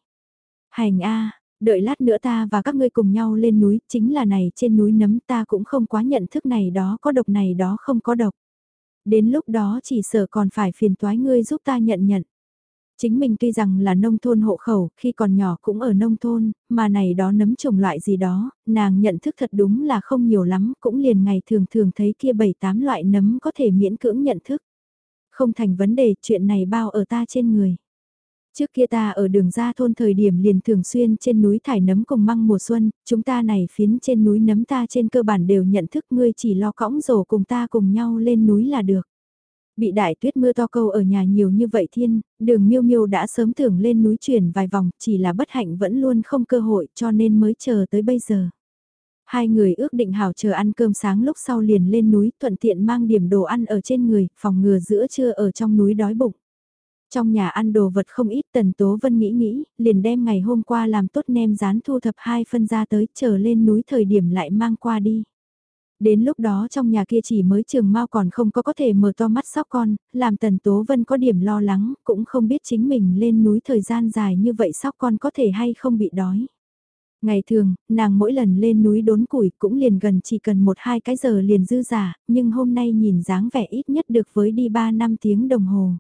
Hành a đợi lát nữa ta và các ngươi cùng nhau lên núi, chính là này trên núi nấm ta cũng không quá nhận thức này đó có độc này đó không có độc. Đến lúc đó chỉ sợ còn phải phiền toái ngươi giúp ta nhận nhận. Chính mình tuy rằng là nông thôn hộ khẩu, khi còn nhỏ cũng ở nông thôn, mà này đó nấm trồng loại gì đó, nàng nhận thức thật đúng là không nhiều lắm, cũng liền ngày thường thường thấy kia bảy tám loại nấm có thể miễn cưỡng nhận thức. Không thành vấn đề, chuyện này bao ở ta trên người. Trước kia ta ở đường ra thôn thời điểm liền thường xuyên trên núi thải nấm cùng măng mùa xuân, chúng ta này phiến trên núi nấm ta trên cơ bản đều nhận thức ngươi chỉ lo cõng rổ cùng ta cùng nhau lên núi là được. Bị đại tuyết mưa to câu ở nhà nhiều như vậy thiên, đường miêu miêu đã sớm tưởng lên núi chuyển vài vòng, chỉ là bất hạnh vẫn luôn không cơ hội cho nên mới chờ tới bây giờ. Hai người ước định hảo chờ ăn cơm sáng lúc sau liền lên núi thuận tiện mang điểm đồ ăn ở trên người, phòng ngừa giữa trưa ở trong núi đói bụng. Trong nhà ăn đồ vật không ít tần tố vân nghĩ nghĩ, liền đem ngày hôm qua làm tốt nem rán thu thập hai phân ra tới, chờ lên núi thời điểm lại mang qua đi. Đến lúc đó trong nhà kia chỉ mới trường mau còn không có có thể mở to mắt sóc con, làm Tần Tố Vân có điểm lo lắng, cũng không biết chính mình lên núi thời gian dài như vậy sóc con có thể hay không bị đói. Ngày thường, nàng mỗi lần lên núi đốn củi cũng liền gần chỉ cần một hai cái giờ liền dư giả, nhưng hôm nay nhìn dáng vẻ ít nhất được với đi 3 năm tiếng đồng hồ.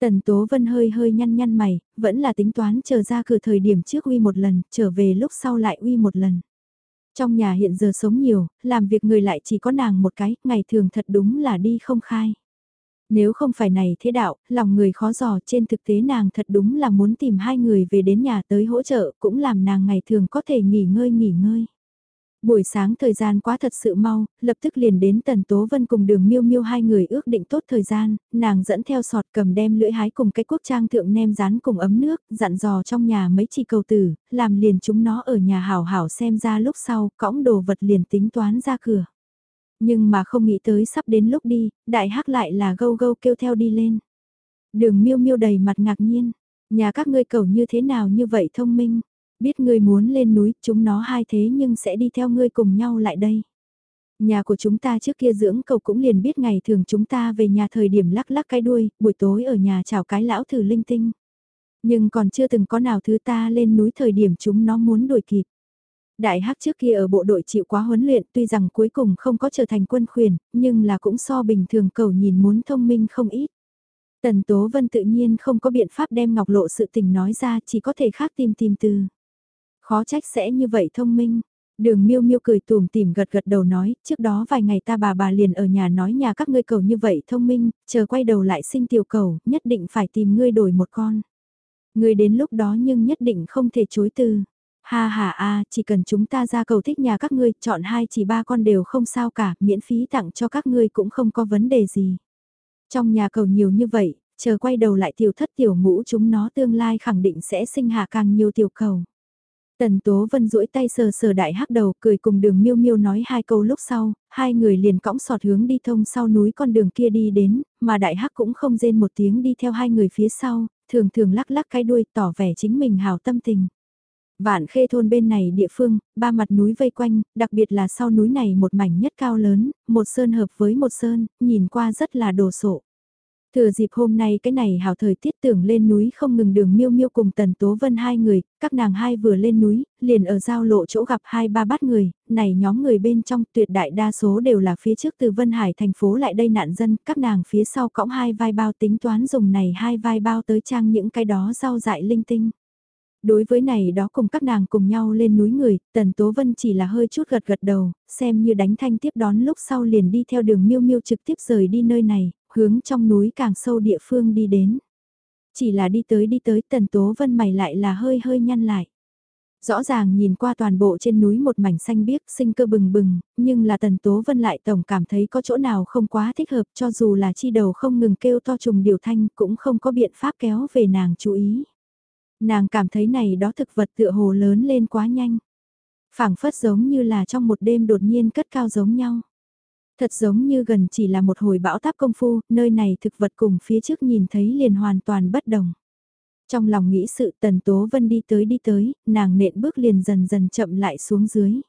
Tần Tố Vân hơi hơi nhăn nhăn mày, vẫn là tính toán chờ ra cửa thời điểm trước uy một lần, trở về lúc sau lại uy một lần. Trong nhà hiện giờ sống nhiều, làm việc người lại chỉ có nàng một cái, ngày thường thật đúng là đi không khai. Nếu không phải này thế đạo, lòng người khó dò trên thực tế nàng thật đúng là muốn tìm hai người về đến nhà tới hỗ trợ cũng làm nàng ngày thường có thể nghỉ ngơi nghỉ ngơi. Buổi sáng thời gian quá thật sự mau, lập tức liền đến Tần Tố Vân cùng đường miêu miêu hai người ước định tốt thời gian, nàng dẫn theo sọt cầm đem lưỡi hái cùng cái quốc trang thượng nem rán cùng ấm nước, dặn dò trong nhà mấy chị cầu tử, làm liền chúng nó ở nhà hảo hảo xem ra lúc sau, cõng đồ vật liền tính toán ra cửa. Nhưng mà không nghĩ tới sắp đến lúc đi, đại hắc lại là gâu gâu kêu theo đi lên. Đường miêu miêu đầy mặt ngạc nhiên, nhà các ngươi cầu như thế nào như vậy thông minh, biết ngươi muốn lên núi, chúng nó hai thế nhưng sẽ đi theo ngươi cùng nhau lại đây. Nhà của chúng ta trước kia dưỡng cầu cũng liền biết ngày thường chúng ta về nhà thời điểm lắc lắc cái đuôi, buổi tối ở nhà chào cái lão thử linh tinh. Nhưng còn chưa từng có nào thứ ta lên núi thời điểm chúng nó muốn đuổi kịp. Đại hắc trước kia ở bộ đội chịu quá huấn luyện tuy rằng cuối cùng không có trở thành quân khuyển, nhưng là cũng so bình thường cầu nhìn muốn thông minh không ít. Tần Tố Vân tự nhiên không có biện pháp đem ngọc lộ sự tình nói ra chỉ có thể khác tìm tìm từ. Khó trách sẽ như vậy thông minh. Đường miêu miêu cười tùm tìm gật gật đầu nói, trước đó vài ngày ta bà bà liền ở nhà nói nhà các ngươi cầu như vậy thông minh, chờ quay đầu lại sinh tiểu cầu, nhất định phải tìm ngươi đổi một con. Ngươi đến lúc đó nhưng nhất định không thể chối từ. Ha ha a, chỉ cần chúng ta ra cầu thích nhà các ngươi, chọn hai chỉ ba con đều không sao cả, miễn phí tặng cho các ngươi cũng không có vấn đề gì. Trong nhà cầu nhiều như vậy, chờ quay đầu lại tiểu thất tiểu ngũ chúng nó tương lai khẳng định sẽ sinh hạ càng nhiều tiểu cầu. Tần Tố Vân duỗi tay sờ sờ đại hắc đầu cười cùng đường miêu miêu nói hai câu lúc sau, hai người liền cõng sọt hướng đi thông sau núi con đường kia đi đến, mà đại hắc cũng không rên một tiếng đi theo hai người phía sau, thường thường lắc lắc cái đuôi tỏ vẻ chính mình hào tâm tình. Vạn khê thôn bên này địa phương, ba mặt núi vây quanh, đặc biệt là sau núi này một mảnh nhất cao lớn, một sơn hợp với một sơn, nhìn qua rất là đồ sộ. Thừa dịp hôm nay cái này hào thời tiết tưởng lên núi không ngừng đường miêu miêu cùng tần tố vân hai người, các nàng hai vừa lên núi, liền ở giao lộ chỗ gặp hai ba bát người, này nhóm người bên trong tuyệt đại đa số đều là phía trước từ Vân Hải thành phố lại đây nạn dân, các nàng phía sau cõng hai vai bao tính toán dùng này hai vai bao tới trang những cái đó rau dại linh tinh. Đối với này đó cùng các nàng cùng nhau lên núi người, Tần Tố Vân chỉ là hơi chút gật gật đầu, xem như đánh thanh tiếp đón lúc sau liền đi theo đường miêu miêu trực tiếp rời đi nơi này, hướng trong núi càng sâu địa phương đi đến. Chỉ là đi tới đi tới Tần Tố Vân mày lại là hơi hơi nhăn lại. Rõ ràng nhìn qua toàn bộ trên núi một mảnh xanh biếc sinh cơ bừng bừng, nhưng là Tần Tố Vân lại tổng cảm thấy có chỗ nào không quá thích hợp cho dù là chi đầu không ngừng kêu to trùng điều thanh cũng không có biện pháp kéo về nàng chú ý. Nàng cảm thấy này đó thực vật tựa hồ lớn lên quá nhanh. phảng phất giống như là trong một đêm đột nhiên cất cao giống nhau. Thật giống như gần chỉ là một hồi bão táp công phu, nơi này thực vật cùng phía trước nhìn thấy liền hoàn toàn bất đồng. Trong lòng nghĩ sự tần tố vân đi tới đi tới, nàng nện bước liền dần dần chậm lại xuống dưới.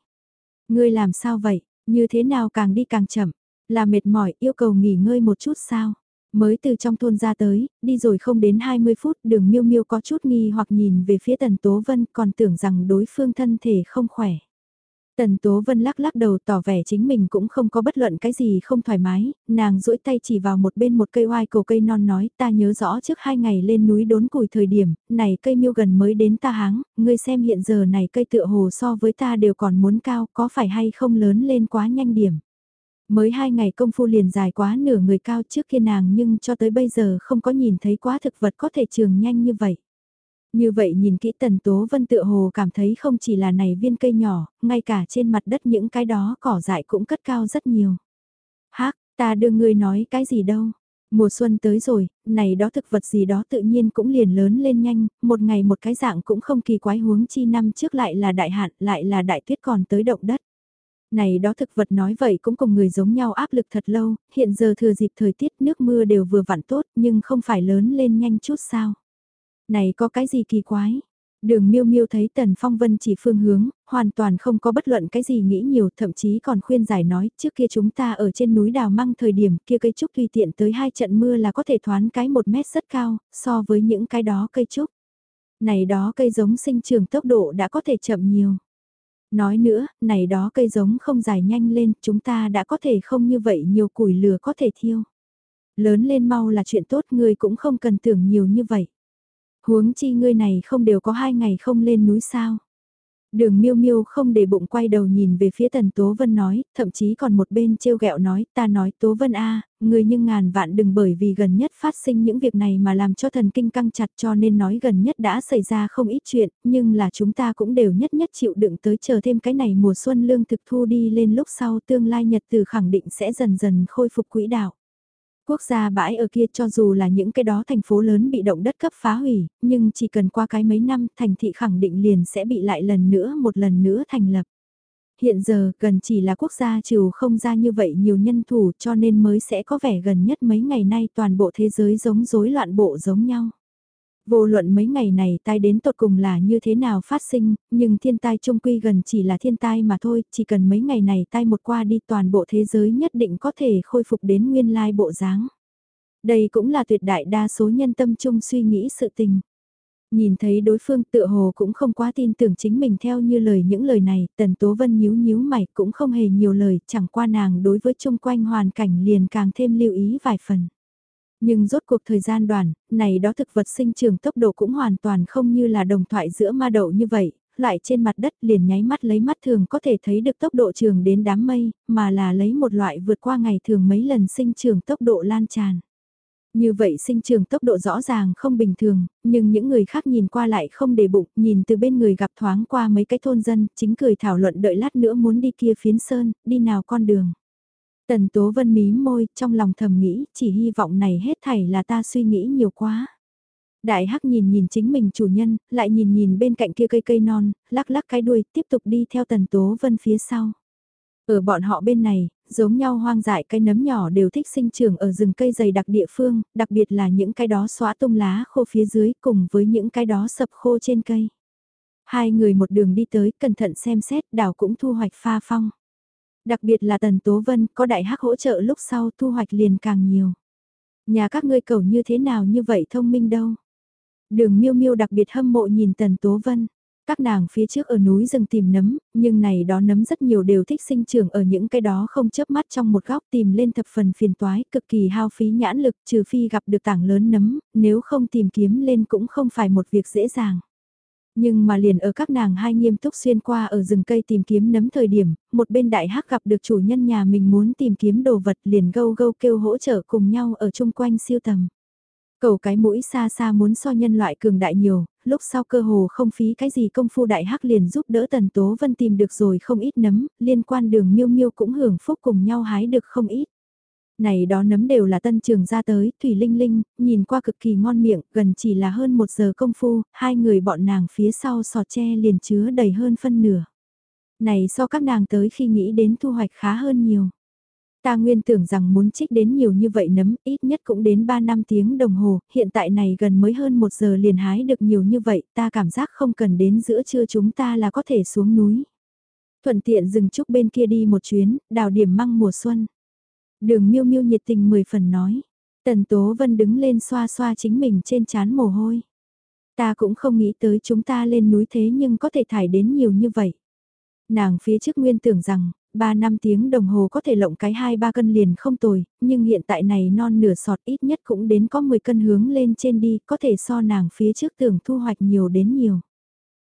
Ngươi làm sao vậy, như thế nào càng đi càng chậm, là mệt mỏi yêu cầu nghỉ ngơi một chút sao? Mới từ trong thôn ra tới, đi rồi không đến 20 phút đường miêu miêu có chút nghi hoặc nhìn về phía tần tố vân còn tưởng rằng đối phương thân thể không khỏe. Tần Tố Vân lắc lắc đầu tỏ vẻ chính mình cũng không có bất luận cái gì không thoải mái, nàng duỗi tay chỉ vào một bên một cây oai cổ cây non nói ta nhớ rõ trước hai ngày lên núi đốn củi thời điểm, này cây miêu gần mới đến ta háng, ngươi xem hiện giờ này cây tựa hồ so với ta đều còn muốn cao có phải hay không lớn lên quá nhanh điểm. Mới hai ngày công phu liền dài quá nửa người cao trước kia nàng nhưng cho tới bây giờ không có nhìn thấy quá thực vật có thể trường nhanh như vậy. Như vậy nhìn kỹ tần tố vân tựa hồ cảm thấy không chỉ là này viên cây nhỏ, ngay cả trên mặt đất những cái đó cỏ dại cũng cất cao rất nhiều. Hác, ta đưa ngươi nói cái gì đâu. Mùa xuân tới rồi, này đó thực vật gì đó tự nhiên cũng liền lớn lên nhanh, một ngày một cái dạng cũng không kỳ quái huống chi năm trước lại là đại hạn, lại là đại tuyết còn tới động đất. Này đó thực vật nói vậy cũng cùng người giống nhau áp lực thật lâu, hiện giờ thừa dịp thời tiết nước mưa đều vừa vặn tốt nhưng không phải lớn lên nhanh chút sao. Này có cái gì kỳ quái? Đường miêu miêu thấy Tần Phong Vân chỉ phương hướng, hoàn toàn không có bất luận cái gì nghĩ nhiều, thậm chí còn khuyên giải nói, trước kia chúng ta ở trên núi đào măng thời điểm kia cây trúc tùy tiện tới hai trận mưa là có thể thoán cái một mét rất cao, so với những cái đó cây trúc. Này đó cây giống sinh trưởng tốc độ đã có thể chậm nhiều. Nói nữa, này đó cây giống không dài nhanh lên, chúng ta đã có thể không như vậy nhiều củi lửa có thể thiêu. Lớn lên mau là chuyện tốt, người cũng không cần tưởng nhiều như vậy. Huống chi ngươi này không đều có hai ngày không lên núi sao. Đường miêu miêu không để bụng quay đầu nhìn về phía tần Tố Vân nói, thậm chí còn một bên trêu ghẹo nói, ta nói Tố Vân a người nhưng ngàn vạn đừng bởi vì gần nhất phát sinh những việc này mà làm cho thần kinh căng chặt cho nên nói gần nhất đã xảy ra không ít chuyện, nhưng là chúng ta cũng đều nhất nhất chịu đựng tới chờ thêm cái này mùa xuân lương thực thu đi lên lúc sau tương lai nhật từ khẳng định sẽ dần dần khôi phục quỹ đạo. Quốc gia bãi ở kia cho dù là những cái đó thành phố lớn bị động đất cấp phá hủy, nhưng chỉ cần qua cái mấy năm thành thị khẳng định liền sẽ bị lại lần nữa một lần nữa thành lập. Hiện giờ gần chỉ là quốc gia trừ không ra như vậy nhiều nhân thủ cho nên mới sẽ có vẻ gần nhất mấy ngày nay toàn bộ thế giới giống rối loạn bộ giống nhau. Vô luận mấy ngày này tai đến tột cùng là như thế nào phát sinh, nhưng thiên tai trung quy gần chỉ là thiên tai mà thôi, chỉ cần mấy ngày này tai một qua đi toàn bộ thế giới nhất định có thể khôi phục đến nguyên lai bộ dáng. Đây cũng là tuyệt đại đa số nhân tâm chung suy nghĩ sự tình. Nhìn thấy đối phương tự hồ cũng không quá tin tưởng chính mình theo như lời những lời này, Tần Tố Vân nhíu nhíu mày cũng không hề nhiều lời, chẳng qua nàng đối với chung quanh hoàn cảnh liền càng thêm lưu ý vài phần. Nhưng rốt cuộc thời gian đoàn, này đó thực vật sinh trưởng tốc độ cũng hoàn toàn không như là đồng thoại giữa ma đậu như vậy, lại trên mặt đất liền nháy mắt lấy mắt thường có thể thấy được tốc độ trường đến đám mây, mà là lấy một loại vượt qua ngày thường mấy lần sinh trưởng tốc độ lan tràn. Như vậy sinh trường tốc độ rõ ràng không bình thường, nhưng những người khác nhìn qua lại không để bụng, nhìn từ bên người gặp thoáng qua mấy cái thôn dân, chính cười thảo luận đợi lát nữa muốn đi kia phiến sơn, đi nào con đường. Tần Tố Vân mí môi, trong lòng thầm nghĩ, chỉ hy vọng này hết thảy là ta suy nghĩ nhiều quá. Đại Hắc nhìn nhìn chính mình chủ nhân, lại nhìn nhìn bên cạnh kia cây cây non, lắc lắc cái đuôi, tiếp tục đi theo Tần Tố Vân phía sau. Ở bọn họ bên này, giống nhau hoang dại cây nấm nhỏ đều thích sinh trưởng ở rừng cây dày đặc địa phương, đặc biệt là những cái đó xóa tung lá khô phía dưới cùng với những cái đó sập khô trên cây. Hai người một đường đi tới, cẩn thận xem xét, đảo cũng thu hoạch pha phong. Đặc biệt là Tần Tố Vân có đại hắc hỗ trợ lúc sau thu hoạch liền càng nhiều. Nhà các ngươi cầu như thế nào như vậy thông minh đâu. Đường miêu miêu đặc biệt hâm mộ nhìn Tần Tố Vân. Các nàng phía trước ở núi rừng tìm nấm, nhưng này đó nấm rất nhiều đều thích sinh trưởng ở những cái đó không chớp mắt trong một góc tìm lên thập phần phiền toái, cực kỳ hao phí nhãn lực trừ phi gặp được tảng lớn nấm, nếu không tìm kiếm lên cũng không phải một việc dễ dàng. Nhưng mà liền ở các nàng hai nghiêm túc xuyên qua ở rừng cây tìm kiếm nấm thời điểm, một bên đại hắc gặp được chủ nhân nhà mình muốn tìm kiếm đồ vật liền gâu gâu kêu hỗ trợ cùng nhau ở chung quanh siêu tầm. Cầu cái mũi xa xa muốn so nhân loại cường đại nhiều, lúc sau cơ hồ không phí cái gì công phu đại hắc liền giúp đỡ Tần Tố Vân tìm được rồi không ít nấm, liên quan đường miêu miêu cũng hưởng phúc cùng nhau hái được không ít. Này đó nấm đều là tân trường ra tới, Thủy Linh Linh, nhìn qua cực kỳ ngon miệng, gần chỉ là hơn một giờ công phu, hai người bọn nàng phía sau sọt tre liền chứa đầy hơn phân nửa. Này so các nàng tới khi nghĩ đến thu hoạch khá hơn nhiều. Ta nguyên tưởng rằng muốn trích đến nhiều như vậy nấm, ít nhất cũng đến 3 năm tiếng đồng hồ, hiện tại này gần mới hơn 1 giờ liền hái được nhiều như vậy, ta cảm giác không cần đến giữa trưa chúng ta là có thể xuống núi. Thuận tiện dừng chút bên kia đi một chuyến, đào điểm măng mùa xuân. Đường miêu miêu nhiệt tình 10 phần nói. Tần Tố Vân đứng lên xoa xoa chính mình trên chán mồ hôi. Ta cũng không nghĩ tới chúng ta lên núi thế nhưng có thể thải đến nhiều như vậy. Nàng phía trước nguyên tưởng rằng, 3 năm tiếng đồng hồ có thể lộng cái 2-3 cân liền không tồi, nhưng hiện tại này non nửa sọt ít nhất cũng đến có 10 cân hướng lên trên đi, có thể so nàng phía trước tưởng thu hoạch nhiều đến nhiều.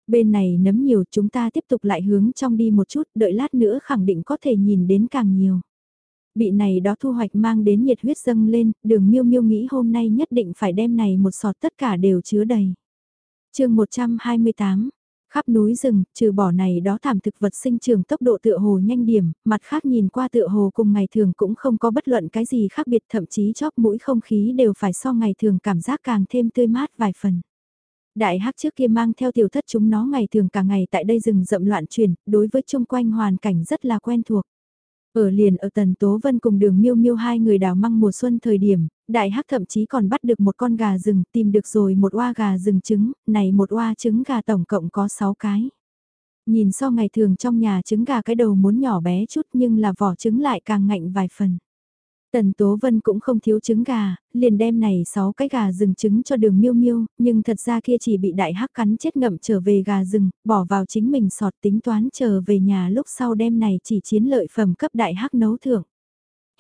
Bên này nấm nhiều chúng ta tiếp tục lại hướng trong đi một chút, đợi lát nữa khẳng định có thể nhìn đến càng nhiều. Bị này đó thu hoạch mang đến nhiệt huyết dâng lên, đường miêu miêu nghĩ hôm nay nhất định phải đem này một sọt tất cả đều chứa đầy. chương 128 Khắp núi rừng, trừ bỏ này đó thảm thực vật sinh trường tốc độ tựa hồ nhanh điểm, mặt khác nhìn qua tựa hồ cùng ngày thường cũng không có bất luận cái gì khác biệt thậm chí chóp mũi không khí đều phải so ngày thường cảm giác càng thêm tươi mát vài phần. Đại hắc trước kia mang theo tiểu thất chúng nó ngày thường cả ngày tại đây rừng rậm loạn truyền, đối với chung quanh hoàn cảnh rất là quen thuộc. Ở liền ở Tần Tố Vân cùng đường miêu miêu hai người đào măng mùa xuân thời điểm, đại hắc thậm chí còn bắt được một con gà rừng, tìm được rồi một oa gà rừng trứng, này một oa trứng gà tổng cộng có 6 cái. Nhìn so ngày thường trong nhà trứng gà cái đầu muốn nhỏ bé chút nhưng là vỏ trứng lại càng ngạnh vài phần. Tần Tố Vân cũng không thiếu trứng gà, liền đem này 6 cái gà rừng trứng cho đường miêu miêu, nhưng thật ra kia chỉ bị đại hắc cắn chết ngậm trở về gà rừng, bỏ vào chính mình sọt tính toán trở về nhà lúc sau đem này chỉ chiến lợi phẩm cấp đại hắc nấu thưởng.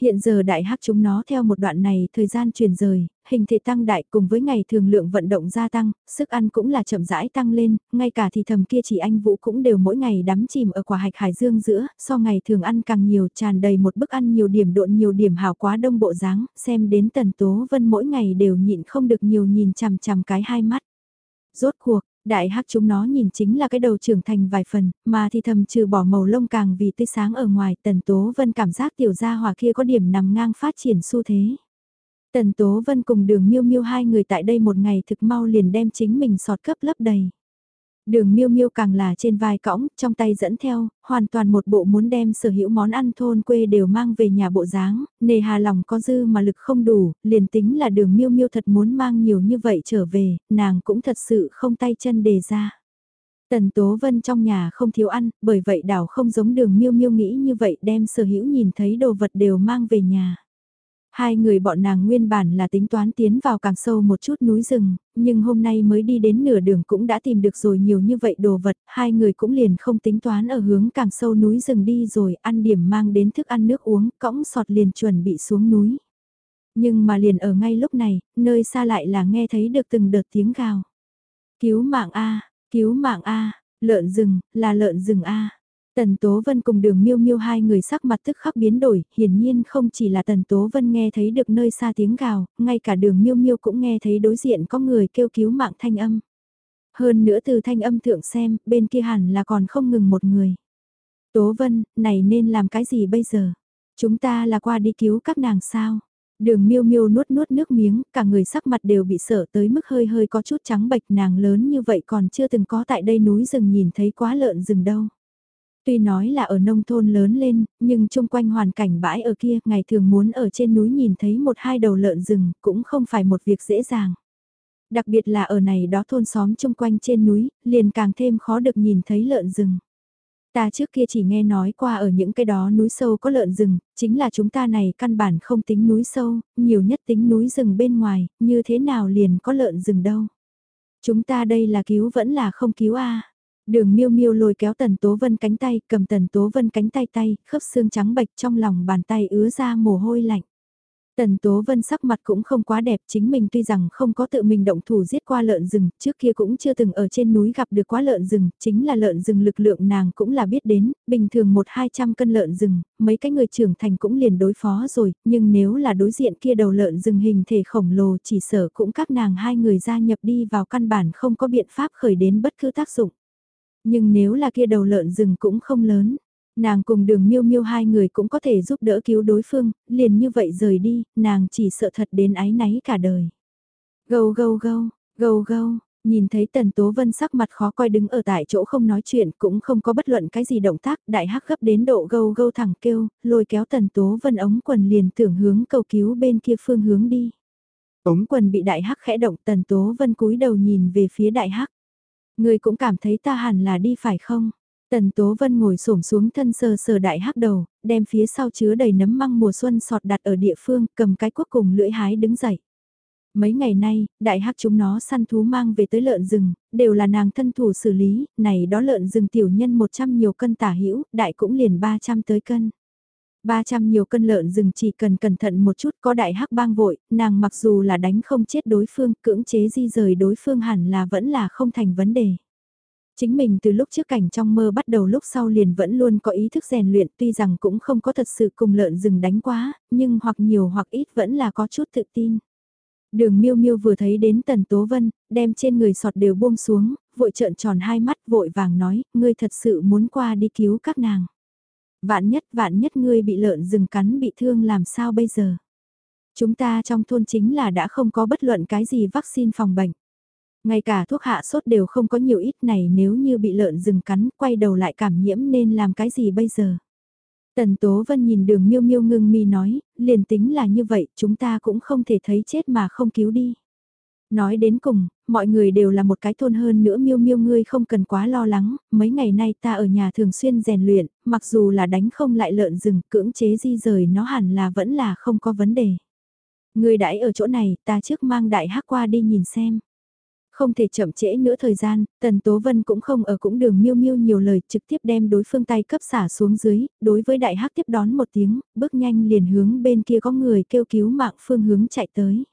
Hiện giờ đại hắc chúng nó theo một đoạn này thời gian chuyển rời, hình thể tăng đại cùng với ngày thường lượng vận động gia tăng, sức ăn cũng là chậm rãi tăng lên, ngay cả thì thầm kia chỉ anh Vũ cũng đều mỗi ngày đắm chìm ở quả hạch hải dương giữa, so ngày thường ăn càng nhiều tràn đầy một bức ăn nhiều điểm độn nhiều điểm hào quá đông bộ dáng, xem đến tần tố vân mỗi ngày đều nhịn không được nhiều nhìn chằm chằm cái hai mắt. Rốt cuộc, Đại hắc chúng nó nhìn chính là cái đầu trưởng thành vài phần, mà thì thầm trừ bỏ màu lông càng vì tươi sáng ở ngoài, Tần Tố Vân cảm giác tiểu gia hỏa kia có điểm nằm ngang phát triển xu thế. Tần Tố Vân cùng đường miêu miêu hai người tại đây một ngày thực mau liền đem chính mình sọt cấp lấp đầy. Đường miêu miêu càng là trên vai cõng, trong tay dẫn theo, hoàn toàn một bộ muốn đem sở hữu món ăn thôn quê đều mang về nhà bộ dáng, nề hà lòng có dư mà lực không đủ, liền tính là đường miêu miêu thật muốn mang nhiều như vậy trở về, nàng cũng thật sự không tay chân đề ra. Tần Tố Vân trong nhà không thiếu ăn, bởi vậy đảo không giống đường miêu miêu nghĩ như vậy đem sở hữu nhìn thấy đồ vật đều mang về nhà. Hai người bọn nàng nguyên bản là tính toán tiến vào càng sâu một chút núi rừng, nhưng hôm nay mới đi đến nửa đường cũng đã tìm được rồi nhiều như vậy đồ vật, hai người cũng liền không tính toán ở hướng càng sâu núi rừng đi rồi ăn điểm mang đến thức ăn nước uống, cõng sọt liền chuẩn bị xuống núi. Nhưng mà liền ở ngay lúc này, nơi xa lại là nghe thấy được từng đợt tiếng gào. Cứu mạng A, cứu mạng A, lợn rừng, là lợn rừng A. Tần Tố Vân cùng đường miêu miêu hai người sắc mặt tức khắc biến đổi, hiển nhiên không chỉ là Tần Tố Vân nghe thấy được nơi xa tiếng gào, ngay cả đường miêu miêu cũng nghe thấy đối diện có người kêu cứu mạng thanh âm. Hơn nữa từ thanh âm thượng xem, bên kia hẳn là còn không ngừng một người. Tố Vân, này nên làm cái gì bây giờ? Chúng ta là qua đi cứu các nàng sao? Đường miêu miêu nuốt nuốt nước miếng, cả người sắc mặt đều bị sợ tới mức hơi hơi có chút trắng bệch nàng lớn như vậy còn chưa từng có tại đây núi rừng nhìn thấy quá lợn rừng đâu. Tuy nói là ở nông thôn lớn lên, nhưng chung quanh hoàn cảnh bãi ở kia, ngày thường muốn ở trên núi nhìn thấy một hai đầu lợn rừng, cũng không phải một việc dễ dàng. Đặc biệt là ở này đó thôn xóm chung quanh trên núi, liền càng thêm khó được nhìn thấy lợn rừng. Ta trước kia chỉ nghe nói qua ở những cái đó núi sâu có lợn rừng, chính là chúng ta này căn bản không tính núi sâu, nhiều nhất tính núi rừng bên ngoài, như thế nào liền có lợn rừng đâu. Chúng ta đây là cứu vẫn là không cứu a Đường miêu miêu lôi kéo Tần Tố Vân cánh tay, cầm Tần Tố Vân cánh tay tay, khớp xương trắng bạch trong lòng bàn tay ứa ra mồ hôi lạnh. Tần Tố Vân sắc mặt cũng không quá đẹp, chính mình tuy rằng không có tự mình động thủ giết qua lợn rừng, trước kia cũng chưa từng ở trên núi gặp được quá lợn rừng, chính là lợn rừng lực lượng nàng cũng là biết đến, bình thường một hai trăm cân lợn rừng, mấy cái người trưởng thành cũng liền đối phó rồi, nhưng nếu là đối diện kia đầu lợn rừng hình thể khổng lồ chỉ sở cũng các nàng hai người gia nhập đi vào căn bản không có biện pháp khởi đến bất cứ tác dụng. Nhưng nếu là kia đầu lợn rừng cũng không lớn, nàng cùng đường miêu miêu hai người cũng có thể giúp đỡ cứu đối phương, liền như vậy rời đi, nàng chỉ sợ thật đến ái náy cả đời. Gâu gâu gâu, gâu gâu, nhìn thấy Tần Tố Vân sắc mặt khó coi đứng ở tại chỗ không nói chuyện cũng không có bất luận cái gì động tác, đại hắc gấp đến độ gâu gâu thẳng kêu, lôi kéo Tần Tố Vân ống quần liền tưởng hướng cầu cứu bên kia phương hướng đi. Ống quần bị đại hắc khẽ động Tần Tố Vân cúi đầu nhìn về phía đại hắc. Người cũng cảm thấy ta hẳn là đi phải không? Tần Tố Vân ngồi xổm xuống thân sờ sờ đại hắc đầu, đem phía sau chứa đầy nấm măng mùa xuân sọt đặt ở địa phương, cầm cái quốc cùng lưỡi hái đứng dậy. Mấy ngày nay, đại hắc chúng nó săn thú mang về tới lợn rừng, đều là nàng thân thủ xử lý, này đó lợn rừng tiểu nhân 100 nhiều cân tả hữu đại cũng liền 300 tới cân. 300 nhiều cân lợn rừng chỉ cần cẩn thận một chút có đại hắc bang vội, nàng mặc dù là đánh không chết đối phương, cưỡng chế di rời đối phương hẳn là vẫn là không thành vấn đề. Chính mình từ lúc trước cảnh trong mơ bắt đầu lúc sau liền vẫn luôn có ý thức rèn luyện tuy rằng cũng không có thật sự cùng lợn rừng đánh quá, nhưng hoặc nhiều hoặc ít vẫn là có chút tự tin. Đường miêu miêu vừa thấy đến Tần Tố Vân, đem trên người sọt đều buông xuống, vội trợn tròn hai mắt vội vàng nói, ngươi thật sự muốn qua đi cứu các nàng. Vạn nhất vạn nhất ngươi bị lợn rừng cắn bị thương làm sao bây giờ? Chúng ta trong thôn chính là đã không có bất luận cái gì vaccine phòng bệnh. Ngay cả thuốc hạ sốt đều không có nhiều ít này nếu như bị lợn rừng cắn quay đầu lại cảm nhiễm nên làm cái gì bây giờ? Tần Tố Vân nhìn đường miêu miêu ngưng mi nói, liền tính là như vậy chúng ta cũng không thể thấy chết mà không cứu đi. Nói đến cùng, mọi người đều là một cái thôn hơn nữa miêu miêu ngươi không cần quá lo lắng, mấy ngày nay ta ở nhà thường xuyên rèn luyện, mặc dù là đánh không lại lợn rừng, cưỡng chế di rời nó hẳn là vẫn là không có vấn đề. Ngươi đãi ở chỗ này, ta trước mang đại hắc qua đi nhìn xem. Không thể chậm trễ nữa thời gian, Tần Tố Vân cũng không ở cũng đường miêu miêu nhiều lời trực tiếp đem đối phương tay cấp xả xuống dưới, đối với đại hắc tiếp đón một tiếng, bước nhanh liền hướng bên kia có người kêu cứu mạng phương hướng chạy tới.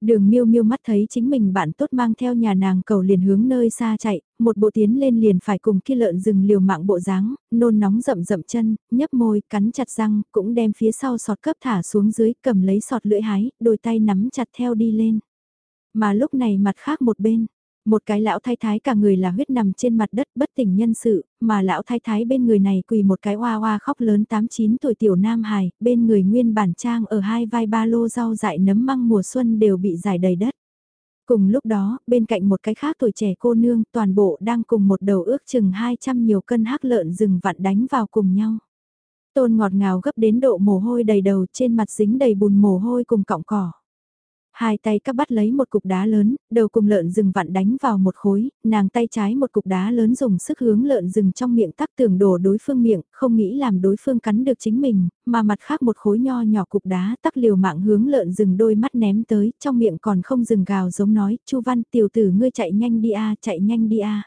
Đường miêu miêu mắt thấy chính mình bạn tốt mang theo nhà nàng cầu liền hướng nơi xa chạy, một bộ tiến lên liền phải cùng kia lợn rừng liều mạng bộ dáng, nôn nóng rậm rậm chân, nhấp môi, cắn chặt răng, cũng đem phía sau sọt cấp thả xuống dưới, cầm lấy sọt lưỡi hái, đôi tay nắm chặt theo đi lên. Mà lúc này mặt khác một bên, một cái lão thái thái cả người là huyết nằm trên mặt đất bất tỉnh nhân sự, mà lão thái thái bên người này quỳ một cái oa oa khóc lớn 8-9 tuổi tiểu nam hài, bên người nguyên bản trang ở hai vai ba lô rau dại nấm măng mùa xuân đều bị giải đầy đất. Cùng lúc đó, bên cạnh một cái khác tuổi trẻ cô nương, toàn bộ đang cùng một đầu ước chừng 200 nhiều cân hắc lợn rừng vặn đánh vào cùng nhau. Tôn ngọt ngào gấp đến độ mồ hôi đầy đầu trên mặt dính đầy bùn mồ hôi cùng cọng cỏ. Hai tay các bắt lấy một cục đá lớn, đầu cùng lợn rừng vặn đánh vào một khối, nàng tay trái một cục đá lớn dùng sức hướng lợn rừng trong miệng tắc tưởng đổ đối phương miệng, không nghĩ làm đối phương cắn được chính mình, mà mặt khác một khối nho nhỏ cục đá tắc liều mạng hướng lợn rừng đôi mắt ném tới, trong miệng còn không dừng gào giống nói, chu văn tiểu tử ngươi chạy nhanh đi a chạy nhanh đi a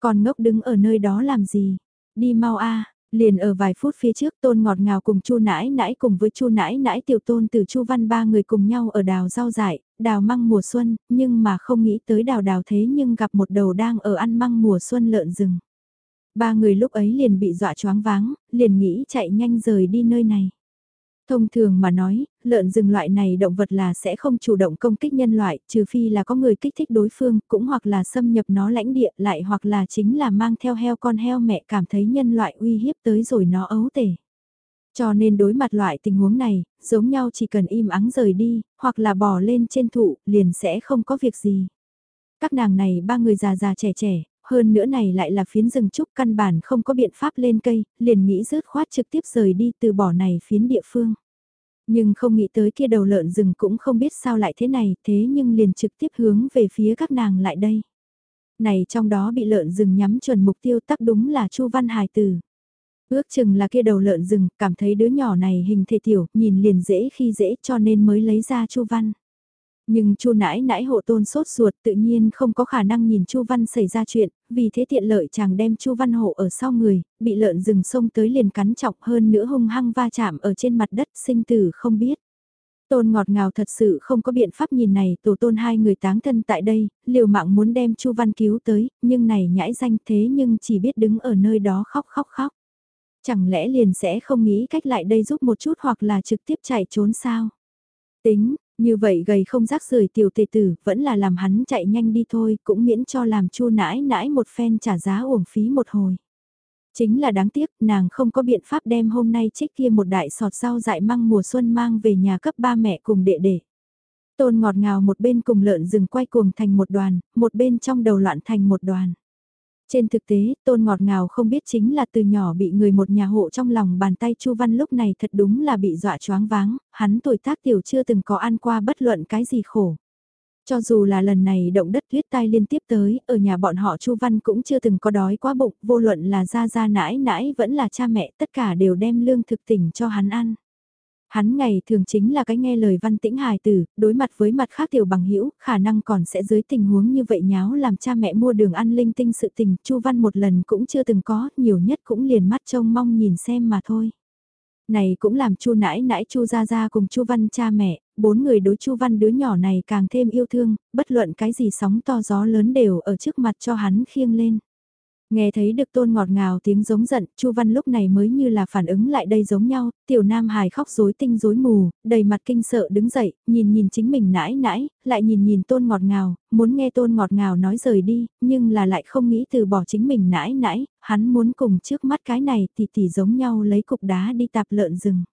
Còn ngốc đứng ở nơi đó làm gì? Đi mau a Liền ở vài phút phía trước tôn ngọt ngào cùng chu nãi nãi cùng với chu nãi nãi tiểu tôn từ chu văn ba người cùng nhau ở đào rau dại, đào măng mùa xuân, nhưng mà không nghĩ tới đào đào thế nhưng gặp một đầu đang ở ăn măng mùa xuân lợn rừng. Ba người lúc ấy liền bị dọa choáng váng, liền nghĩ chạy nhanh rời đi nơi này. Thông thường mà nói, lợn rừng loại này động vật là sẽ không chủ động công kích nhân loại, trừ phi là có người kích thích đối phương, cũng hoặc là xâm nhập nó lãnh địa lại hoặc là chính là mang theo heo con heo mẹ cảm thấy nhân loại uy hiếp tới rồi nó ấu tể. Cho nên đối mặt loại tình huống này, giống nhau chỉ cần im ắng rời đi, hoặc là bò lên trên thụ, liền sẽ không có việc gì. Các nàng này ba người già già trẻ trẻ, hơn nữa này lại là phiến rừng trúc căn bản không có biện pháp lên cây, liền nghĩ rớt khoát trực tiếp rời đi từ bỏ này phiến địa phương. Nhưng không nghĩ tới kia đầu lợn rừng cũng không biết sao lại thế này, thế nhưng liền trực tiếp hướng về phía các nàng lại đây. Này trong đó bị lợn rừng nhắm chuẩn mục tiêu tắc đúng là Chu Văn Hải Tử. Ước chừng là kia đầu lợn rừng, cảm thấy đứa nhỏ này hình thể tiểu, nhìn liền dễ khi dễ cho nên mới lấy ra Chu Văn. Nhưng Chu nãi nãi hộ tôn sốt ruột tự nhiên không có khả năng nhìn Chu Văn xảy ra chuyện, vì thế tiện lợi chàng đem Chu Văn hộ ở sau người, bị lợn rừng xông tới liền cắn chọc hơn nữa hung hăng va chạm ở trên mặt đất sinh tử không biết. Tôn ngọt ngào thật sự không có biện pháp nhìn này tổ tôn hai người táng thân tại đây, liều mạng muốn đem Chu Văn cứu tới, nhưng này nhãi danh thế nhưng chỉ biết đứng ở nơi đó khóc khóc khóc. Chẳng lẽ liền sẽ không nghĩ cách lại đây giúp một chút hoặc là trực tiếp chạy trốn sao? Tính, như vậy gầy không rác rời tiểu tề tử, vẫn là làm hắn chạy nhanh đi thôi, cũng miễn cho làm chu nãi nãi một phen trả giá uổng phí một hồi. Chính là đáng tiếc, nàng không có biện pháp đem hôm nay trích kia một đại sọt rau dại măng mùa xuân mang về nhà cấp ba mẹ cùng đệ đệ. Tôn ngọt ngào một bên cùng lợn rừng quay cuồng thành một đoàn, một bên trong đầu loạn thành một đoàn. Trên thực tế, tôn ngọt ngào không biết chính là từ nhỏ bị người một nhà hộ trong lòng bàn tay Chu Văn lúc này thật đúng là bị dọa choáng váng, hắn tuổi tác tiểu chưa từng có ăn qua bất luận cái gì khổ. Cho dù là lần này động đất tuyết tai liên tiếp tới, ở nhà bọn họ Chu Văn cũng chưa từng có đói quá bụng, vô luận là ra ra nãi nãi vẫn là cha mẹ, tất cả đều đem lương thực tỉnh cho hắn ăn. Hắn ngày thường chính là cái nghe lời văn tĩnh hài tử, đối mặt với mặt khác tiểu bằng hữu khả năng còn sẽ dưới tình huống như vậy nháo làm cha mẹ mua đường ăn linh tinh sự tình, Chu Văn một lần cũng chưa từng có, nhiều nhất cũng liền mắt trông mong nhìn xem mà thôi. Này cũng làm Chu nãi nãi Chu gia gia cùng Chu Văn cha mẹ, bốn người đối Chu Văn đứa nhỏ này càng thêm yêu thương, bất luận cái gì sóng to gió lớn đều ở trước mặt cho hắn khiêng lên. Nghe thấy được tôn ngọt ngào tiếng giống giận, Chu Văn lúc này mới như là phản ứng lại đây giống nhau, tiểu nam hài khóc rối tinh rối mù, đầy mặt kinh sợ đứng dậy, nhìn nhìn chính mình nãi nãi, lại nhìn nhìn tôn ngọt ngào, muốn nghe tôn ngọt ngào nói rời đi, nhưng là lại không nghĩ từ bỏ chính mình nãi nãi, hắn muốn cùng trước mắt cái này thì tỉ giống nhau lấy cục đá đi tạp lợn rừng.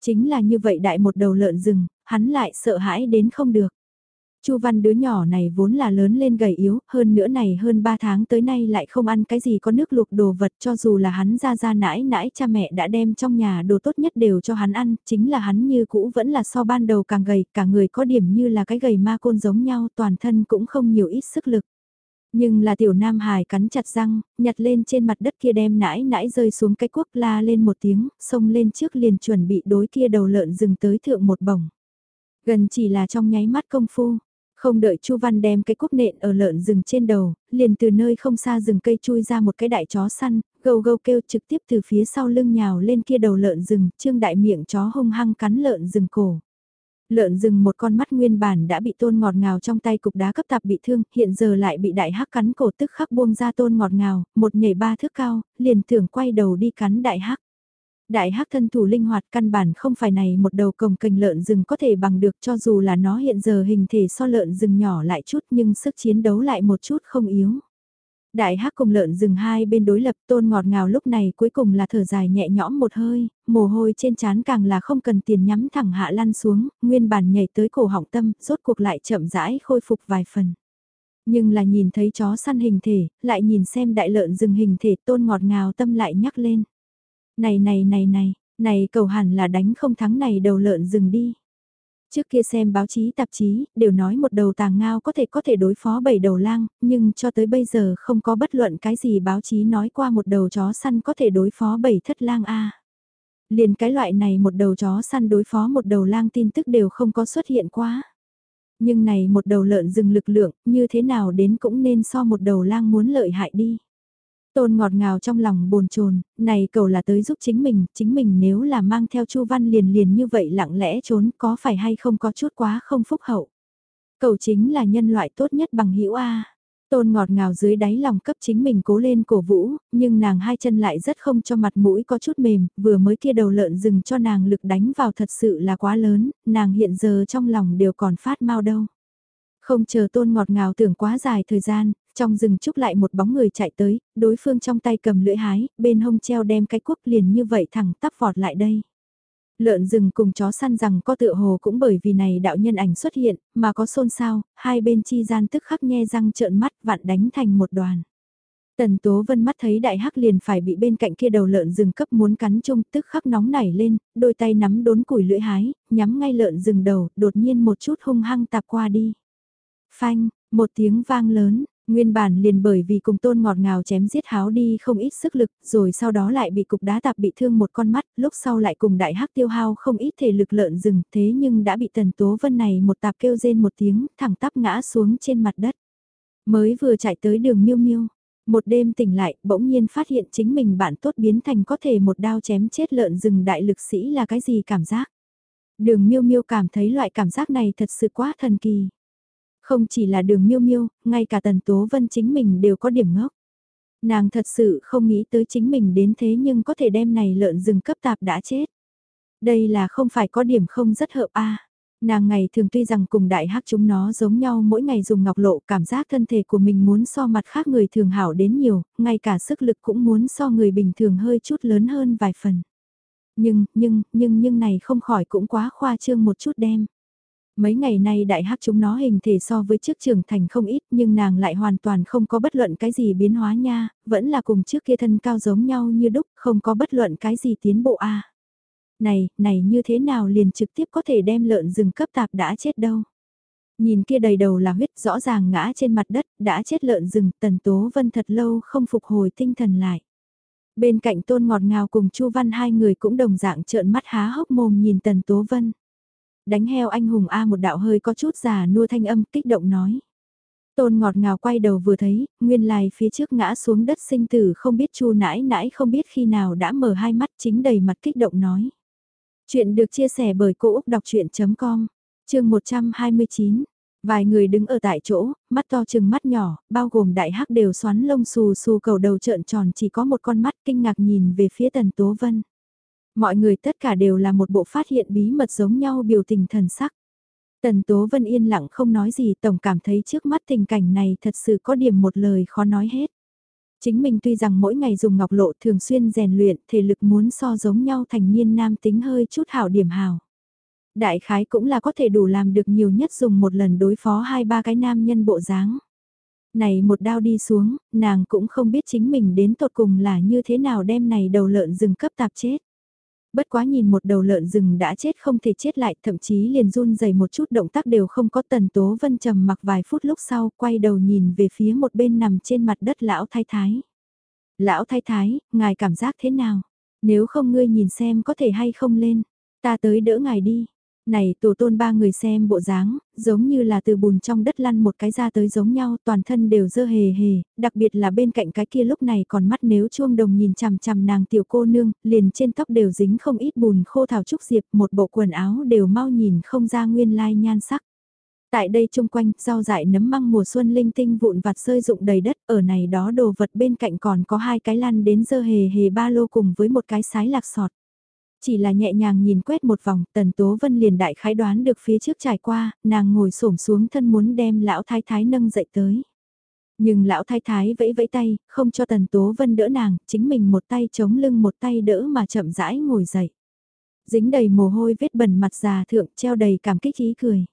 Chính là như vậy đại một đầu lợn rừng, hắn lại sợ hãi đến không được. Chu Văn đứa nhỏ này vốn là lớn lên gầy yếu, hơn nữa này hơn 3 tháng tới nay lại không ăn cái gì có nước luộc đồ vật cho dù là hắn ra ra nãi nãi cha mẹ đã đem trong nhà đồ tốt nhất đều cho hắn ăn, chính là hắn như cũ vẫn là so ban đầu càng gầy, cả người có điểm như là cái gầy ma côn giống nhau, toàn thân cũng không nhiều ít sức lực. Nhưng là tiểu nam hài cắn chặt răng, nhặt lên trên mặt đất kia đem nãi nãi rơi xuống cái cuốc la lên một tiếng, xông lên trước liền chuẩn bị đối kia đầu lợn dừng tới thượng một bổng. Gần chỉ là trong nháy mắt công phu, không đợi Chu Văn đem cái cuốc nện ở lợn rừng trên đầu, liền từ nơi không xa rừng cây chui ra một cái đại chó săn, gâu gâu kêu trực tiếp từ phía sau lưng nhào lên kia đầu lợn rừng, trương đại miệng chó hung hăng cắn lợn rừng cổ. Lợn rừng một con mắt nguyên bản đã bị tôn ngọt ngào trong tay cục đá cấp tạp bị thương, hiện giờ lại bị đại hắc cắn cổ tức khắc buông ra tôn ngọt ngào, một nhảy ba thước cao, liền tưởng quay đầu đi cắn đại hắc. Đại hắc thân thủ linh hoạt căn bản không phải này một đầu cồng cành lợn rừng có thể bằng được cho dù là nó hiện giờ hình thể so lợn rừng nhỏ lại chút nhưng sức chiến đấu lại một chút không yếu. Đại hắc cùng lợn rừng hai bên đối lập tôn ngọt ngào lúc này cuối cùng là thở dài nhẹ nhõm một hơi, mồ hôi trên trán càng là không cần tiền nhắm thẳng hạ lăn xuống, nguyên bản nhảy tới cổ họng tâm, rốt cuộc lại chậm rãi khôi phục vài phần. Nhưng là nhìn thấy chó săn hình thể, lại nhìn xem đại lợn rừng hình thể tôn ngọt ngào tâm lại nhắc lên. Này này này này, này cầu hẳn là đánh không thắng này đầu lợn rừng đi. Trước kia xem báo chí tạp chí, đều nói một đầu tàng ngao có thể có thể đối phó bảy đầu lang, nhưng cho tới bây giờ không có bất luận cái gì báo chí nói qua một đầu chó săn có thể đối phó bảy thất lang A. Liền cái loại này một đầu chó săn đối phó một đầu lang tin tức đều không có xuất hiện quá. Nhưng này một đầu lợn rừng lực lượng, như thế nào đến cũng nên so một đầu lang muốn lợi hại đi. Tôn ngọt ngào trong lòng bồn chồn, này cầu là tới giúp chính mình, chính mình nếu là mang theo Chu Văn liền liền như vậy lặng lẽ trốn có phải hay không có chút quá không phúc hậu. Cầu chính là nhân loại tốt nhất bằng hữu A. Tôn ngọt ngào dưới đáy lòng cấp chính mình cố lên cổ vũ, nhưng nàng hai chân lại rất không cho mặt mũi có chút mềm, vừa mới kia đầu lợn rừng cho nàng lực đánh vào thật sự là quá lớn, nàng hiện giờ trong lòng đều còn phát mau đâu. Không chờ tôn ngọt ngào tưởng quá dài thời gian, trong rừng trúc lại một bóng người chạy tới, đối phương trong tay cầm lưỡi hái, bên hông treo đem cái cuốc liền như vậy thẳng tắp vọt lại đây. Lợn rừng cùng chó săn rằng có tựa hồ cũng bởi vì này đạo nhân ảnh xuất hiện, mà có xôn xao, hai bên chi gian tức khắc nhe răng trợn mắt vạn đánh thành một đoàn. Tần Tố Vân mắt thấy đại hắc liền phải bị bên cạnh kia đầu lợn rừng cấp muốn cắn chung tức khắc nóng nảy lên, đôi tay nắm đốn củi lưỡi hái, nhắm ngay lợn rừng đầu, đột nhiên một chút hung hăng tạp qua đi. Phanh, một tiếng vang lớn, Nguyên bản liền bởi vì cùng tôn ngọt ngào chém giết háo đi không ít sức lực, rồi sau đó lại bị cục đá tạp bị thương một con mắt, lúc sau lại cùng đại hắc tiêu hao không ít thể lực lợn rừng, thế nhưng đã bị tần tố vân này một tạp kêu rên một tiếng, thẳng tắp ngã xuống trên mặt đất. Mới vừa chạy tới đường miêu miêu, một đêm tỉnh lại, bỗng nhiên phát hiện chính mình bạn tốt biến thành có thể một đao chém chết lợn rừng đại lực sĩ là cái gì cảm giác. Đường miêu miêu cảm thấy loại cảm giác này thật sự quá thần kỳ. Không chỉ là đường miêu miêu, ngay cả tần tố vân chính mình đều có điểm ngốc. Nàng thật sự không nghĩ tới chính mình đến thế nhưng có thể đem này lợn rừng cấp tạp đã chết. Đây là không phải có điểm không rất hợp a Nàng ngày thường tuy rằng cùng đại hắc chúng nó giống nhau mỗi ngày dùng ngọc lộ cảm giác thân thể của mình muốn so mặt khác người thường hảo đến nhiều, ngay cả sức lực cũng muốn so người bình thường hơi chút lớn hơn vài phần. Nhưng, nhưng, nhưng nhưng này không khỏi cũng quá khoa trương một chút đem. Mấy ngày nay đại hắc chúng nó hình thể so với trước trưởng thành không ít nhưng nàng lại hoàn toàn không có bất luận cái gì biến hóa nha, vẫn là cùng trước kia thân cao giống nhau như đúc, không có bất luận cái gì tiến bộ a. Này, này như thế nào liền trực tiếp có thể đem lợn rừng cấp tạp đã chết đâu. Nhìn kia đầy đầu là huyết rõ ràng ngã trên mặt đất, đã chết lợn rừng, tần tố vân thật lâu không phục hồi tinh thần lại. Bên cạnh tôn ngọt ngào cùng chu văn hai người cũng đồng dạng trợn mắt há hốc mồm nhìn tần tố vân. Đánh heo anh hùng A một đạo hơi có chút già nua thanh âm kích động nói. Tôn ngọt ngào quay đầu vừa thấy, nguyên lai phía trước ngã xuống đất sinh tử không biết chu nãi nãi không biết khi nào đã mở hai mắt chính đầy mặt kích động nói. Chuyện được chia sẻ bởi Cô Úc Đọc Chuyện.com, chương 129. Vài người đứng ở tại chỗ, mắt to chừng mắt nhỏ, bao gồm đại hắc đều xoắn lông xù xù cầu đầu trợn tròn chỉ có một con mắt kinh ngạc nhìn về phía tần tố vân. Mọi người tất cả đều là một bộ phát hiện bí mật giống nhau biểu tình thần sắc. Tần Tố Vân yên lặng không nói gì tổng cảm thấy trước mắt tình cảnh này thật sự có điểm một lời khó nói hết. Chính mình tuy rằng mỗi ngày dùng ngọc lộ thường xuyên rèn luyện thể lực muốn so giống nhau thành niên nam tính hơi chút hảo điểm hảo. Đại khái cũng là có thể đủ làm được nhiều nhất dùng một lần đối phó hai ba cái nam nhân bộ dáng. Này một đao đi xuống, nàng cũng không biết chính mình đến tột cùng là như thế nào đem này đầu lợn rừng cấp tạp chết. Bất quá nhìn một đầu lợn rừng đã chết không thể chết lại, thậm chí liền run dày một chút động tác đều không có tần tố vân trầm mặc vài phút lúc sau, quay đầu nhìn về phía một bên nằm trên mặt đất lão thái thái. Lão thái thái, ngài cảm giác thế nào? Nếu không ngươi nhìn xem có thể hay không lên, ta tới đỡ ngài đi. Này tổ tôn ba người xem bộ dáng, giống như là từ bùn trong đất lăn một cái ra tới giống nhau, toàn thân đều dơ hề hề, đặc biệt là bên cạnh cái kia lúc này còn mắt nếu chuông đồng nhìn chằm chằm nàng tiểu cô nương, liền trên tóc đều dính không ít bùn khô thảo trúc diệp, một bộ quần áo đều mau nhìn không ra nguyên lai nhan sắc. Tại đây chung quanh, rau dại nấm măng mùa xuân linh tinh vụn vặt rơi rụng đầy đất, ở này đó đồ vật bên cạnh còn có hai cái lăn đến dơ hề hề ba lô cùng với một cái sái lạc sọt. Chỉ là nhẹ nhàng nhìn quét một vòng, Tần Tố Vân liền đại khái đoán được phía trước trải qua, nàng ngồi xổm xuống thân muốn đem lão thái thái nâng dậy tới. Nhưng lão thái thái vẫy vẫy tay, không cho Tần Tố Vân đỡ nàng, chính mình một tay chống lưng một tay đỡ mà chậm rãi ngồi dậy. Dính đầy mồ hôi vết bẩn mặt già thượng treo đầy cảm kích ý cười.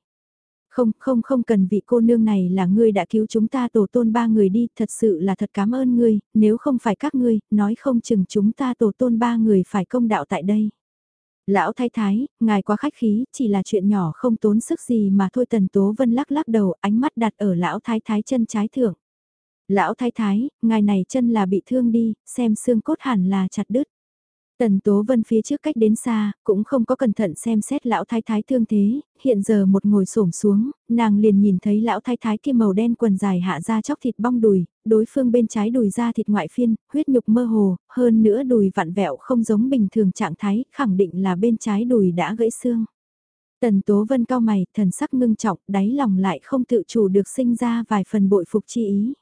Không, không, không cần vị cô nương này là ngươi đã cứu chúng ta tổ tôn ba người đi, thật sự là thật cảm ơn ngươi, nếu không phải các ngươi, nói không chừng chúng ta tổ tôn ba người phải công đạo tại đây. Lão thái thái, ngài quá khách khí, chỉ là chuyện nhỏ không tốn sức gì mà thôi tần tố vân lắc lắc đầu, ánh mắt đặt ở lão thái thái chân trái thượng. Lão thái thái, ngài này chân là bị thương đi, xem xương cốt hẳn là chặt đứt. Tần Tố Vân phía trước cách đến xa, cũng không có cẩn thận xem xét lão thái thái thương thế, hiện giờ một ngồi xổm xuống, nàng liền nhìn thấy lão thái thái kia màu đen quần dài hạ ra chóc thịt bong đùi, đối phương bên trái đùi ra thịt ngoại phiên, huyết nhục mơ hồ, hơn nữa đùi vặn vẹo không giống bình thường trạng thái, khẳng định là bên trái đùi đã gãy xương. Tần Tố Vân cao mày, thần sắc ngưng trọng, đáy lòng lại không tự chủ được sinh ra vài phần bội phục chi ý.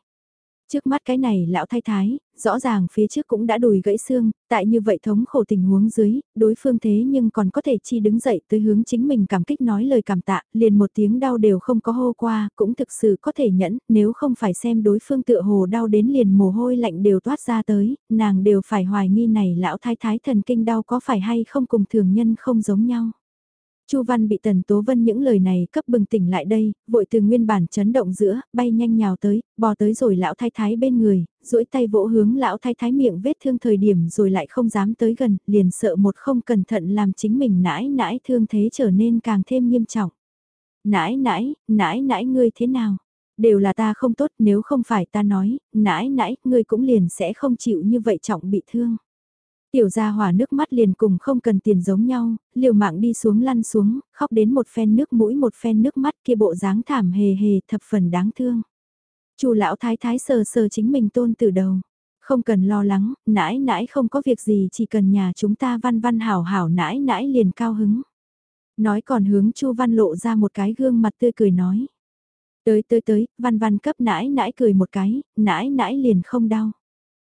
Trước mắt cái này lão thái thái, rõ ràng phía trước cũng đã đùi gãy xương, tại như vậy thống khổ tình huống dưới, đối phương thế nhưng còn có thể chi đứng dậy tới hướng chính mình cảm kích nói lời cảm tạ, liền một tiếng đau đều không có hô qua, cũng thực sự có thể nhẫn, nếu không phải xem đối phương tựa hồ đau đến liền mồ hôi lạnh đều toát ra tới, nàng đều phải hoài nghi này lão thái thái thần kinh đau có phải hay không cùng thường nhân không giống nhau. Chu Văn bị Tần Tố Vân những lời này cấp bừng tỉnh lại đây, vội từ nguyên bản chấn động giữa, bay nhanh nhào tới, bò tới rồi lão thái thái bên người, duỗi tay vỗ hướng lão thái thái miệng vết thương thời điểm rồi lại không dám tới gần, liền sợ một không cẩn thận làm chính mình nãi nãi thương thế trở nên càng thêm nghiêm trọng. Nãi nãi, nãi nãi ngươi thế nào? Đều là ta không tốt nếu không phải ta nói, nãi nãi, ngươi cũng liền sẽ không chịu như vậy trọng bị thương. Tiểu gia hỏa nước mắt liền cùng không cần tiền giống nhau, liều mạng đi xuống lăn xuống, khóc đến một phen nước mũi một phen nước mắt kia bộ dáng thảm hề hề thập phần đáng thương. Chu lão thái thái sờ sờ chính mình tôn từ đầu. Không cần lo lắng, nãi nãi không có việc gì chỉ cần nhà chúng ta văn văn hảo hảo nãi nãi liền cao hứng. Nói còn hướng Chu văn lộ ra một cái gương mặt tươi cười nói. Tới tới tới, văn văn cấp nãi nãi cười một cái, nãi nãi liền không đau.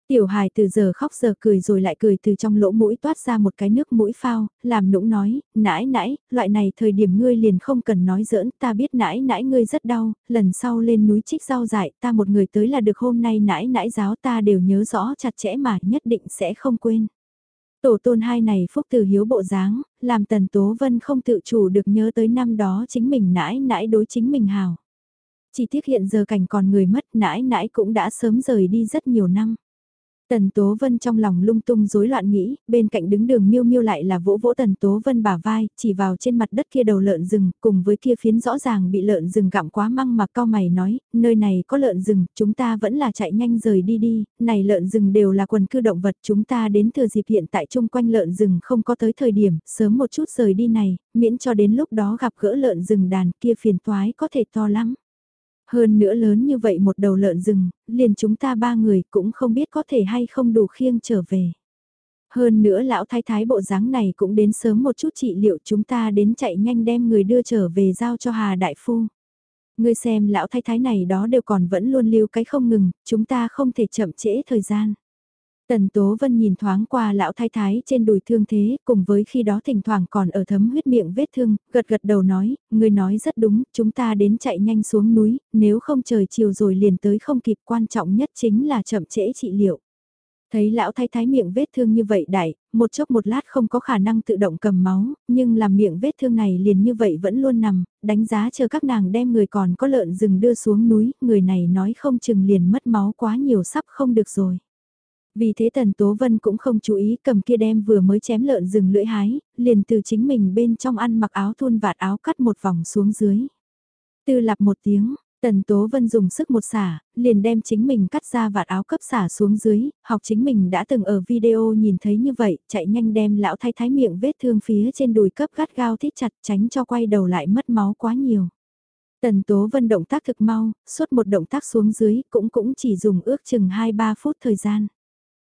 Tiểu hài từ giờ khóc giờ cười rồi lại cười từ trong lỗ mũi toát ra một cái nước mũi phao, làm nũng nói, nãi nãi, loại này thời điểm ngươi liền không cần nói giỡn, ta biết nãi nãi ngươi rất đau, lần sau lên núi trích rau dại, ta một người tới là được hôm nay nãi nãi giáo ta đều nhớ rõ chặt chẽ mà nhất định sẽ không quên. Tổ tôn hai này phúc từ hiếu bộ dáng, làm tần tố vân không tự chủ được nhớ tới năm đó chính mình nãi nãi đối chính mình hào. Chỉ tiếc hiện giờ cảnh còn người mất nãi nãi cũng đã sớm rời đi rất nhiều năm. Tần Tố Vân trong lòng lung tung rối loạn nghĩ, bên cạnh đứng đường miêu miêu lại là vỗ vỗ Tần Tố Vân bả vai, chỉ vào trên mặt đất kia đầu lợn rừng, cùng với kia phiến rõ ràng bị lợn rừng gặm quá măng mà cao mày nói, nơi này có lợn rừng, chúng ta vẫn là chạy nhanh rời đi đi, này lợn rừng đều là quần cư động vật, chúng ta đến thừa dịp hiện tại chung quanh lợn rừng không có tới thời điểm, sớm một chút rời đi này, miễn cho đến lúc đó gặp gỡ lợn rừng đàn kia phiền toái có thể to lắm. Hơn nữa lớn như vậy một đầu lợn rừng, liền chúng ta ba người cũng không biết có thể hay không đủ khiêng trở về. Hơn nữa lão thái thái bộ dáng này cũng đến sớm một chút trị liệu chúng ta đến chạy nhanh đem người đưa trở về giao cho Hà Đại Phu. Ngươi xem lão thái thái này đó đều còn vẫn luôn lưu cái không ngừng, chúng ta không thể chậm trễ thời gian. Tần Tố Vân nhìn thoáng qua lão thái thái trên đùi thương thế, cùng với khi đó thỉnh thoảng còn ở thấm huyết miệng vết thương, gật gật đầu nói, người nói rất đúng, chúng ta đến chạy nhanh xuống núi, nếu không trời chiều rồi liền tới không kịp quan trọng nhất chính là chậm trễ trị liệu. Thấy lão thái thái miệng vết thương như vậy đại, một chốc một lát không có khả năng tự động cầm máu, nhưng làm miệng vết thương này liền như vậy vẫn luôn nằm, đánh giá chờ các nàng đem người còn có lợn rừng đưa xuống núi, người này nói không chừng liền mất máu quá nhiều sắp không được rồi. Vì thế Tần Tố Vân cũng không chú ý cầm kia đem vừa mới chém lợn rừng lưỡi hái, liền từ chính mình bên trong ăn mặc áo thun vạt áo cắt một vòng xuống dưới. Tư lạp một tiếng, Tần Tố Vân dùng sức một xả, liền đem chính mình cắt ra vạt áo cấp xả xuống dưới, học chính mình đã từng ở video nhìn thấy như vậy, chạy nhanh đem lão thay thái miệng vết thương phía trên đùi cấp gắt gao thít chặt tránh cho quay đầu lại mất máu quá nhiều. Tần Tố Vân động tác thực mau, suốt một động tác xuống dưới cũng cũng chỉ dùng ước chừng 2-3 phút thời gian.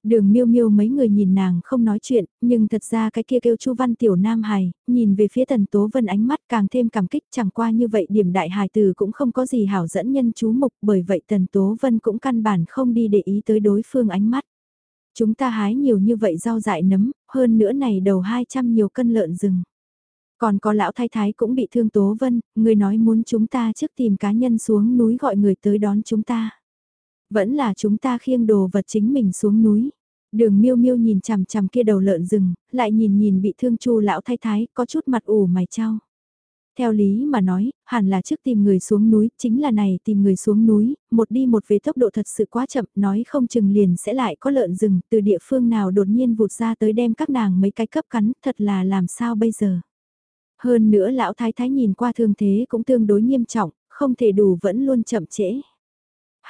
Đường miêu miêu mấy người nhìn nàng không nói chuyện, nhưng thật ra cái kia kêu Chu Văn Tiểu Nam Hài, nhìn về phía Tần Tố Vân ánh mắt càng thêm cảm kích chẳng qua như vậy điểm đại hài từ cũng không có gì hảo dẫn nhân chú mục bởi vậy Tần Tố Vân cũng căn bản không đi để ý tới đối phương ánh mắt. Chúng ta hái nhiều như vậy rau dại nấm, hơn nữa này đầu 200 nhiều cân lợn rừng. Còn có lão thái thái cũng bị thương Tố Vân, người nói muốn chúng ta trước tìm cá nhân xuống núi gọi người tới đón chúng ta. Vẫn là chúng ta khiêng đồ vật chính mình xuống núi. Đường miêu miêu nhìn chằm chằm kia đầu lợn rừng, lại nhìn nhìn bị thương chu lão thái thái, có chút mặt ủ mày trao. Theo lý mà nói, hẳn là trước tìm người xuống núi, chính là này tìm người xuống núi, một đi một về tốc độ thật sự quá chậm, nói không chừng liền sẽ lại có lợn rừng, từ địa phương nào đột nhiên vụt ra tới đem các nàng mấy cái cấp cắn, thật là làm sao bây giờ. Hơn nữa lão thái thái nhìn qua thương thế cũng tương đối nghiêm trọng, không thể đủ vẫn luôn chậm trễ.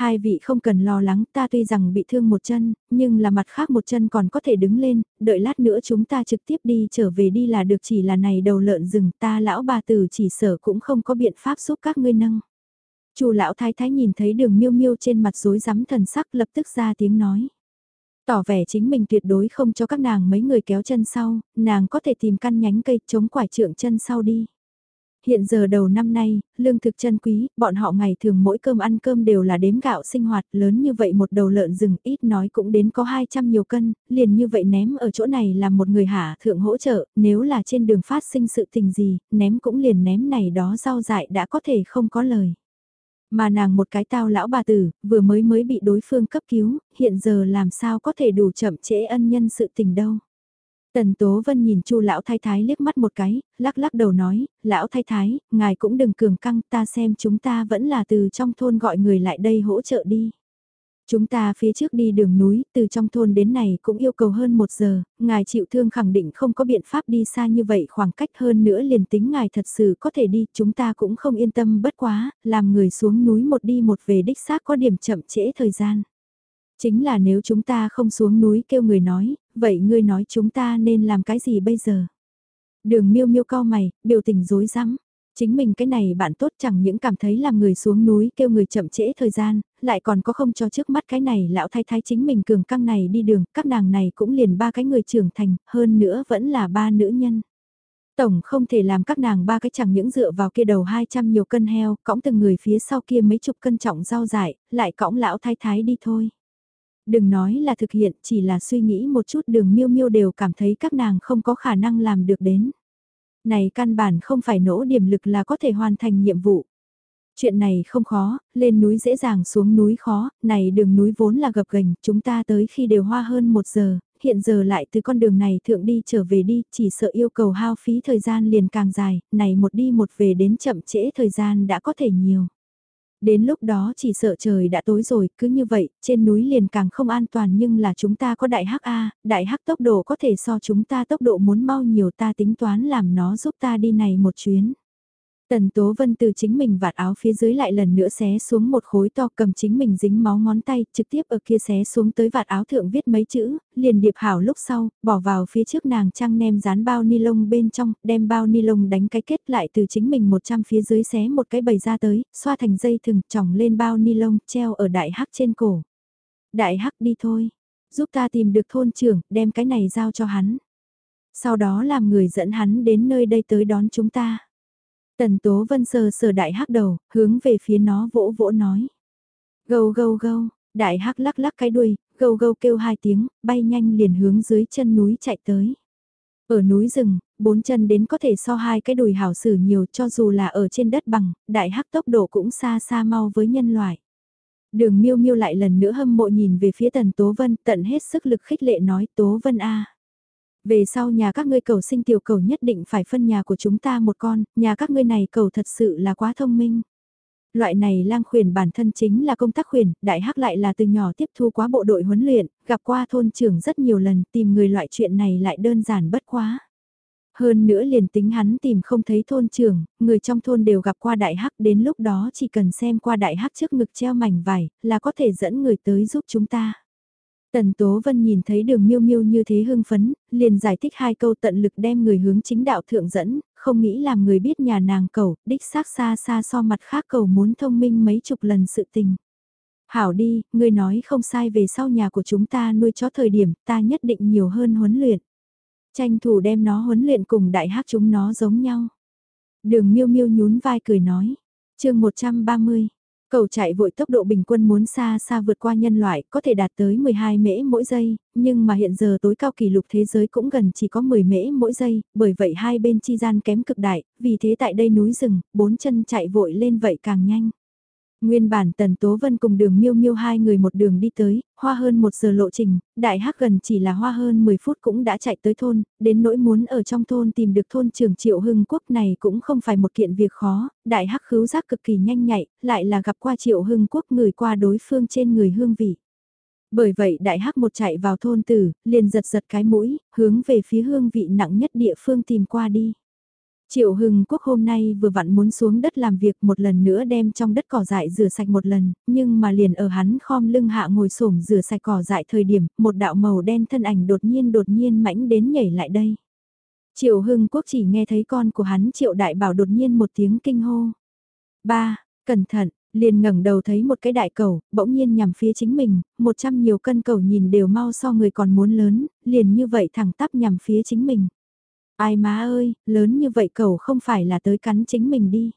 Hai vị không cần lo lắng ta tuy rằng bị thương một chân, nhưng là mặt khác một chân còn có thể đứng lên, đợi lát nữa chúng ta trực tiếp đi trở về đi là được chỉ là này đầu lợn rừng ta lão bà tử chỉ sở cũng không có biện pháp giúp các ngươi nâng. Chu lão thái thái nhìn thấy đường miêu miêu trên mặt rối rắm thần sắc lập tức ra tiếng nói. Tỏ vẻ chính mình tuyệt đối không cho các nàng mấy người kéo chân sau, nàng có thể tìm căn nhánh cây chống quải trượng chân sau đi hiện giờ đầu năm nay, lương thực chân quý, bọn họ ngày thường mỗi cơm ăn cơm đều là đếm gạo sinh hoạt lớn như vậy một đầu lợn rừng ít nói cũng đến có 200 nhiều cân, liền như vậy ném ở chỗ này là một người hạ thượng hỗ trợ, nếu là trên đường phát sinh sự tình gì, ném cũng liền ném này đó rau dại đã có thể không có lời. Mà nàng một cái tao lão bà tử, vừa mới mới bị đối phương cấp cứu, hiện giờ làm sao có thể đủ chậm trễ ân nhân sự tình đâu. Tần Tố Vân nhìn Chu lão thái thái liếc mắt một cái, lắc lắc đầu nói, lão thái thái, ngài cũng đừng cường căng, ta xem chúng ta vẫn là từ trong thôn gọi người lại đây hỗ trợ đi. Chúng ta phía trước đi đường núi, từ trong thôn đến này cũng yêu cầu hơn một giờ, ngài chịu thương khẳng định không có biện pháp đi xa như vậy khoảng cách hơn nữa liền tính ngài thật sự có thể đi, chúng ta cũng không yên tâm bất quá, làm người xuống núi một đi một về đích xác có điểm chậm trễ thời gian. Chính là nếu chúng ta không xuống núi kêu người nói, vậy ngươi nói chúng ta nên làm cái gì bây giờ? Đường miêu miêu cao mày, biểu tình rối rắm. Chính mình cái này bạn tốt chẳng những cảm thấy làm người xuống núi kêu người chậm trễ thời gian, lại còn có không cho trước mắt cái này lão thái thái chính mình cường căng này đi đường, các nàng này cũng liền ba cái người trưởng thành, hơn nữa vẫn là ba nữ nhân. Tổng không thể làm các nàng ba cái chẳng những dựa vào kia đầu 200 nhiều cân heo, cõng từng người phía sau kia mấy chục cân trọng rau dại, lại cõng lão thái thái đi thôi. Đừng nói là thực hiện, chỉ là suy nghĩ một chút đường miêu miêu đều cảm thấy các nàng không có khả năng làm được đến. Này căn bản không phải nỗ điểm lực là có thể hoàn thành nhiệm vụ. Chuyện này không khó, lên núi dễ dàng xuống núi khó, này đường núi vốn là gập ghềnh, chúng ta tới khi đều hoa hơn một giờ, hiện giờ lại từ con đường này thượng đi trở về đi, chỉ sợ yêu cầu hao phí thời gian liền càng dài, này một đi một về đến chậm trễ thời gian đã có thể nhiều. Đến lúc đó chỉ sợ trời đã tối rồi, cứ như vậy, trên núi liền càng không an toàn nhưng là chúng ta có đại hắc A, đại hắc tốc độ có thể so chúng ta tốc độ muốn mau nhiều ta tính toán làm nó giúp ta đi này một chuyến. Tần Tố Vân từ chính mình vạt áo phía dưới lại lần nữa xé xuống một khối to cầm chính mình dính máu ngón tay, trực tiếp ở kia xé xuống tới vạt áo thượng viết mấy chữ, liền điệp hảo lúc sau, bỏ vào phía trước nàng trăng nem dán bao ni lông bên trong, đem bao ni lông đánh cái kết lại từ chính mình 100 phía dưới xé một cái bầy ra tới, xoa thành dây thừng, tròng lên bao ni lông, treo ở đại hắc trên cổ. Đại hắc đi thôi, giúp ta tìm được thôn trưởng, đem cái này giao cho hắn. Sau đó làm người dẫn hắn đến nơi đây tới đón chúng ta. Tần Tố Vân sờ sờ đại hắc đầu, hướng về phía nó vỗ vỗ nói. Gâu gâu gâu, đại hắc lắc lắc cái đuôi, gâu gâu kêu hai tiếng, bay nhanh liền hướng dưới chân núi chạy tới. Ở núi rừng, bốn chân đến có thể so hai cái đùi hảo sử nhiều cho dù là ở trên đất bằng, đại hắc tốc độ cũng xa xa mau với nhân loại. Đường miêu miêu lại lần nữa hâm mộ nhìn về phía tần Tố Vân tận hết sức lực khích lệ nói Tố Vân a về sau nhà các ngươi cầu sinh tiểu cầu nhất định phải phân nhà của chúng ta một con, nhà các ngươi này cầu thật sự là quá thông minh. Loại này lang khuyển bản thân chính là công tác khuyển, đại hắc lại là từ nhỏ tiếp thu quá bộ đội huấn luyện, gặp qua thôn trưởng rất nhiều lần tìm người loại chuyện này lại đơn giản bất quá. Hơn nữa liền tính hắn tìm không thấy thôn trưởng, người trong thôn đều gặp qua đại hắc đến lúc đó chỉ cần xem qua đại hắc trước ngực treo mảnh vải là có thể dẫn người tới giúp chúng ta. Tần Tố Vân nhìn thấy đường miêu miêu như thế hưng phấn, liền giải thích hai câu tận lực đem người hướng chính đạo thượng dẫn, không nghĩ làm người biết nhà nàng cầu, đích xác xa xa so mặt khác cầu muốn thông minh mấy chục lần sự tình. Hảo đi, người nói không sai về sau nhà của chúng ta nuôi chó thời điểm ta nhất định nhiều hơn huấn luyện. Tranh thủ đem nó huấn luyện cùng đại hát chúng nó giống nhau. Đường miêu miêu nhún vai cười nói. chương 130. Cầu chạy vội tốc độ bình quân muốn xa xa vượt qua nhân loại, có thể đạt tới 12 mễ mỗi giây, nhưng mà hiện giờ tối cao kỷ lục thế giới cũng gần chỉ có 10 mễ mỗi giây, bởi vậy hai bên chi gian kém cực đại, vì thế tại đây núi rừng, bốn chân chạy vội lên vậy càng nhanh. Nguyên bản Tần Tố Vân cùng đường miêu miêu hai người một đường đi tới, hoa hơn một giờ lộ trình, đại hắc gần chỉ là hoa hơn 10 phút cũng đã chạy tới thôn, đến nỗi muốn ở trong thôn tìm được thôn trưởng triệu hưng quốc này cũng không phải một kiện việc khó, đại hắc khứu giác cực kỳ nhanh nhạy, lại là gặp qua triệu hưng quốc người qua đối phương trên người hương vị. Bởi vậy đại hắc một chạy vào thôn tử, liền giật giật cái mũi, hướng về phía hương vị nặng nhất địa phương tìm qua đi. Triệu Hưng Quốc hôm nay vừa vặn muốn xuống đất làm việc một lần nữa đem trong đất cỏ dại rửa sạch một lần, nhưng mà liền ở hắn khom lưng hạ ngồi xổm rửa sạch cỏ dại thời điểm, một đạo màu đen thân ảnh đột nhiên đột nhiên mãnh đến nhảy lại đây. Triệu Hưng Quốc chỉ nghe thấy con của hắn Triệu Đại Bảo đột nhiên một tiếng kinh hô. Ba, cẩn thận, liền ngẩng đầu thấy một cái đại cầu, bỗng nhiên nhằm phía chính mình, một trăm nhiều cân cầu nhìn đều mau so người còn muốn lớn, liền như vậy thẳng tắp nhằm phía chính mình. Ai má ơi, lớn như vậy cậu không phải là tới cắn chính mình đi.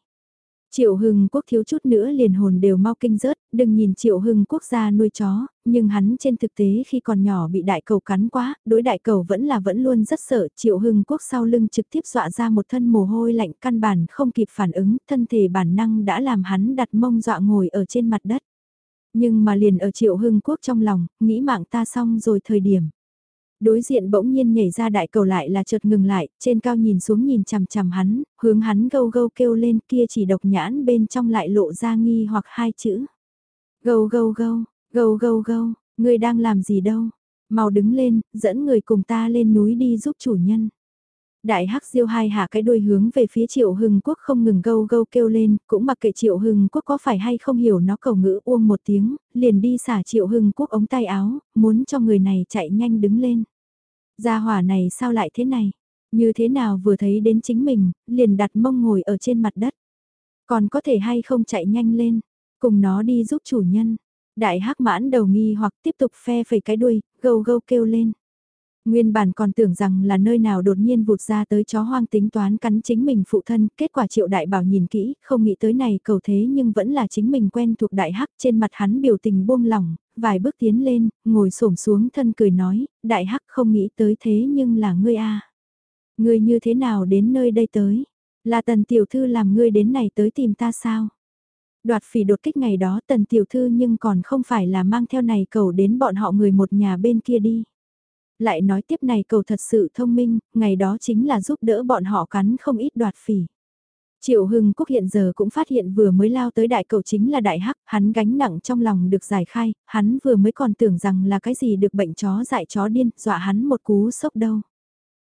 Triệu Hưng Quốc thiếu chút nữa liền hồn đều mau kinh rớt, đừng nhìn Triệu Hưng Quốc gia nuôi chó, nhưng hắn trên thực tế khi còn nhỏ bị đại cầu cắn quá, đối đại cầu vẫn là vẫn luôn rất sợ, Triệu Hưng Quốc sau lưng trực tiếp dọa ra một thân mồ hôi lạnh căn bản không kịp phản ứng, thân thể bản năng đã làm hắn đặt mông dọa ngồi ở trên mặt đất. Nhưng mà liền ở Triệu Hưng Quốc trong lòng, nghĩ mạng ta xong rồi thời điểm. Đối diện bỗng nhiên nhảy ra đại cầu lại là chợt ngừng lại, trên cao nhìn xuống nhìn chằm chằm hắn, hướng hắn gâu gâu kêu lên kia chỉ độc nhãn bên trong lại lộ ra nghi hoặc hai chữ. Gâu gâu gâu, gâu gâu gâu, người đang làm gì đâu? Mau đứng lên, dẫn người cùng ta lên núi đi giúp chủ nhân. Đại hắc diêu hai hạ cái đuôi hướng về phía triệu hưng quốc không ngừng gâu gâu kêu lên, cũng mặc kệ triệu hưng quốc có phải hay không hiểu nó cầu ngữ uông một tiếng, liền đi xả triệu hưng quốc ống tay áo, muốn cho người này chạy nhanh đứng lên. Gia hỏa này sao lại thế này? Như thế nào vừa thấy đến chính mình, liền đặt mông ngồi ở trên mặt đất. Còn có thể hay không chạy nhanh lên, cùng nó đi giúp chủ nhân. Đại hắc mãn đầu nghi hoặc tiếp tục phe phẩy cái đuôi, gâu gâu kêu lên. Nguyên bản còn tưởng rằng là nơi nào đột nhiên vụt ra tới chó hoang tính toán cắn chính mình phụ thân, kết quả triệu đại bảo nhìn kỹ, không nghĩ tới này cầu thế nhưng vẫn là chính mình quen thuộc đại hắc trên mặt hắn biểu tình buông lỏng, vài bước tiến lên, ngồi xổm xuống thân cười nói, đại hắc không nghĩ tới thế nhưng là ngươi a Ngươi như thế nào đến nơi đây tới? Là tần tiểu thư làm ngươi đến này tới tìm ta sao? Đoạt phỉ đột kích ngày đó tần tiểu thư nhưng còn không phải là mang theo này cầu đến bọn họ người một nhà bên kia đi. Lại nói tiếp này cầu thật sự thông minh, ngày đó chính là giúp đỡ bọn họ cắn không ít đoạt phỉ. Triệu Hưng Quốc hiện giờ cũng phát hiện vừa mới lao tới đại cầu chính là đại hắc, hắn gánh nặng trong lòng được giải khai, hắn vừa mới còn tưởng rằng là cái gì được bệnh chó dại chó điên, dọa hắn một cú sốc đâu.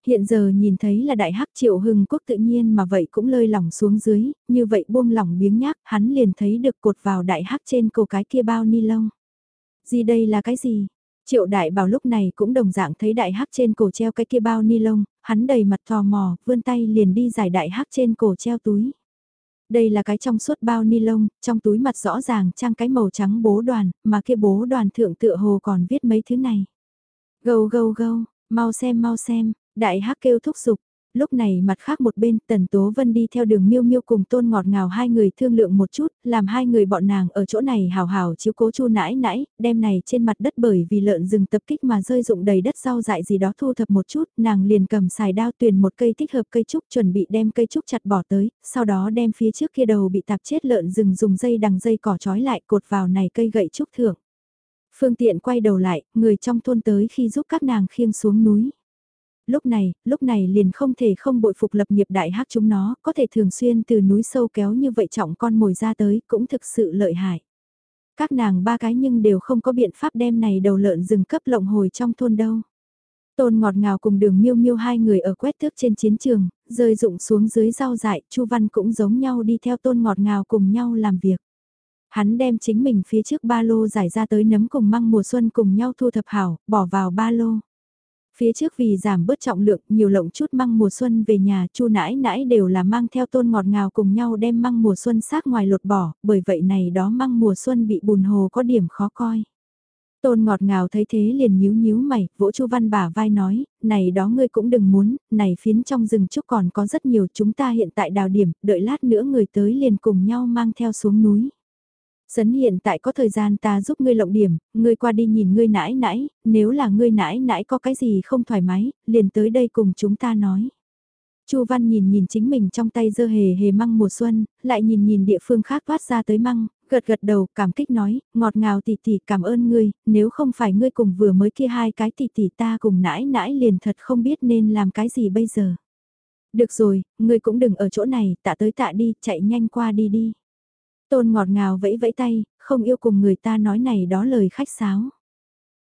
Hiện giờ nhìn thấy là đại hắc Triệu Hưng Quốc tự nhiên mà vậy cũng lơi lỏng xuống dưới, như vậy buông lỏng biếng nhác, hắn liền thấy được cột vào đại hắc trên cổ cái kia bao ni lông. Gì đây là cái gì? Triệu đại bảo lúc này cũng đồng dạng thấy đại hắc trên cổ treo cái kia bao ni lông, hắn đầy mặt tò mò, vươn tay liền đi giải đại hắc trên cổ treo túi. Đây là cái trong suốt bao ni lông, trong túi mặt rõ ràng trang cái màu trắng bố đoàn, mà kia bố đoàn thượng tựa hồ còn viết mấy thứ này. Gâu gâu gâu, mau xem mau xem, đại hắc kêu thúc giục. Lúc này mặt khác một bên, Tần Tố Vân đi theo đường miêu miêu cùng tôn ngọt ngào hai người thương lượng một chút, làm hai người bọn nàng ở chỗ này hào hào chiếu cố chu nãi nãi, đem này trên mặt đất bởi vì lợn rừng tập kích mà rơi dụng đầy đất rau dại gì đó thu thập một chút, nàng liền cầm xài đao tuyển một cây thích hợp cây trúc chuẩn bị đem cây trúc chặt bỏ tới, sau đó đem phía trước kia đầu bị tạp chết lợn rừng dùng dây đằng dây cỏ trói lại cột vào này cây gậy trúc thưởng. Phương tiện quay đầu lại, người trong thôn tới khi giúp các nàng khiêng xuống núi lúc này, lúc này liền không thể không bội phục lập nghiệp đại hắc chúng nó, có thể thường xuyên từ núi sâu kéo như vậy trọng con mồi ra tới, cũng thực sự lợi hại. Các nàng ba cái nhưng đều không có biện pháp đem này đầu lợn rừng cấp lộng hồi trong thôn đâu. Tôn ngọt ngào cùng đường miêu miêu hai người ở quét thước trên chiến trường, rơi rụng xuống dưới rau dại, Chu Văn cũng giống nhau đi theo tôn ngọt ngào cùng nhau làm việc. Hắn đem chính mình phía trước ba lô giải ra tới nấm cùng măng mùa xuân cùng nhau thu thập hảo, bỏ vào ba lô. Phía trước vì giảm bớt trọng lượng, nhiều lộng chút măng mùa xuân về nhà, chu nãi nãi đều là mang theo tôn ngọt ngào cùng nhau đem măng mùa xuân sát ngoài lột bỏ, bởi vậy này đó măng mùa xuân bị bùn hồ có điểm khó coi. Tôn ngọt ngào thấy thế liền nhíu nhíu mày, vỗ Chu Văn bả vai nói, này đó ngươi cũng đừng muốn, này phiến trong rừng trúc còn có rất nhiều chúng ta hiện tại đào điểm, đợi lát nữa người tới liền cùng nhau mang theo xuống núi. Sấn hiện tại có thời gian ta giúp ngươi lộng điểm, ngươi qua đi nhìn ngươi nãi nãi, nếu là ngươi nãi nãi có cái gì không thoải mái, liền tới đây cùng chúng ta nói. Chu Văn nhìn nhìn chính mình trong tay dơ hề hề măng mùa xuân, lại nhìn nhìn địa phương khác thoát ra tới măng, gật gật đầu, cảm kích nói, ngọt ngào tỷ tỷ cảm ơn ngươi, nếu không phải ngươi cùng vừa mới kia hai cái tỷ tỷ ta cùng nãi nãi liền thật không biết nên làm cái gì bây giờ. Được rồi, ngươi cũng đừng ở chỗ này, tạ tới tạ đi, chạy nhanh qua đi đi. Tôn ngọt ngào vẫy vẫy tay, không yêu cùng người ta nói này đó lời khách sáo.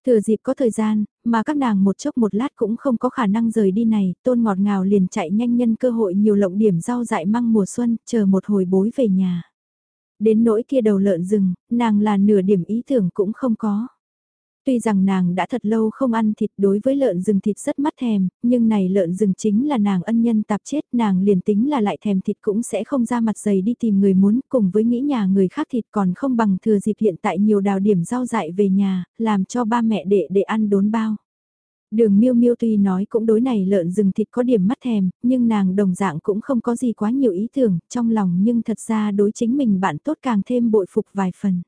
Thừa dịp có thời gian, mà các nàng một chốc một lát cũng không có khả năng rời đi này, tôn ngọt ngào liền chạy nhanh nhân cơ hội nhiều lộng điểm rau dại măng mùa xuân, chờ một hồi bối về nhà. Đến nỗi kia đầu lợn rừng, nàng là nửa điểm ý tưởng cũng không có. Tuy rằng nàng đã thật lâu không ăn thịt đối với lợn rừng thịt rất mắt thèm, nhưng này lợn rừng chính là nàng ân nhân tạp chết nàng liền tính là lại thèm thịt cũng sẽ không ra mặt dày đi tìm người muốn cùng với nghĩ nhà người khác thịt còn không bằng thừa dịp hiện tại nhiều đào điểm rau dại về nhà, làm cho ba mẹ đệ để ăn đốn bao. Đường miêu miêu tuy nói cũng đối này lợn rừng thịt có điểm mắt thèm, nhưng nàng đồng dạng cũng không có gì quá nhiều ý tưởng, trong lòng nhưng thật ra đối chính mình bạn tốt càng thêm bội phục vài phần.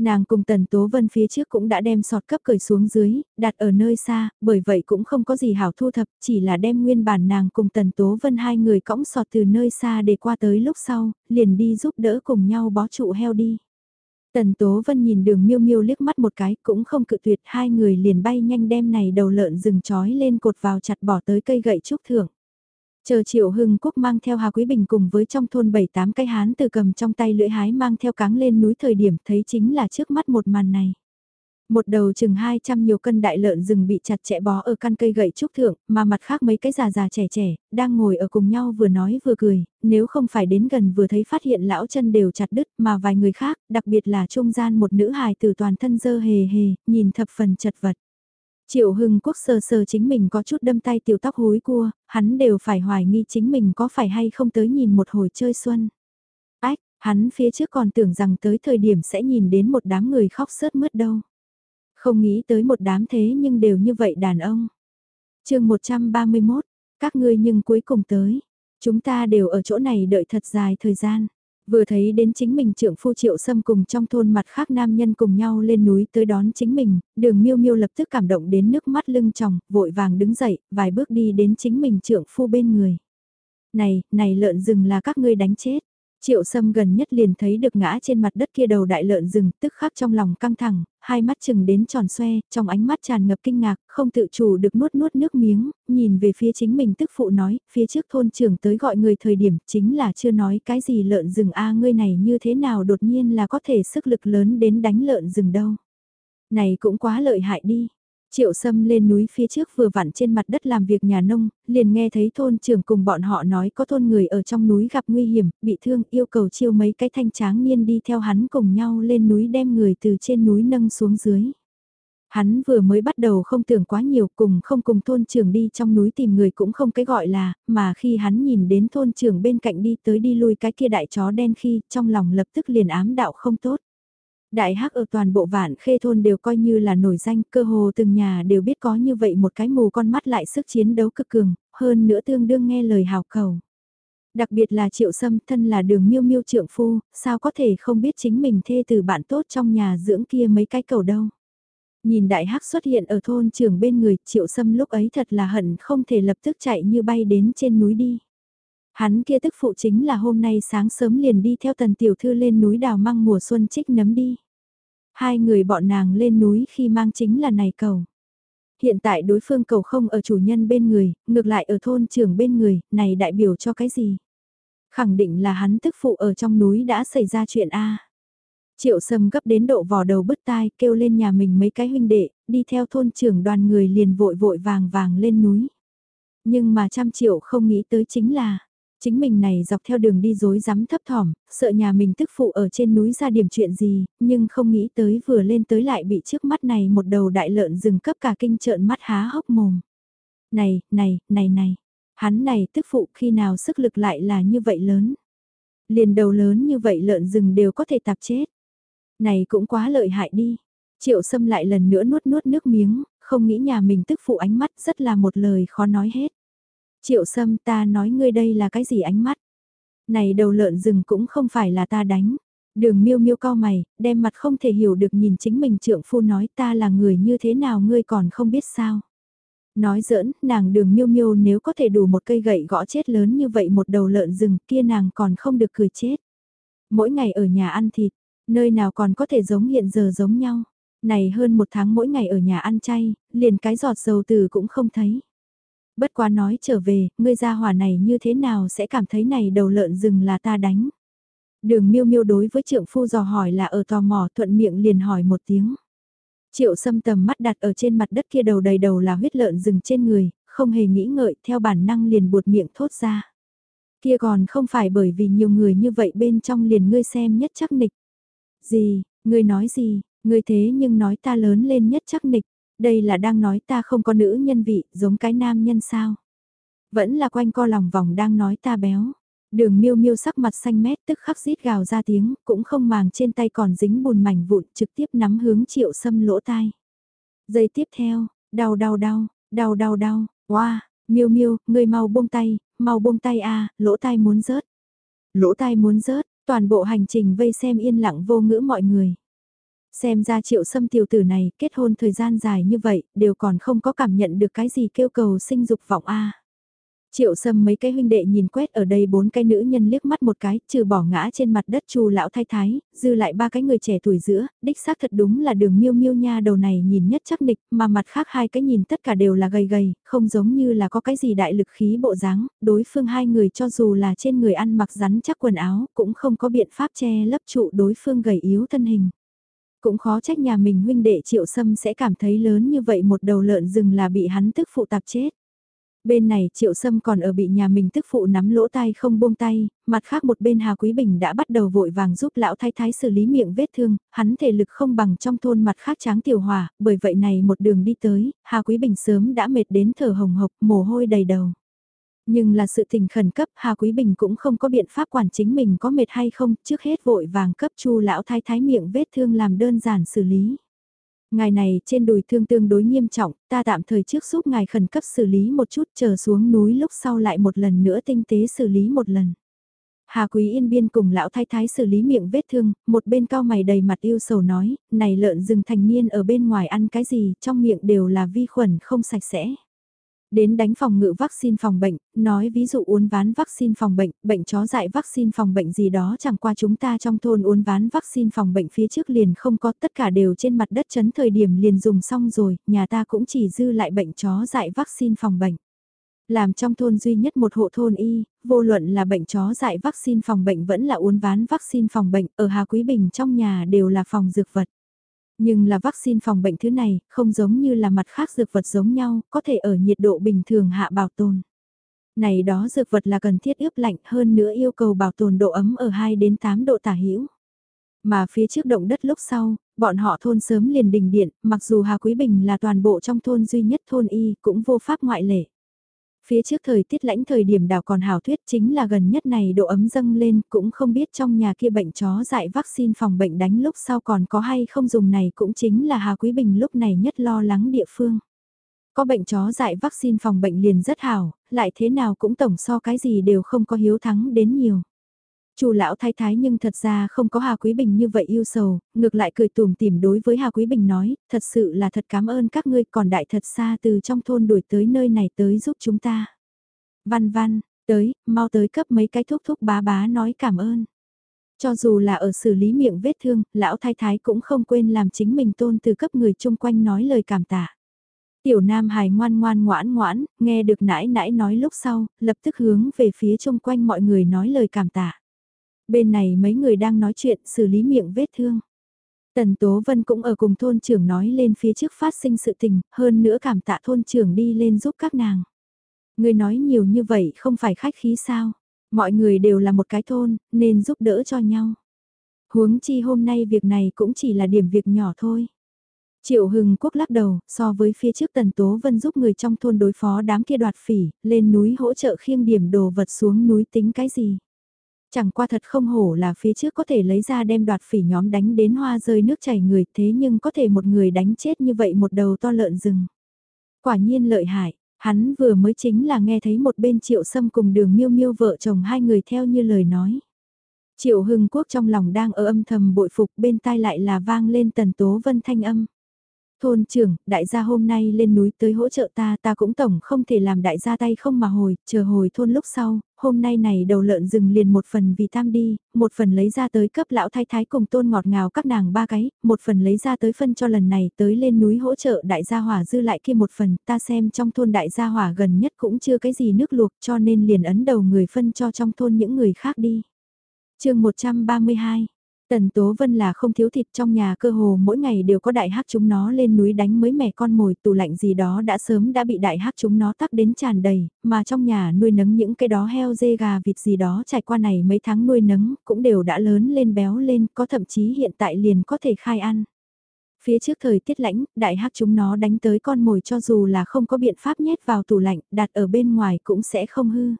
Nàng cùng Tần Tố Vân phía trước cũng đã đem sọt cấp cởi xuống dưới, đặt ở nơi xa, bởi vậy cũng không có gì hảo thu thập, chỉ là đem nguyên bản nàng cùng Tần Tố Vân hai người cõng sọt từ nơi xa để qua tới lúc sau, liền đi giúp đỡ cùng nhau bó trụ heo đi. Tần Tố Vân nhìn đường miêu miêu liếc mắt một cái cũng không cự tuyệt hai người liền bay nhanh đem này đầu lợn rừng trói lên cột vào chặt bỏ tới cây gậy trúc thưởng. Chờ Triệu Hưng Quốc mang theo Hà Quý Bình cùng với trong thôn bảy tám cây hán từ cầm trong tay lưỡi hái mang theo cáng lên núi thời điểm thấy chính là trước mắt một màn này. Một đầu chừng 200 nhiều cân đại lợn rừng bị chặt chẽ bó ở căn cây gậy trúc thượng, mà mặt khác mấy cái già già trẻ trẻ, đang ngồi ở cùng nhau vừa nói vừa cười, nếu không phải đến gần vừa thấy phát hiện lão chân đều chặt đứt mà vài người khác, đặc biệt là trung gian một nữ hài từ toàn thân dơ hề hề, nhìn thập phần chật vật. Triệu Hưng Quốc sờ sờ chính mình có chút đâm tay tiểu tóc húi cua, hắn đều phải hoài nghi chính mình có phải hay không tới nhìn một hồi chơi xuân. Ách, hắn phía trước còn tưởng rằng tới thời điểm sẽ nhìn đến một đám người khóc sớt mướt đâu. Không nghĩ tới một đám thế nhưng đều như vậy đàn ông. chương 131, các ngươi nhưng cuối cùng tới. Chúng ta đều ở chỗ này đợi thật dài thời gian. Vừa thấy đến chính mình trưởng phu triệu sâm cùng trong thôn mặt khác nam nhân cùng nhau lên núi tới đón chính mình, đường miêu miêu lập tức cảm động đến nước mắt lưng tròng, vội vàng đứng dậy, vài bước đi đến chính mình trưởng phu bên người. Này, này lợn rừng là các ngươi đánh chết. Triệu sâm gần nhất liền thấy được ngã trên mặt đất kia đầu đại lợn rừng, tức khắc trong lòng căng thẳng, hai mắt chừng đến tròn xoe, trong ánh mắt tràn ngập kinh ngạc, không tự chủ được nuốt nuốt nước miếng, nhìn về phía chính mình tức phụ nói, phía trước thôn trưởng tới gọi người thời điểm chính là chưa nói cái gì lợn rừng a ngươi này như thế nào đột nhiên là có thể sức lực lớn đến đánh lợn rừng đâu. Này cũng quá lợi hại đi, Triệu Sâm lên núi phía trước vừa vặn trên mặt đất làm việc nhà nông, liền nghe thấy thôn trưởng cùng bọn họ nói có thôn người ở trong núi gặp nguy hiểm, bị thương, yêu cầu chiêu mấy cái thanh tráng niên đi theo hắn cùng nhau lên núi đem người từ trên núi nâng xuống dưới. Hắn vừa mới bắt đầu không tưởng quá nhiều cùng không cùng thôn trưởng đi trong núi tìm người cũng không cái gọi là, mà khi hắn nhìn đến thôn trưởng bên cạnh đi tới đi lui cái kia đại chó đen khi trong lòng lập tức liền ám đạo không tốt. Đại hắc ở toàn bộ vạn khê thôn đều coi như là nổi danh, cơ hồ từng nhà đều biết có như vậy một cái mù con mắt lại sức chiến đấu cực cường, hơn nữa tương đương nghe lời hào cầu. Đặc biệt là triệu sâm thân là đường miêu miêu trượng phu, sao có thể không biết chính mình thê từ bạn tốt trong nhà dưỡng kia mấy cái cầu đâu. Nhìn đại hắc xuất hiện ở thôn trường bên người, triệu sâm lúc ấy thật là hận không thể lập tức chạy như bay đến trên núi đi. Hắn kia tức phụ chính là hôm nay sáng sớm liền đi theo tần tiểu thư lên núi đào măng mùa xuân trích nấm đi. Hai người bọn nàng lên núi khi mang chính là này cầu. Hiện tại đối phương cầu không ở chủ nhân bên người, ngược lại ở thôn trưởng bên người, này đại biểu cho cái gì? Khẳng định là hắn tức phụ ở trong núi đã xảy ra chuyện A. Triệu sâm gấp đến độ vò đầu bứt tai kêu lên nhà mình mấy cái huynh đệ, đi theo thôn trưởng đoàn người liền vội vội vàng vàng lên núi. Nhưng mà trăm triệu không nghĩ tới chính là, chính mình này dọc theo đường đi dối rắm thấp thỏm, sợ nhà mình tức phụ ở trên núi ra điểm chuyện gì, nhưng không nghĩ tới vừa lên tới lại bị trước mắt này một đầu đại lợn rừng cấp cả kinh trợn mắt há hốc mồm. Này, này, này này, hắn này tức phụ khi nào sức lực lại là như vậy lớn. Liền đầu lớn như vậy lợn rừng đều có thể tạp chết. Này cũng quá lợi hại đi. Triệu sâm lại lần nữa nuốt nuốt nước miếng, không nghĩ nhà mình tức phụ ánh mắt rất là một lời khó nói hết. Triệu sâm ta nói ngươi đây là cái gì ánh mắt? Này đầu lợn rừng cũng không phải là ta đánh. Đường miêu miêu cao mày, đem mặt không thể hiểu được nhìn chính mình trượng phu nói ta là người như thế nào ngươi còn không biết sao. Nói giỡn, nàng đường miêu miêu nếu có thể đủ một cây gậy gõ chết lớn như vậy một đầu lợn rừng kia nàng còn không được cười chết. Mỗi ngày ở nhà ăn thịt, nơi nào còn có thể giống hiện giờ giống nhau. Này hơn một tháng mỗi ngày ở nhà ăn chay, liền cái giọt dầu từ cũng không thấy. Bất quá nói trở về, ngươi ra hỏa này như thế nào sẽ cảm thấy này đầu lợn rừng là ta đánh. Đường miêu miêu đối với trượng phu dò hỏi là ở tò mò thuận miệng liền hỏi một tiếng. Triệu sâm tầm mắt đặt ở trên mặt đất kia đầu đầy đầu là huyết lợn rừng trên người, không hề nghĩ ngợi theo bản năng liền buột miệng thốt ra. Kia còn không phải bởi vì nhiều người như vậy bên trong liền ngươi xem nhất chắc nịch. Gì, ngươi nói gì, ngươi thế nhưng nói ta lớn lên nhất chắc nịch, đây là đang nói ta không có nữ nhân vị, giống cái nam nhân sao. Vẫn là quanh co lòng vòng đang nói ta béo. Đường miêu miêu sắc mặt xanh mét tức khắc rít gào ra tiếng, cũng không màng trên tay còn dính bùn mảnh vụn trực tiếp nắm hướng triệu sâm lỗ tai. Giây tiếp theo, đau đau đau, đau đau đau, wow, miêu miêu, ngươi mau buông tay, mau buông tay a, lỗ tai muốn rớt. Lỗ tai muốn rớt, toàn bộ hành trình vây xem yên lặng vô ngữ mọi người. Xem ra triệu sâm tiểu tử này kết hôn thời gian dài như vậy, đều còn không có cảm nhận được cái gì kêu cầu sinh dục vọng a. Triệu sâm mấy cái huynh đệ nhìn quét ở đây bốn cái nữ nhân liếc mắt một cái, trừ bỏ ngã trên mặt đất chu lão thái thái, dư lại ba cái người trẻ tuổi giữa, đích xác thật đúng là đường miêu miêu nha đầu này nhìn nhất chắc nịch, mà mặt khác hai cái nhìn tất cả đều là gầy gầy, không giống như là có cái gì đại lực khí bộ dáng, đối phương hai người cho dù là trên người ăn mặc rắn chắc quần áo, cũng không có biện pháp che lấp trụ đối phương gầy yếu thân hình. Cũng khó trách nhà mình huynh đệ triệu sâm sẽ cảm thấy lớn như vậy một đầu lợn rừng là bị hắn tức phụ tạp chết. Bên này triệu sâm còn ở bị nhà mình tức phụ nắm lỗ tai không buông tay, mặt khác một bên Hà Quý Bình đã bắt đầu vội vàng giúp lão thái thái xử lý miệng vết thương, hắn thể lực không bằng trong thôn mặt khác tráng tiểu hòa, bởi vậy này một đường đi tới, Hà Quý Bình sớm đã mệt đến thở hồng hộc, mồ hôi đầy đầu. Nhưng là sự tình khẩn cấp Hà Quý Bình cũng không có biện pháp quản chính mình có mệt hay không, trước hết vội vàng cấp chu lão thái thái miệng vết thương làm đơn giản xử lý. Ngài này trên đùi thương tương đối nghiêm trọng, ta tạm thời trước giúp ngài khẩn cấp xử lý một chút chờ xuống núi lúc sau lại một lần nữa tinh tế xử lý một lần. Hà Quý Yên Biên cùng lão thái thái xử lý miệng vết thương, một bên cao mày đầy mặt yêu sầu nói, này lợn rừng thành niên ở bên ngoài ăn cái gì, trong miệng đều là vi khuẩn không sạch sẽ. Đến đánh phòng ngự vaccine phòng bệnh, nói ví dụ uốn ván vaccine phòng bệnh, bệnh chó dại vaccine phòng bệnh gì đó chẳng qua chúng ta trong thôn uốn ván vaccine phòng bệnh phía trước liền không có tất cả đều trên mặt đất chấn thời điểm liền dùng xong rồi, nhà ta cũng chỉ dư lại bệnh chó dại vaccine phòng bệnh. Làm trong thôn duy nhất một hộ thôn y, vô luận là bệnh chó dại vaccine phòng bệnh vẫn là uốn ván vaccine phòng bệnh, ở Hà Quý Bình trong nhà đều là phòng dược vật. Nhưng là vaccine phòng bệnh thứ này, không giống như là mặt khác dược vật giống nhau, có thể ở nhiệt độ bình thường hạ bảo tồn. Này đó dược vật là cần thiết ướp lạnh hơn nữa yêu cầu bảo tồn độ ấm ở 2 đến 8 độ tả hữu Mà phía trước động đất lúc sau, bọn họ thôn sớm liền đình điện, mặc dù Hà Quý Bình là toàn bộ trong thôn duy nhất thôn y, cũng vô pháp ngoại lệ. Phía trước thời tiết lãnh thời điểm đảo còn hảo thuyết chính là gần nhất này độ ấm dâng lên cũng không biết trong nhà kia bệnh chó dại vaccine phòng bệnh đánh lúc sau còn có hay không dùng này cũng chính là Hà Quý Bình lúc này nhất lo lắng địa phương. Có bệnh chó dại vaccine phòng bệnh liền rất hảo, lại thế nào cũng tổng so cái gì đều không có hiếu thắng đến nhiều. Chu lão thái thái nhưng thật ra không có Hà Quý Bình như vậy yêu sầu, ngược lại cười tủm tỉm đối với Hà Quý Bình nói, thật sự là thật cảm ơn các ngươi còn đại thật xa từ trong thôn đuổi tới nơi này tới giúp chúng ta. Văn văn, tới, mau tới cấp mấy cái thuốc thúc bá bá nói cảm ơn. Cho dù là ở xử lý miệng vết thương, lão thái thái cũng không quên làm chính mình tôn từ cấp người chung quanh nói lời cảm tạ. Tiểu Nam hài ngoan ngoan ngoãn ngoãn, nghe được nãi nãi nói lúc sau, lập tức hướng về phía chung quanh mọi người nói lời cảm tạ. Bên này mấy người đang nói chuyện xử lý miệng vết thương. Tần Tố Vân cũng ở cùng thôn trưởng nói lên phía trước phát sinh sự tình, hơn nữa cảm tạ thôn trưởng đi lên giúp các nàng. Người nói nhiều như vậy không phải khách khí sao? Mọi người đều là một cái thôn, nên giúp đỡ cho nhau. Huống chi hôm nay việc này cũng chỉ là điểm việc nhỏ thôi. Triệu Hưng Quốc lắc đầu, so với phía trước Tần Tố Vân giúp người trong thôn đối phó đám kia đoạt phỉ, lên núi hỗ trợ khiêng điểm đồ vật xuống núi tính cái gì. Chẳng qua thật không hổ là phía trước có thể lấy ra đem đoạt phỉ nhóm đánh đến hoa rơi nước chảy người thế nhưng có thể một người đánh chết như vậy một đầu to lợn rừng. Quả nhiên lợi hại, hắn vừa mới chính là nghe thấy một bên triệu sâm cùng đường miêu miêu vợ chồng hai người theo như lời nói. Triệu Hưng Quốc trong lòng đang ở âm thầm bội phục bên tai lại là vang lên tần tố vân thanh âm. Thôn trưởng, đại gia hôm nay lên núi tới hỗ trợ ta, ta cũng tổng không thể làm đại gia tay không mà hồi, chờ hồi thôn lúc sau, hôm nay này đầu lợn rừng liền một phần vì tam đi, một phần lấy ra tới cấp lão thái thái cùng tôn ngọt ngào các nàng ba cái, một phần lấy ra tới phân cho lần này tới lên núi hỗ trợ đại gia hỏa dư lại kia một phần, ta xem trong thôn đại gia hỏa gần nhất cũng chưa cái gì nước luộc cho nên liền ấn đầu người phân cho trong thôn những người khác đi. chương 132 Tần Tố Vân là không thiếu thịt trong nhà cơ hồ mỗi ngày đều có đại hắc chúng nó lên núi đánh mới mẻ con mồi tủ lạnh gì đó đã sớm đã bị đại hắc chúng nó tắc đến tràn đầy, mà trong nhà nuôi nấng những cái đó heo dê gà vịt gì đó trải qua này mấy tháng nuôi nấng cũng đều đã lớn lên béo lên có thậm chí hiện tại liền có thể khai ăn. Phía trước thời tiết lãnh, đại hắc chúng nó đánh tới con mồi cho dù là không có biện pháp nhét vào tủ lạnh, đặt ở bên ngoài cũng sẽ không hư.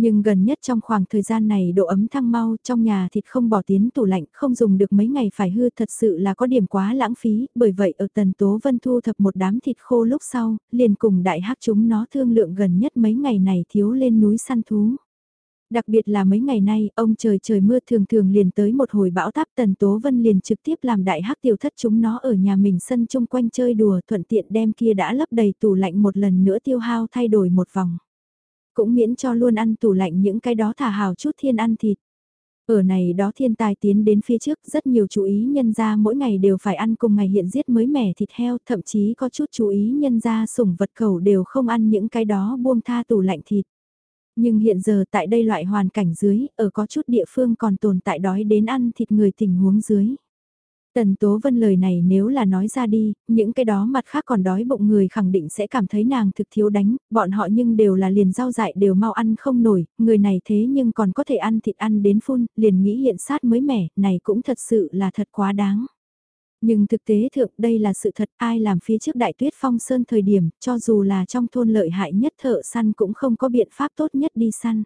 Nhưng gần nhất trong khoảng thời gian này độ ấm thăng mau trong nhà thịt không bỏ tiến tủ lạnh không dùng được mấy ngày phải hư thật sự là có điểm quá lãng phí, bởi vậy ở tần tố vân thu thập một đám thịt khô lúc sau, liền cùng đại hắc chúng nó thương lượng gần nhất mấy ngày này thiếu lên núi săn thú. Đặc biệt là mấy ngày nay, ông trời trời mưa thường thường liền tới một hồi bão táp tần tố vân liền trực tiếp làm đại hắc tiểu thất chúng nó ở nhà mình sân chung quanh chơi đùa thuận tiện đem kia đã lấp đầy tủ lạnh một lần nữa tiêu hao thay đổi một vòng cũng miễn cho luôn ăn tủ lạnh những cái đó thả hào chút thiên ăn thịt. Ở này đó thiên tài tiến đến phía trước rất nhiều chú ý nhân ra mỗi ngày đều phải ăn cùng ngày hiện giết mới mẻ thịt heo, thậm chí có chút chú ý nhân ra sủng vật cầu đều không ăn những cái đó buông tha tủ lạnh thịt. Nhưng hiện giờ tại đây loại hoàn cảnh dưới, ở có chút địa phương còn tồn tại đói đến ăn thịt người tình huống dưới. Tần Tố Vân lời này nếu là nói ra đi, những cái đó mặt khác còn đói bụng người khẳng định sẽ cảm thấy nàng thực thiếu đánh, bọn họ nhưng đều là liền rau dại đều mau ăn không nổi, người này thế nhưng còn có thể ăn thịt ăn đến phun, liền nghĩ hiện sát mới mẻ, này cũng thật sự là thật quá đáng. Nhưng thực tế thượng đây là sự thật ai làm phía trước đại tuyết phong sơn thời điểm, cho dù là trong thôn lợi hại nhất thợ săn cũng không có biện pháp tốt nhất đi săn.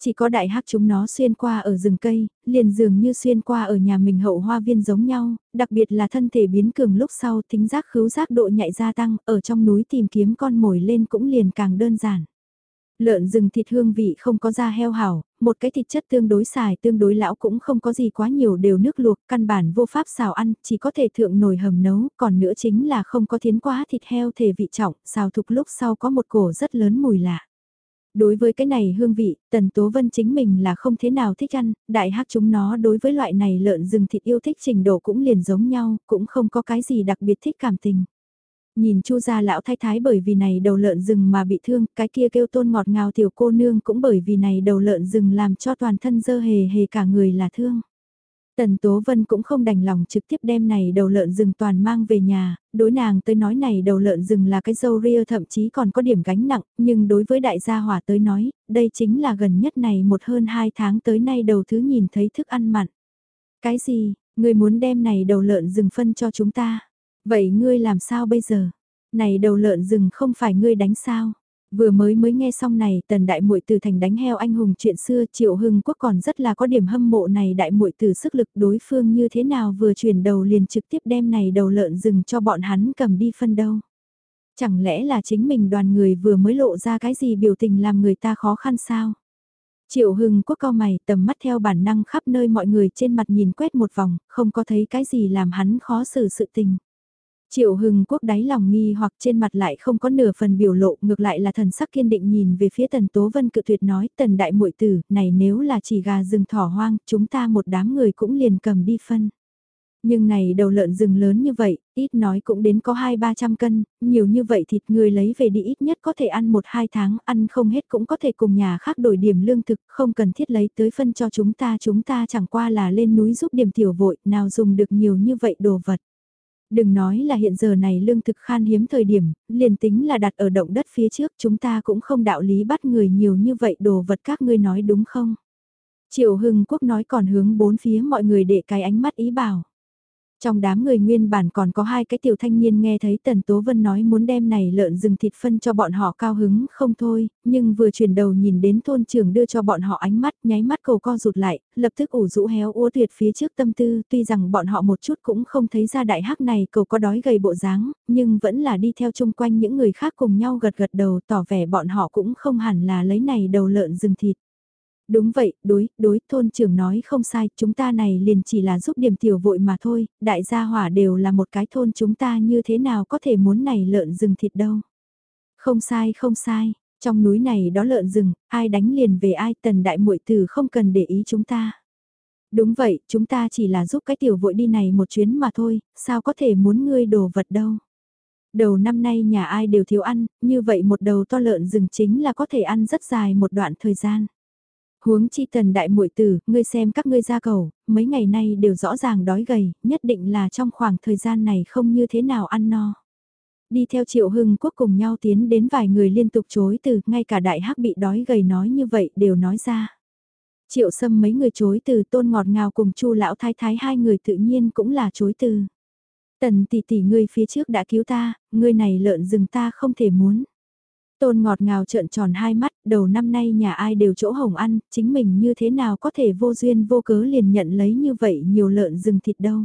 Chỉ có đại hắc chúng nó xuyên qua ở rừng cây, liền dường như xuyên qua ở nhà mình hậu hoa viên giống nhau, đặc biệt là thân thể biến cường lúc sau tính giác khứu giác độ nhạy gia tăng, ở trong núi tìm kiếm con mồi lên cũng liền càng đơn giản. Lợn rừng thịt hương vị không có da heo hảo, một cái thịt chất tương đối xài tương đối lão cũng không có gì quá nhiều đều nước luộc, căn bản vô pháp xào ăn, chỉ có thể thượng nồi hầm nấu, còn nữa chính là không có thiến quá thịt heo thể vị trọng, xào thục lúc sau có một cổ rất lớn mùi lạ. Đối với cái này hương vị, Tần Tố Vân chính mình là không thế nào thích ăn, đại hắc chúng nó đối với loại này lợn rừng thịt yêu thích trình độ cũng liền giống nhau, cũng không có cái gì đặc biệt thích cảm tình. Nhìn chu gia lão thái thái bởi vì này đầu lợn rừng mà bị thương, cái kia kêu tôn ngọt ngào tiểu cô nương cũng bởi vì này đầu lợn rừng làm cho toàn thân dơ hề hề cả người là thương. Tần Tố Vân cũng không đành lòng trực tiếp đem này đầu lợn rừng toàn mang về nhà, đối nàng tới nói này đầu lợn rừng là cái dâu ria thậm chí còn có điểm gánh nặng, nhưng đối với đại gia hỏa tới nói, đây chính là gần nhất này một hơn hai tháng tới nay đầu thứ nhìn thấy thức ăn mặn. Cái gì, ngươi muốn đem này đầu lợn rừng phân cho chúng ta? Vậy ngươi làm sao bây giờ? Này đầu lợn rừng không phải ngươi đánh sao? Vừa mới mới nghe xong này, tần đại muội từ thành đánh heo anh hùng chuyện xưa, Triệu Hưng Quốc còn rất là có điểm hâm mộ này đại muội từ sức lực đối phương như thế nào vừa chuyển đầu liền trực tiếp đem này đầu lợn rừng cho bọn hắn cầm đi phân đâu. Chẳng lẽ là chính mình đoàn người vừa mới lộ ra cái gì biểu tình làm người ta khó khăn sao? Triệu Hưng Quốc cao mày tầm mắt theo bản năng khắp nơi mọi người trên mặt nhìn quét một vòng, không có thấy cái gì làm hắn khó xử sự tình. Triệu Hưng Quốc đáy lòng nghi hoặc trên mặt lại không có nửa phần biểu lộ, ngược lại là thần sắc kiên định nhìn về phía Tần Tố Vân cự tuyệt nói, Tần Đại muội tử, này nếu là chỉ gà rừng thỏ hoang, chúng ta một đám người cũng liền cầm đi phân. Nhưng này đầu lợn rừng lớn như vậy, ít nói cũng đến có 2-300 cân, nhiều như vậy thịt người lấy về đi ít nhất có thể ăn 1-2 tháng, ăn không hết cũng có thể cùng nhà khác đổi điểm lương thực, không cần thiết lấy tới phân cho chúng ta, chúng ta chẳng qua là lên núi giúp điểm tiểu vội, nào dùng được nhiều như vậy đồ vật. Đừng nói là hiện giờ này lương thực khan hiếm thời điểm, liền tính là đặt ở động đất phía trước chúng ta cũng không đạo lý bắt người nhiều như vậy đồ vật các ngươi nói đúng không? Triệu Hưng Quốc nói còn hướng bốn phía mọi người để cái ánh mắt ý bảo. Trong đám người nguyên bản còn có hai cái tiểu thanh niên nghe thấy Tần Tố Vân nói muốn đem này lợn rừng thịt phân cho bọn họ cao hứng không thôi, nhưng vừa chuyển đầu nhìn đến thôn trưởng đưa cho bọn họ ánh mắt nháy mắt cầu co rụt lại, lập tức ủ rũ héo úa tuyệt phía trước tâm tư tuy rằng bọn họ một chút cũng không thấy ra đại hắc này cầu có đói gầy bộ dáng, nhưng vẫn là đi theo chung quanh những người khác cùng nhau gật gật đầu tỏ vẻ bọn họ cũng không hẳn là lấy này đầu lợn rừng thịt. Đúng vậy, đối, đối, thôn trưởng nói không sai, chúng ta này liền chỉ là giúp điểm tiểu vội mà thôi, đại gia hỏa đều là một cái thôn chúng ta như thế nào có thể muốn này lợn rừng thịt đâu. Không sai, không sai, trong núi này đó lợn rừng, ai đánh liền về ai tần đại muội tử không cần để ý chúng ta. Đúng vậy, chúng ta chỉ là giúp cái tiểu vội đi này một chuyến mà thôi, sao có thể muốn ngươi đồ vật đâu. Đầu năm nay nhà ai đều thiếu ăn, như vậy một đầu to lợn rừng chính là có thể ăn rất dài một đoạn thời gian. Huống chi tần đại muội tử, ngươi xem các ngươi ra cầu, mấy ngày nay đều rõ ràng đói gầy, nhất định là trong khoảng thời gian này không như thế nào ăn no. Đi theo triệu hưng quốc cùng nhau tiến đến vài người liên tục chối từ, ngay cả đại hắc bị đói gầy nói như vậy đều nói ra. Triệu sâm mấy người chối từ tôn ngọt ngào cùng chu lão thái thái hai người tự nhiên cũng là chối từ. Tần tỷ tỷ ngươi phía trước đã cứu ta, ngươi này lợn rừng ta không thể muốn. Tôn ngọt ngào trợn tròn hai mắt, đầu năm nay nhà ai đều chỗ hồng ăn, chính mình như thế nào có thể vô duyên vô cớ liền nhận lấy như vậy nhiều lợn rừng thịt đâu.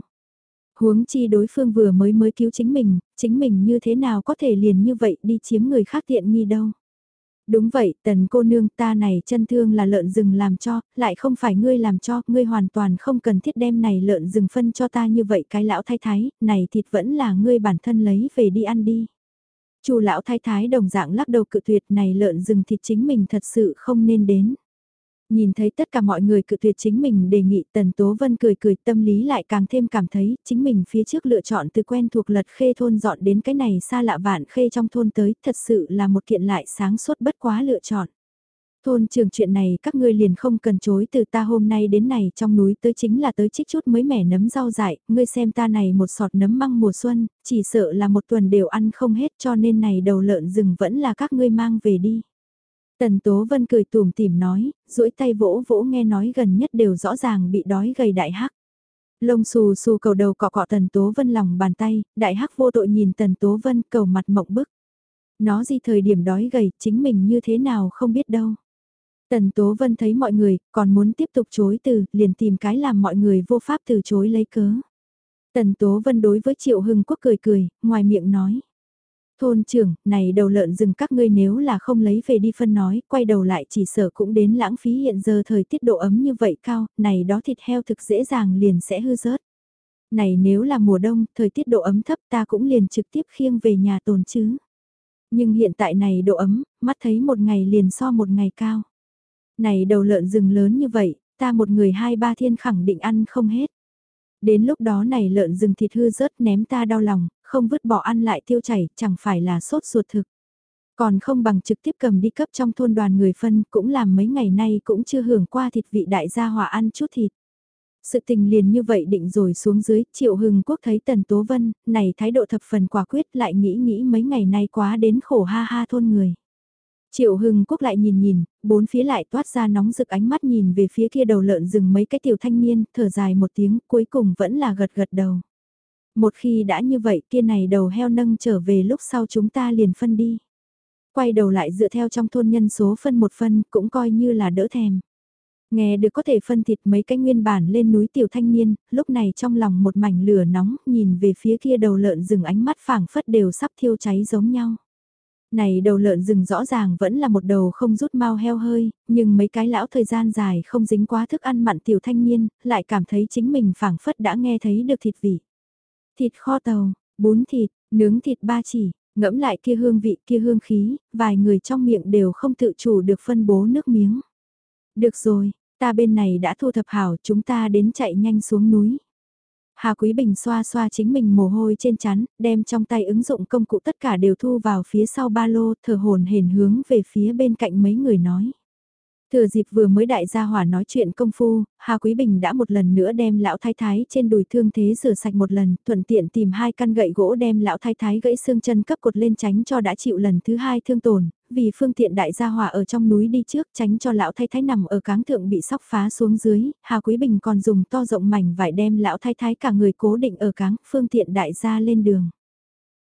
Huống chi đối phương vừa mới mới cứu chính mình, chính mình như thế nào có thể liền như vậy đi chiếm người khác tiện nghi đâu. Đúng vậy, tần cô nương ta này chân thương là lợn rừng làm cho, lại không phải ngươi làm cho, ngươi hoàn toàn không cần thiết đem này lợn rừng phân cho ta như vậy cái lão thay thái, này thịt vẫn là ngươi bản thân lấy về đi ăn đi. Chu lão thái thái đồng dạng lắc đầu cự tuyệt này lợn rừng thịt chính mình thật sự không nên đến. Nhìn thấy tất cả mọi người cự tuyệt chính mình đề nghị, Tần Tố Vân cười cười, tâm lý lại càng thêm cảm thấy chính mình phía trước lựa chọn từ quen thuộc lật khê thôn dọn đến cái này xa lạ vạn khê trong thôn tới, thật sự là một kiện lại sáng suốt bất quá lựa chọn. Thôn trường chuyện này các ngươi liền không cần chối từ ta hôm nay đến này trong núi tới chính là tới chích chút mới mẻ nấm rau dại, ngươi xem ta này một sọt nấm măng mùa xuân, chỉ sợ là một tuần đều ăn không hết cho nên này đầu lợn rừng vẫn là các ngươi mang về đi. Tần Tố Vân cười tùm tìm nói, duỗi tay vỗ vỗ nghe nói gần nhất đều rõ ràng bị đói gầy đại hắc. Lông xù xù cầu đầu cọ cọ Tần Tố Vân lòng bàn tay, đại hắc vô tội nhìn Tần Tố Vân cầu mặt mộng bức. Nó gì thời điểm đói gầy chính mình như thế nào không biết đâu. Tần Tố Vân thấy mọi người còn muốn tiếp tục chối từ, liền tìm cái làm mọi người vô pháp từ chối lấy cớ. Tần Tố Vân đối với Triệu Hưng Quốc cười cười, ngoài miệng nói. Thôn trưởng, này đầu lợn rừng các ngươi nếu là không lấy về đi phân nói, quay đầu lại chỉ sợ cũng đến lãng phí hiện giờ thời tiết độ ấm như vậy cao, này đó thịt heo thực dễ dàng liền sẽ hư rớt. Này nếu là mùa đông, thời tiết độ ấm thấp ta cũng liền trực tiếp khiêng về nhà tồn chứ. Nhưng hiện tại này độ ấm, mắt thấy một ngày liền so một ngày cao. Này đầu lợn rừng lớn như vậy, ta một người hai ba thiên khẳng định ăn không hết. Đến lúc đó này lợn rừng thịt hư rớt ném ta đau lòng, không vứt bỏ ăn lại tiêu chảy, chẳng phải là sốt ruột thực. Còn không bằng trực tiếp cầm đi cấp trong thôn đoàn người phân cũng làm mấy ngày nay cũng chưa hưởng qua thịt vị đại gia hòa ăn chút thịt. Sự tình liền như vậy định rồi xuống dưới, triệu hưng quốc thấy tần tố vân, này thái độ thập phần quả quyết lại nghĩ nghĩ mấy ngày nay quá đến khổ ha ha thôn người. Triệu Hưng Quốc lại nhìn nhìn, bốn phía lại toát ra nóng rực ánh mắt nhìn về phía kia đầu lợn rừng mấy cái tiểu thanh niên, thở dài một tiếng, cuối cùng vẫn là gật gật đầu. Một khi đã như vậy kia này đầu heo nâng trở về lúc sau chúng ta liền phân đi. Quay đầu lại dựa theo trong thôn nhân số phân một phân cũng coi như là đỡ thèm. Nghe được có thể phân thịt mấy cái nguyên bản lên núi tiểu thanh niên, lúc này trong lòng một mảnh lửa nóng nhìn về phía kia đầu lợn rừng ánh mắt phảng phất đều sắp thiêu cháy giống nhau. Này đầu lợn rừng rõ ràng vẫn là một đầu không rút mau heo hơi, nhưng mấy cái lão thời gian dài không dính quá thức ăn mặn tiểu thanh niên, lại cảm thấy chính mình phảng phất đã nghe thấy được thịt vị. Thịt kho tàu, bún thịt, nướng thịt ba chỉ, ngẫm lại kia hương vị kia hương khí, vài người trong miệng đều không tự chủ được phân bố nước miếng. Được rồi, ta bên này đã thu thập hảo chúng ta đến chạy nhanh xuống núi. Hà Quý Bình xoa xoa chính mình mồ hôi trên chắn, đem trong tay ứng dụng công cụ tất cả đều thu vào phía sau ba lô, thở hồn hển hướng về phía bên cạnh mấy người nói. Thừa dịp vừa mới đại gia hỏa nói chuyện công phu, Hà Quý Bình đã một lần nữa đem lão thái thái trên đùi thương thế rửa sạch một lần, thuận tiện tìm hai căn gậy gỗ đem lão thái thái gãy xương chân cấp cột lên tránh cho đã chịu lần thứ hai thương tổn, vì phương tiện đại gia hòa ở trong núi đi trước tránh cho lão thái thái nằm ở cáng thượng bị sóc phá xuống dưới, Hà Quý Bình còn dùng to rộng mảnh vải đem lão thái thái cả người cố định ở cáng, phương tiện đại gia lên đường.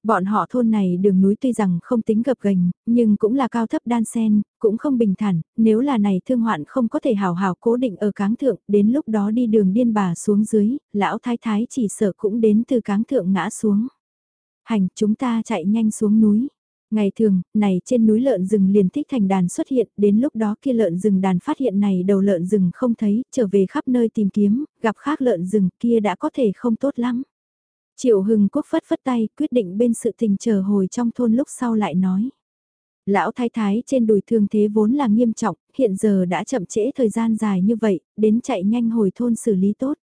Bọn họ thôn này đường núi tuy rằng không tính gập gành, nhưng cũng là cao thấp đan sen, cũng không bình thản, nếu là này thương hoạn không có thể hào hào cố định ở cáng thượng, đến lúc đó đi đường điên bà xuống dưới, lão thái thái chỉ sợ cũng đến từ cáng thượng ngã xuống. Hành, chúng ta chạy nhanh xuống núi. Ngày thường, này trên núi lợn rừng liền thích thành đàn xuất hiện, đến lúc đó kia lợn rừng đàn phát hiện này đầu lợn rừng không thấy, trở về khắp nơi tìm kiếm, gặp khác lợn rừng kia đã có thể không tốt lắm. Triệu Hưng Quốc phất phất tay, quyết định bên sự tình chờ hồi trong thôn lúc sau lại nói. Lão thái thái trên đùi thương thế vốn là nghiêm trọng, hiện giờ đã chậm trễ thời gian dài như vậy, đến chạy nhanh hồi thôn xử lý tốt.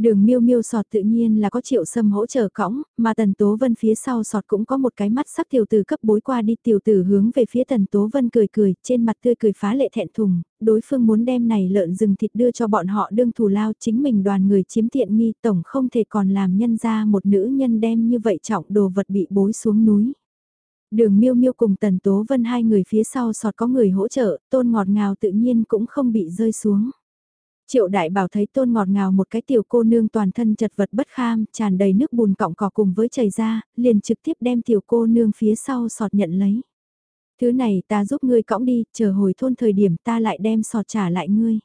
Đường miêu miêu sọt tự nhiên là có triệu sâm hỗ trợ cõng, mà tần tố vân phía sau sọt cũng có một cái mắt sắc tiểu tử cấp bối qua đi tiểu tử hướng về phía tần tố vân cười cười, trên mặt tươi cười phá lệ thẹn thùng, đối phương muốn đem này lợn rừng thịt đưa cho bọn họ đương thù lao chính mình đoàn người chiếm tiện nghi tổng không thể còn làm nhân ra một nữ nhân đem như vậy trọng đồ vật bị bối xuống núi. Đường miêu miêu cùng tần tố vân hai người phía sau sọt có người hỗ trợ, tôn ngọt ngào tự nhiên cũng không bị rơi xuống. Triệu đại bảo thấy tôn ngọt ngào một cái tiểu cô nương toàn thân chật vật bất kham, tràn đầy nước bùn cọng cỏ cùng với chảy ra, liền trực tiếp đem tiểu cô nương phía sau sọt nhận lấy. Thứ này ta giúp ngươi cõng đi, chờ hồi thôn thời điểm ta lại đem sọt trả lại ngươi.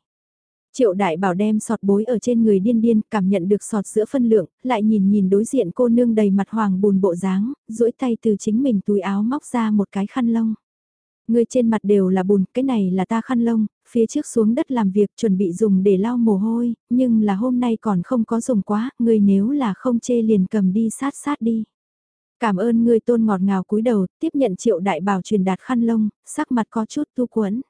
Triệu đại bảo đem sọt bối ở trên người điên điên, cảm nhận được sọt giữa phân lượng, lại nhìn nhìn đối diện cô nương đầy mặt hoàng bùn bộ dáng, duỗi tay từ chính mình túi áo móc ra một cái khăn lông. Người trên mặt đều là bùn, cái này là ta khăn lông, phía trước xuống đất làm việc chuẩn bị dùng để lau mồ hôi, nhưng là hôm nay còn không có dùng quá, người nếu là không chê liền cầm đi sát sát đi. Cảm ơn người tôn ngọt ngào cúi đầu, tiếp nhận triệu đại bảo truyền đạt khăn lông, sắc mặt có chút tu quẫn.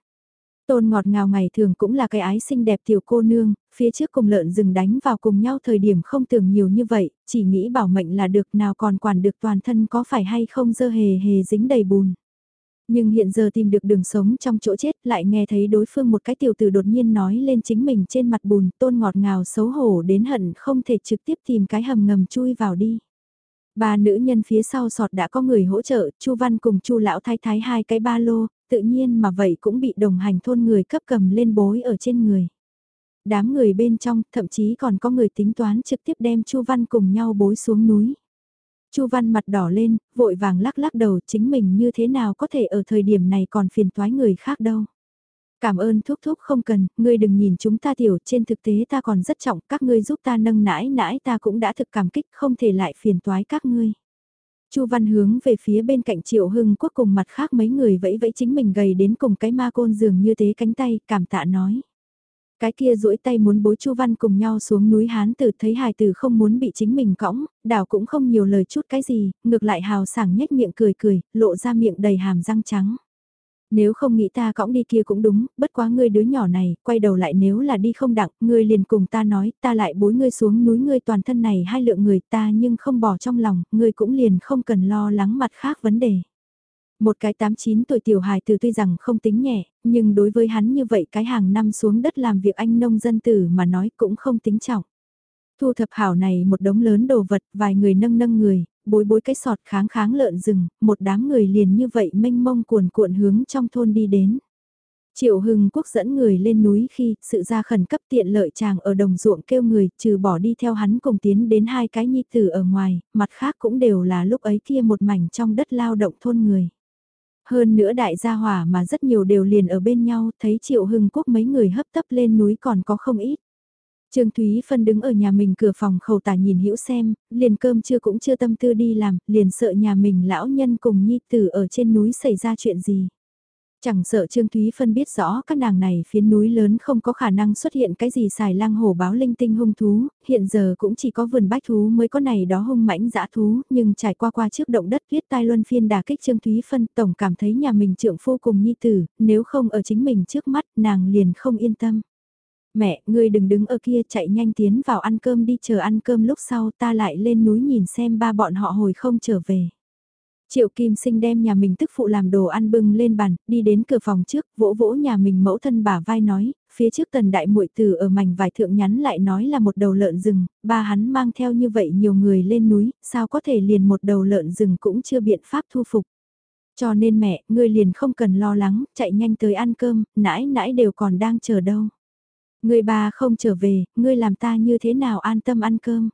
Tôn ngọt ngào ngày thường cũng là cái ái xinh đẹp tiểu cô nương, phía trước cùng lợn rừng đánh vào cùng nhau thời điểm không tưởng nhiều như vậy, chỉ nghĩ bảo mệnh là được nào còn quản được toàn thân có phải hay không dơ hề hề dính đầy bùn. Nhưng hiện giờ tìm được đường sống trong chỗ chết lại nghe thấy đối phương một cái tiểu tử đột nhiên nói lên chính mình trên mặt bùn tôn ngọt ngào xấu hổ đến hận không thể trực tiếp tìm cái hầm ngầm chui vào đi. Ba nữ nhân phía sau sọt đã có người hỗ trợ, Chu Văn cùng Chu lão thái thái hai cái ba lô, tự nhiên mà vậy cũng bị đồng hành thôn người cấp cầm lên bối ở trên người. Đám người bên trong, thậm chí còn có người tính toán trực tiếp đem Chu Văn cùng nhau bối xuống núi. Chu Văn mặt đỏ lên, vội vàng lắc lắc đầu chính mình như thế nào có thể ở thời điểm này còn phiền toái người khác đâu. Cảm ơn thúc thúc không cần, ngươi đừng nhìn chúng ta tiểu, trên thực tế ta còn rất trọng, các ngươi giúp ta nâng nãi nãi ta cũng đã thực cảm kích, không thể lại phiền toái các ngươi. Chu Văn hướng về phía bên cạnh Triệu Hưng Quốc cùng mặt khác mấy người vẫy vẫy chính mình gầy đến cùng cái ma côn giường như thế cánh tay, cảm tạ nói. Cái kia duỗi tay muốn bối Chu Văn cùng nhau xuống núi Hán tử thấy hài tử không muốn bị chính mình cõng, đảo cũng không nhiều lời chút cái gì, ngược lại hào sảng nhếch miệng cười cười, lộ ra miệng đầy hàm răng trắng. Nếu không nghĩ ta cõng đi kia cũng đúng, bất quá ngươi đứa nhỏ này, quay đầu lại nếu là đi không đặng, ngươi liền cùng ta nói, ta lại bối ngươi xuống núi ngươi toàn thân này hai lượng người ta nhưng không bỏ trong lòng, ngươi cũng liền không cần lo lắng mặt khác vấn đề. Một cái 8-9 tuổi tiểu hài từ tuy rằng không tính nhẹ, nhưng đối với hắn như vậy cái hàng năm xuống đất làm việc anh nông dân tử mà nói cũng không tính trọng. Thu thập hảo này một đống lớn đồ vật, vài người nâng nâng người, bối bối cái sọt kháng kháng lợn rừng, một đám người liền như vậy mênh mông cuồn cuộn hướng trong thôn đi đến. Triệu Hưng Quốc dẫn người lên núi khi sự ra khẩn cấp tiện lợi chàng ở đồng ruộng kêu người trừ bỏ đi theo hắn cùng tiến đến hai cái nhi tử ở ngoài, mặt khác cũng đều là lúc ấy kia một mảnh trong đất lao động thôn người. Hơn nữa đại gia hỏa mà rất nhiều đều liền ở bên nhau, thấy Triệu Hưng Quốc mấy người hấp tấp lên núi còn có không ít. Trương Thúy Phân đứng ở nhà mình cửa phòng khẩu tả nhìn hữu xem, liền cơm chưa cũng chưa tâm tư đi làm, liền sợ nhà mình lão nhân cùng nhi tử ở trên núi xảy ra chuyện gì. Chẳng sợ Trương Thúy Phân biết rõ các nàng này phía núi lớn không có khả năng xuất hiện cái gì xài lang hổ báo linh tinh hung thú, hiện giờ cũng chỉ có vườn bách thú mới có này đó hung mãnh dã thú, nhưng trải qua qua trước động đất viết tai luân phiên đà kích Trương Thúy Phân tổng cảm thấy nhà mình trượng phu cùng nhi tử, nếu không ở chính mình trước mắt nàng liền không yên tâm. Mẹ, ngươi đừng đứng ở kia chạy nhanh tiến vào ăn cơm đi chờ ăn cơm lúc sau ta lại lên núi nhìn xem ba bọn họ hồi không trở về. Triệu Kim Sinh đem nhà mình tức phụ làm đồ ăn bưng lên bàn, đi đến cửa phòng trước, vỗ vỗ nhà mình mẫu thân bà vai nói, phía trước tần đại muội tử ở mảnh vải thượng nhắn lại nói là một đầu lợn rừng, ba hắn mang theo như vậy nhiều người lên núi, sao có thể liền một đầu lợn rừng cũng chưa biện pháp thu phục. Cho nên mẹ, ngươi liền không cần lo lắng, chạy nhanh tới ăn cơm, nãi nãi đều còn đang chờ đâu. Ngươi ba không trở về, ngươi làm ta như thế nào an tâm ăn cơm.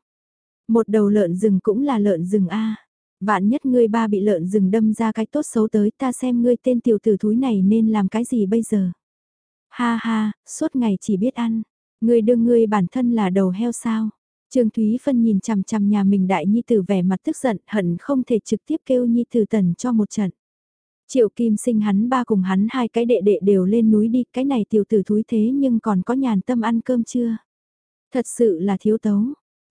Một đầu lợn rừng cũng là lợn rừng a Vạn nhất ngươi ba bị lợn rừng đâm ra cái tốt xấu tới ta xem ngươi tên tiểu tử thúi này nên làm cái gì bây giờ. Ha ha, suốt ngày chỉ biết ăn. Ngươi đương ngươi bản thân là đầu heo sao. Trương Thúy Phân nhìn chằm chằm nhà mình đại nhi tử vẻ mặt tức giận hận không thể trực tiếp kêu nhi tử tần cho một trận. Triệu Kim sinh hắn ba cùng hắn hai cái đệ đệ đều lên núi đi, cái này tiểu tử thúi thế nhưng còn có nhàn tâm ăn cơm chưa? Thật sự là thiếu tấu,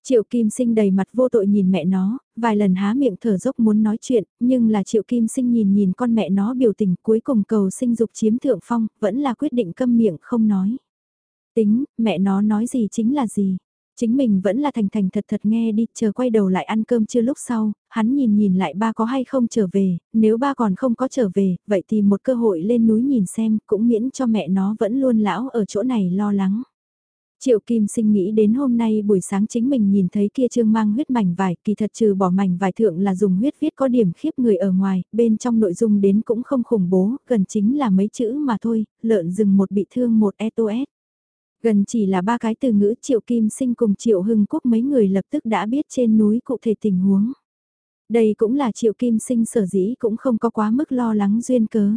Triệu Kim Sinh đầy mặt vô tội nhìn mẹ nó, vài lần há miệng thở dốc muốn nói chuyện, nhưng là Triệu Kim Sinh nhìn nhìn con mẹ nó biểu tình cuối cùng cầu sinh dục chiếm thượng phong, vẫn là quyết định câm miệng không nói. Tính, mẹ nó nói gì chính là gì. Chính mình vẫn là thành thành thật thật nghe đi, chờ quay đầu lại ăn cơm chưa lúc sau, hắn nhìn nhìn lại ba có hay không trở về, nếu ba còn không có trở về, vậy thì một cơ hội lên núi nhìn xem, cũng miễn cho mẹ nó vẫn luôn lão ở chỗ này lo lắng. Triệu Kim Sinh nghĩ đến hôm nay buổi sáng chính mình nhìn thấy kia trương mang huyết mảnh vải, kỳ thật trừ bỏ mảnh vải thượng là dùng huyết viết có điểm khiếp người ở ngoài, bên trong nội dung đến cũng không khủng bố, gần chính là mấy chữ mà thôi, lợn rừng một bị thương một SOS. Gần chỉ là ba cái từ ngữ Triệu Kim Sinh cùng Triệu Hưng Quốc mấy người lập tức đã biết trên núi cụ thể tình huống. Đây cũng là Triệu Kim Sinh sở dĩ cũng không có quá mức lo lắng duyên cớ.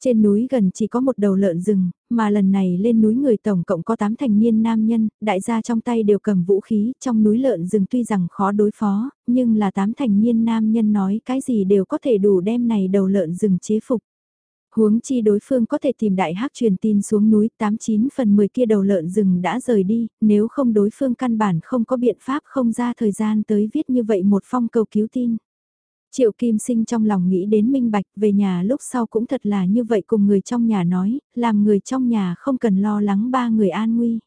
Trên núi gần chỉ có một đầu lợn rừng, mà lần này lên núi người tổng cộng có 8 thành niên nam nhân, đại gia trong tay đều cầm vũ khí, trong núi lợn rừng tuy rằng khó đối phó, nhưng là 8 thành niên nam nhân nói cái gì đều có thể đủ đem này đầu lợn rừng chế phục. Huống chi đối phương có thể tìm đại hắc truyền tin xuống núi 89 phần 10 kia đầu lợn rừng đã rời đi, nếu không đối phương căn bản không có biện pháp không ra thời gian tới viết như vậy một phong cầu cứu tin. Triệu Kim Sinh trong lòng nghĩ đến minh bạch về nhà lúc sau cũng thật là như vậy cùng người trong nhà nói, làm người trong nhà không cần lo lắng ba người an nguy.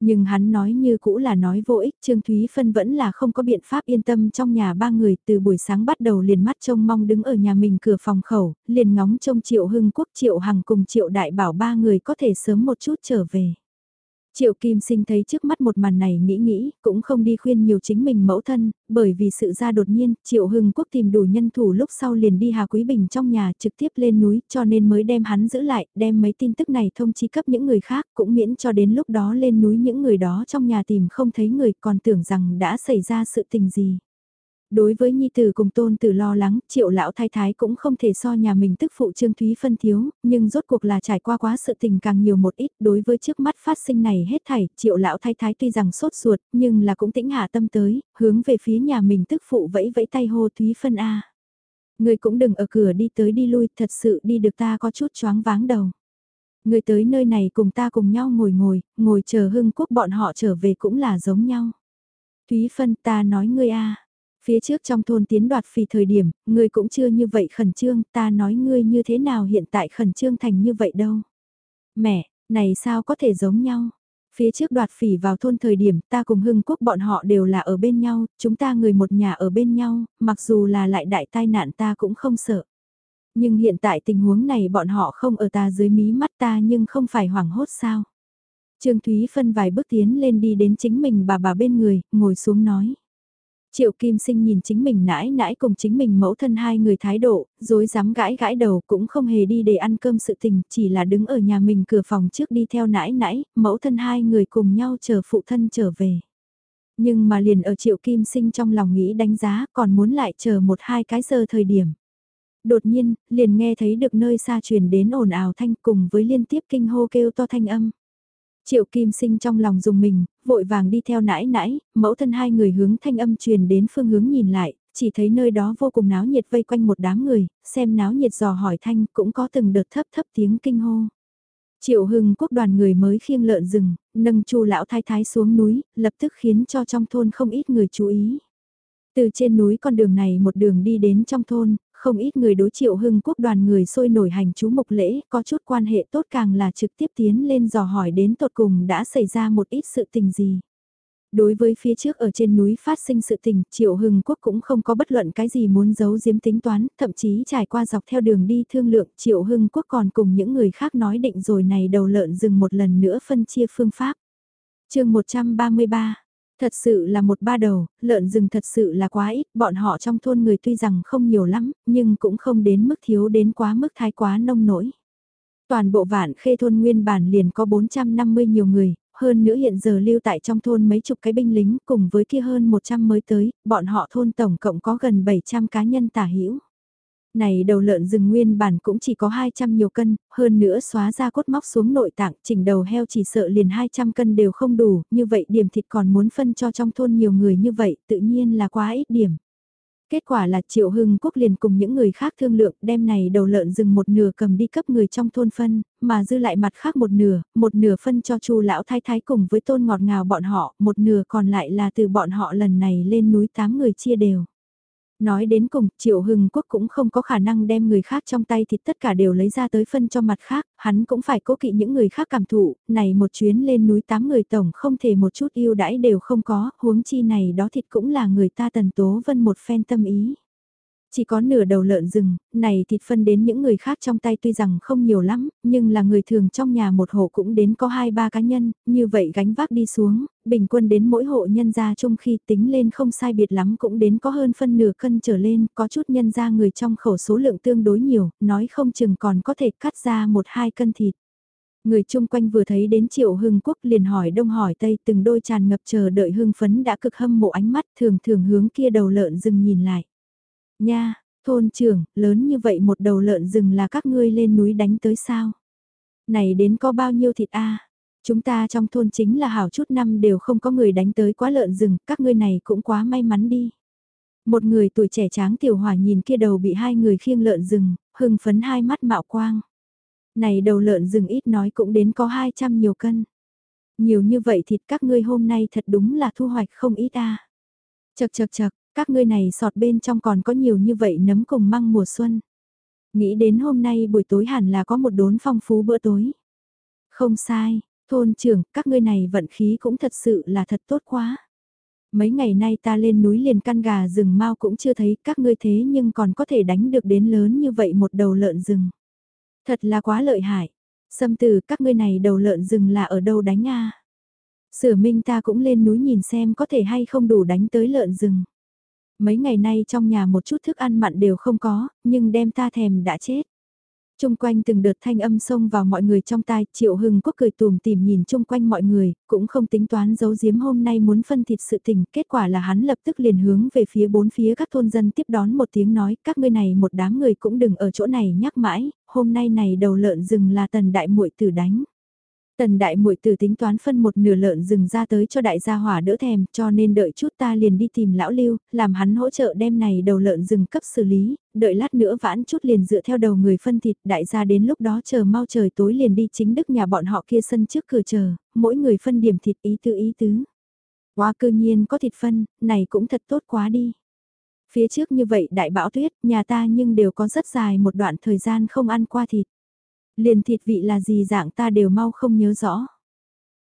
Nhưng hắn nói như cũ là nói vô ích, Trương Thúy Phân vẫn là không có biện pháp yên tâm trong nhà ba người từ buổi sáng bắt đầu liền mắt trông mong đứng ở nhà mình cửa phòng khẩu, liền ngóng trông Triệu Hưng Quốc Triệu Hằng cùng Triệu Đại Bảo ba người có thể sớm một chút trở về. Triệu Kim Sinh thấy trước mắt một màn này nghĩ nghĩ, cũng không đi khuyên nhiều chính mình mẫu thân, bởi vì sự ra đột nhiên, Triệu Hưng Quốc tìm đủ nhân thủ lúc sau liền đi Hà Quý Bình trong nhà trực tiếp lên núi cho nên mới đem hắn giữ lại, đem mấy tin tức này thông chi cấp những người khác cũng miễn cho đến lúc đó lên núi những người đó trong nhà tìm không thấy người còn tưởng rằng đã xảy ra sự tình gì. Đối với Nhi Tử cùng tôn tử lo lắng, triệu lão thái thái cũng không thể so nhà mình tức phụ Trương Thúy phân thiếu, nhưng rốt cuộc là trải qua quá sự tình càng nhiều một ít đối với trước mắt phát sinh này hết thảy, triệu lão thái thái tuy rằng sốt ruột, nhưng là cũng tĩnh hạ tâm tới, hướng về phía nhà mình tức phụ vẫy vẫy tay hô Thúy phân A. Người cũng đừng ở cửa đi tới đi lui, thật sự đi được ta có chút choáng váng đầu. Người tới nơi này cùng ta cùng nhau ngồi ngồi, ngồi chờ hưng quốc bọn họ trở về cũng là giống nhau. Thúy phân ta nói ngươi A Phía trước trong thôn tiến đoạt phì thời điểm, ngươi cũng chưa như vậy khẩn trương, ta nói ngươi như thế nào hiện tại khẩn trương thành như vậy đâu. Mẹ, này sao có thể giống nhau? Phía trước đoạt phỉ vào thôn thời điểm ta cùng hưng quốc bọn họ đều là ở bên nhau, chúng ta người một nhà ở bên nhau, mặc dù là lại đại tai nạn ta cũng không sợ. Nhưng hiện tại tình huống này bọn họ không ở ta dưới mí mắt ta nhưng không phải hoảng hốt sao. Trương Thúy phân vài bước tiến lên đi đến chính mình bà bà bên người, ngồi xuống nói. Triệu Kim Sinh nhìn chính mình nãi nãi cùng chính mình mẫu thân hai người thái độ, dối dám gãi gãi đầu cũng không hề đi để ăn cơm sự tình, chỉ là đứng ở nhà mình cửa phòng trước đi theo nãi nãi, mẫu thân hai người cùng nhau chờ phụ thân trở về. Nhưng mà liền ở Triệu Kim Sinh trong lòng nghĩ đánh giá còn muốn lại chờ một hai cái giờ thời điểm. Đột nhiên, liền nghe thấy được nơi xa truyền đến ồn ào thanh cùng với liên tiếp kinh hô kêu to thanh âm. Triệu Kim Sinh trong lòng dùng mình, vội vàng đi theo nãi nãi, mẫu thân hai người hướng thanh âm truyền đến phương hướng nhìn lại, chỉ thấy nơi đó vô cùng náo nhiệt vây quanh một đám người, xem náo nhiệt dò hỏi thanh cũng có từng đợt thấp thấp tiếng kinh hô. Triệu Hưng quốc đoàn người mới khiêng lợn rừng, nâng chu lão thái thái xuống núi, lập tức khiến cho trong thôn không ít người chú ý. Từ trên núi con đường này một đường đi đến trong thôn, không ít người đối triệu hưng quốc đoàn người sôi nổi hành chú mục lễ, có chút quan hệ tốt càng là trực tiếp tiến lên dò hỏi đến tột cùng đã xảy ra một ít sự tình gì. Đối với phía trước ở trên núi phát sinh sự tình, Triệu Hưng Quốc cũng không có bất luận cái gì muốn giấu giếm tính toán, thậm chí trải qua dọc theo đường đi thương lượng Triệu Hưng Quốc còn cùng những người khác nói định rồi này đầu lợn dừng một lần nữa phân chia phương pháp. chương 133 Thật sự là một ba đầu, lợn rừng thật sự là quá ít, bọn họ trong thôn người tuy rằng không nhiều lắm, nhưng cũng không đến mức thiếu đến quá mức thái quá nông nổi. Toàn bộ vạn khê thôn nguyên bản liền có 450 nhiều người, hơn nữa hiện giờ lưu tại trong thôn mấy chục cái binh lính cùng với kia hơn 100 mới tới, bọn họ thôn tổng cộng có gần 700 cá nhân tả hữu này đầu lợn rừng nguyên bản cũng chỉ có 200 nhiều cân, hơn nữa xóa ra cốt móc xuống nội tạng, chỉnh đầu heo chỉ sợ liền 200 cân đều không đủ, như vậy điểm thịt còn muốn phân cho trong thôn nhiều người như vậy, tự nhiên là quá ít điểm. Kết quả là Triệu Hưng Quốc liền cùng những người khác thương lượng đem này đầu lợn rừng một nửa cầm đi cấp người trong thôn phân, mà dư lại mặt khác một nửa, một nửa phân cho chu lão thái thái cùng với tôn ngọt ngào bọn họ, một nửa còn lại là từ bọn họ lần này lên núi tám người chia đều. Nói đến cùng, Triệu Hưng Quốc cũng không có khả năng đem người khác trong tay thì tất cả đều lấy ra tới phân cho mặt khác, hắn cũng phải cố kỵ những người khác cảm thụ, này một chuyến lên núi tám người tổng không thể một chút yêu đãi đều không có, huống chi này đó thịt cũng là người ta tần tố vân một phen tâm ý. Chỉ có nửa đầu lợn rừng, này thịt phân đến những người khác trong tay tuy rằng không nhiều lắm, nhưng là người thường trong nhà một hộ cũng đến có hai ba cá nhân, như vậy gánh vác đi xuống, bình quân đến mỗi hộ nhân gia chung khi tính lên không sai biệt lắm cũng đến có hơn phân nửa cân trở lên, có chút nhân gia người trong khẩu số lượng tương đối nhiều, nói không chừng còn có thể cắt ra một hai cân thịt. Người chung quanh vừa thấy đến triệu hưng quốc liền hỏi đông hỏi tây từng đôi tràn ngập chờ đợi hưng phấn đã cực hâm mộ ánh mắt thường thường hướng kia đầu lợn rừng nhìn lại. Nha, thôn trưởng, lớn như vậy một đầu lợn rừng là các ngươi lên núi đánh tới sao? Này đến có bao nhiêu thịt a? Chúng ta trong thôn chính là hảo chút năm đều không có người đánh tới quá lợn rừng, các ngươi này cũng quá may mắn đi. Một người tuổi trẻ tráng tiểu hỏa nhìn kia đầu bị hai người khiêng lợn rừng, hưng phấn hai mắt mạo quang. Này đầu lợn rừng ít nói cũng đến có 200 nhiều cân. Nhiều như vậy thịt các ngươi hôm nay thật đúng là thu hoạch không ít a. Chật chật chật, các ngươi này sọt bên trong còn có nhiều như vậy nấm cùng măng mùa xuân. Nghĩ đến hôm nay buổi tối hẳn là có một đốn phong phú bữa tối. Không sai, thôn trưởng, các ngươi này vận khí cũng thật sự là thật tốt quá. Mấy ngày nay ta lên núi liền căn gà rừng mau cũng chưa thấy các ngươi thế nhưng còn có thể đánh được đến lớn như vậy một đầu lợn rừng. Thật là quá lợi hại. Xâm từ các ngươi này đầu lợn rừng là ở đâu đánh à? a? Sửa minh ta cũng lên núi nhìn xem có thể hay không đủ đánh tới lợn rừng mấy ngày nay trong nhà một chút thức ăn mặn đều không có, nhưng đem ta thèm đã chết. Trung quanh từng đợt thanh âm xông vào mọi người trong tai, Triệu Hưng Quốc cười tùm tìm nhìn chung quanh mọi người, cũng không tính toán giấu giếm hôm nay muốn phân thịt sự tình, kết quả là hắn lập tức liền hướng về phía bốn phía các thôn dân tiếp đón một tiếng nói, các ngươi này một đám người cũng đừng ở chỗ này nhắc mãi, hôm nay này đầu lợn rừng là tần đại muội tử đánh. Tần đại muội tử tính toán phân một nửa lợn rừng ra tới cho đại gia hỏa đỡ thèm cho nên đợi chút ta liền đi tìm lão lưu, làm hắn hỗ trợ đem này đầu lợn rừng cấp xử lý, đợi lát nữa vãn chút liền dựa theo đầu người phân thịt đại gia đến lúc đó chờ mau trời tối liền đi chính đức nhà bọn họ kia sân trước cửa chờ, mỗi người phân điểm thịt ý tứ ý tứ. Quá cư nhiên có thịt phân, này cũng thật tốt quá đi. Phía trước như vậy đại bão tuyết, nhà ta nhưng đều có rất dài một đoạn thời gian không ăn qua thịt. Liền thịt vị là gì dạng ta đều mau không nhớ rõ.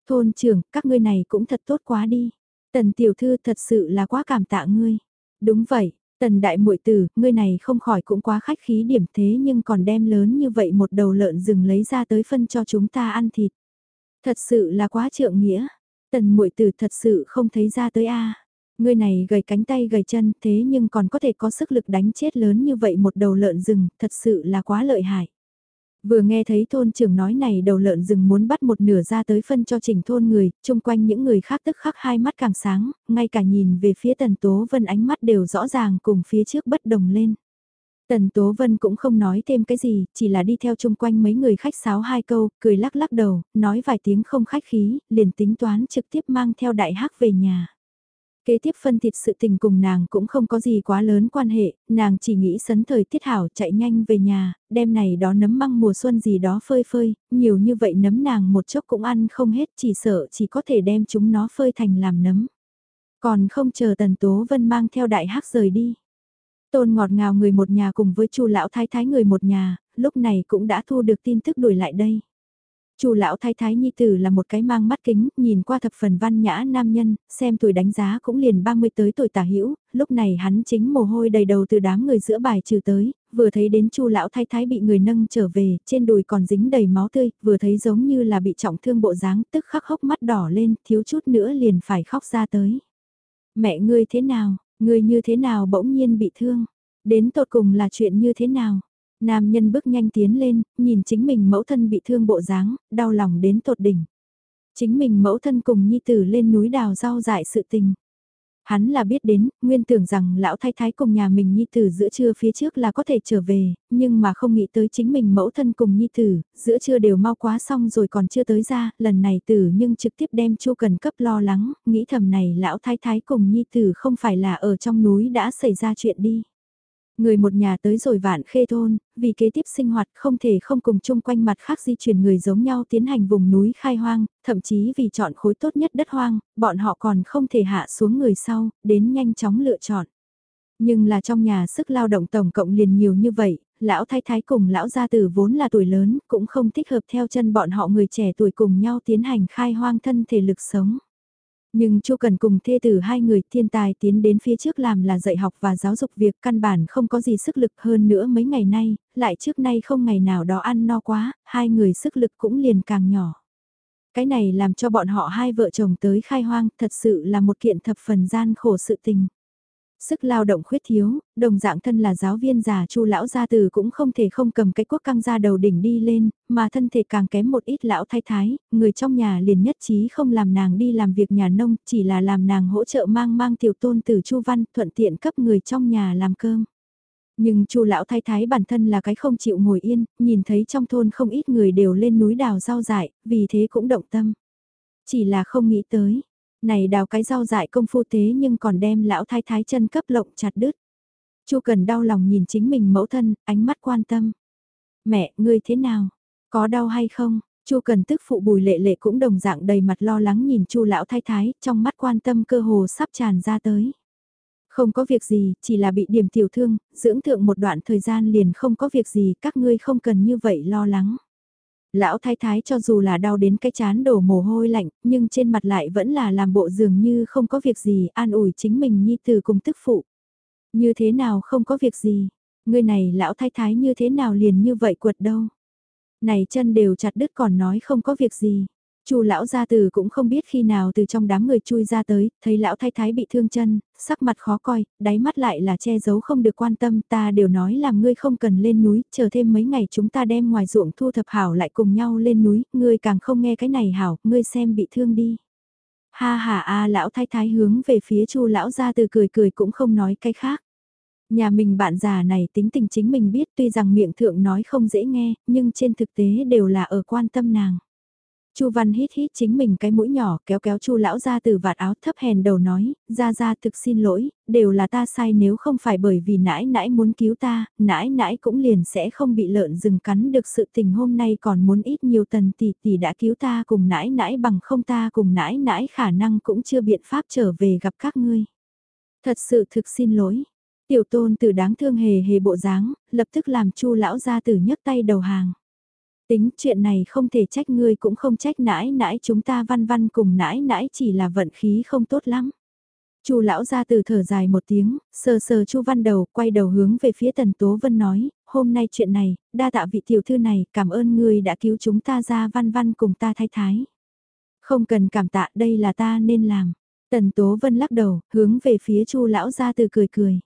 Thôn trưởng, các ngươi này cũng thật tốt quá đi. Tần tiểu thư thật sự là quá cảm tạ ngươi. Đúng vậy, tần đại muội tử, ngươi này không khỏi cũng quá khách khí điểm thế nhưng còn đem lớn như vậy một đầu lợn rừng lấy ra tới phân cho chúng ta ăn thịt. Thật sự là quá trượng nghĩa. Tần muội tử thật sự không thấy ra tới a. Ngươi này gầy cánh tay gầy chân thế nhưng còn có thể có sức lực đánh chết lớn như vậy một đầu lợn rừng, thật sự là quá lợi hại. Vừa nghe thấy thôn trưởng nói này đầu lợn rừng muốn bắt một nửa ra tới phân cho chỉnh thôn người, chung quanh những người khác tức khắc hai mắt càng sáng, ngay cả nhìn về phía tần tố vân ánh mắt đều rõ ràng cùng phía trước bất đồng lên. Tần Tố Vân cũng không nói thêm cái gì, chỉ là đi theo chung quanh mấy người khách sáo hai câu, cười lắc lắc đầu, nói vài tiếng không khách khí, liền tính toán trực tiếp mang theo đại hắc về nhà. Kế tiếp phân thịt sự tình cùng nàng cũng không có gì quá lớn quan hệ, nàng chỉ nghĩ sấn thời tiết hảo chạy nhanh về nhà, đêm này đó nấm măng mùa xuân gì đó phơi phơi, nhiều như vậy nấm nàng một chốc cũng ăn không hết chỉ sợ chỉ có thể đem chúng nó phơi thành làm nấm. Còn không chờ Tần Tố Vân mang theo đại hắc rời đi. Tôn ngọt ngào người một nhà cùng với chu lão thái thái người một nhà, lúc này cũng đã thu được tin tức đuổi lại đây. Chu lão thái thái nhi tử là một cái mang mắt kính, nhìn qua thập phần văn nhã nam nhân, xem tuổi đánh giá cũng liền 30 tới tuổi tả hữu, lúc này hắn chính mồ hôi đầy đầu từ đám người giữa bài trừ tới, vừa thấy đến Chu lão thái thái bị người nâng trở về, trên đùi còn dính đầy máu tươi, vừa thấy giống như là bị trọng thương bộ dáng, tức khắc hốc mắt đỏ lên, thiếu chút nữa liền phải khóc ra tới. Mẹ ngươi thế nào, ngươi như thế nào bỗng nhiên bị thương, đến tột cùng là chuyện như thế nào? Nam nhân bước nhanh tiến lên, nhìn chính mình mẫu thân bị thương bộ dáng, đau lòng đến tột đỉnh. Chính mình mẫu thân cùng nhi tử lên núi đào rau dại sự tình. Hắn là biết đến, nguyên tưởng rằng lão thái thái cùng nhà mình nhi tử giữa trưa phía trước là có thể trở về, nhưng mà không nghĩ tới chính mình mẫu thân cùng nhi tử, giữa trưa đều mau quá xong rồi còn chưa tới ra, lần này tử nhưng trực tiếp đem chu cần cấp lo lắng, nghĩ thầm này lão thái thái cùng nhi tử không phải là ở trong núi đã xảy ra chuyện đi. Người một nhà tới rồi vạn khê thôn, vì kế tiếp sinh hoạt không thể không cùng chung quanh mặt khác di chuyển người giống nhau tiến hành vùng núi khai hoang, thậm chí vì chọn khối tốt nhất đất hoang, bọn họ còn không thể hạ xuống người sau, đến nhanh chóng lựa chọn. Nhưng là trong nhà sức lao động tổng cộng liền nhiều như vậy, lão thái thái cùng lão gia tử vốn là tuổi lớn, cũng không thích hợp theo chân bọn họ người trẻ tuổi cùng nhau tiến hành khai hoang thân thể lực sống. Nhưng Chu Cần cùng thê tử hai người thiên tài tiến đến phía trước làm là dạy học và giáo dục việc căn bản không có gì sức lực hơn nữa mấy ngày nay, lại trước nay không ngày nào đó ăn no quá, hai người sức lực cũng liền càng nhỏ. Cái này làm cho bọn họ hai vợ chồng tới khai hoang thật sự là một kiện thập phần gian khổ sự tình. Sức lao động khuyết thiếu, đồng dạng thân là giáo viên già chu lão gia từ cũng không thể không cầm cái quốc căng ra đầu đỉnh đi lên, mà thân thể càng kém một ít lão thái thái, người trong nhà liền nhất trí không làm nàng đi làm việc nhà nông, chỉ là làm nàng hỗ trợ mang mang tiểu tôn từ chu văn thuận tiện cấp người trong nhà làm cơm. Nhưng chu lão thái thái bản thân là cái không chịu ngồi yên, nhìn thấy trong thôn không ít người đều lên núi đào rau dại, vì thế cũng động tâm. Chỉ là không nghĩ tới, này đào cái rau dại công phu thế nhưng còn đem lão thái thái chân cấp lộng chặt đứt. Chu cần đau lòng nhìn chính mình mẫu thân, ánh mắt quan tâm. Mẹ, ngươi thế nào? Có đau hay không? Chu cần tức phụ bùi lệ lệ cũng đồng dạng đầy mặt lo lắng nhìn chu lão thái thái, trong mắt quan tâm cơ hồ sắp tràn ra tới. Không có việc gì, chỉ là bị điểm tiểu thương, dưỡng thượng một đoạn thời gian liền không có việc gì, các ngươi không cần như vậy lo lắng. Lão thái thái cho dù là đau đến cái chán đổ mồ hôi lạnh, nhưng trên mặt lại vẫn là làm bộ dường như không có việc gì, an ủi chính mình nhi từ cùng tức phụ. Như thế nào không có việc gì, người này lão thái thái như thế nào liền như vậy quật đâu. Này chân đều chặt đứt còn nói không có việc gì. Chu lão gia từ cũng không biết khi nào từ trong đám người chui ra tới, thấy lão thái thái bị thương chân, sắc mặt khó coi, đáy mắt lại là che giấu không được quan tâm, ta đều nói làm ngươi không cần lên núi, chờ thêm mấy ngày chúng ta đem ngoài ruộng thu thập hảo lại cùng nhau lên núi, ngươi càng không nghe cái này hảo, ngươi xem bị thương đi. Ha ha a lão thái thái hướng về phía Chu lão gia từ cười cười cũng không nói cái khác. Nhà mình bạn già này tính tình chính mình biết tuy rằng miệng thượng nói không dễ nghe, nhưng trên thực tế đều là ở quan tâm nàng. Chu Văn hít hít chính mình cái mũi nhỏ kéo kéo Chu lão ra từ vạt áo thấp hèn đầu nói, ra ra thực xin lỗi, đều là ta sai nếu không phải bởi vì nãi nãi muốn cứu ta, nãi nãi cũng liền sẽ không bị lợn rừng cắn được sự tình hôm nay còn muốn ít nhiều tần tỷ tỷ đã cứu ta cùng nãi nãi bằng không ta cùng nãi nãi khả năng cũng chưa biện pháp trở về gặp các ngươi. Thật sự thực xin lỗi. Tiểu tôn từ đáng thương hề hề bộ dáng, lập tức làm chu lão ra từ nhấc tay đầu hàng. Tính chuyện này không thể trách ngươi cũng không trách nãi nãi chúng ta văn văn cùng nãi nãi chỉ là vận khí không tốt lắm. Chu lão ra từ thở dài một tiếng, sờ sờ Chu Văn đầu, quay đầu hướng về phía Tần Tố Vân nói, hôm nay chuyện này, đa tạ vị tiểu thư này, cảm ơn ngươi đã cứu chúng ta ra văn văn cùng ta thái thái. Không cần cảm tạ, đây là ta nên làm. Tần Tố Vân lắc đầu, hướng về phía Chu lão ra từ cười cười.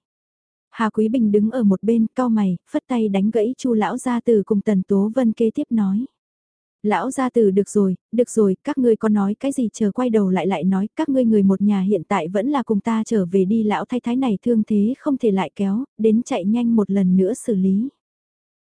Hà Quý Bình đứng ở một bên, cao mày, phất tay đánh gãy Chu lão gia từ cùng Tần Tố Vân kế tiếp nói. Lão gia từ được rồi, được rồi, các ngươi có nói cái gì chờ quay đầu lại lại nói, các ngươi người một nhà hiện tại vẫn là cùng ta trở về đi lão thái thái này thương thế không thể lại kéo, đến chạy nhanh một lần nữa xử lý.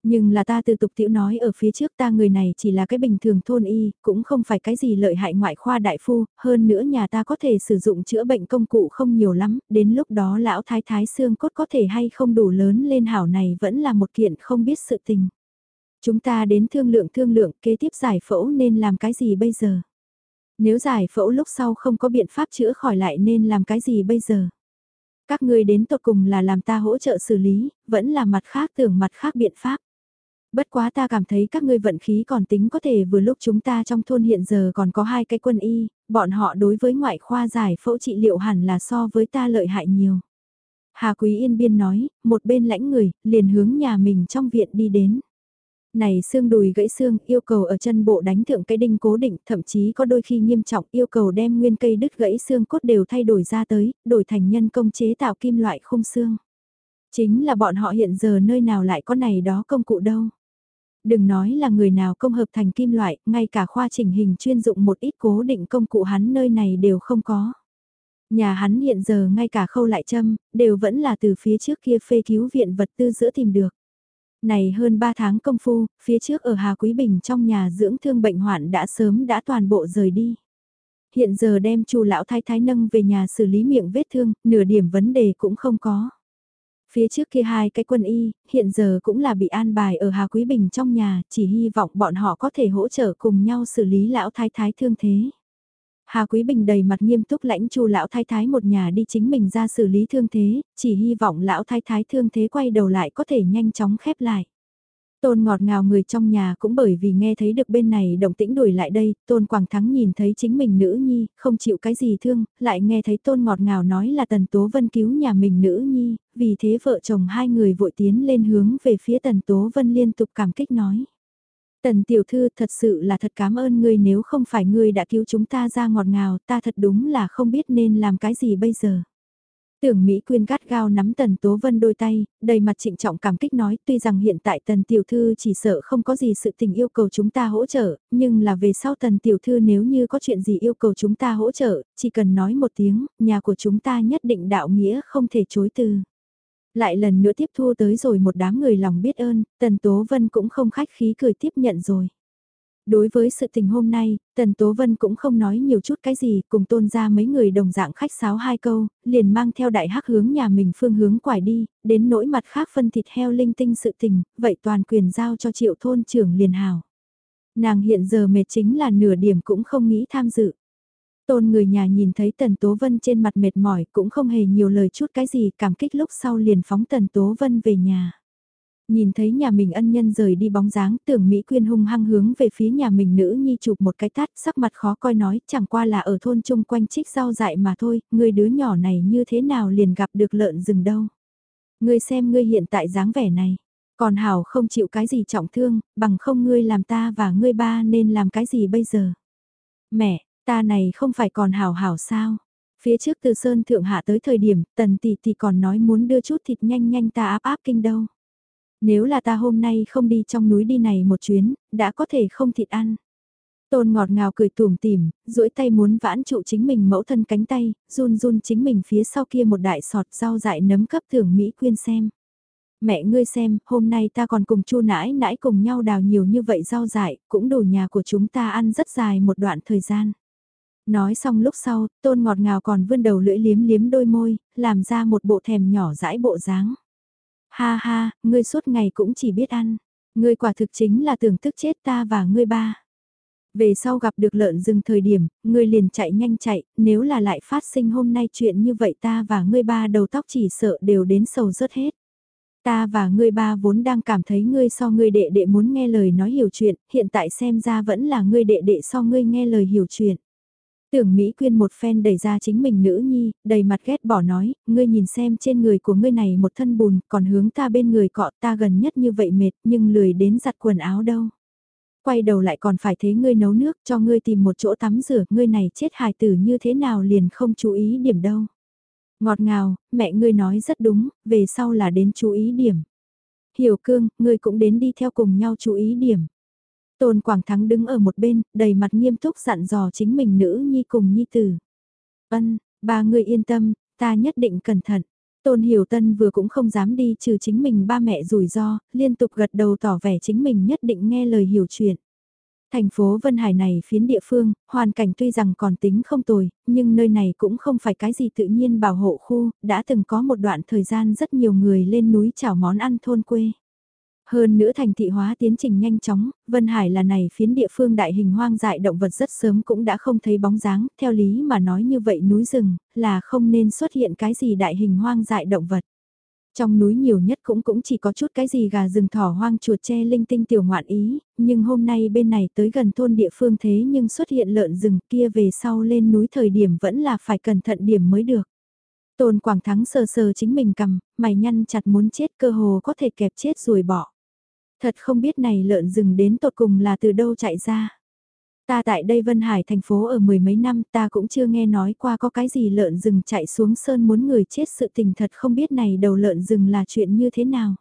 Nhưng là ta từ tục tiểu nói ở phía trước ta người này chỉ là cái bình thường thôn y, cũng không phải cái gì lợi hại ngoại khoa đại phu, hơn nữa nhà ta có thể sử dụng chữa bệnh công cụ không nhiều lắm, đến lúc đó lão thái thái xương cốt có thể hay không đủ lớn lên hảo này vẫn là một kiện không biết sự tình. Chúng ta đến thương lượng thương lượng kế tiếp giải phẫu nên làm cái gì bây giờ? Nếu giải phẫu lúc sau không có biện pháp chữa khỏi lại nên làm cái gì bây giờ? Các ngươi đến tột cùng là làm ta hỗ trợ xử lý, vẫn là mặt khác tưởng mặt khác biện pháp. Bất quá ta cảm thấy các ngươi vận khí còn tính có thể vừa lúc chúng ta trong thôn hiện giờ còn có hai cái quân y, bọn họ đối với ngoại khoa giải phẫu trị liệu hẳn là so với ta lợi hại nhiều. Hà Quý Yên Biên nói, một bên lãnh người, liền hướng nhà mình trong viện đi đến. Này xương đùi gãy xương yêu cầu ở chân bộ đánh thượng cái đinh cố định, thậm chí có đôi khi nghiêm trọng yêu cầu đem nguyên cây đứt gãy xương cốt đều thay đổi ra tới, đổi thành nhân công chế tạo kim loại khung xương. Chính là bọn họ hiện giờ nơi nào lại có này đó công cụ đâu. Đừng nói là người nào công hợp thành kim loại, ngay cả khoa chỉnh hình chuyên dụng một ít cố định công cụ hắn nơi này đều không có. Nhà hắn hiện giờ ngay cả khâu lại châm, đều vẫn là từ phía trước kia phê cứu viện vật tư giữa tìm được. Này hơn 3 tháng công phu, phía trước ở Hà Quý Bình trong nhà dưỡng thương bệnh hoạn đã sớm đã toàn bộ rời đi. Hiện giờ đem chu lão thái thái nâng về nhà xử lý miệng vết thương, nửa điểm vấn đề cũng không có. Phía trước kia hai cái quân y, hiện giờ cũng là bị an bài ở Hà Quý Bình trong nhà, chỉ hy vọng bọn họ có thể hỗ trợ cùng nhau xử lý lão thái thái thương thế. Hà Quý Bình đầy mặt nghiêm túc lãnh chu lão thái thái một nhà đi chính mình ra xử lý thương thế, chỉ hy vọng lão thái thái thương thế quay đầu lại có thể nhanh chóng khép lại. Tôn ngọt ngào người trong nhà cũng bởi vì nghe thấy được bên này động tĩnh đuổi lại đây, Tôn Quảng Thắng nhìn thấy chính mình nữ nhi, không chịu cái gì thương, lại nghe thấy Tôn ngọt ngào nói là Tần Tố Vân cứu nhà mình nữ nhi, vì thế vợ chồng hai người vội tiến lên hướng về phía Tần Tố Vân liên tục cảm kích nói. Tần tiểu thư thật sự là thật cảm ơn ngươi nếu không phải ngươi đã cứu chúng ta ra ngọt ngào ta thật đúng là không biết nên làm cái gì bây giờ. Tưởng Mỹ Quyên gắt gao nắm Tần Tố Vân đôi tay, đầy mặt trịnh trọng cảm kích nói tuy rằng hiện tại Tần Tiểu Thư chỉ sợ không có gì sự tình yêu cầu chúng ta hỗ trợ, nhưng là về sau Tần Tiểu Thư nếu như có chuyện gì yêu cầu chúng ta hỗ trợ, chỉ cần nói một tiếng, nhà của chúng ta nhất định đạo nghĩa không thể chối từ. Lại lần nữa tiếp thu tới rồi một đám người lòng biết ơn, Tần Tố Vân cũng không khách khí cười tiếp nhận rồi. Đối với sự tình hôm nay, Tần Tố Vân cũng không nói nhiều chút cái gì, cùng tôn ra mấy người đồng dạng khách sáo hai câu, liền mang theo đại hắc hướng nhà mình phương hướng quải đi, đến nỗi mặt khác phân thịt heo linh tinh sự tình, vậy toàn quyền giao cho triệu thôn trưởng liền hào. Nàng hiện giờ mệt chính là nửa điểm cũng không nghĩ tham dự. Tôn người nhà nhìn thấy Tần Tố Vân trên mặt mệt mỏi cũng không hề nhiều lời chút cái gì cảm kích lúc sau liền phóng Tần Tố Vân về nhà. Nhìn thấy nhà mình ân nhân rời đi bóng dáng tưởng Mỹ Quyên hung hăng hướng về phía nhà mình nữ nhi chụp một cái tát sắc mặt khó coi nói chẳng qua là ở thôn chung quanh trích rau dại mà thôi, người đứa nhỏ này như thế nào liền gặp được lợn rừng đâu. Ngươi xem ngươi hiện tại dáng vẻ này, còn Hảo không chịu cái gì trọng thương, bằng không ngươi làm ta và ngươi ba nên làm cái gì bây giờ. Mẹ, ta này không phải còn Hảo Hảo sao? Phía trước từ Sơn Thượng Hạ tới thời điểm, tần tỷ tỷ còn nói muốn đưa chút thịt nhanh nhanh ta áp áp kinh đâu. Nếu là ta hôm nay không đi trong núi đi này một chuyến, đã có thể không thịt ăn. Tôn ngọt ngào cười tủm tỉm, duỗi tay muốn vãn trụ chính mình mẫu thân cánh tay, run run chính mình phía sau kia một đại sọt rau dại nấm cấp thưởng Mỹ quyên xem. Mẹ ngươi xem, hôm nay ta còn cùng chu nãi nãi cùng nhau đào nhiều như vậy rau dại, cũng đủ nhà của chúng ta ăn rất dài một đoạn thời gian. Nói xong lúc sau, tôn ngọt ngào còn vươn đầu lưỡi liếm liếm đôi môi, làm ra một bộ thèm nhỏ dãi bộ dáng. Ha ha, ngươi suốt ngày cũng chỉ biết ăn. Ngươi quả thực chính là tưởng tức chết ta và ngươi ba. Về sau gặp được lợn rừng thời điểm, ngươi liền chạy nhanh chạy, nếu là lại phát sinh hôm nay chuyện như vậy ta và ngươi ba đầu tóc chỉ sợ đều đến sầu rớt hết. Ta và ngươi ba vốn đang cảm thấy ngươi so ngươi đệ đệ muốn nghe lời nói hiểu chuyện, hiện tại xem ra vẫn là ngươi đệ đệ so ngươi nghe lời hiểu chuyện. Tưởng Mỹ Quyên một phen đẩy ra chính mình nữ nhi, đầy mặt ghét bỏ nói, ngươi nhìn xem trên người của ngươi này một thân bùn, còn hướng ta bên người cọ ta gần nhất như vậy mệt, nhưng lười đến giặt quần áo đâu. Quay đầu lại còn phải thế ngươi nấu nước cho ngươi tìm một chỗ tắm rửa, ngươi này chết hài tử như thế nào liền không chú ý điểm đâu. Ngọt ngào, mẹ ngươi nói rất đúng, về sau là đến chú ý điểm. Hiểu cương, ngươi cũng đến đi theo cùng nhau chú ý điểm. Tôn Quảng Thắng đứng ở một bên, đầy mặt nghiêm túc dặn dò chính mình nữ nhi cùng nhi tử. Ân, ba người yên tâm, ta nhất định cẩn thận. Tôn Hiểu Tân vừa cũng không dám đi trừ chính mình ba mẹ rủi ro, liên tục gật đầu tỏ vẻ chính mình nhất định nghe lời hiểu chuyện. Thành phố Vân Hải này phiến địa phương, hoàn cảnh tuy rằng còn tính không tồi, nhưng nơi này cũng không phải cái gì tự nhiên bảo hộ khu, đã từng có một đoạn thời gian rất nhiều người lên núi chảo món ăn thôn quê. Hơn nữa thành thị hóa tiến trình nhanh chóng, Vân Hải là này phiến địa phương đại hình hoang dại động vật rất sớm cũng đã không thấy bóng dáng, theo lý mà nói như vậy núi rừng, là không nên xuất hiện cái gì đại hình hoang dại động vật. Trong núi nhiều nhất cũng cũng chỉ có chút cái gì gà rừng thỏ hoang chuột tre linh tinh tiểu ngoạn ý, nhưng hôm nay bên này tới gần thôn địa phương thế nhưng xuất hiện lợn rừng kia về sau lên núi thời điểm vẫn là phải cẩn thận điểm mới được. Tôn Quảng Thắng sờ sờ chính mình cầm, mày nhăn chặt muốn chết cơ hồ có thể kẹp chết rồi bỏ. Thật không biết này lợn rừng đến tột cùng là từ đâu chạy ra. Ta tại đây Vân Hải thành phố ở mười mấy năm ta cũng chưa nghe nói qua có cái gì lợn rừng chạy xuống sơn muốn người chết sự tình thật không biết này đầu lợn rừng là chuyện như thế nào.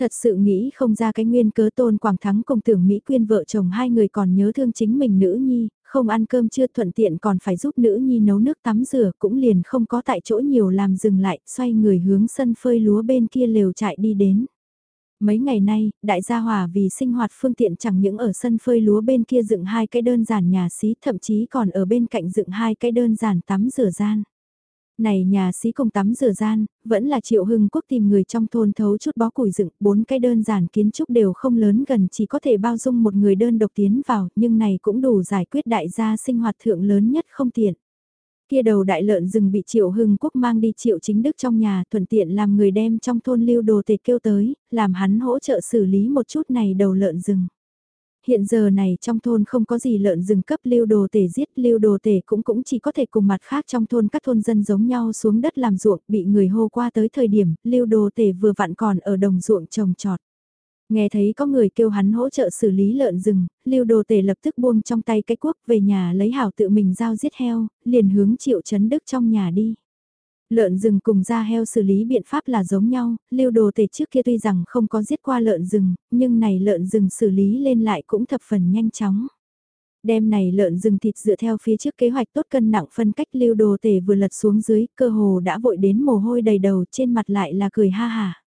Thật sự nghĩ không ra cái nguyên cớ tôn Quảng Thắng cùng tưởng Mỹ Quyên vợ chồng hai người còn nhớ thương chính mình nữ nhi, không ăn cơm chưa thuận tiện còn phải giúp nữ nhi nấu nước tắm rửa cũng liền không có tại chỗ nhiều làm dừng lại, xoay người hướng sân phơi lúa bên kia lều chạy đi đến. Mấy ngày nay, đại gia hòa vì sinh hoạt phương tiện chẳng những ở sân phơi lúa bên kia dựng hai cái đơn giản nhà xí thậm chí còn ở bên cạnh dựng hai cái đơn giản tắm rửa gian. Này nhà xí cùng tắm rửa gian, vẫn là triệu hưng quốc tìm người trong thôn thấu chút bó củi dựng, bốn cái đơn giản kiến trúc đều không lớn gần chỉ có thể bao dung một người đơn độc tiến vào, nhưng này cũng đủ giải quyết đại gia sinh hoạt thượng lớn nhất không tiện. Kia đầu đại lợn rừng bị Triệu Hưng Quốc mang đi Triệu Chính Đức trong nhà thuận tiện làm người đem trong thôn lưu đồ tề kêu tới, làm hắn hỗ trợ xử lý một chút này đầu lợn rừng. Hiện giờ này trong thôn không có gì lợn rừng cấp lưu đồ tể giết, lưu đồ tể cũng cũng chỉ có thể cùng mặt khác trong thôn các thôn dân giống nhau xuống đất làm ruộng, bị người hô qua tới thời điểm, lưu đồ tể vừa vặn còn ở đồng ruộng trồng trọt. Nghe thấy có người kêu hắn hỗ trợ xử lý lợn rừng, lưu đồ tể lập tức buông trong tay cái cuốc về nhà lấy hảo tự mình giao giết heo, liền hướng triệu chấn đức trong nhà đi. Lợn rừng cùng da heo xử lý biện pháp là giống nhau, lưu đồ tể trước kia tuy rằng không có giết qua lợn rừng, nhưng này lợn rừng xử lý lên lại cũng thập phần nhanh chóng. Đêm này lợn rừng thịt dựa theo phía trước kế hoạch tốt cân nặng phân cách lưu đồ tể vừa lật xuống dưới, cơ hồ đã vội đến mồ hôi đầy đầu trên mặt lại là cười ha hà.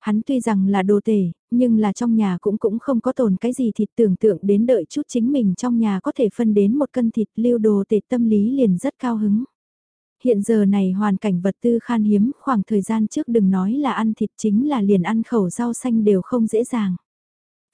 Hắn tuy rằng là đồ tể, nhưng là trong nhà cũng cũng không có tồn cái gì thịt tưởng tượng đến đợi chút chính mình trong nhà có thể phân đến một cân thịt lưu đồ tệ tâm lý liền rất cao hứng. Hiện giờ này hoàn cảnh vật tư khan hiếm, khoảng thời gian trước đừng nói là ăn thịt chính là liền ăn khẩu rau xanh đều không dễ dàng.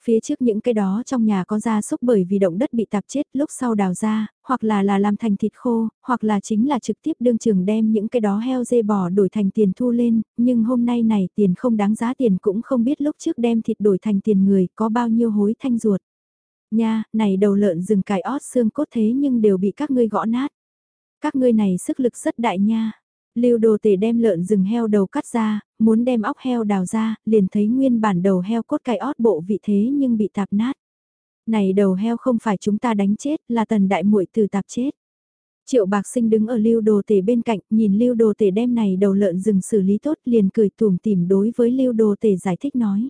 Phía trước những cái đó trong nhà có gia súc bởi vì động đất bị tạp chết lúc sau đào ra, hoặc là là làm thành thịt khô, hoặc là chính là trực tiếp đương trường đem những cái đó heo dê bò đổi thành tiền thu lên, nhưng hôm nay này tiền không đáng giá tiền cũng không biết lúc trước đem thịt đổi thành tiền người có bao nhiêu hối thanh ruột. Nha, này đầu lợn rừng cài ót xương cốt thế nhưng đều bị các ngươi gõ nát. Các ngươi này sức lực rất đại nha. Lưu đồ tể đem lợn rừng heo đầu cắt ra, muốn đem óc heo đào ra, liền thấy nguyên bản đầu heo cốt cái ót bộ vị thế nhưng bị tạp nát. Này đầu heo không phải chúng ta đánh chết, là tần đại muội từ tạp chết. Triệu bạc sinh đứng ở lưu đồ tể bên cạnh, nhìn lưu đồ tể đem này đầu lợn rừng xử lý tốt liền cười tùm tìm đối với lưu đồ tể giải thích nói.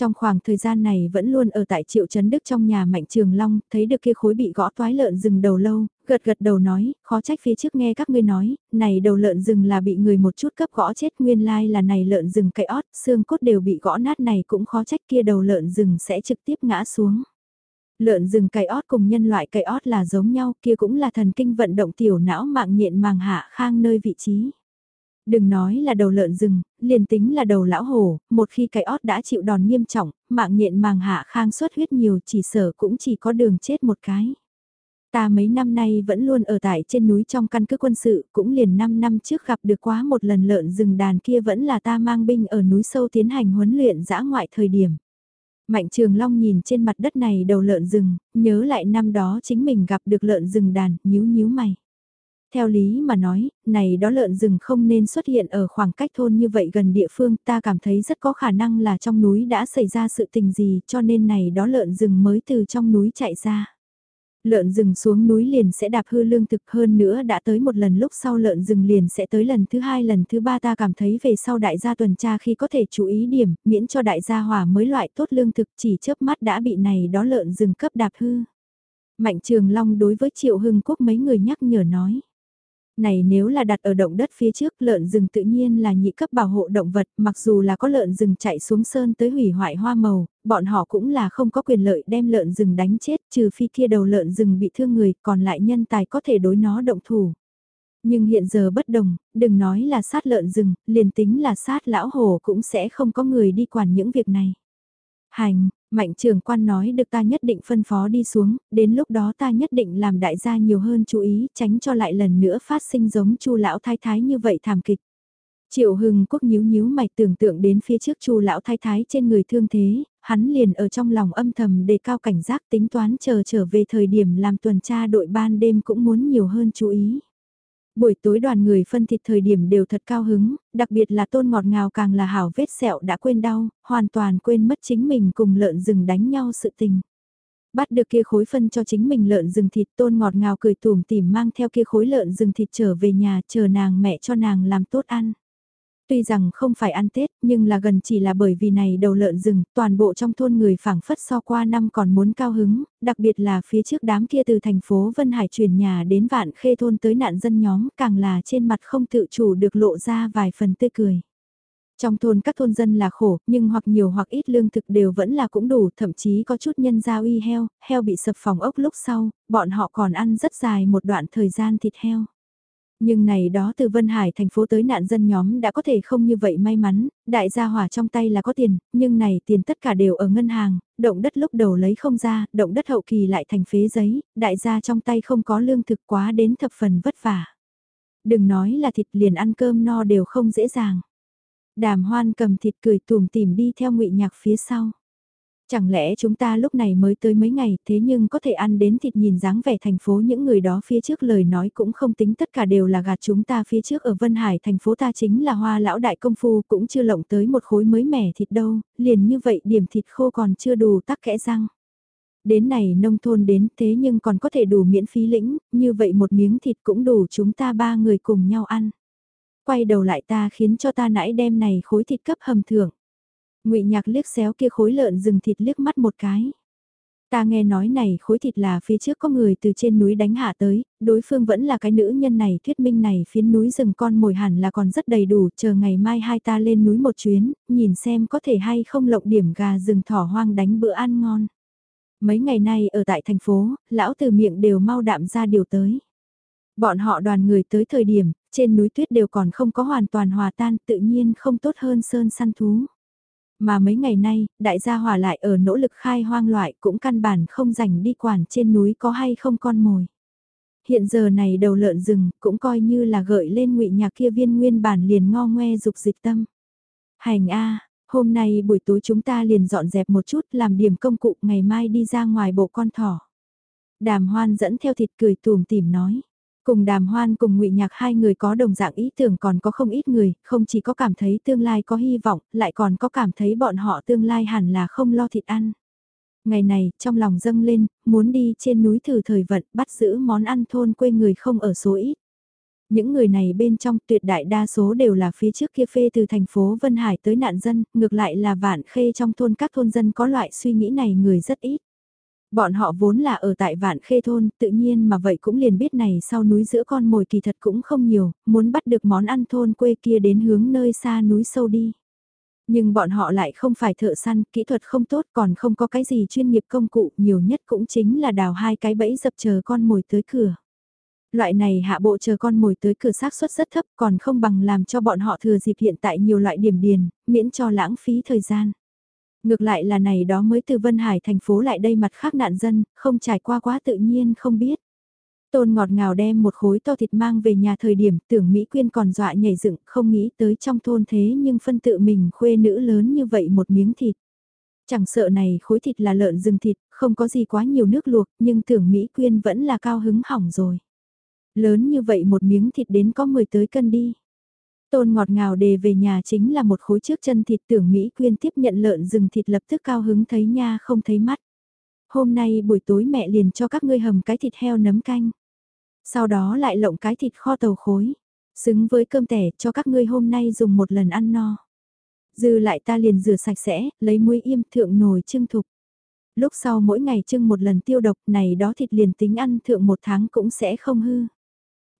Trong khoảng thời gian này vẫn luôn ở tại Triệu Trấn Đức trong nhà Mạnh Trường Long, thấy được kia khối bị gõ toái lợn rừng đầu lâu, gật gật đầu nói, khó trách phía trước nghe các ngươi nói, này đầu lợn rừng là bị người một chút cấp gõ chết nguyên lai là này lợn rừng cậy ót, xương cốt đều bị gõ nát này cũng khó trách kia đầu lợn rừng sẽ trực tiếp ngã xuống. Lợn rừng cày ót cùng nhân loại cày ót là giống nhau, kia cũng là thần kinh vận động tiểu não mạng nhện màng hạ khang nơi vị trí. Đừng nói là đầu lợn rừng, liền tính là đầu lão hổ, một khi cái ót đã chịu đòn nghiêm trọng, mạng nhện màng hạ khang xuất huyết nhiều chỉ sở cũng chỉ có đường chết một cái. Ta mấy năm nay vẫn luôn ở tại trên núi trong căn cứ quân sự, cũng liền 5 năm trước gặp được quá một lần lợn rừng đàn kia vẫn là ta mang binh ở núi sâu tiến hành huấn luyện dã ngoại thời điểm. Mạnh Trường Long nhìn trên mặt đất này đầu lợn rừng, nhớ lại năm đó chính mình gặp được lợn rừng đàn, nhíu nhíu mày. Theo lý mà nói, này đó lợn rừng không nên xuất hiện ở khoảng cách thôn như vậy gần địa phương, ta cảm thấy rất có khả năng là trong núi đã xảy ra sự tình gì cho nên này đó lợn rừng mới từ trong núi chạy ra. Lợn rừng xuống núi liền sẽ đạp hư lương thực hơn nữa đã tới một lần lúc sau lợn rừng liền sẽ tới lần thứ hai lần thứ ba ta cảm thấy về sau đại gia tuần tra khi có thể chú ý điểm, miễn cho đại gia hòa mới loại tốt lương thực chỉ chớp mắt đã bị này đó lợn rừng cấp đạp hư. Mạnh Trường Long đối với Triệu Hưng Quốc mấy người nhắc nhở nói. Này nếu là đặt ở động đất phía trước lợn rừng tự nhiên là nhị cấp bảo hộ động vật, mặc dù là có lợn rừng chạy xuống sơn tới hủy hoại hoa màu, bọn họ cũng là không có quyền lợi đem lợn rừng đánh chết trừ phi kia đầu lợn rừng bị thương người, còn lại nhân tài có thể đối nó động thủ. Nhưng hiện giờ bất đồng, đừng nói là sát lợn rừng, liền tính là sát lão hồ cũng sẽ không có người đi quản những việc này. Hành, Mạnh trưởng quan nói được ta nhất định phân phó đi xuống, đến lúc đó ta nhất định làm đại gia nhiều hơn chú ý, tránh cho lại lần nữa phát sinh giống chu lão thái thái như vậy thảm kịch. Triệu Hưng Quốc nhíu nhíu mày tưởng tượng đến phía trước chu lão thái thái trên người thương thế, hắn liền ở trong lòng âm thầm đề cao cảnh giác tính toán chờ trở về thời điểm làm tuần tra đội ban đêm cũng muốn nhiều hơn chú ý. Buổi tối đoàn người phân thịt thời điểm đều thật cao hứng, đặc biệt là tôn ngọt ngào càng là hảo vết sẹo đã quên đau, hoàn toàn quên mất chính mình cùng lợn rừng đánh nhau sự tình. Bắt được kia khối phân cho chính mình lợn rừng thịt tôn ngọt ngào cười tủm tỉm mang theo kia khối lợn rừng thịt trở về nhà chờ nàng mẹ cho nàng làm tốt ăn. Tuy rằng không phải ăn Tết, nhưng là gần chỉ là bởi vì này đầu lợn rừng, toàn bộ trong thôn người phảng phất so qua năm còn muốn cao hứng, đặc biệt là phía trước đám kia từ thành phố Vân Hải chuyển nhà đến vạn khê thôn tới nạn dân nhóm, càng là trên mặt không tự chủ được lộ ra vài phần tươi cười. Trong thôn các thôn dân là khổ, nhưng hoặc nhiều hoặc ít lương thực đều vẫn là cũng đủ, thậm chí có chút nhân gia uy heo, heo bị sập phòng ốc lúc sau, bọn họ còn ăn rất dài một đoạn thời gian thịt heo. Nhưng này đó từ Vân Hải thành phố tới nạn dân nhóm đã có thể không như vậy may mắn, đại gia hỏa trong tay là có tiền, nhưng này tiền tất cả đều ở ngân hàng, động đất lúc đầu lấy không ra, động đất hậu kỳ lại thành phế giấy, đại gia trong tay không có lương thực quá đến thập phần vất vả. Đừng nói là thịt liền ăn cơm no đều không dễ dàng. Đàm hoan cầm thịt cười tùm tìm đi theo ngụy nhạc phía sau. Chẳng lẽ chúng ta lúc này mới tới mấy ngày thế nhưng có thể ăn đến thịt nhìn dáng vẻ thành phố những người đó phía trước lời nói cũng không tính tất cả đều là gạt chúng ta phía trước ở Vân Hải thành phố ta chính là hoa lão đại công phu cũng chưa lộng tới một khối mới mẻ thịt đâu, liền như vậy điểm thịt khô còn chưa đủ tắc kẽ răng. Đến này nông thôn đến thế nhưng còn có thể đủ miễn phí lĩnh, như vậy một miếng thịt cũng đủ chúng ta ba người cùng nhau ăn. Quay đầu lại ta khiến cho ta nãy đem này khối thịt cấp hầm thưởng ngụy Nhạc liếc xéo kia khối lợn rừng thịt liếc mắt một cái. Ta nghe nói này khối thịt là phía trước có người từ trên núi đánh hạ tới, đối phương vẫn là cái nữ nhân này thuyết minh này phiến núi rừng con mồi hẳn là còn rất đầy đủ, chờ ngày mai hai ta lên núi một chuyến, nhìn xem có thể hay không lộng điểm gà rừng thỏ hoang đánh bữa ăn ngon. Mấy ngày nay ở tại thành phố, lão từ miệng đều mau đạm ra điều tới. Bọn họ đoàn người tới thời điểm, trên núi tuyết đều còn không có hoàn toàn hòa tan tự nhiên không tốt hơn sơn săn thú. Mà mấy ngày nay, đại gia hỏa lại ở nỗ lực khai hoang loại cũng căn bản không rảnh đi quản trên núi có hay không con mồi. Hiện giờ này đầu lợn rừng cũng coi như là gợi lên ngụy nhà kia viên nguyên bản liền ngo ngoe dục dịch tâm. Hành A, hôm nay buổi tối chúng ta liền dọn dẹp một chút làm điểm công cụ ngày mai đi ra ngoài bộ con thỏ. Đàm hoan dẫn theo thịt cười tùm tìm nói. Cùng đàm hoan cùng ngụy nhạc hai người có đồng dạng ý tưởng còn có không ít người, không chỉ có cảm thấy tương lai có hy vọng, lại còn có cảm thấy bọn họ tương lai hẳn là không lo thịt ăn. Ngày này, trong lòng dâng lên, muốn đi trên núi thử thời vận, bắt giữ món ăn thôn quê người không ở số ít. Những người này bên trong tuyệt đại đa số đều là phía trước kia phê từ thành phố Vân Hải tới nạn dân, ngược lại là vạn khê trong thôn các thôn dân có loại suy nghĩ này người rất ít. Bọn họ vốn là ở tại vạn khê thôn, tự nhiên mà vậy cũng liền biết này sau núi giữa con mồi kỳ thật cũng không nhiều, muốn bắt được món ăn thôn quê kia đến hướng nơi xa núi sâu đi. Nhưng bọn họ lại không phải thợ săn, kỹ thuật không tốt còn không có cái gì chuyên nghiệp công cụ, nhiều nhất cũng chính là đào hai cái bẫy dập chờ con mồi tới cửa. Loại này hạ bộ chờ con mồi tới cửa xác suất rất thấp còn không bằng làm cho bọn họ thừa dịp hiện tại nhiều loại điểm điền, miễn cho lãng phí thời gian. Ngược lại là này đó mới từ Vân Hải thành phố lại đây mặt khác nạn dân, không trải qua quá tự nhiên không biết. Tôn ngọt ngào đem một khối to thịt mang về nhà thời điểm tưởng Mỹ Quyên còn dọa nhảy dựng không nghĩ tới trong thôn thế nhưng phân tự mình khuê nữ lớn như vậy một miếng thịt. Chẳng sợ này khối thịt là lợn rừng thịt, không có gì quá nhiều nước luộc nhưng tưởng Mỹ Quyên vẫn là cao hứng hỏng rồi. Lớn như vậy một miếng thịt đến có 10 tới cân đi. Tôn ngọt ngào đề về nhà chính là một khối trước chân thịt tưởng Mỹ Quyên tiếp nhận lợn rừng thịt lập tức cao hứng thấy nha không thấy mắt. Hôm nay buổi tối mẹ liền cho các ngươi hầm cái thịt heo nấm canh. Sau đó lại lộng cái thịt kho tàu khối. Xứng với cơm tẻ cho các ngươi hôm nay dùng một lần ăn no. Dư lại ta liền rửa sạch sẽ, lấy muối im thượng nồi trưng thục. Lúc sau mỗi ngày trưng một lần tiêu độc này đó thịt liền tính ăn thượng một tháng cũng sẽ không hư.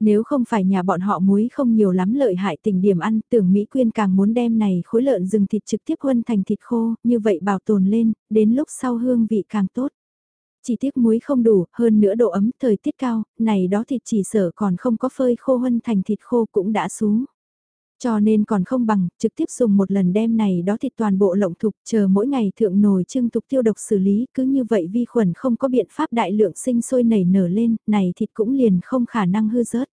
Nếu không phải nhà bọn họ muối không nhiều lắm lợi hại tình điểm ăn, tưởng Mỹ Quyên càng muốn đem này khối lợn rừng thịt trực tiếp huân thành thịt khô, như vậy bảo tồn lên, đến lúc sau hương vị càng tốt. Chỉ tiếc muối không đủ, hơn nữa độ ấm, thời tiết cao, này đó thịt chỉ sở còn không có phơi khô huân thành thịt khô cũng đã xuống. Cho nên còn không bằng, trực tiếp dùng một lần đem này đó thịt toàn bộ lộng thục, chờ mỗi ngày thượng nồi trưng thục tiêu độc xử lý, cứ như vậy vi khuẩn không có biện pháp đại lượng sinh sôi nảy nở lên, này thịt cũng liền không khả năng hư rớt.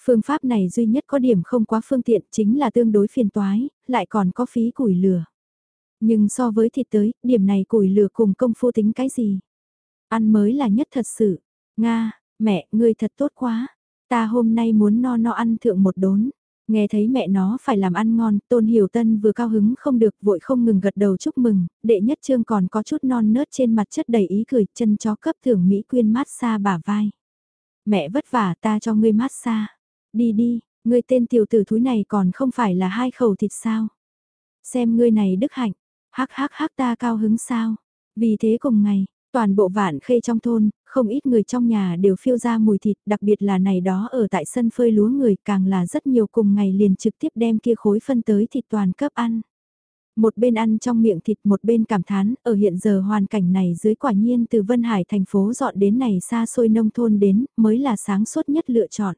Phương pháp này duy nhất có điểm không quá phương tiện chính là tương đối phiền toái, lại còn có phí củi lửa. Nhưng so với thịt tới, điểm này củi lửa cùng công phu tính cái gì? Ăn mới là nhất thật sự. Nga, mẹ, ngươi thật tốt quá. Ta hôm nay muốn no no ăn thượng một đốn. Nghe thấy mẹ nó phải làm ăn ngon, Tôn Hiểu Tân vừa cao hứng không được vội không ngừng gật đầu chúc mừng, đệ nhất trương còn có chút non nớt trên mặt chất đầy ý cười, chân chó cấp thưởng Mỹ quyên mát xa bả vai. Mẹ vất vả ta cho ngươi mát xa. Đi đi, ngươi tên tiểu tử thúi này còn không phải là hai khẩu thịt sao. Xem ngươi này đức hạnh, hắc hắc hắc ta cao hứng sao. Vì thế cùng ngày, toàn bộ vạn khê trong thôn, không ít người trong nhà đều phiêu ra mùi thịt, đặc biệt là này đó ở tại sân phơi lúa người càng là rất nhiều cùng ngày liền trực tiếp đem kia khối phân tới thịt toàn cấp ăn. Một bên ăn trong miệng thịt một bên cảm thán, ở hiện giờ hoàn cảnh này dưới quả nhiên từ Vân Hải thành phố dọn đến này xa xôi nông thôn đến, mới là sáng suốt nhất lựa chọn.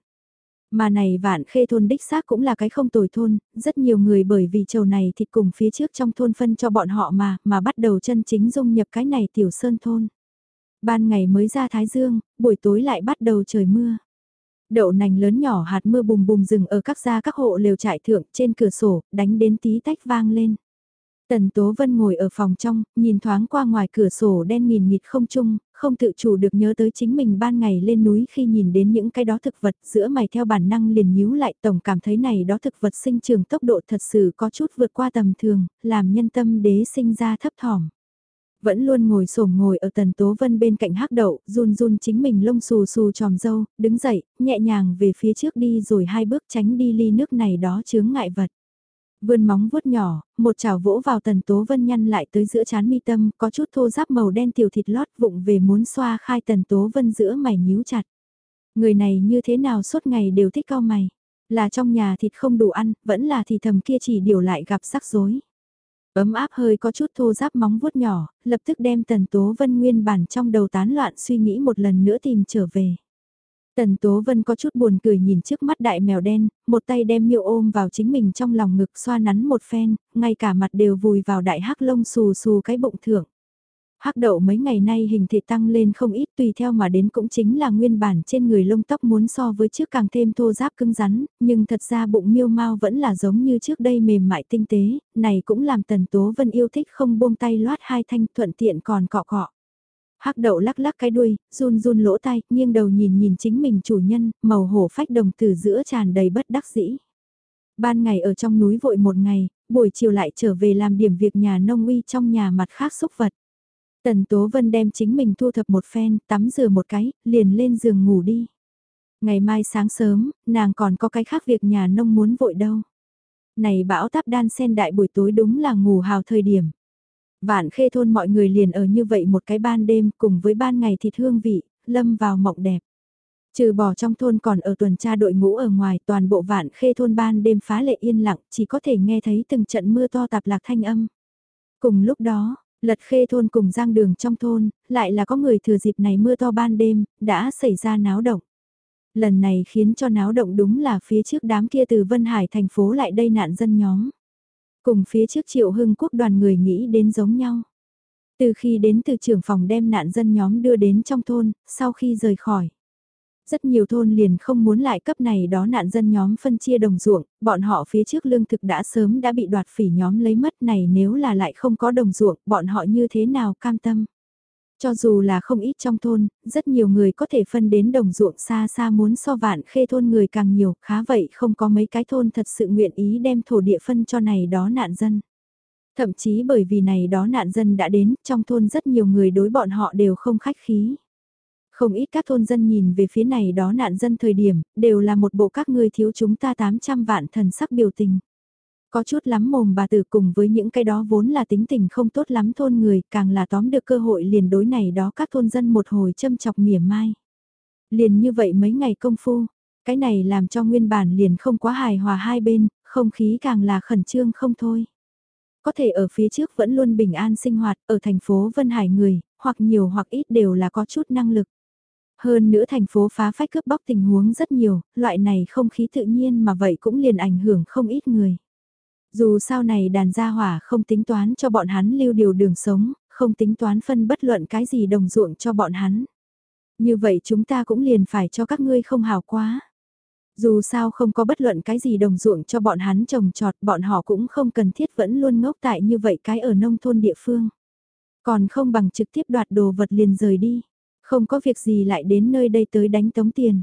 Mà này vạn khê thôn đích xác cũng là cái không tồi thôn, rất nhiều người bởi vì chầu này thịt cùng phía trước trong thôn phân cho bọn họ mà, mà bắt đầu chân chính dung nhập cái này tiểu sơn thôn. Ban ngày mới ra Thái Dương, buổi tối lại bắt đầu trời mưa. Đậu nành lớn nhỏ hạt mưa bùm bùm rừng ở các gia các hộ lều trại thượng trên cửa sổ, đánh đến tí tách vang lên. Tần Tố Vân ngồi ở phòng trong, nhìn thoáng qua ngoài cửa sổ đen nghìn nghịt không chung, không tự chủ được nhớ tới chính mình ban ngày lên núi khi nhìn đến những cái đó thực vật giữa mày theo bản năng liền nhíu lại tổng cảm thấy này đó thực vật sinh trường tốc độ thật sự có chút vượt qua tầm thường, làm nhân tâm đế sinh ra thấp thỏm vẫn luôn ngồi sổm ngồi ở tần tố vân bên cạnh hắc đậu, run run chính mình lông xù xù tròm dâu, đứng dậy, nhẹ nhàng về phía trước đi rồi hai bước tránh đi ly nước này đó chướng ngại vật. Vươn móng vuốt nhỏ, một chảo vỗ vào tần tố vân nhăn lại tới giữa chán mi tâm, có chút thô giáp màu đen tiểu thịt lót vụng về muốn xoa khai tần tố vân giữa mày nhíu chặt. Người này như thế nào suốt ngày đều thích cao mày, là trong nhà thịt không đủ ăn, vẫn là thì thầm kia chỉ điều lại gặp rắc rối. Ấm áp hơi có chút thô giáp móng vuốt nhỏ, lập tức đem tần tố vân nguyên bản trong đầu tán loạn suy nghĩ một lần nữa tìm trở về. Tần Tố Vân có chút buồn cười nhìn trước mắt đại mèo đen, một tay đem miêu ôm vào chính mình trong lòng ngực xoa nắn một phen, ngay cả mặt đều vùi vào đại hắc lông xù xù cái bụng thượng. Hắc đậu mấy ngày nay hình thể tăng lên không ít tùy theo mà đến cũng chính là nguyên bản trên người lông tóc muốn so với trước càng thêm thô giáp cứng rắn, nhưng thật ra bụng miêu mau vẫn là giống như trước đây mềm mại tinh tế, này cũng làm Tần Tố Vân yêu thích không buông tay loát hai thanh thuận tiện còn cọ cọ. Hắc đậu lắc lắc cái đuôi, run run lỗ tai, nghiêng đầu nhìn nhìn chính mình chủ nhân, màu hổ phách đồng từ giữa tràn đầy bất đắc dĩ. Ban ngày ở trong núi vội một ngày, buổi chiều lại trở về làm điểm việc nhà nông uy trong nhà mặt khác xúc vật. Tần Tố Vân đem chính mình thu thập một phen, tắm rửa một cái, liền lên giường ngủ đi. Ngày mai sáng sớm, nàng còn có cái khác việc nhà nông muốn vội đâu. Này bão táp đan sen đại buổi tối đúng là ngủ hào thời điểm. Vạn khê thôn mọi người liền ở như vậy một cái ban đêm cùng với ban ngày thịt hương vị, lâm vào mộng đẹp. Trừ bỏ trong thôn còn ở tuần tra đội ngũ ở ngoài toàn bộ vạn khê thôn ban đêm phá lệ yên lặng chỉ có thể nghe thấy từng trận mưa to tạp lạc thanh âm. Cùng lúc đó, lật khê thôn cùng giang đường trong thôn, lại là có người thừa dịp này mưa to ban đêm, đã xảy ra náo động. Lần này khiến cho náo động đúng là phía trước đám kia từ Vân Hải thành phố lại đây nạn dân nhóm. Cùng phía trước triệu hưng quốc đoàn người nghĩ đến giống nhau. Từ khi đến từ trưởng phòng đem nạn dân nhóm đưa đến trong thôn, sau khi rời khỏi. Rất nhiều thôn liền không muốn lại cấp này đó nạn dân nhóm phân chia đồng ruộng, bọn họ phía trước lương thực đã sớm đã bị đoạt phỉ nhóm lấy mất này nếu là lại không có đồng ruộng, bọn họ như thế nào cam tâm. Cho dù là không ít trong thôn, rất nhiều người có thể phân đến đồng ruộng xa xa muốn so vạn khê thôn người càng nhiều, khá vậy không có mấy cái thôn thật sự nguyện ý đem thổ địa phân cho này đó nạn dân. Thậm chí bởi vì này đó nạn dân đã đến, trong thôn rất nhiều người đối bọn họ đều không khách khí. Không ít các thôn dân nhìn về phía này đó nạn dân thời điểm, đều là một bộ các ngươi thiếu chúng ta 800 vạn thần sắc biểu tình. Có chút lắm mồm bà tử cùng với những cái đó vốn là tính tình không tốt lắm thôn người, càng là tóm được cơ hội liền đối này đó các thôn dân một hồi châm chọc mỉa mai. Liền như vậy mấy ngày công phu, cái này làm cho nguyên bản liền không quá hài hòa hai bên, không khí càng là khẩn trương không thôi. Có thể ở phía trước vẫn luôn bình an sinh hoạt, ở thành phố Vân Hải người, hoặc nhiều hoặc ít đều là có chút năng lực. Hơn nữa thành phố phá phách cướp bóc tình huống rất nhiều, loại này không khí tự nhiên mà vậy cũng liền ảnh hưởng không ít người. Dù sau này đàn gia hỏa không tính toán cho bọn hắn lưu điều đường sống, không tính toán phân bất luận cái gì đồng ruộng cho bọn hắn. Như vậy chúng ta cũng liền phải cho các ngươi không hào quá. Dù sao không có bất luận cái gì đồng ruộng cho bọn hắn trồng trọt, bọn họ cũng không cần thiết vẫn luôn ngốc tại như vậy cái ở nông thôn địa phương. Còn không bằng trực tiếp đoạt đồ vật liền rời đi. Không có việc gì lại đến nơi đây tới đánh tống tiền.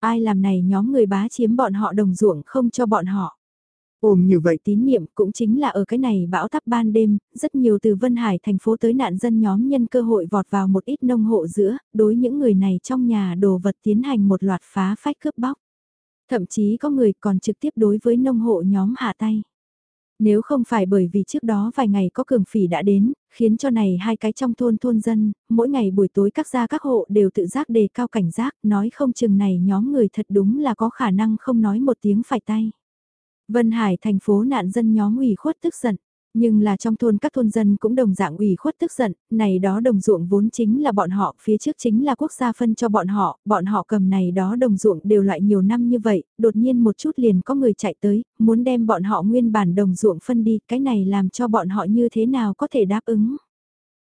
Ai làm này nhóm người bá chiếm bọn họ đồng ruộng không cho bọn họ. Ôm như vậy tín niệm cũng chính là ở cái này bão tắp ban đêm, rất nhiều từ Vân Hải thành phố tới nạn dân nhóm nhân cơ hội vọt vào một ít nông hộ giữa, đối những người này trong nhà đồ vật tiến hành một loạt phá phách cướp bóc. Thậm chí có người còn trực tiếp đối với nông hộ nhóm hạ tay. Nếu không phải bởi vì trước đó vài ngày có cường phỉ đã đến, khiến cho này hai cái trong thôn thôn dân, mỗi ngày buổi tối các gia các hộ đều tự giác đề cao cảnh giác, nói không chừng này nhóm người thật đúng là có khả năng không nói một tiếng phải tay. Vân Hải thành phố nạn dân nhóm ủy khuất tức giận. Nhưng là trong thôn các thôn dân cũng đồng dạng ủy khuất tức giận, này đó đồng ruộng vốn chính là bọn họ, phía trước chính là quốc gia phân cho bọn họ, bọn họ cầm này đó đồng ruộng đều loại nhiều năm như vậy, đột nhiên một chút liền có người chạy tới, muốn đem bọn họ nguyên bản đồng ruộng phân đi, cái này làm cho bọn họ như thế nào có thể đáp ứng.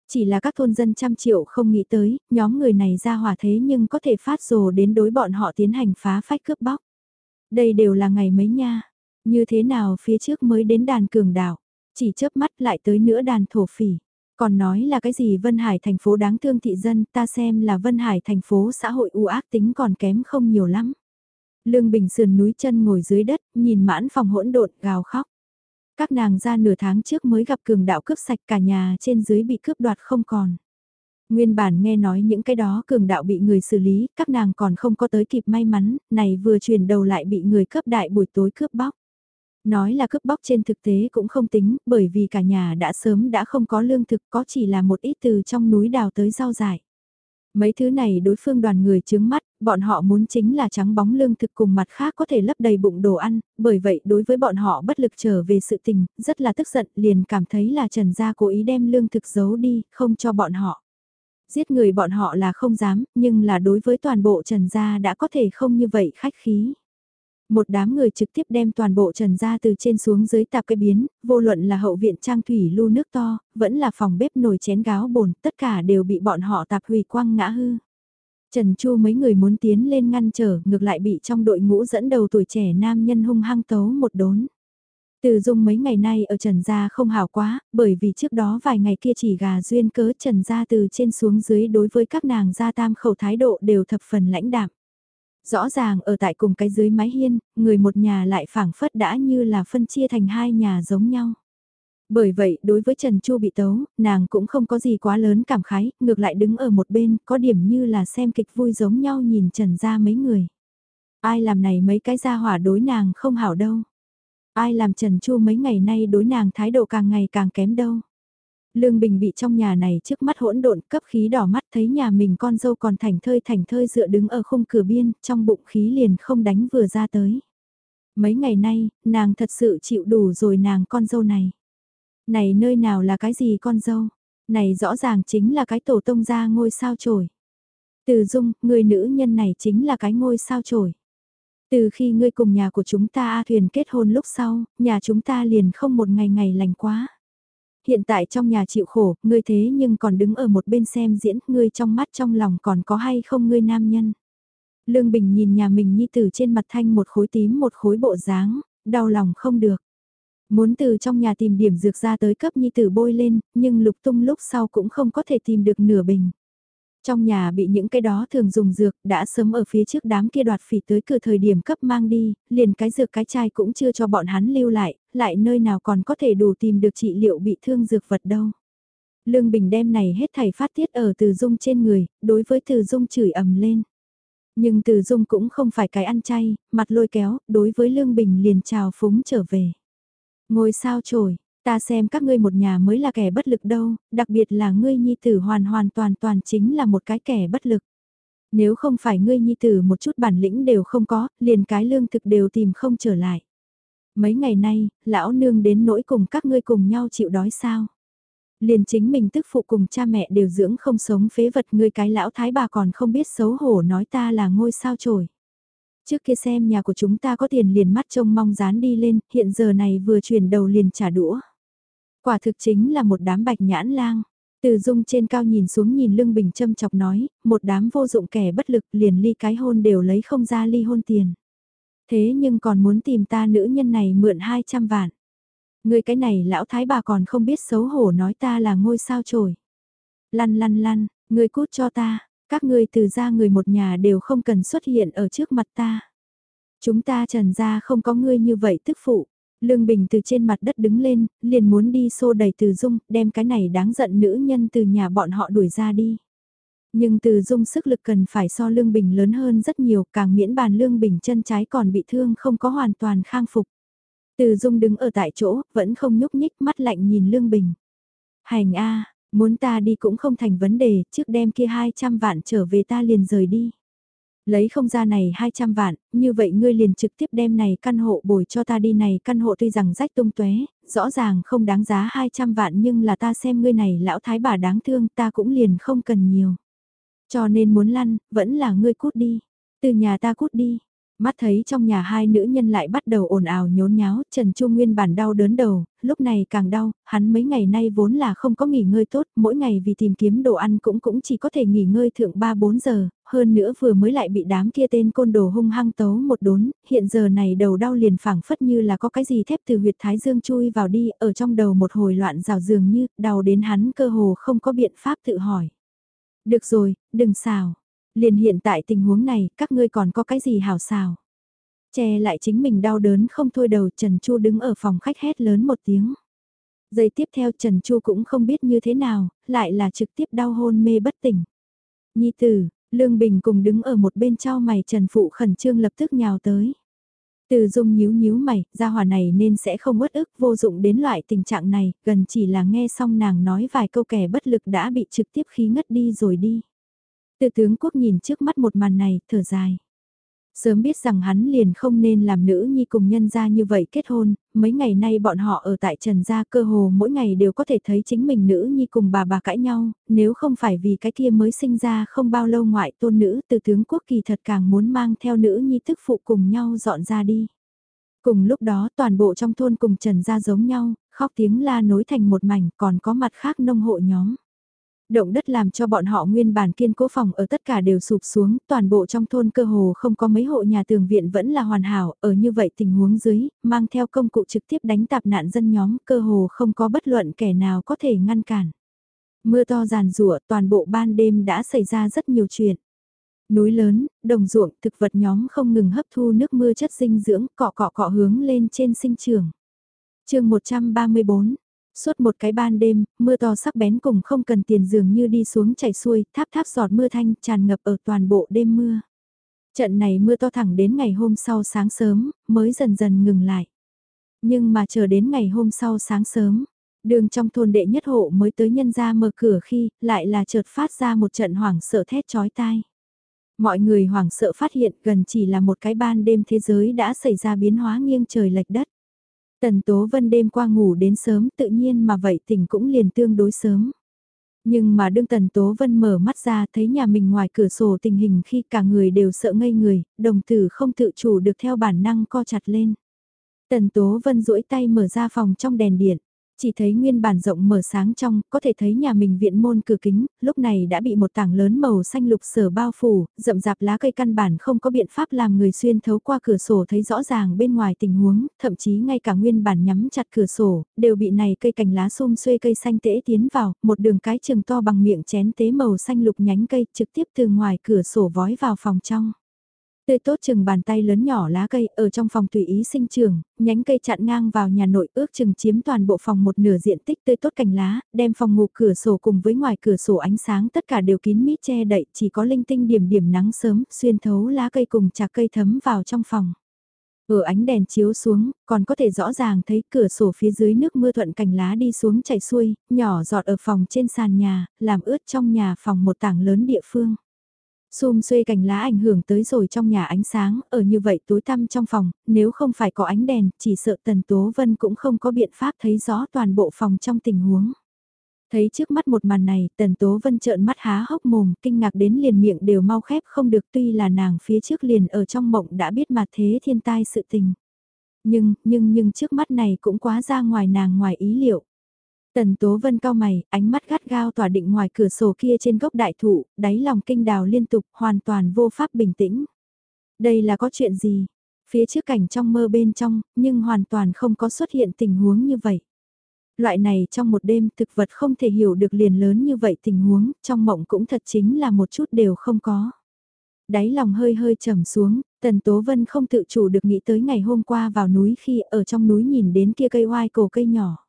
Chỉ là các thôn dân trăm triệu không nghĩ tới, nhóm người này ra hòa thế nhưng có thể phát rồ đến đối bọn họ tiến hành phá phách cướp bóc. Đây đều là ngày mấy nha, như thế nào phía trước mới đến đàn cường đảo chỉ chớp mắt lại tới nữa đàn thổ phỉ. Còn nói là cái gì Vân Hải thành phố đáng thương thị dân, ta xem là Vân Hải thành phố xã hội u ác tính còn kém không nhiều lắm. Lương Bình sườn núi chân ngồi dưới đất, nhìn mãn phòng hỗn độn, gào khóc. Các nàng ra nửa tháng trước mới gặp cường đạo cướp sạch cả nhà trên dưới bị cướp đoạt không còn. Nguyên bản nghe nói những cái đó cường đạo bị người xử lý, các nàng còn không có tới kịp may mắn, này vừa chuyển đầu lại bị người cướp đại buổi tối cướp bóc. Nói là cướp bóc trên thực tế cũng không tính, bởi vì cả nhà đã sớm đã không có lương thực có chỉ là một ít từ trong núi đào tới rau dại. Mấy thứ này đối phương đoàn người chướng mắt, bọn họ muốn chính là trắng bóng lương thực cùng mặt khác có thể lấp đầy bụng đồ ăn, bởi vậy đối với bọn họ bất lực trở về sự tình, rất là tức giận, liền cảm thấy là Trần Gia cố ý đem lương thực giấu đi, không cho bọn họ. Giết người bọn họ là không dám, nhưng là đối với toàn bộ Trần Gia đã có thể không như vậy khách khí. Một đám người trực tiếp đem toàn bộ trần ra từ trên xuống dưới tạp cái biến, vô luận là hậu viện trang thủy lưu nước to, vẫn là phòng bếp nồi chén gáo bồn, tất cả đều bị bọn họ tạp hủy quăng ngã hư. Trần Chu mấy người muốn tiến lên ngăn trở, ngược lại bị trong đội ngũ dẫn đầu tuổi trẻ nam nhân hung hăng tấu một đốn. Từ dung mấy ngày nay ở Trần Gia không hảo quá, bởi vì trước đó vài ngày kia chỉ gà duyên cớ Trần Gia từ trên xuống dưới đối với các nàng gia tam khẩu thái độ đều thập phần lãnh đạm. Rõ ràng ở tại cùng cái dưới mái hiên, người một nhà lại phảng phất đã như là phân chia thành hai nhà giống nhau. Bởi vậy đối với Trần Chu bị tấu, nàng cũng không có gì quá lớn cảm khái, ngược lại đứng ở một bên, có điểm như là xem kịch vui giống nhau nhìn Trần ra mấy người. Ai làm này mấy cái gia hỏa đối nàng không hảo đâu. Ai làm Trần Chu mấy ngày nay đối nàng thái độ càng ngày càng kém đâu. Lương Bình bị trong nhà này trước mắt hỗn độn cấp khí đỏ mắt thấy nhà mình con dâu còn thành thơi thành thơi dựa đứng ở khung cửa biên, trong bụng khí liền không đánh vừa ra tới. Mấy ngày nay, nàng thật sự chịu đủ rồi nàng con dâu này. Này nơi nào là cái gì con dâu? Này rõ ràng chính là cái tổ tông ra ngôi sao trổi. Từ dung, người nữ nhân này chính là cái ngôi sao trổi. Từ khi ngươi cùng nhà của chúng ta A Thuyền kết hôn lúc sau, nhà chúng ta liền không một ngày ngày lành quá hiện tại trong nhà chịu khổ, ngươi thế nhưng còn đứng ở một bên xem diễn, ngươi trong mắt trong lòng còn có hay không ngươi nam nhân. Lương Bình nhìn nhà mình nhi tử trên mặt thanh một khối tím một khối bộ dáng, đau lòng không được. Muốn từ trong nhà tìm điểm dược ra tới cấp nhi tử bôi lên, nhưng lục tung lúc sau cũng không có thể tìm được nửa bình. Trong nhà bị những cái đó thường dùng dược đã sớm ở phía trước đám kia đoạt phỉ tới cửa thời điểm cấp mang đi, liền cái dược cái chai cũng chưa cho bọn hắn lưu lại, lại nơi nào còn có thể đủ tìm được trị liệu bị thương dược vật đâu. Lương Bình đem này hết thảy phát tiết ở Từ Dung trên người, đối với Từ Dung chửi ầm lên. Nhưng Từ Dung cũng không phải cái ăn chay, mặt lôi kéo, đối với Lương Bình liền chào phúng trở về. Ngồi sao trổi, ta xem các ngươi một nhà mới là kẻ bất lực đâu, đặc biệt là ngươi nhi tử hoàn hoàn toàn toàn chính là một cái kẻ bất lực. Nếu không phải ngươi nhi tử một chút bản lĩnh đều không có, liền cái lương thực đều tìm không trở lại. Mấy ngày nay, lão nương đến nỗi cùng các ngươi cùng nhau chịu đói sao. Liền chính mình tức phụ cùng cha mẹ đều dưỡng không sống phế vật ngươi cái lão thái bà còn không biết xấu hổ nói ta là ngôi sao trổi. Trước kia xem nhà của chúng ta có tiền liền mắt trông mong dán đi lên, hiện giờ này vừa chuyển đầu liền trả đũa. Quả thực chính là một đám bạch nhãn lang. Từ dung trên cao nhìn xuống nhìn lưng bình châm chọc nói, một đám vô dụng kẻ bất lực liền ly cái hôn đều lấy không ra ly hôn tiền. Thế nhưng còn muốn tìm ta nữ nhân này mượn 200 vạn. Người cái này lão thái bà còn không biết xấu hổ nói ta là ngôi sao trổi. Lăn lăn lăn, người cút cho ta, các ngươi từ ra người một nhà đều không cần xuất hiện ở trước mặt ta. Chúng ta trần ra không có ngươi như vậy tức phụ. Lương Bình từ trên mặt đất đứng lên, liền muốn đi xô đẩy Từ Dung, đem cái này đáng giận nữ nhân từ nhà bọn họ đuổi ra đi. Nhưng Từ Dung sức lực cần phải so Lương Bình lớn hơn rất nhiều, càng miễn bàn Lương Bình chân trái còn bị thương không có hoàn toàn khang phục. Từ Dung đứng ở tại chỗ, vẫn không nhúc nhích mắt lạnh nhìn Lương Bình. Hành a muốn ta đi cũng không thành vấn đề, trước đem kia 200 vạn trở về ta liền rời đi. Lấy không ra này 200 vạn, như vậy ngươi liền trực tiếp đem này căn hộ bồi cho ta đi này căn hộ tuy rằng rách tung tuế, rõ ràng không đáng giá 200 vạn nhưng là ta xem ngươi này lão thái bà đáng thương ta cũng liền không cần nhiều. Cho nên muốn lăn, vẫn là ngươi cút đi. Từ nhà ta cút đi, Mắt thấy trong nhà hai nữ nhân lại bắt đầu ồn ào nhốn nháo, Trần Chu nguyên bản đau đớn đầu, lúc này càng đau, hắn mấy ngày nay vốn là không có nghỉ ngơi tốt, mỗi ngày vì tìm kiếm đồ ăn cũng cũng chỉ có thể nghỉ ngơi thượng 3-4 giờ, hơn nữa vừa mới lại bị đám kia tên côn đồ hung hăng tấu một đốn, hiện giờ này đầu đau liền phảng phất như là có cái gì thép từ huyệt thái dương chui vào đi, ở trong đầu một hồi loạn rào dường như, đau đến hắn cơ hồ không có biện pháp tự hỏi. Được rồi, đừng xào liền hiện tại tình huống này, các ngươi còn có cái gì hảo xào. Che lại chính mình đau đớn không thôi đầu Trần Chu đứng ở phòng khách hét lớn một tiếng. Giây tiếp theo Trần Chu cũng không biết như thế nào, lại là trực tiếp đau hôn mê bất tỉnh. Nhi tử, Lương Bình cùng đứng ở một bên trao mày Trần Phụ khẩn trương lập tức nhào tới. Từ dung nhíu nhíu mày, gia hòa này nên sẽ không uất ức vô dụng đến loại tình trạng này, gần chỉ là nghe xong nàng nói vài câu kẻ bất lực đã bị trực tiếp khí ngất đi rồi đi tư tướng quốc nhìn trước mắt một màn này, thở dài. Sớm biết rằng hắn liền không nên làm nữ nhi cùng nhân gia như vậy kết hôn, mấy ngày nay bọn họ ở tại Trần Gia cơ hồ mỗi ngày đều có thể thấy chính mình nữ nhi cùng bà bà cãi nhau, nếu không phải vì cái kia mới sinh ra không bao lâu ngoại tôn nữ từ tướng quốc kỳ thật càng muốn mang theo nữ nhi tức phụ cùng nhau dọn ra đi. Cùng lúc đó toàn bộ trong thôn cùng Trần Gia giống nhau, khóc tiếng la nối thành một mảnh còn có mặt khác nông hộ nhóm. Động đất làm cho bọn họ nguyên bản kiên cố phòng ở tất cả đều sụp xuống, toàn bộ trong thôn cơ hồ không có mấy hộ nhà tường viện vẫn là hoàn hảo, ở như vậy tình huống dưới, mang theo công cụ trực tiếp đánh tạp nạn dân nhóm, cơ hồ không có bất luận kẻ nào có thể ngăn cản. Mưa to giàn rủa toàn bộ ban đêm đã xảy ra rất nhiều chuyện. Núi lớn, đồng ruộng, thực vật nhóm không ngừng hấp thu nước mưa chất dinh dưỡng, cọ cọ cọ hướng lên trên sinh trường. chương 134 Suốt một cái ban đêm, mưa to sắc bén cùng không cần tiền dường như đi xuống chảy xuôi, tháp tháp giọt mưa thanh tràn ngập ở toàn bộ đêm mưa. Trận này mưa to thẳng đến ngày hôm sau sáng sớm, mới dần dần ngừng lại. Nhưng mà chờ đến ngày hôm sau sáng sớm, đường trong thôn đệ nhất hộ mới tới nhân ra mở cửa khi, lại là chợt phát ra một trận hoảng sợ thét chói tai. Mọi người hoảng sợ phát hiện gần chỉ là một cái ban đêm thế giới đã xảy ra biến hóa nghiêng trời lệch đất. Tần Tố Vân đêm qua ngủ đến sớm tự nhiên mà vậy tỉnh cũng liền tương đối sớm. Nhưng mà đương Tần Tố Vân mở mắt ra thấy nhà mình ngoài cửa sổ tình hình khi cả người đều sợ ngây người, đồng tử không tự chủ được theo bản năng co chặt lên. Tần Tố Vân duỗi tay mở ra phòng trong đèn điện, chỉ thấy nguyên bản rộng mở sáng trong, có thể thấy nhà mình viện môn cửa kính, lúc này đã bị một tảng lớn màu xanh lục sở bao phủ, rậm rạp lá cây căn bản không có biện pháp làm người xuyên thấu qua cửa sổ thấy rõ ràng bên ngoài tình huống, thậm chí ngay cả nguyên bản nhắm chặt cửa sổ, đều bị này cây cành lá xum xuê cây xanh tễ tiến vào, một đường cái trường to bằng miệng chén tế màu xanh lục nhánh cây trực tiếp từ ngoài cửa sổ vói vào phòng trong. Tươi tốt chừng bàn tay lớn nhỏ lá cây ở trong phòng tùy ý sinh trường, nhánh cây chặn ngang vào nhà nội ước chừng chiếm toàn bộ phòng một nửa diện tích tươi tốt cành lá, đem phòng ngủ cửa sổ cùng với ngoài cửa sổ ánh sáng tất cả đều kín mít che đậy chỉ có linh tinh điểm điểm nắng sớm xuyên thấu lá cây cùng chạc cây thấm vào trong phòng. Ở ánh đèn chiếu xuống, còn có thể rõ ràng thấy cửa sổ phía dưới nước mưa thuận cành lá đi xuống chảy xuôi, nhỏ giọt ở phòng trên sàn nhà, làm ướt trong nhà phòng một tảng lớn địa phương. Xôm xuê cành lá ảnh hưởng tới rồi trong nhà ánh sáng, ở như vậy tối tăm trong phòng, nếu không phải có ánh đèn, chỉ sợ Tần Tố Vân cũng không có biện pháp thấy rõ toàn bộ phòng trong tình huống. Thấy trước mắt một màn này, Tần Tố Vân trợn mắt há hốc mồm, kinh ngạc đến liền miệng đều mau khép không được tuy là nàng phía trước liền ở trong mộng đã biết mà thế thiên tai sự tình. Nhưng, nhưng nhưng trước mắt này cũng quá ra ngoài nàng ngoài ý liệu. Tần Tố Vân cao mày, ánh mắt gắt gao tỏa định ngoài cửa sổ kia trên gốc đại thụ, đáy lòng kinh đào liên tục, hoàn toàn vô pháp bình tĩnh. Đây là có chuyện gì? Phía trước cảnh trong mơ bên trong, nhưng hoàn toàn không có xuất hiện tình huống như vậy. Loại này trong một đêm thực vật không thể hiểu được liền lớn như vậy tình huống, trong mộng cũng thật chính là một chút đều không có. Đáy lòng hơi hơi trầm xuống, Tần Tố Vân không tự chủ được nghĩ tới ngày hôm qua vào núi khi ở trong núi nhìn đến kia cây oai cổ cây nhỏ.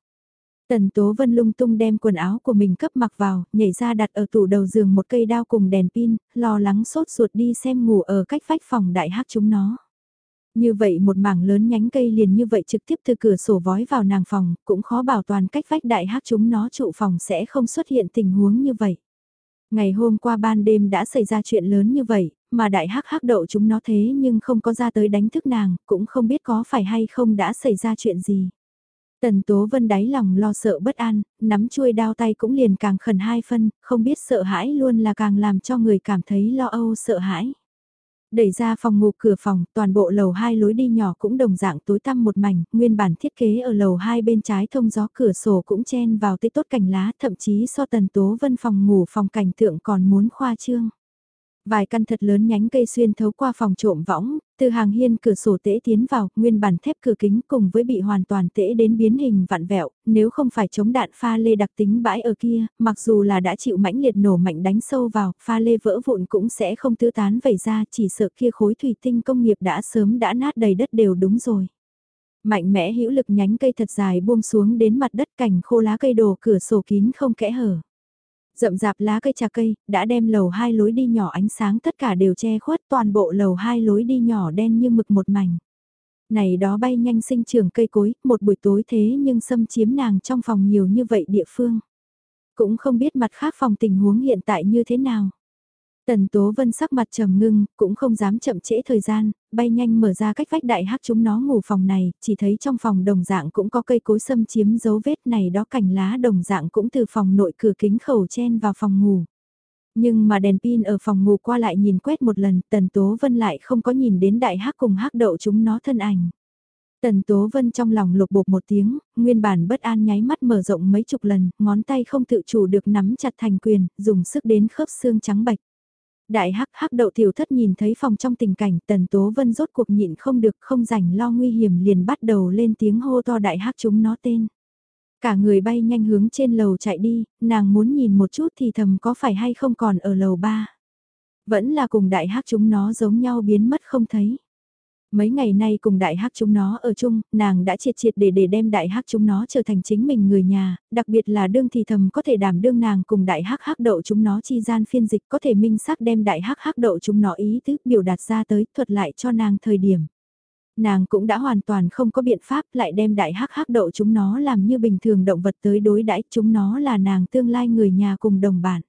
Tần Tố Vân lung tung đem quần áo của mình cấp mặc vào, nhảy ra đặt ở tủ đầu giường một cây đao cùng đèn pin, lo lắng sốt ruột đi xem ngủ ở cách vách phòng đại hát chúng nó. Như vậy một mảng lớn nhánh cây liền như vậy trực tiếp từ cửa sổ vói vào nàng phòng, cũng khó bảo toàn cách vách đại hát chúng nó trụ phòng sẽ không xuất hiện tình huống như vậy. Ngày hôm qua ban đêm đã xảy ra chuyện lớn như vậy, mà đại hắc hắc đậu chúng nó thế nhưng không có ra tới đánh thức nàng, cũng không biết có phải hay không đã xảy ra chuyện gì. Tần Tố Vân đáy lòng lo sợ bất an, nắm chuôi đao tay cũng liền càng khẩn hai phân, không biết sợ hãi luôn là càng làm cho người cảm thấy lo âu sợ hãi. Đẩy ra phòng ngủ cửa phòng, toàn bộ lầu hai lối đi nhỏ cũng đồng dạng tối tăm một mảnh, nguyên bản thiết kế ở lầu hai bên trái thông gió cửa sổ cũng chen vào tây tốt cành lá, thậm chí so tần tố vân phòng ngủ phòng cảnh tượng còn muốn khoa trương. Vài căn thật lớn nhánh cây xuyên thấu qua phòng trộm võng, từ hàng hiên cửa sổ tễ tiến vào, nguyên bản thép cửa kính cùng với bị hoàn toàn tễ đến biến hình vặn vẹo, nếu không phải chống đạn pha lê đặc tính bãi ở kia, mặc dù là đã chịu mãnh liệt nổ mạnh đánh sâu vào, pha lê vỡ vụn cũng sẽ không tứ tán vẩy ra, chỉ sợ kia khối thủy tinh công nghiệp đã sớm đã nát đầy đất đều đúng rồi. Mạnh mẽ hữu lực nhánh cây thật dài buông xuống đến mặt đất cành khô lá cây đồ cửa sổ kín không kẽ hở. Rậm rạp lá cây trà cây, đã đem lầu hai lối đi nhỏ ánh sáng tất cả đều che khuất toàn bộ lầu hai lối đi nhỏ đen như mực một mảnh. Này đó bay nhanh sinh trưởng cây cối, một buổi tối thế nhưng xâm chiếm nàng trong phòng nhiều như vậy địa phương. Cũng không biết mặt khác phòng tình huống hiện tại như thế nào. Tần Tố Vân sắc mặt trầm ngưng, cũng không dám chậm trễ thời gian, bay nhanh mở ra cách vách đại hắc chúng nó ngủ phòng này, chỉ thấy trong phòng đồng dạng cũng có cây cối xâm chiếm dấu vết này đó cành lá đồng dạng cũng từ phòng nội cửa kính khẩu chen vào phòng ngủ. Nhưng mà đèn pin ở phòng ngủ qua lại nhìn quét một lần, Tần Tố Vân lại không có nhìn đến đại hắc cùng hắc đậu chúng nó thân ảnh. Tần Tố Vân trong lòng lục bột một tiếng, nguyên bản bất an nháy mắt mở rộng mấy chục lần, ngón tay không tự chủ được nắm chặt thành quyền, dùng sức đến khớp xương trắng bạch. Đại hắc hắc đậu tiểu thất nhìn thấy phòng trong tình cảnh tần tố vân rốt cuộc nhịn không được không rảnh lo nguy hiểm liền bắt đầu lên tiếng hô to đại hắc chúng nó tên. Cả người bay nhanh hướng trên lầu chạy đi, nàng muốn nhìn một chút thì thầm có phải hay không còn ở lầu ba. Vẫn là cùng đại hắc chúng nó giống nhau biến mất không thấy mấy ngày nay cùng đại hắc chúng nó ở chung, nàng đã triệt triệt để để đem đại hắc chúng nó trở thành chính mình người nhà, đặc biệt là đương thì thầm có thể đảm đương nàng cùng đại hắc hắc đậu chúng nó chi gian phiên dịch có thể minh xác đem đại hắc hắc đậu chúng nó ý thức biểu đạt ra tới thuật lại cho nàng thời điểm. Nàng cũng đã hoàn toàn không có biện pháp lại đem đại hắc hắc đậu chúng nó làm như bình thường động vật tới đối đãi chúng nó là nàng tương lai người nhà cùng đồng bản.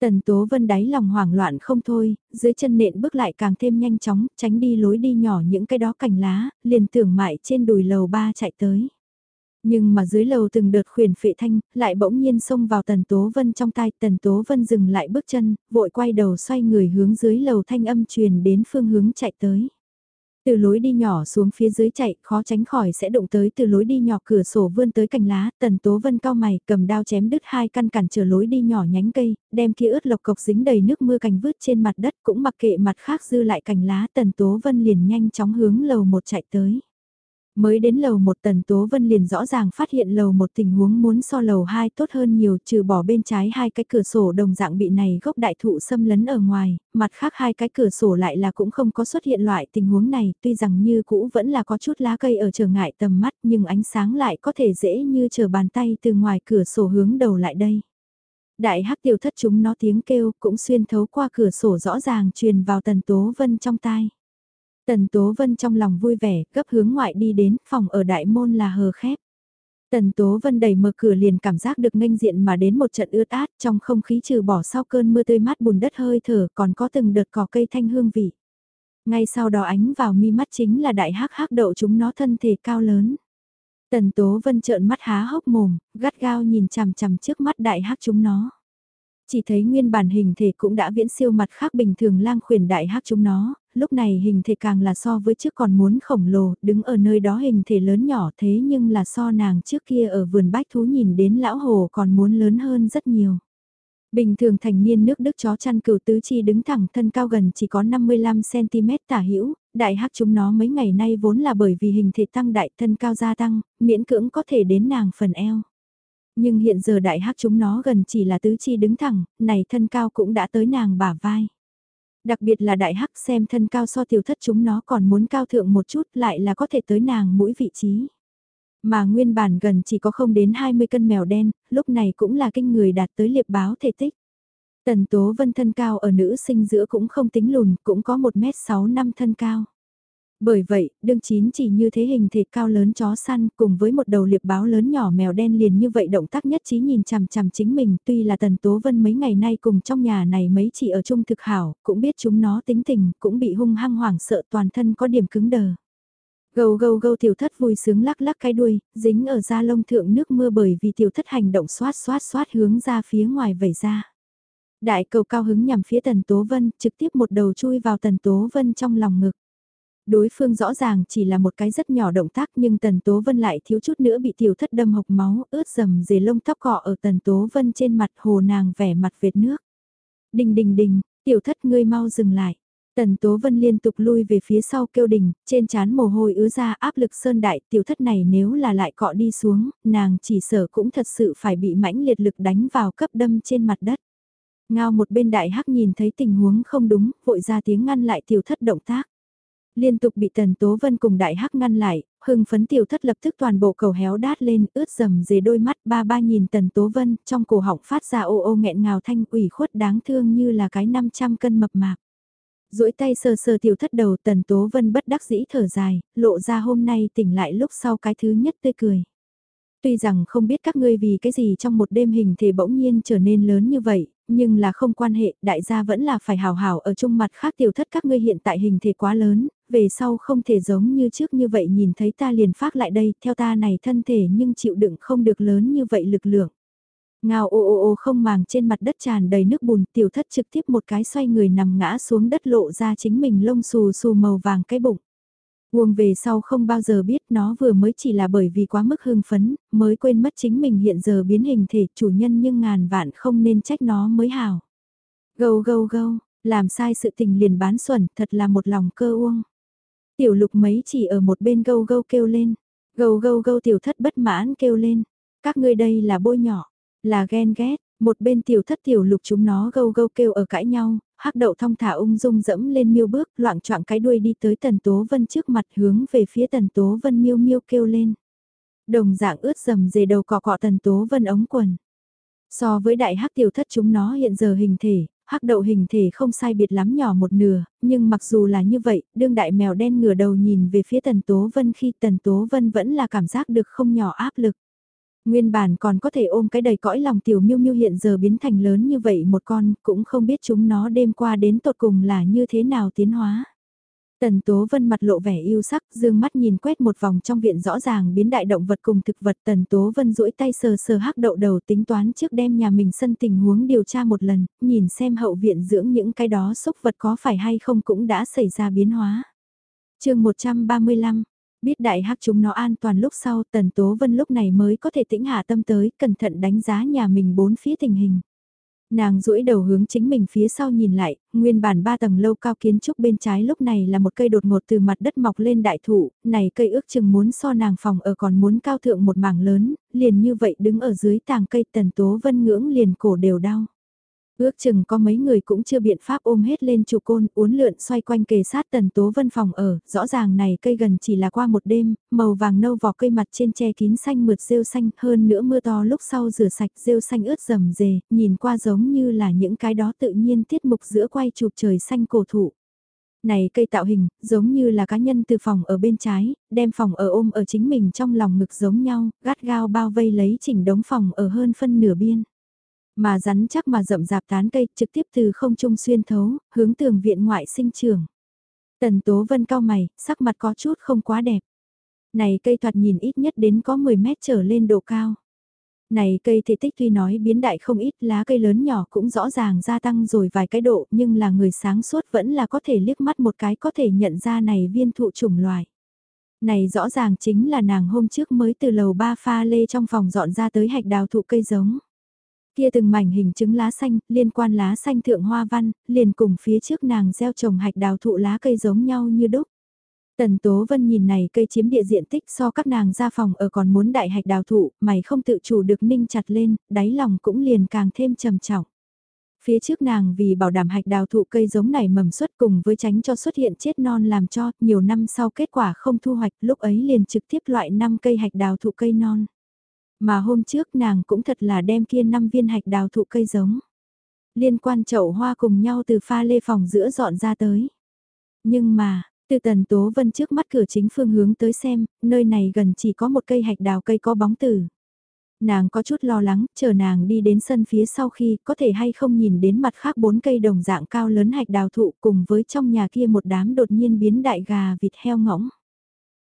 Tần Tố Vân đáy lòng hoảng loạn không thôi, dưới chân nện bước lại càng thêm nhanh chóng, tránh đi lối đi nhỏ những cái đó cành lá, liền tưởng mại trên đùi lầu ba chạy tới. Nhưng mà dưới lầu từng đợt khuyển phệ thanh, lại bỗng nhiên xông vào Tần Tố Vân trong tai, Tần Tố Vân dừng lại bước chân, vội quay đầu xoay người hướng dưới lầu thanh âm truyền đến phương hướng chạy tới. Từ lối đi nhỏ xuống phía dưới chạy, khó tránh khỏi sẽ đụng tới từ lối đi nhỏ cửa sổ vươn tới cành lá, tần tố vân cao mày, cầm đao chém đứt hai căn cản trở lối đi nhỏ nhánh cây, đem kia ướt lộc cộc dính đầy nước mưa cành vứt trên mặt đất cũng mặc kệ mặt khác dư lại cành lá, tần tố vân liền nhanh chóng hướng lầu một chạy tới. Mới đến lầu một tần Tố Vân liền rõ ràng phát hiện lầu một tình huống muốn so lầu hai tốt hơn nhiều trừ bỏ bên trái hai cái cửa sổ đồng dạng bị này gốc đại thụ xâm lấn ở ngoài, mặt khác hai cái cửa sổ lại là cũng không có xuất hiện loại tình huống này, tuy rằng như cũ vẫn là có chút lá cây ở trở ngại tầm mắt nhưng ánh sáng lại có thể dễ như chờ bàn tay từ ngoài cửa sổ hướng đầu lại đây. Đại hắc tiểu thất chúng nó tiếng kêu cũng xuyên thấu qua cửa sổ rõ ràng truyền vào tần Tố Vân trong tai. Tần Tố Vân trong lòng vui vẻ, gấp hướng ngoại đi đến, phòng ở đại môn là hờ khép. Tần Tố Vân đẩy mở cửa liền cảm giác được nghênh diện mà đến một trận ướt át trong không khí trừ bỏ sau cơn mưa tươi mát bùn đất hơi thở còn có từng đợt cỏ cây thanh hương vị. Ngay sau đó ánh vào mi mắt chính là đại hắc hắc đậu chúng nó thân thể cao lớn. Tần Tố Vân trợn mắt há hốc mồm, gắt gao nhìn chằm chằm trước mắt đại hắc chúng nó. Chỉ thấy nguyên bản hình thể cũng đã viễn siêu mặt khác bình thường lang khuyển đại hắc chúng nó, lúc này hình thể càng là so với trước còn muốn khổng lồ, đứng ở nơi đó hình thể lớn nhỏ thế nhưng là so nàng trước kia ở vườn bách thú nhìn đến lão hồ còn muốn lớn hơn rất nhiều. Bình thường thành niên nước Đức chó chăn cừu tứ chi đứng thẳng thân cao gần chỉ có 55cm tả hữu đại hắc chúng nó mấy ngày nay vốn là bởi vì hình thể tăng đại thân cao gia tăng, miễn cưỡng có thể đến nàng phần eo. Nhưng hiện giờ đại hắc chúng nó gần chỉ là tứ chi đứng thẳng, này thân cao cũng đã tới nàng bả vai. Đặc biệt là đại hắc xem thân cao so tiểu thất chúng nó còn muốn cao thượng một chút lại là có thể tới nàng mũi vị trí. Mà nguyên bản gần chỉ có không đến 20 cân mèo đen, lúc này cũng là kinh người đạt tới liệp báo thể tích. Tần Tố Vân thân cao ở nữ sinh giữa cũng không tính lùn, cũng có 1m6 năm thân cao. Bởi vậy, đương chín chỉ như thế hình thể cao lớn chó săn cùng với một đầu liệp báo lớn nhỏ mèo đen liền như vậy động tác nhất trí nhìn chằm chằm chính mình tuy là Tần Tố Vân mấy ngày nay cùng trong nhà này mấy chỉ ở chung thực hảo, cũng biết chúng nó tính tình, cũng bị hung hăng hoảng sợ toàn thân có điểm cứng đờ. Gâu gâu gâu tiểu thất vui sướng lắc lắc cái đuôi, dính ở da lông thượng nước mưa bởi vì tiểu thất hành động xoát xoát xoát hướng ra phía ngoài vẩy ra. Đại cầu cao hứng nhằm phía Tần Tố Vân, trực tiếp một đầu chui vào Tần Tố Vân trong lòng ngực đối phương rõ ràng chỉ là một cái rất nhỏ động tác nhưng Tần Tố Vân lại thiếu chút nữa bị tiểu thất đâm hộc máu, ướt dầm dề lông tóc cọ ở Tần Tố Vân trên mặt hồ nàng vẻ mặt vệt nước. Đình đình đình, tiểu thất ngươi mau dừng lại. Tần Tố Vân liên tục lui về phía sau kêu đình, trên chán mồ hôi ứa ra áp lực sơn đại, tiểu thất này nếu là lại cọ đi xuống, nàng chỉ sợ cũng thật sự phải bị mãnh liệt lực đánh vào cấp đâm trên mặt đất. Ngao một bên đại hắc nhìn thấy tình huống không đúng, vội ra tiếng ngăn lại tiểu thất động tác liên tục bị Tần Tố Vân cùng Đại Hắc ngăn lại, hưng phấn tiểu thất lập tức toàn bộ cầu héo đát lên, ướt dầm dề đôi mắt ba ba nhìn Tần Tố Vân, trong cổ họng phát ra ô ô nghẹn ngào thanh ủy khuất đáng thương như là cái 500 cân mập mạp. duỗi tay sờ sờ tiểu thất đầu Tần Tố Vân bất đắc dĩ thở dài, lộ ra hôm nay tỉnh lại lúc sau cái thứ nhất tươi cười. Tuy rằng không biết các ngươi vì cái gì trong một đêm hình thể bỗng nhiên trở nên lớn như vậy, nhưng là không quan hệ, đại gia vẫn là phải hào hào ở chung mặt khác tiểu thất các ngươi hiện tại hình thể quá lớn, về sau không thể giống như trước như vậy nhìn thấy ta liền phát lại đây, theo ta này thân thể nhưng chịu đựng không được lớn như vậy lực lượng. Ngao ô ô ô không màng trên mặt đất tràn đầy nước bùn tiểu thất trực tiếp một cái xoay người nằm ngã xuống đất lộ ra chính mình lông xù xù màu vàng cái bụng. Uông về sau không bao giờ biết nó vừa mới chỉ là bởi vì quá mức hưng phấn, mới quên mất chính mình hiện giờ biến hình thể chủ nhân nhưng ngàn vạn không nên trách nó mới hào. Gâu gâu gâu, làm sai sự tình liền bán xuẩn, thật là một lòng cơ uông. Tiểu lục mấy chỉ ở một bên gâu gâu kêu lên, gâu gâu gâu tiểu thất bất mãn kêu lên, các ngươi đây là bôi nhỏ, là ghen ghét, một bên tiểu thất tiểu lục chúng nó gâu gâu kêu ở cãi nhau, hắc đậu thong thả ung dung dẫm lên miêu bước, loạn choạng cái đuôi đi tới tần tố vân trước mặt hướng về phía tần tố vân miêu miêu kêu lên. Đồng dạng ướt dầm dề đầu cọ cọ tần tố vân ống quần. So với đại hắc tiểu thất chúng nó hiện giờ hình thể, hắc đậu hình thể không sai biệt lắm nhỏ một nửa, nhưng mặc dù là như vậy, đương đại mèo đen ngửa đầu nhìn về phía tần tố vân khi tần tố vân vẫn là cảm giác được không nhỏ áp lực. Nguyên bản còn có thể ôm cái đầy cõi lòng tiểu miêu miêu hiện giờ biến thành lớn như vậy một con, cũng không biết chúng nó đêm qua đến tột cùng là như thế nào tiến hóa. Tần Tố Vân mặt lộ vẻ yêu sắc, dương mắt nhìn quét một vòng trong viện rõ ràng biến đại động vật cùng thực vật. Tần Tố Vân duỗi tay sờ sờ hắc đậu đầu tính toán trước đem nhà mình sân tình huống điều tra một lần, nhìn xem hậu viện dưỡng những cái đó xúc vật có phải hay không cũng đã xảy ra biến hóa. chương 135, biết đại hắc chúng nó an toàn lúc sau Tần Tố Vân lúc này mới có thể tĩnh hạ tâm tới, cẩn thận đánh giá nhà mình bốn phía tình hình. Nàng duỗi đầu hướng chính mình phía sau nhìn lại, nguyên bản ba tầng lâu cao kiến trúc bên trái lúc này là một cây đột ngột từ mặt đất mọc lên đại thụ, này cây ước chừng muốn so nàng phòng ở còn muốn cao thượng một mảng lớn, liền như vậy đứng ở dưới tàng cây tần tố vân ngưỡng liền cổ đều đau. Ước chừng có mấy người cũng chưa biện pháp ôm hết lên trụ côn, uốn lượn xoay quanh kề sát tần tố vân phòng ở, rõ ràng này cây gần chỉ là qua một đêm, màu vàng nâu vỏ cây mặt trên che kín xanh mượt rêu xanh, hơn nữa mưa to lúc sau rửa sạch rêu xanh ướt rầm rề, nhìn qua giống như là những cái đó tự nhiên tiết mục giữa quay chụp trời xanh cổ thụ. Này cây tạo hình, giống như là cá nhân từ phòng ở bên trái, đem phòng ở ôm ở chính mình trong lòng ngực giống nhau, gắt gao bao vây lấy chỉnh đống phòng ở hơn phân nửa biên. Mà rắn chắc mà rậm rạp tán cây trực tiếp từ không trung xuyên thấu, hướng tường viện ngoại sinh trường. Tần Tố Vân cao mày, sắc mặt có chút không quá đẹp. Này cây thoạt nhìn ít nhất đến có 10 mét trở lên độ cao. Này cây thể tích tuy nói biến đại không ít lá cây lớn nhỏ cũng rõ ràng gia tăng rồi vài cái độ nhưng là người sáng suốt vẫn là có thể liếc mắt một cái có thể nhận ra này viên thụ chủng loài. Này rõ ràng chính là nàng hôm trước mới từ lầu ba pha lê trong phòng dọn ra tới hạch đào thụ cây giống. Kia từng mảnh hình trứng lá xanh, liên quan lá xanh thượng hoa văn, liền cùng phía trước nàng gieo trồng hạch đào thụ lá cây giống nhau như đúc. Tần Tố Vân nhìn này cây chiếm địa diện tích so các nàng ra phòng ở còn muốn đại hạch đào thụ, mày không tự chủ được ninh chặt lên, đáy lòng cũng liền càng thêm trầm trọng. Phía trước nàng vì bảo đảm hạch đào thụ cây giống này mầm xuất cùng với tránh cho xuất hiện chết non làm cho nhiều năm sau kết quả không thu hoạch lúc ấy liền trực tiếp loại 5 cây hạch đào thụ cây non. Mà hôm trước nàng cũng thật là đem kia năm viên hạch đào thụ cây giống. Liên quan chậu hoa cùng nhau từ pha lê phòng giữa dọn ra tới. Nhưng mà, từ tần tố vân trước mắt cửa chính phương hướng tới xem, nơi này gần chỉ có một cây hạch đào cây có bóng tử. Nàng có chút lo lắng, chờ nàng đi đến sân phía sau khi có thể hay không nhìn đến mặt khác bốn cây đồng dạng cao lớn hạch đào thụ cùng với trong nhà kia một đám đột nhiên biến đại gà vịt heo ngỗng.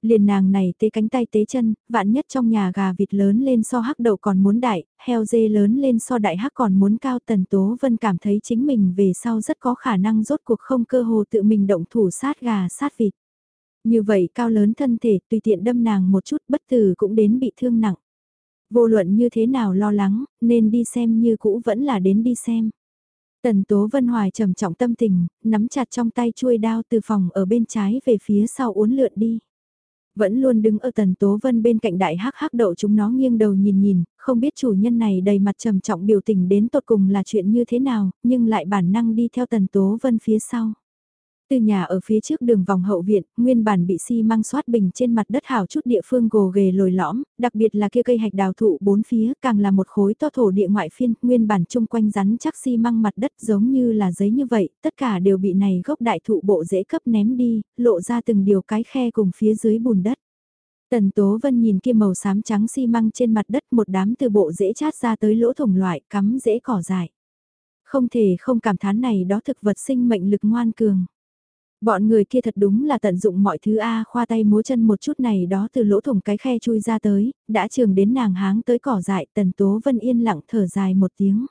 Liền nàng này tế cánh tay tế chân, vạn nhất trong nhà gà vịt lớn lên so hắc đậu còn muốn đại, heo dê lớn lên so đại hắc còn muốn cao tần tố vân cảm thấy chính mình về sau rất có khả năng rốt cuộc không cơ hồ tự mình động thủ sát gà sát vịt. Như vậy cao lớn thân thể tùy tiện đâm nàng một chút bất tử cũng đến bị thương nặng. Vô luận như thế nào lo lắng, nên đi xem như cũ vẫn là đến đi xem. Tần Tố Vân Hoài trầm trọng tâm tình, nắm chặt trong tay chuôi đao từ phòng ở bên trái về phía sau uốn lượn đi. Vẫn luôn đứng ở tần tố vân bên cạnh đại hắc hắc đậu chúng nó nghiêng đầu nhìn nhìn, không biết chủ nhân này đầy mặt trầm trọng biểu tình đến tột cùng là chuyện như thế nào, nhưng lại bản năng đi theo tần tố vân phía sau. Từ nhà ở phía trước đường vòng hậu viện, nguyên bản bị xi si măng xoát bình trên mặt đất hảo chút địa phương gồ ghề lồi lõm, đặc biệt là kia cây hạch đào thụ bốn phía càng là một khối to thổ địa ngoại phiên, nguyên bản chung quanh rắn chắc xi si măng mặt đất giống như là giấy như vậy, tất cả đều bị này gốc đại thụ bộ dễ cấp ném đi, lộ ra từng điều cái khe cùng phía dưới bùn đất. Tần Tố Vân nhìn kia màu xám trắng xi si măng trên mặt đất một đám từ bộ dễ chát ra tới lỗ thủng loại cắm dễ cỏ dại. Không thể không cảm thán này đó thực vật sinh mệnh lực ngoan cường. Bọn người kia thật đúng là tận dụng mọi thứ A khoa tay múa chân một chút này đó từ lỗ thủng cái khe chui ra tới, đã trường đến nàng háng tới cỏ dại tần tố vân yên lặng thở dài một tiếng.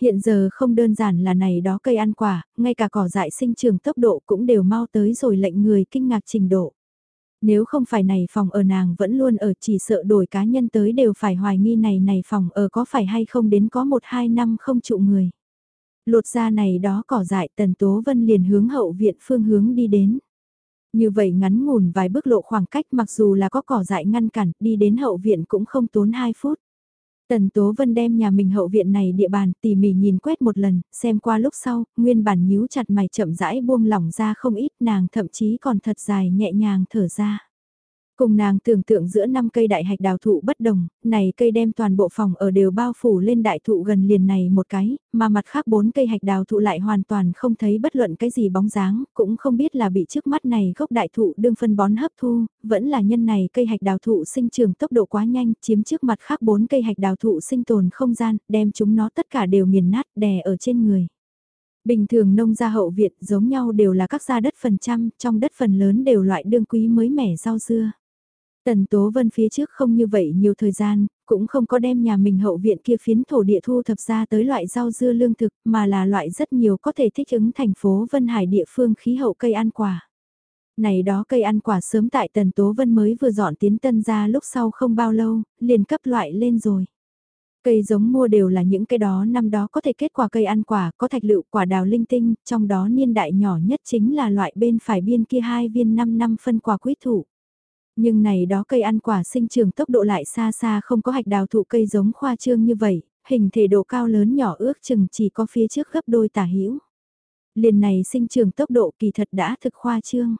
Hiện giờ không đơn giản là này đó cây ăn quả, ngay cả cỏ dại sinh trường tốc độ cũng đều mau tới rồi lệnh người kinh ngạc trình độ. Nếu không phải này phòng ở nàng vẫn luôn ở chỉ sợ đổi cá nhân tới đều phải hoài nghi này này phòng ở có phải hay không đến có một hai năm không trụ người. Lột ra này đó cỏ dại tần tố vân liền hướng hậu viện phương hướng đi đến. Như vậy ngắn ngủn vài bước lộ khoảng cách mặc dù là có cỏ dại ngăn cản, đi đến hậu viện cũng không tốn 2 phút. Tần Tố Vân đem nhà mình hậu viện này địa bàn tỉ mỉ nhìn quét một lần, xem qua lúc sau, nguyên bản nhíu chặt mày chậm rãi buông lỏng ra không ít nàng thậm chí còn thật dài nhẹ nhàng thở ra. Cùng nàng tưởng tượng giữa năm cây đại hạch đào thụ bất đồng, này cây đem toàn bộ phòng ở đều bao phủ lên đại thụ gần liền này một cái, mà mặt khác bốn cây hạch đào thụ lại hoàn toàn không thấy bất luận cái gì bóng dáng, cũng không biết là bị trước mắt này gốc đại thụ đương phân bón hấp thu, vẫn là nhân này cây hạch đào thụ sinh trường tốc độ quá nhanh, chiếm trước mặt khác bốn cây hạch đào thụ sinh tồn không gian, đem chúng nó tất cả đều nghiền nát đè ở trên người. Bình thường nông gia hậu viện giống nhau đều là các gia đất phần trăm, trong đất phần lớn đều loại đương quý mới mẻ rau dưa. Tần Tố Vân phía trước không như vậy nhiều thời gian, cũng không có đem nhà mình hậu viện kia phiến thổ địa thu thập ra tới loại rau dưa lương thực, mà là loại rất nhiều có thể thích ứng thành phố Vân Hải địa phương khí hậu cây ăn quả. Này đó cây ăn quả sớm tại Tần Tố Vân mới vừa dọn tiến tân ra lúc sau không bao lâu, liền cấp loại lên rồi. Cây giống mua đều là những cây đó năm đó có thể kết quả cây ăn quả, có thạch lựu quả đào linh tinh, trong đó niên đại nhỏ nhất chính là loại bên phải biên kia hai viên 5 năm phân quả quý thủ. Nhưng này đó cây ăn quả sinh trưởng tốc độ lại xa xa không có hạch đào thụ cây giống khoa trương như vậy, hình thể độ cao lớn nhỏ ước chừng chỉ có phía trước gấp đôi tả hữu Liền này sinh trưởng tốc độ kỳ thật đã thực khoa trương.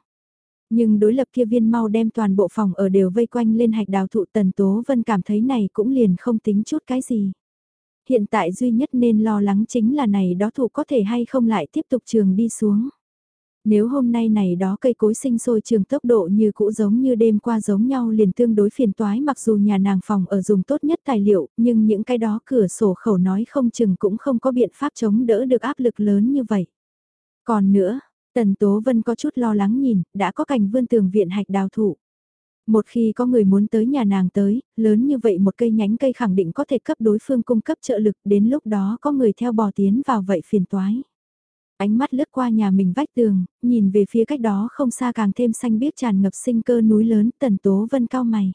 Nhưng đối lập kia viên mau đem toàn bộ phòng ở đều vây quanh lên hạch đào thụ tần tố vân cảm thấy này cũng liền không tính chút cái gì. Hiện tại duy nhất nên lo lắng chính là này đó thụ có thể hay không lại tiếp tục trường đi xuống. Nếu hôm nay này đó cây cối sinh sôi trường tốc độ như cũ giống như đêm qua giống nhau liền tương đối phiền toái mặc dù nhà nàng phòng ở dùng tốt nhất tài liệu, nhưng những cái đó cửa sổ khẩu nói không chừng cũng không có biện pháp chống đỡ được áp lực lớn như vậy. Còn nữa, Tần Tố Vân có chút lo lắng nhìn, đã có cảnh vươn tường viện hạch đào thụ. Một khi có người muốn tới nhà nàng tới, lớn như vậy một cây nhánh cây khẳng định có thể cấp đối phương cung cấp trợ lực, đến lúc đó có người theo bò tiến vào vậy phiền toái. Ánh mắt lướt qua nhà mình vách tường, nhìn về phía cách đó không xa càng thêm xanh biếc tràn ngập sinh cơ núi lớn, tần tố vân cao mày.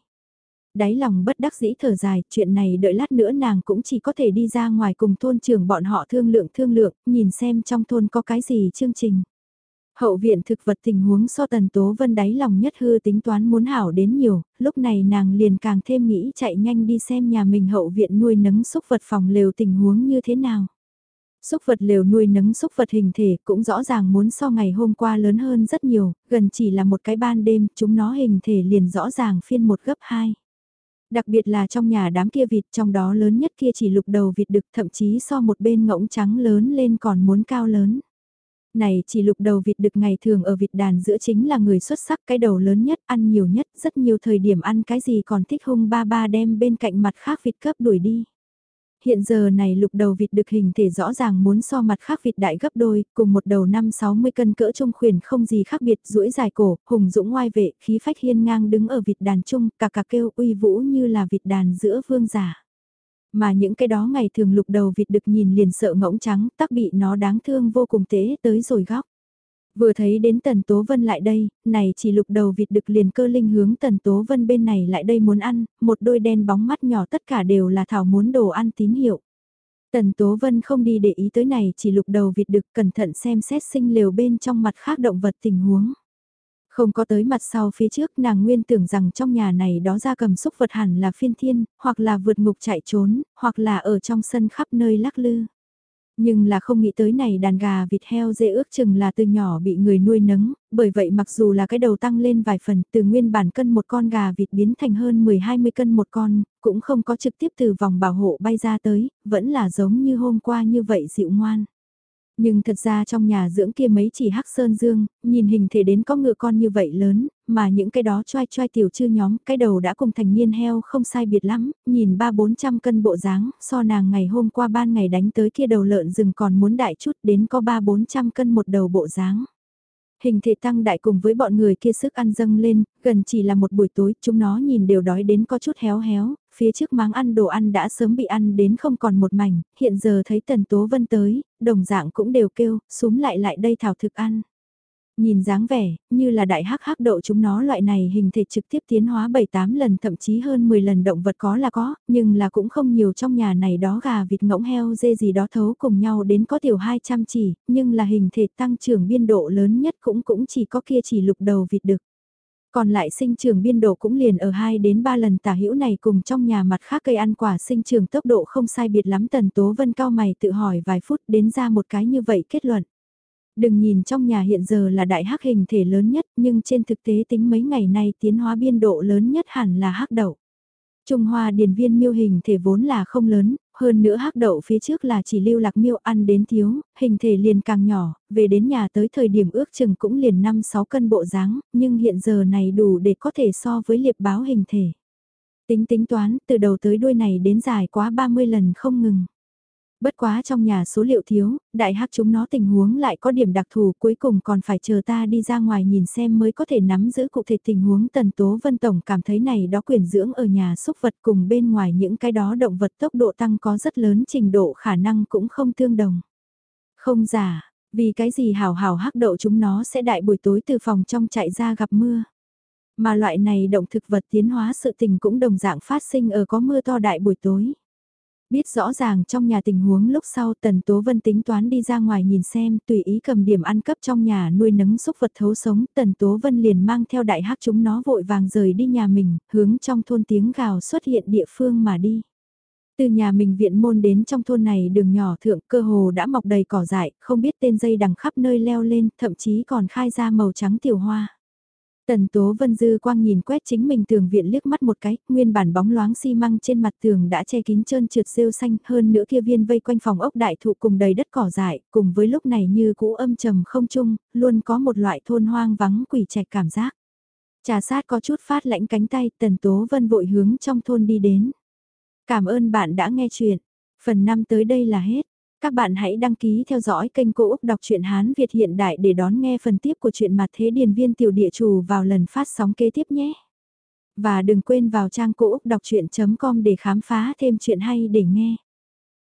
Đáy lòng bất đắc dĩ thở dài, chuyện này đợi lát nữa nàng cũng chỉ có thể đi ra ngoài cùng thôn trưởng bọn họ thương lượng thương lượng, nhìn xem trong thôn có cái gì chương trình. Hậu viện thực vật tình huống so tần tố vân đáy lòng nhất hư tính toán muốn hảo đến nhiều, lúc này nàng liền càng thêm nghĩ chạy nhanh đi xem nhà mình hậu viện nuôi nấng xúc vật phòng lều tình huống như thế nào. Xúc vật lều nuôi nấng xúc vật hình thể cũng rõ ràng muốn so ngày hôm qua lớn hơn rất nhiều, gần chỉ là một cái ban đêm, chúng nó hình thể liền rõ ràng phiên một gấp hai. Đặc biệt là trong nhà đám kia vịt trong đó lớn nhất kia chỉ lục đầu vịt đực thậm chí so một bên ngỗng trắng lớn lên còn muốn cao lớn. Này chỉ lục đầu vịt đực ngày thường ở vịt đàn giữa chính là người xuất sắc cái đầu lớn nhất ăn nhiều nhất rất nhiều thời điểm ăn cái gì còn thích hung ba ba đem bên cạnh mặt khác vịt cấp đuổi đi. Hiện giờ này lục đầu vịt được hình thể rõ ràng muốn so mặt khác vịt đại gấp đôi, cùng một đầu 5-60 cân cỡ trung khuyển không gì khác biệt, duỗi dài cổ, hùng dũng ngoai vệ, khí phách hiên ngang đứng ở vịt đàn trung, cà cà kêu uy vũ như là vịt đàn giữa vương giả. Mà những cái đó ngày thường lục đầu vịt được nhìn liền sợ ngỗng trắng, tắc bị nó đáng thương vô cùng tế tới rồi góc. Vừa thấy đến Tần Tố Vân lại đây, này chỉ lục đầu vịt đực liền cơ linh hướng Tần Tố Vân bên này lại đây muốn ăn, một đôi đen bóng mắt nhỏ tất cả đều là thảo muốn đồ ăn tín hiệu. Tần Tố Vân không đi để ý tới này chỉ lục đầu vịt đực cẩn thận xem xét sinh liều bên trong mặt khác động vật tình huống. Không có tới mặt sau phía trước nàng nguyên tưởng rằng trong nhà này đó ra cầm xúc vật hẳn là phiên thiên, hoặc là vượt ngục chạy trốn, hoặc là ở trong sân khắp nơi lắc lư. Nhưng là không nghĩ tới này đàn gà vịt heo dê ước chừng là từ nhỏ bị người nuôi nấng, bởi vậy mặc dù là cái đầu tăng lên vài phần từ nguyên bản cân một con gà vịt biến thành hơn 10-20 cân một con, cũng không có trực tiếp từ vòng bảo hộ bay ra tới, vẫn là giống như hôm qua như vậy dịu ngoan. Nhưng thật ra trong nhà dưỡng kia mấy chỉ hắc sơn dương, nhìn hình thể đến có ngựa con như vậy lớn, mà những cái đó choai choai tiểu chư nhóm, cái đầu đã cùng thành niên heo không sai biệt lắm, nhìn ba bốn trăm cân bộ dáng, so nàng ngày hôm qua ban ngày đánh tới kia đầu lợn rừng còn muốn đại chút đến có ba bốn trăm cân một đầu bộ dáng. Hình thể tăng đại cùng với bọn người kia sức ăn dâng lên, gần chỉ là một buổi tối, chúng nó nhìn đều đói đến có chút héo héo, phía trước máng ăn đồ ăn đã sớm bị ăn đến không còn một mảnh, hiện giờ thấy Tần Tố Vân tới, đồng dạng cũng đều kêu, súng lại lại đây thảo thực ăn. Nhìn dáng vẻ, như là đại hắc hắc đậu chúng nó loại này hình thể trực tiếp tiến hóa 7-8 lần thậm chí hơn 10 lần động vật có là có, nhưng là cũng không nhiều trong nhà này đó gà vịt ngỗng heo dê gì đó thấu cùng nhau đến có tiểu 200 chỉ, nhưng là hình thể tăng trưởng biên độ lớn nhất cũng cũng chỉ có kia chỉ lục đầu vịt đực. Còn lại sinh trưởng biên độ cũng liền ở 2 đến 3 lần tả hữu này cùng trong nhà mặt khác cây ăn quả sinh trưởng tốc độ không sai biệt lắm tần tố vân cao mày tự hỏi vài phút đến ra một cái như vậy kết luận. Đừng nhìn trong nhà hiện giờ là đại hắc hình thể lớn nhất nhưng trên thực tế tính mấy ngày nay tiến hóa biên độ lớn nhất hẳn là hắc đậu. Trung Hoa điền viên miêu hình thể vốn là không lớn, hơn nữa hắc đậu phía trước là chỉ lưu lạc miêu ăn đến thiếu, hình thể liền càng nhỏ, về đến nhà tới thời điểm ước chừng cũng liền 5-6 cân bộ dáng, nhưng hiện giờ này đủ để có thể so với liệp báo hình thể. Tính tính toán, từ đầu tới đuôi này đến dài quá 30 lần không ngừng. Bất quá trong nhà số liệu thiếu, đại hắc chúng nó tình huống lại có điểm đặc thù cuối cùng còn phải chờ ta đi ra ngoài nhìn xem mới có thể nắm giữ cụ thể tình huống tần tố vân tổng cảm thấy này đó quyền dưỡng ở nhà xúc vật cùng bên ngoài những cái đó động vật tốc độ tăng có rất lớn trình độ khả năng cũng không tương đồng. Không giả, Vì cái gì hào hào hắc đậu chúng nó sẽ đại buổi tối từ phòng trong chạy ra gặp mưa. Mà loại này động thực vật tiến hóa sự tình cũng đồng dạng phát sinh ở có mưa to đại buổi tối. Biết rõ ràng trong nhà tình huống lúc sau Tần Tố Vân tính toán đi ra ngoài nhìn xem tùy ý cầm điểm ăn cấp trong nhà nuôi nấng xúc vật thấu sống Tần Tố Vân liền mang theo đại hắc chúng nó vội vàng rời đi nhà mình hướng trong thôn tiếng gào xuất hiện địa phương mà đi. Từ nhà mình viện môn đến trong thôn này đường nhỏ thượng cơ hồ đã mọc đầy cỏ dại, không biết tên dây đằng khắp nơi leo lên, thậm chí còn khai ra màu trắng tiểu hoa. Tần Tố Vân Dư quang nhìn quét chính mình tường viện liếc mắt một cái, nguyên bản bóng loáng xi măng trên mặt tường đã che kín trơn trượt rêu xanh hơn nữa kia viên vây quanh phòng ốc đại thụ cùng đầy đất cỏ dại, cùng với lúc này như cũ âm trầm không chung, luôn có một loại thôn hoang vắng quỷ trạch cảm giác. Trà sát có chút phát lãnh cánh tay, Tần Tố Vân vội hướng trong thôn đi đến. Cảm ơn bạn đã nghe chuyện. Phần 5 tới đây là hết. Các bạn hãy đăng ký theo dõi kênh Cô Úc Đọc truyện Hán Việt hiện đại để đón nghe phần tiếp của truyện mặt thế điền viên tiểu địa chủ vào lần phát sóng kế tiếp nhé. Và đừng quên vào trang Cô Úc Đọc Chuyện.com để khám phá thêm chuyện hay để nghe.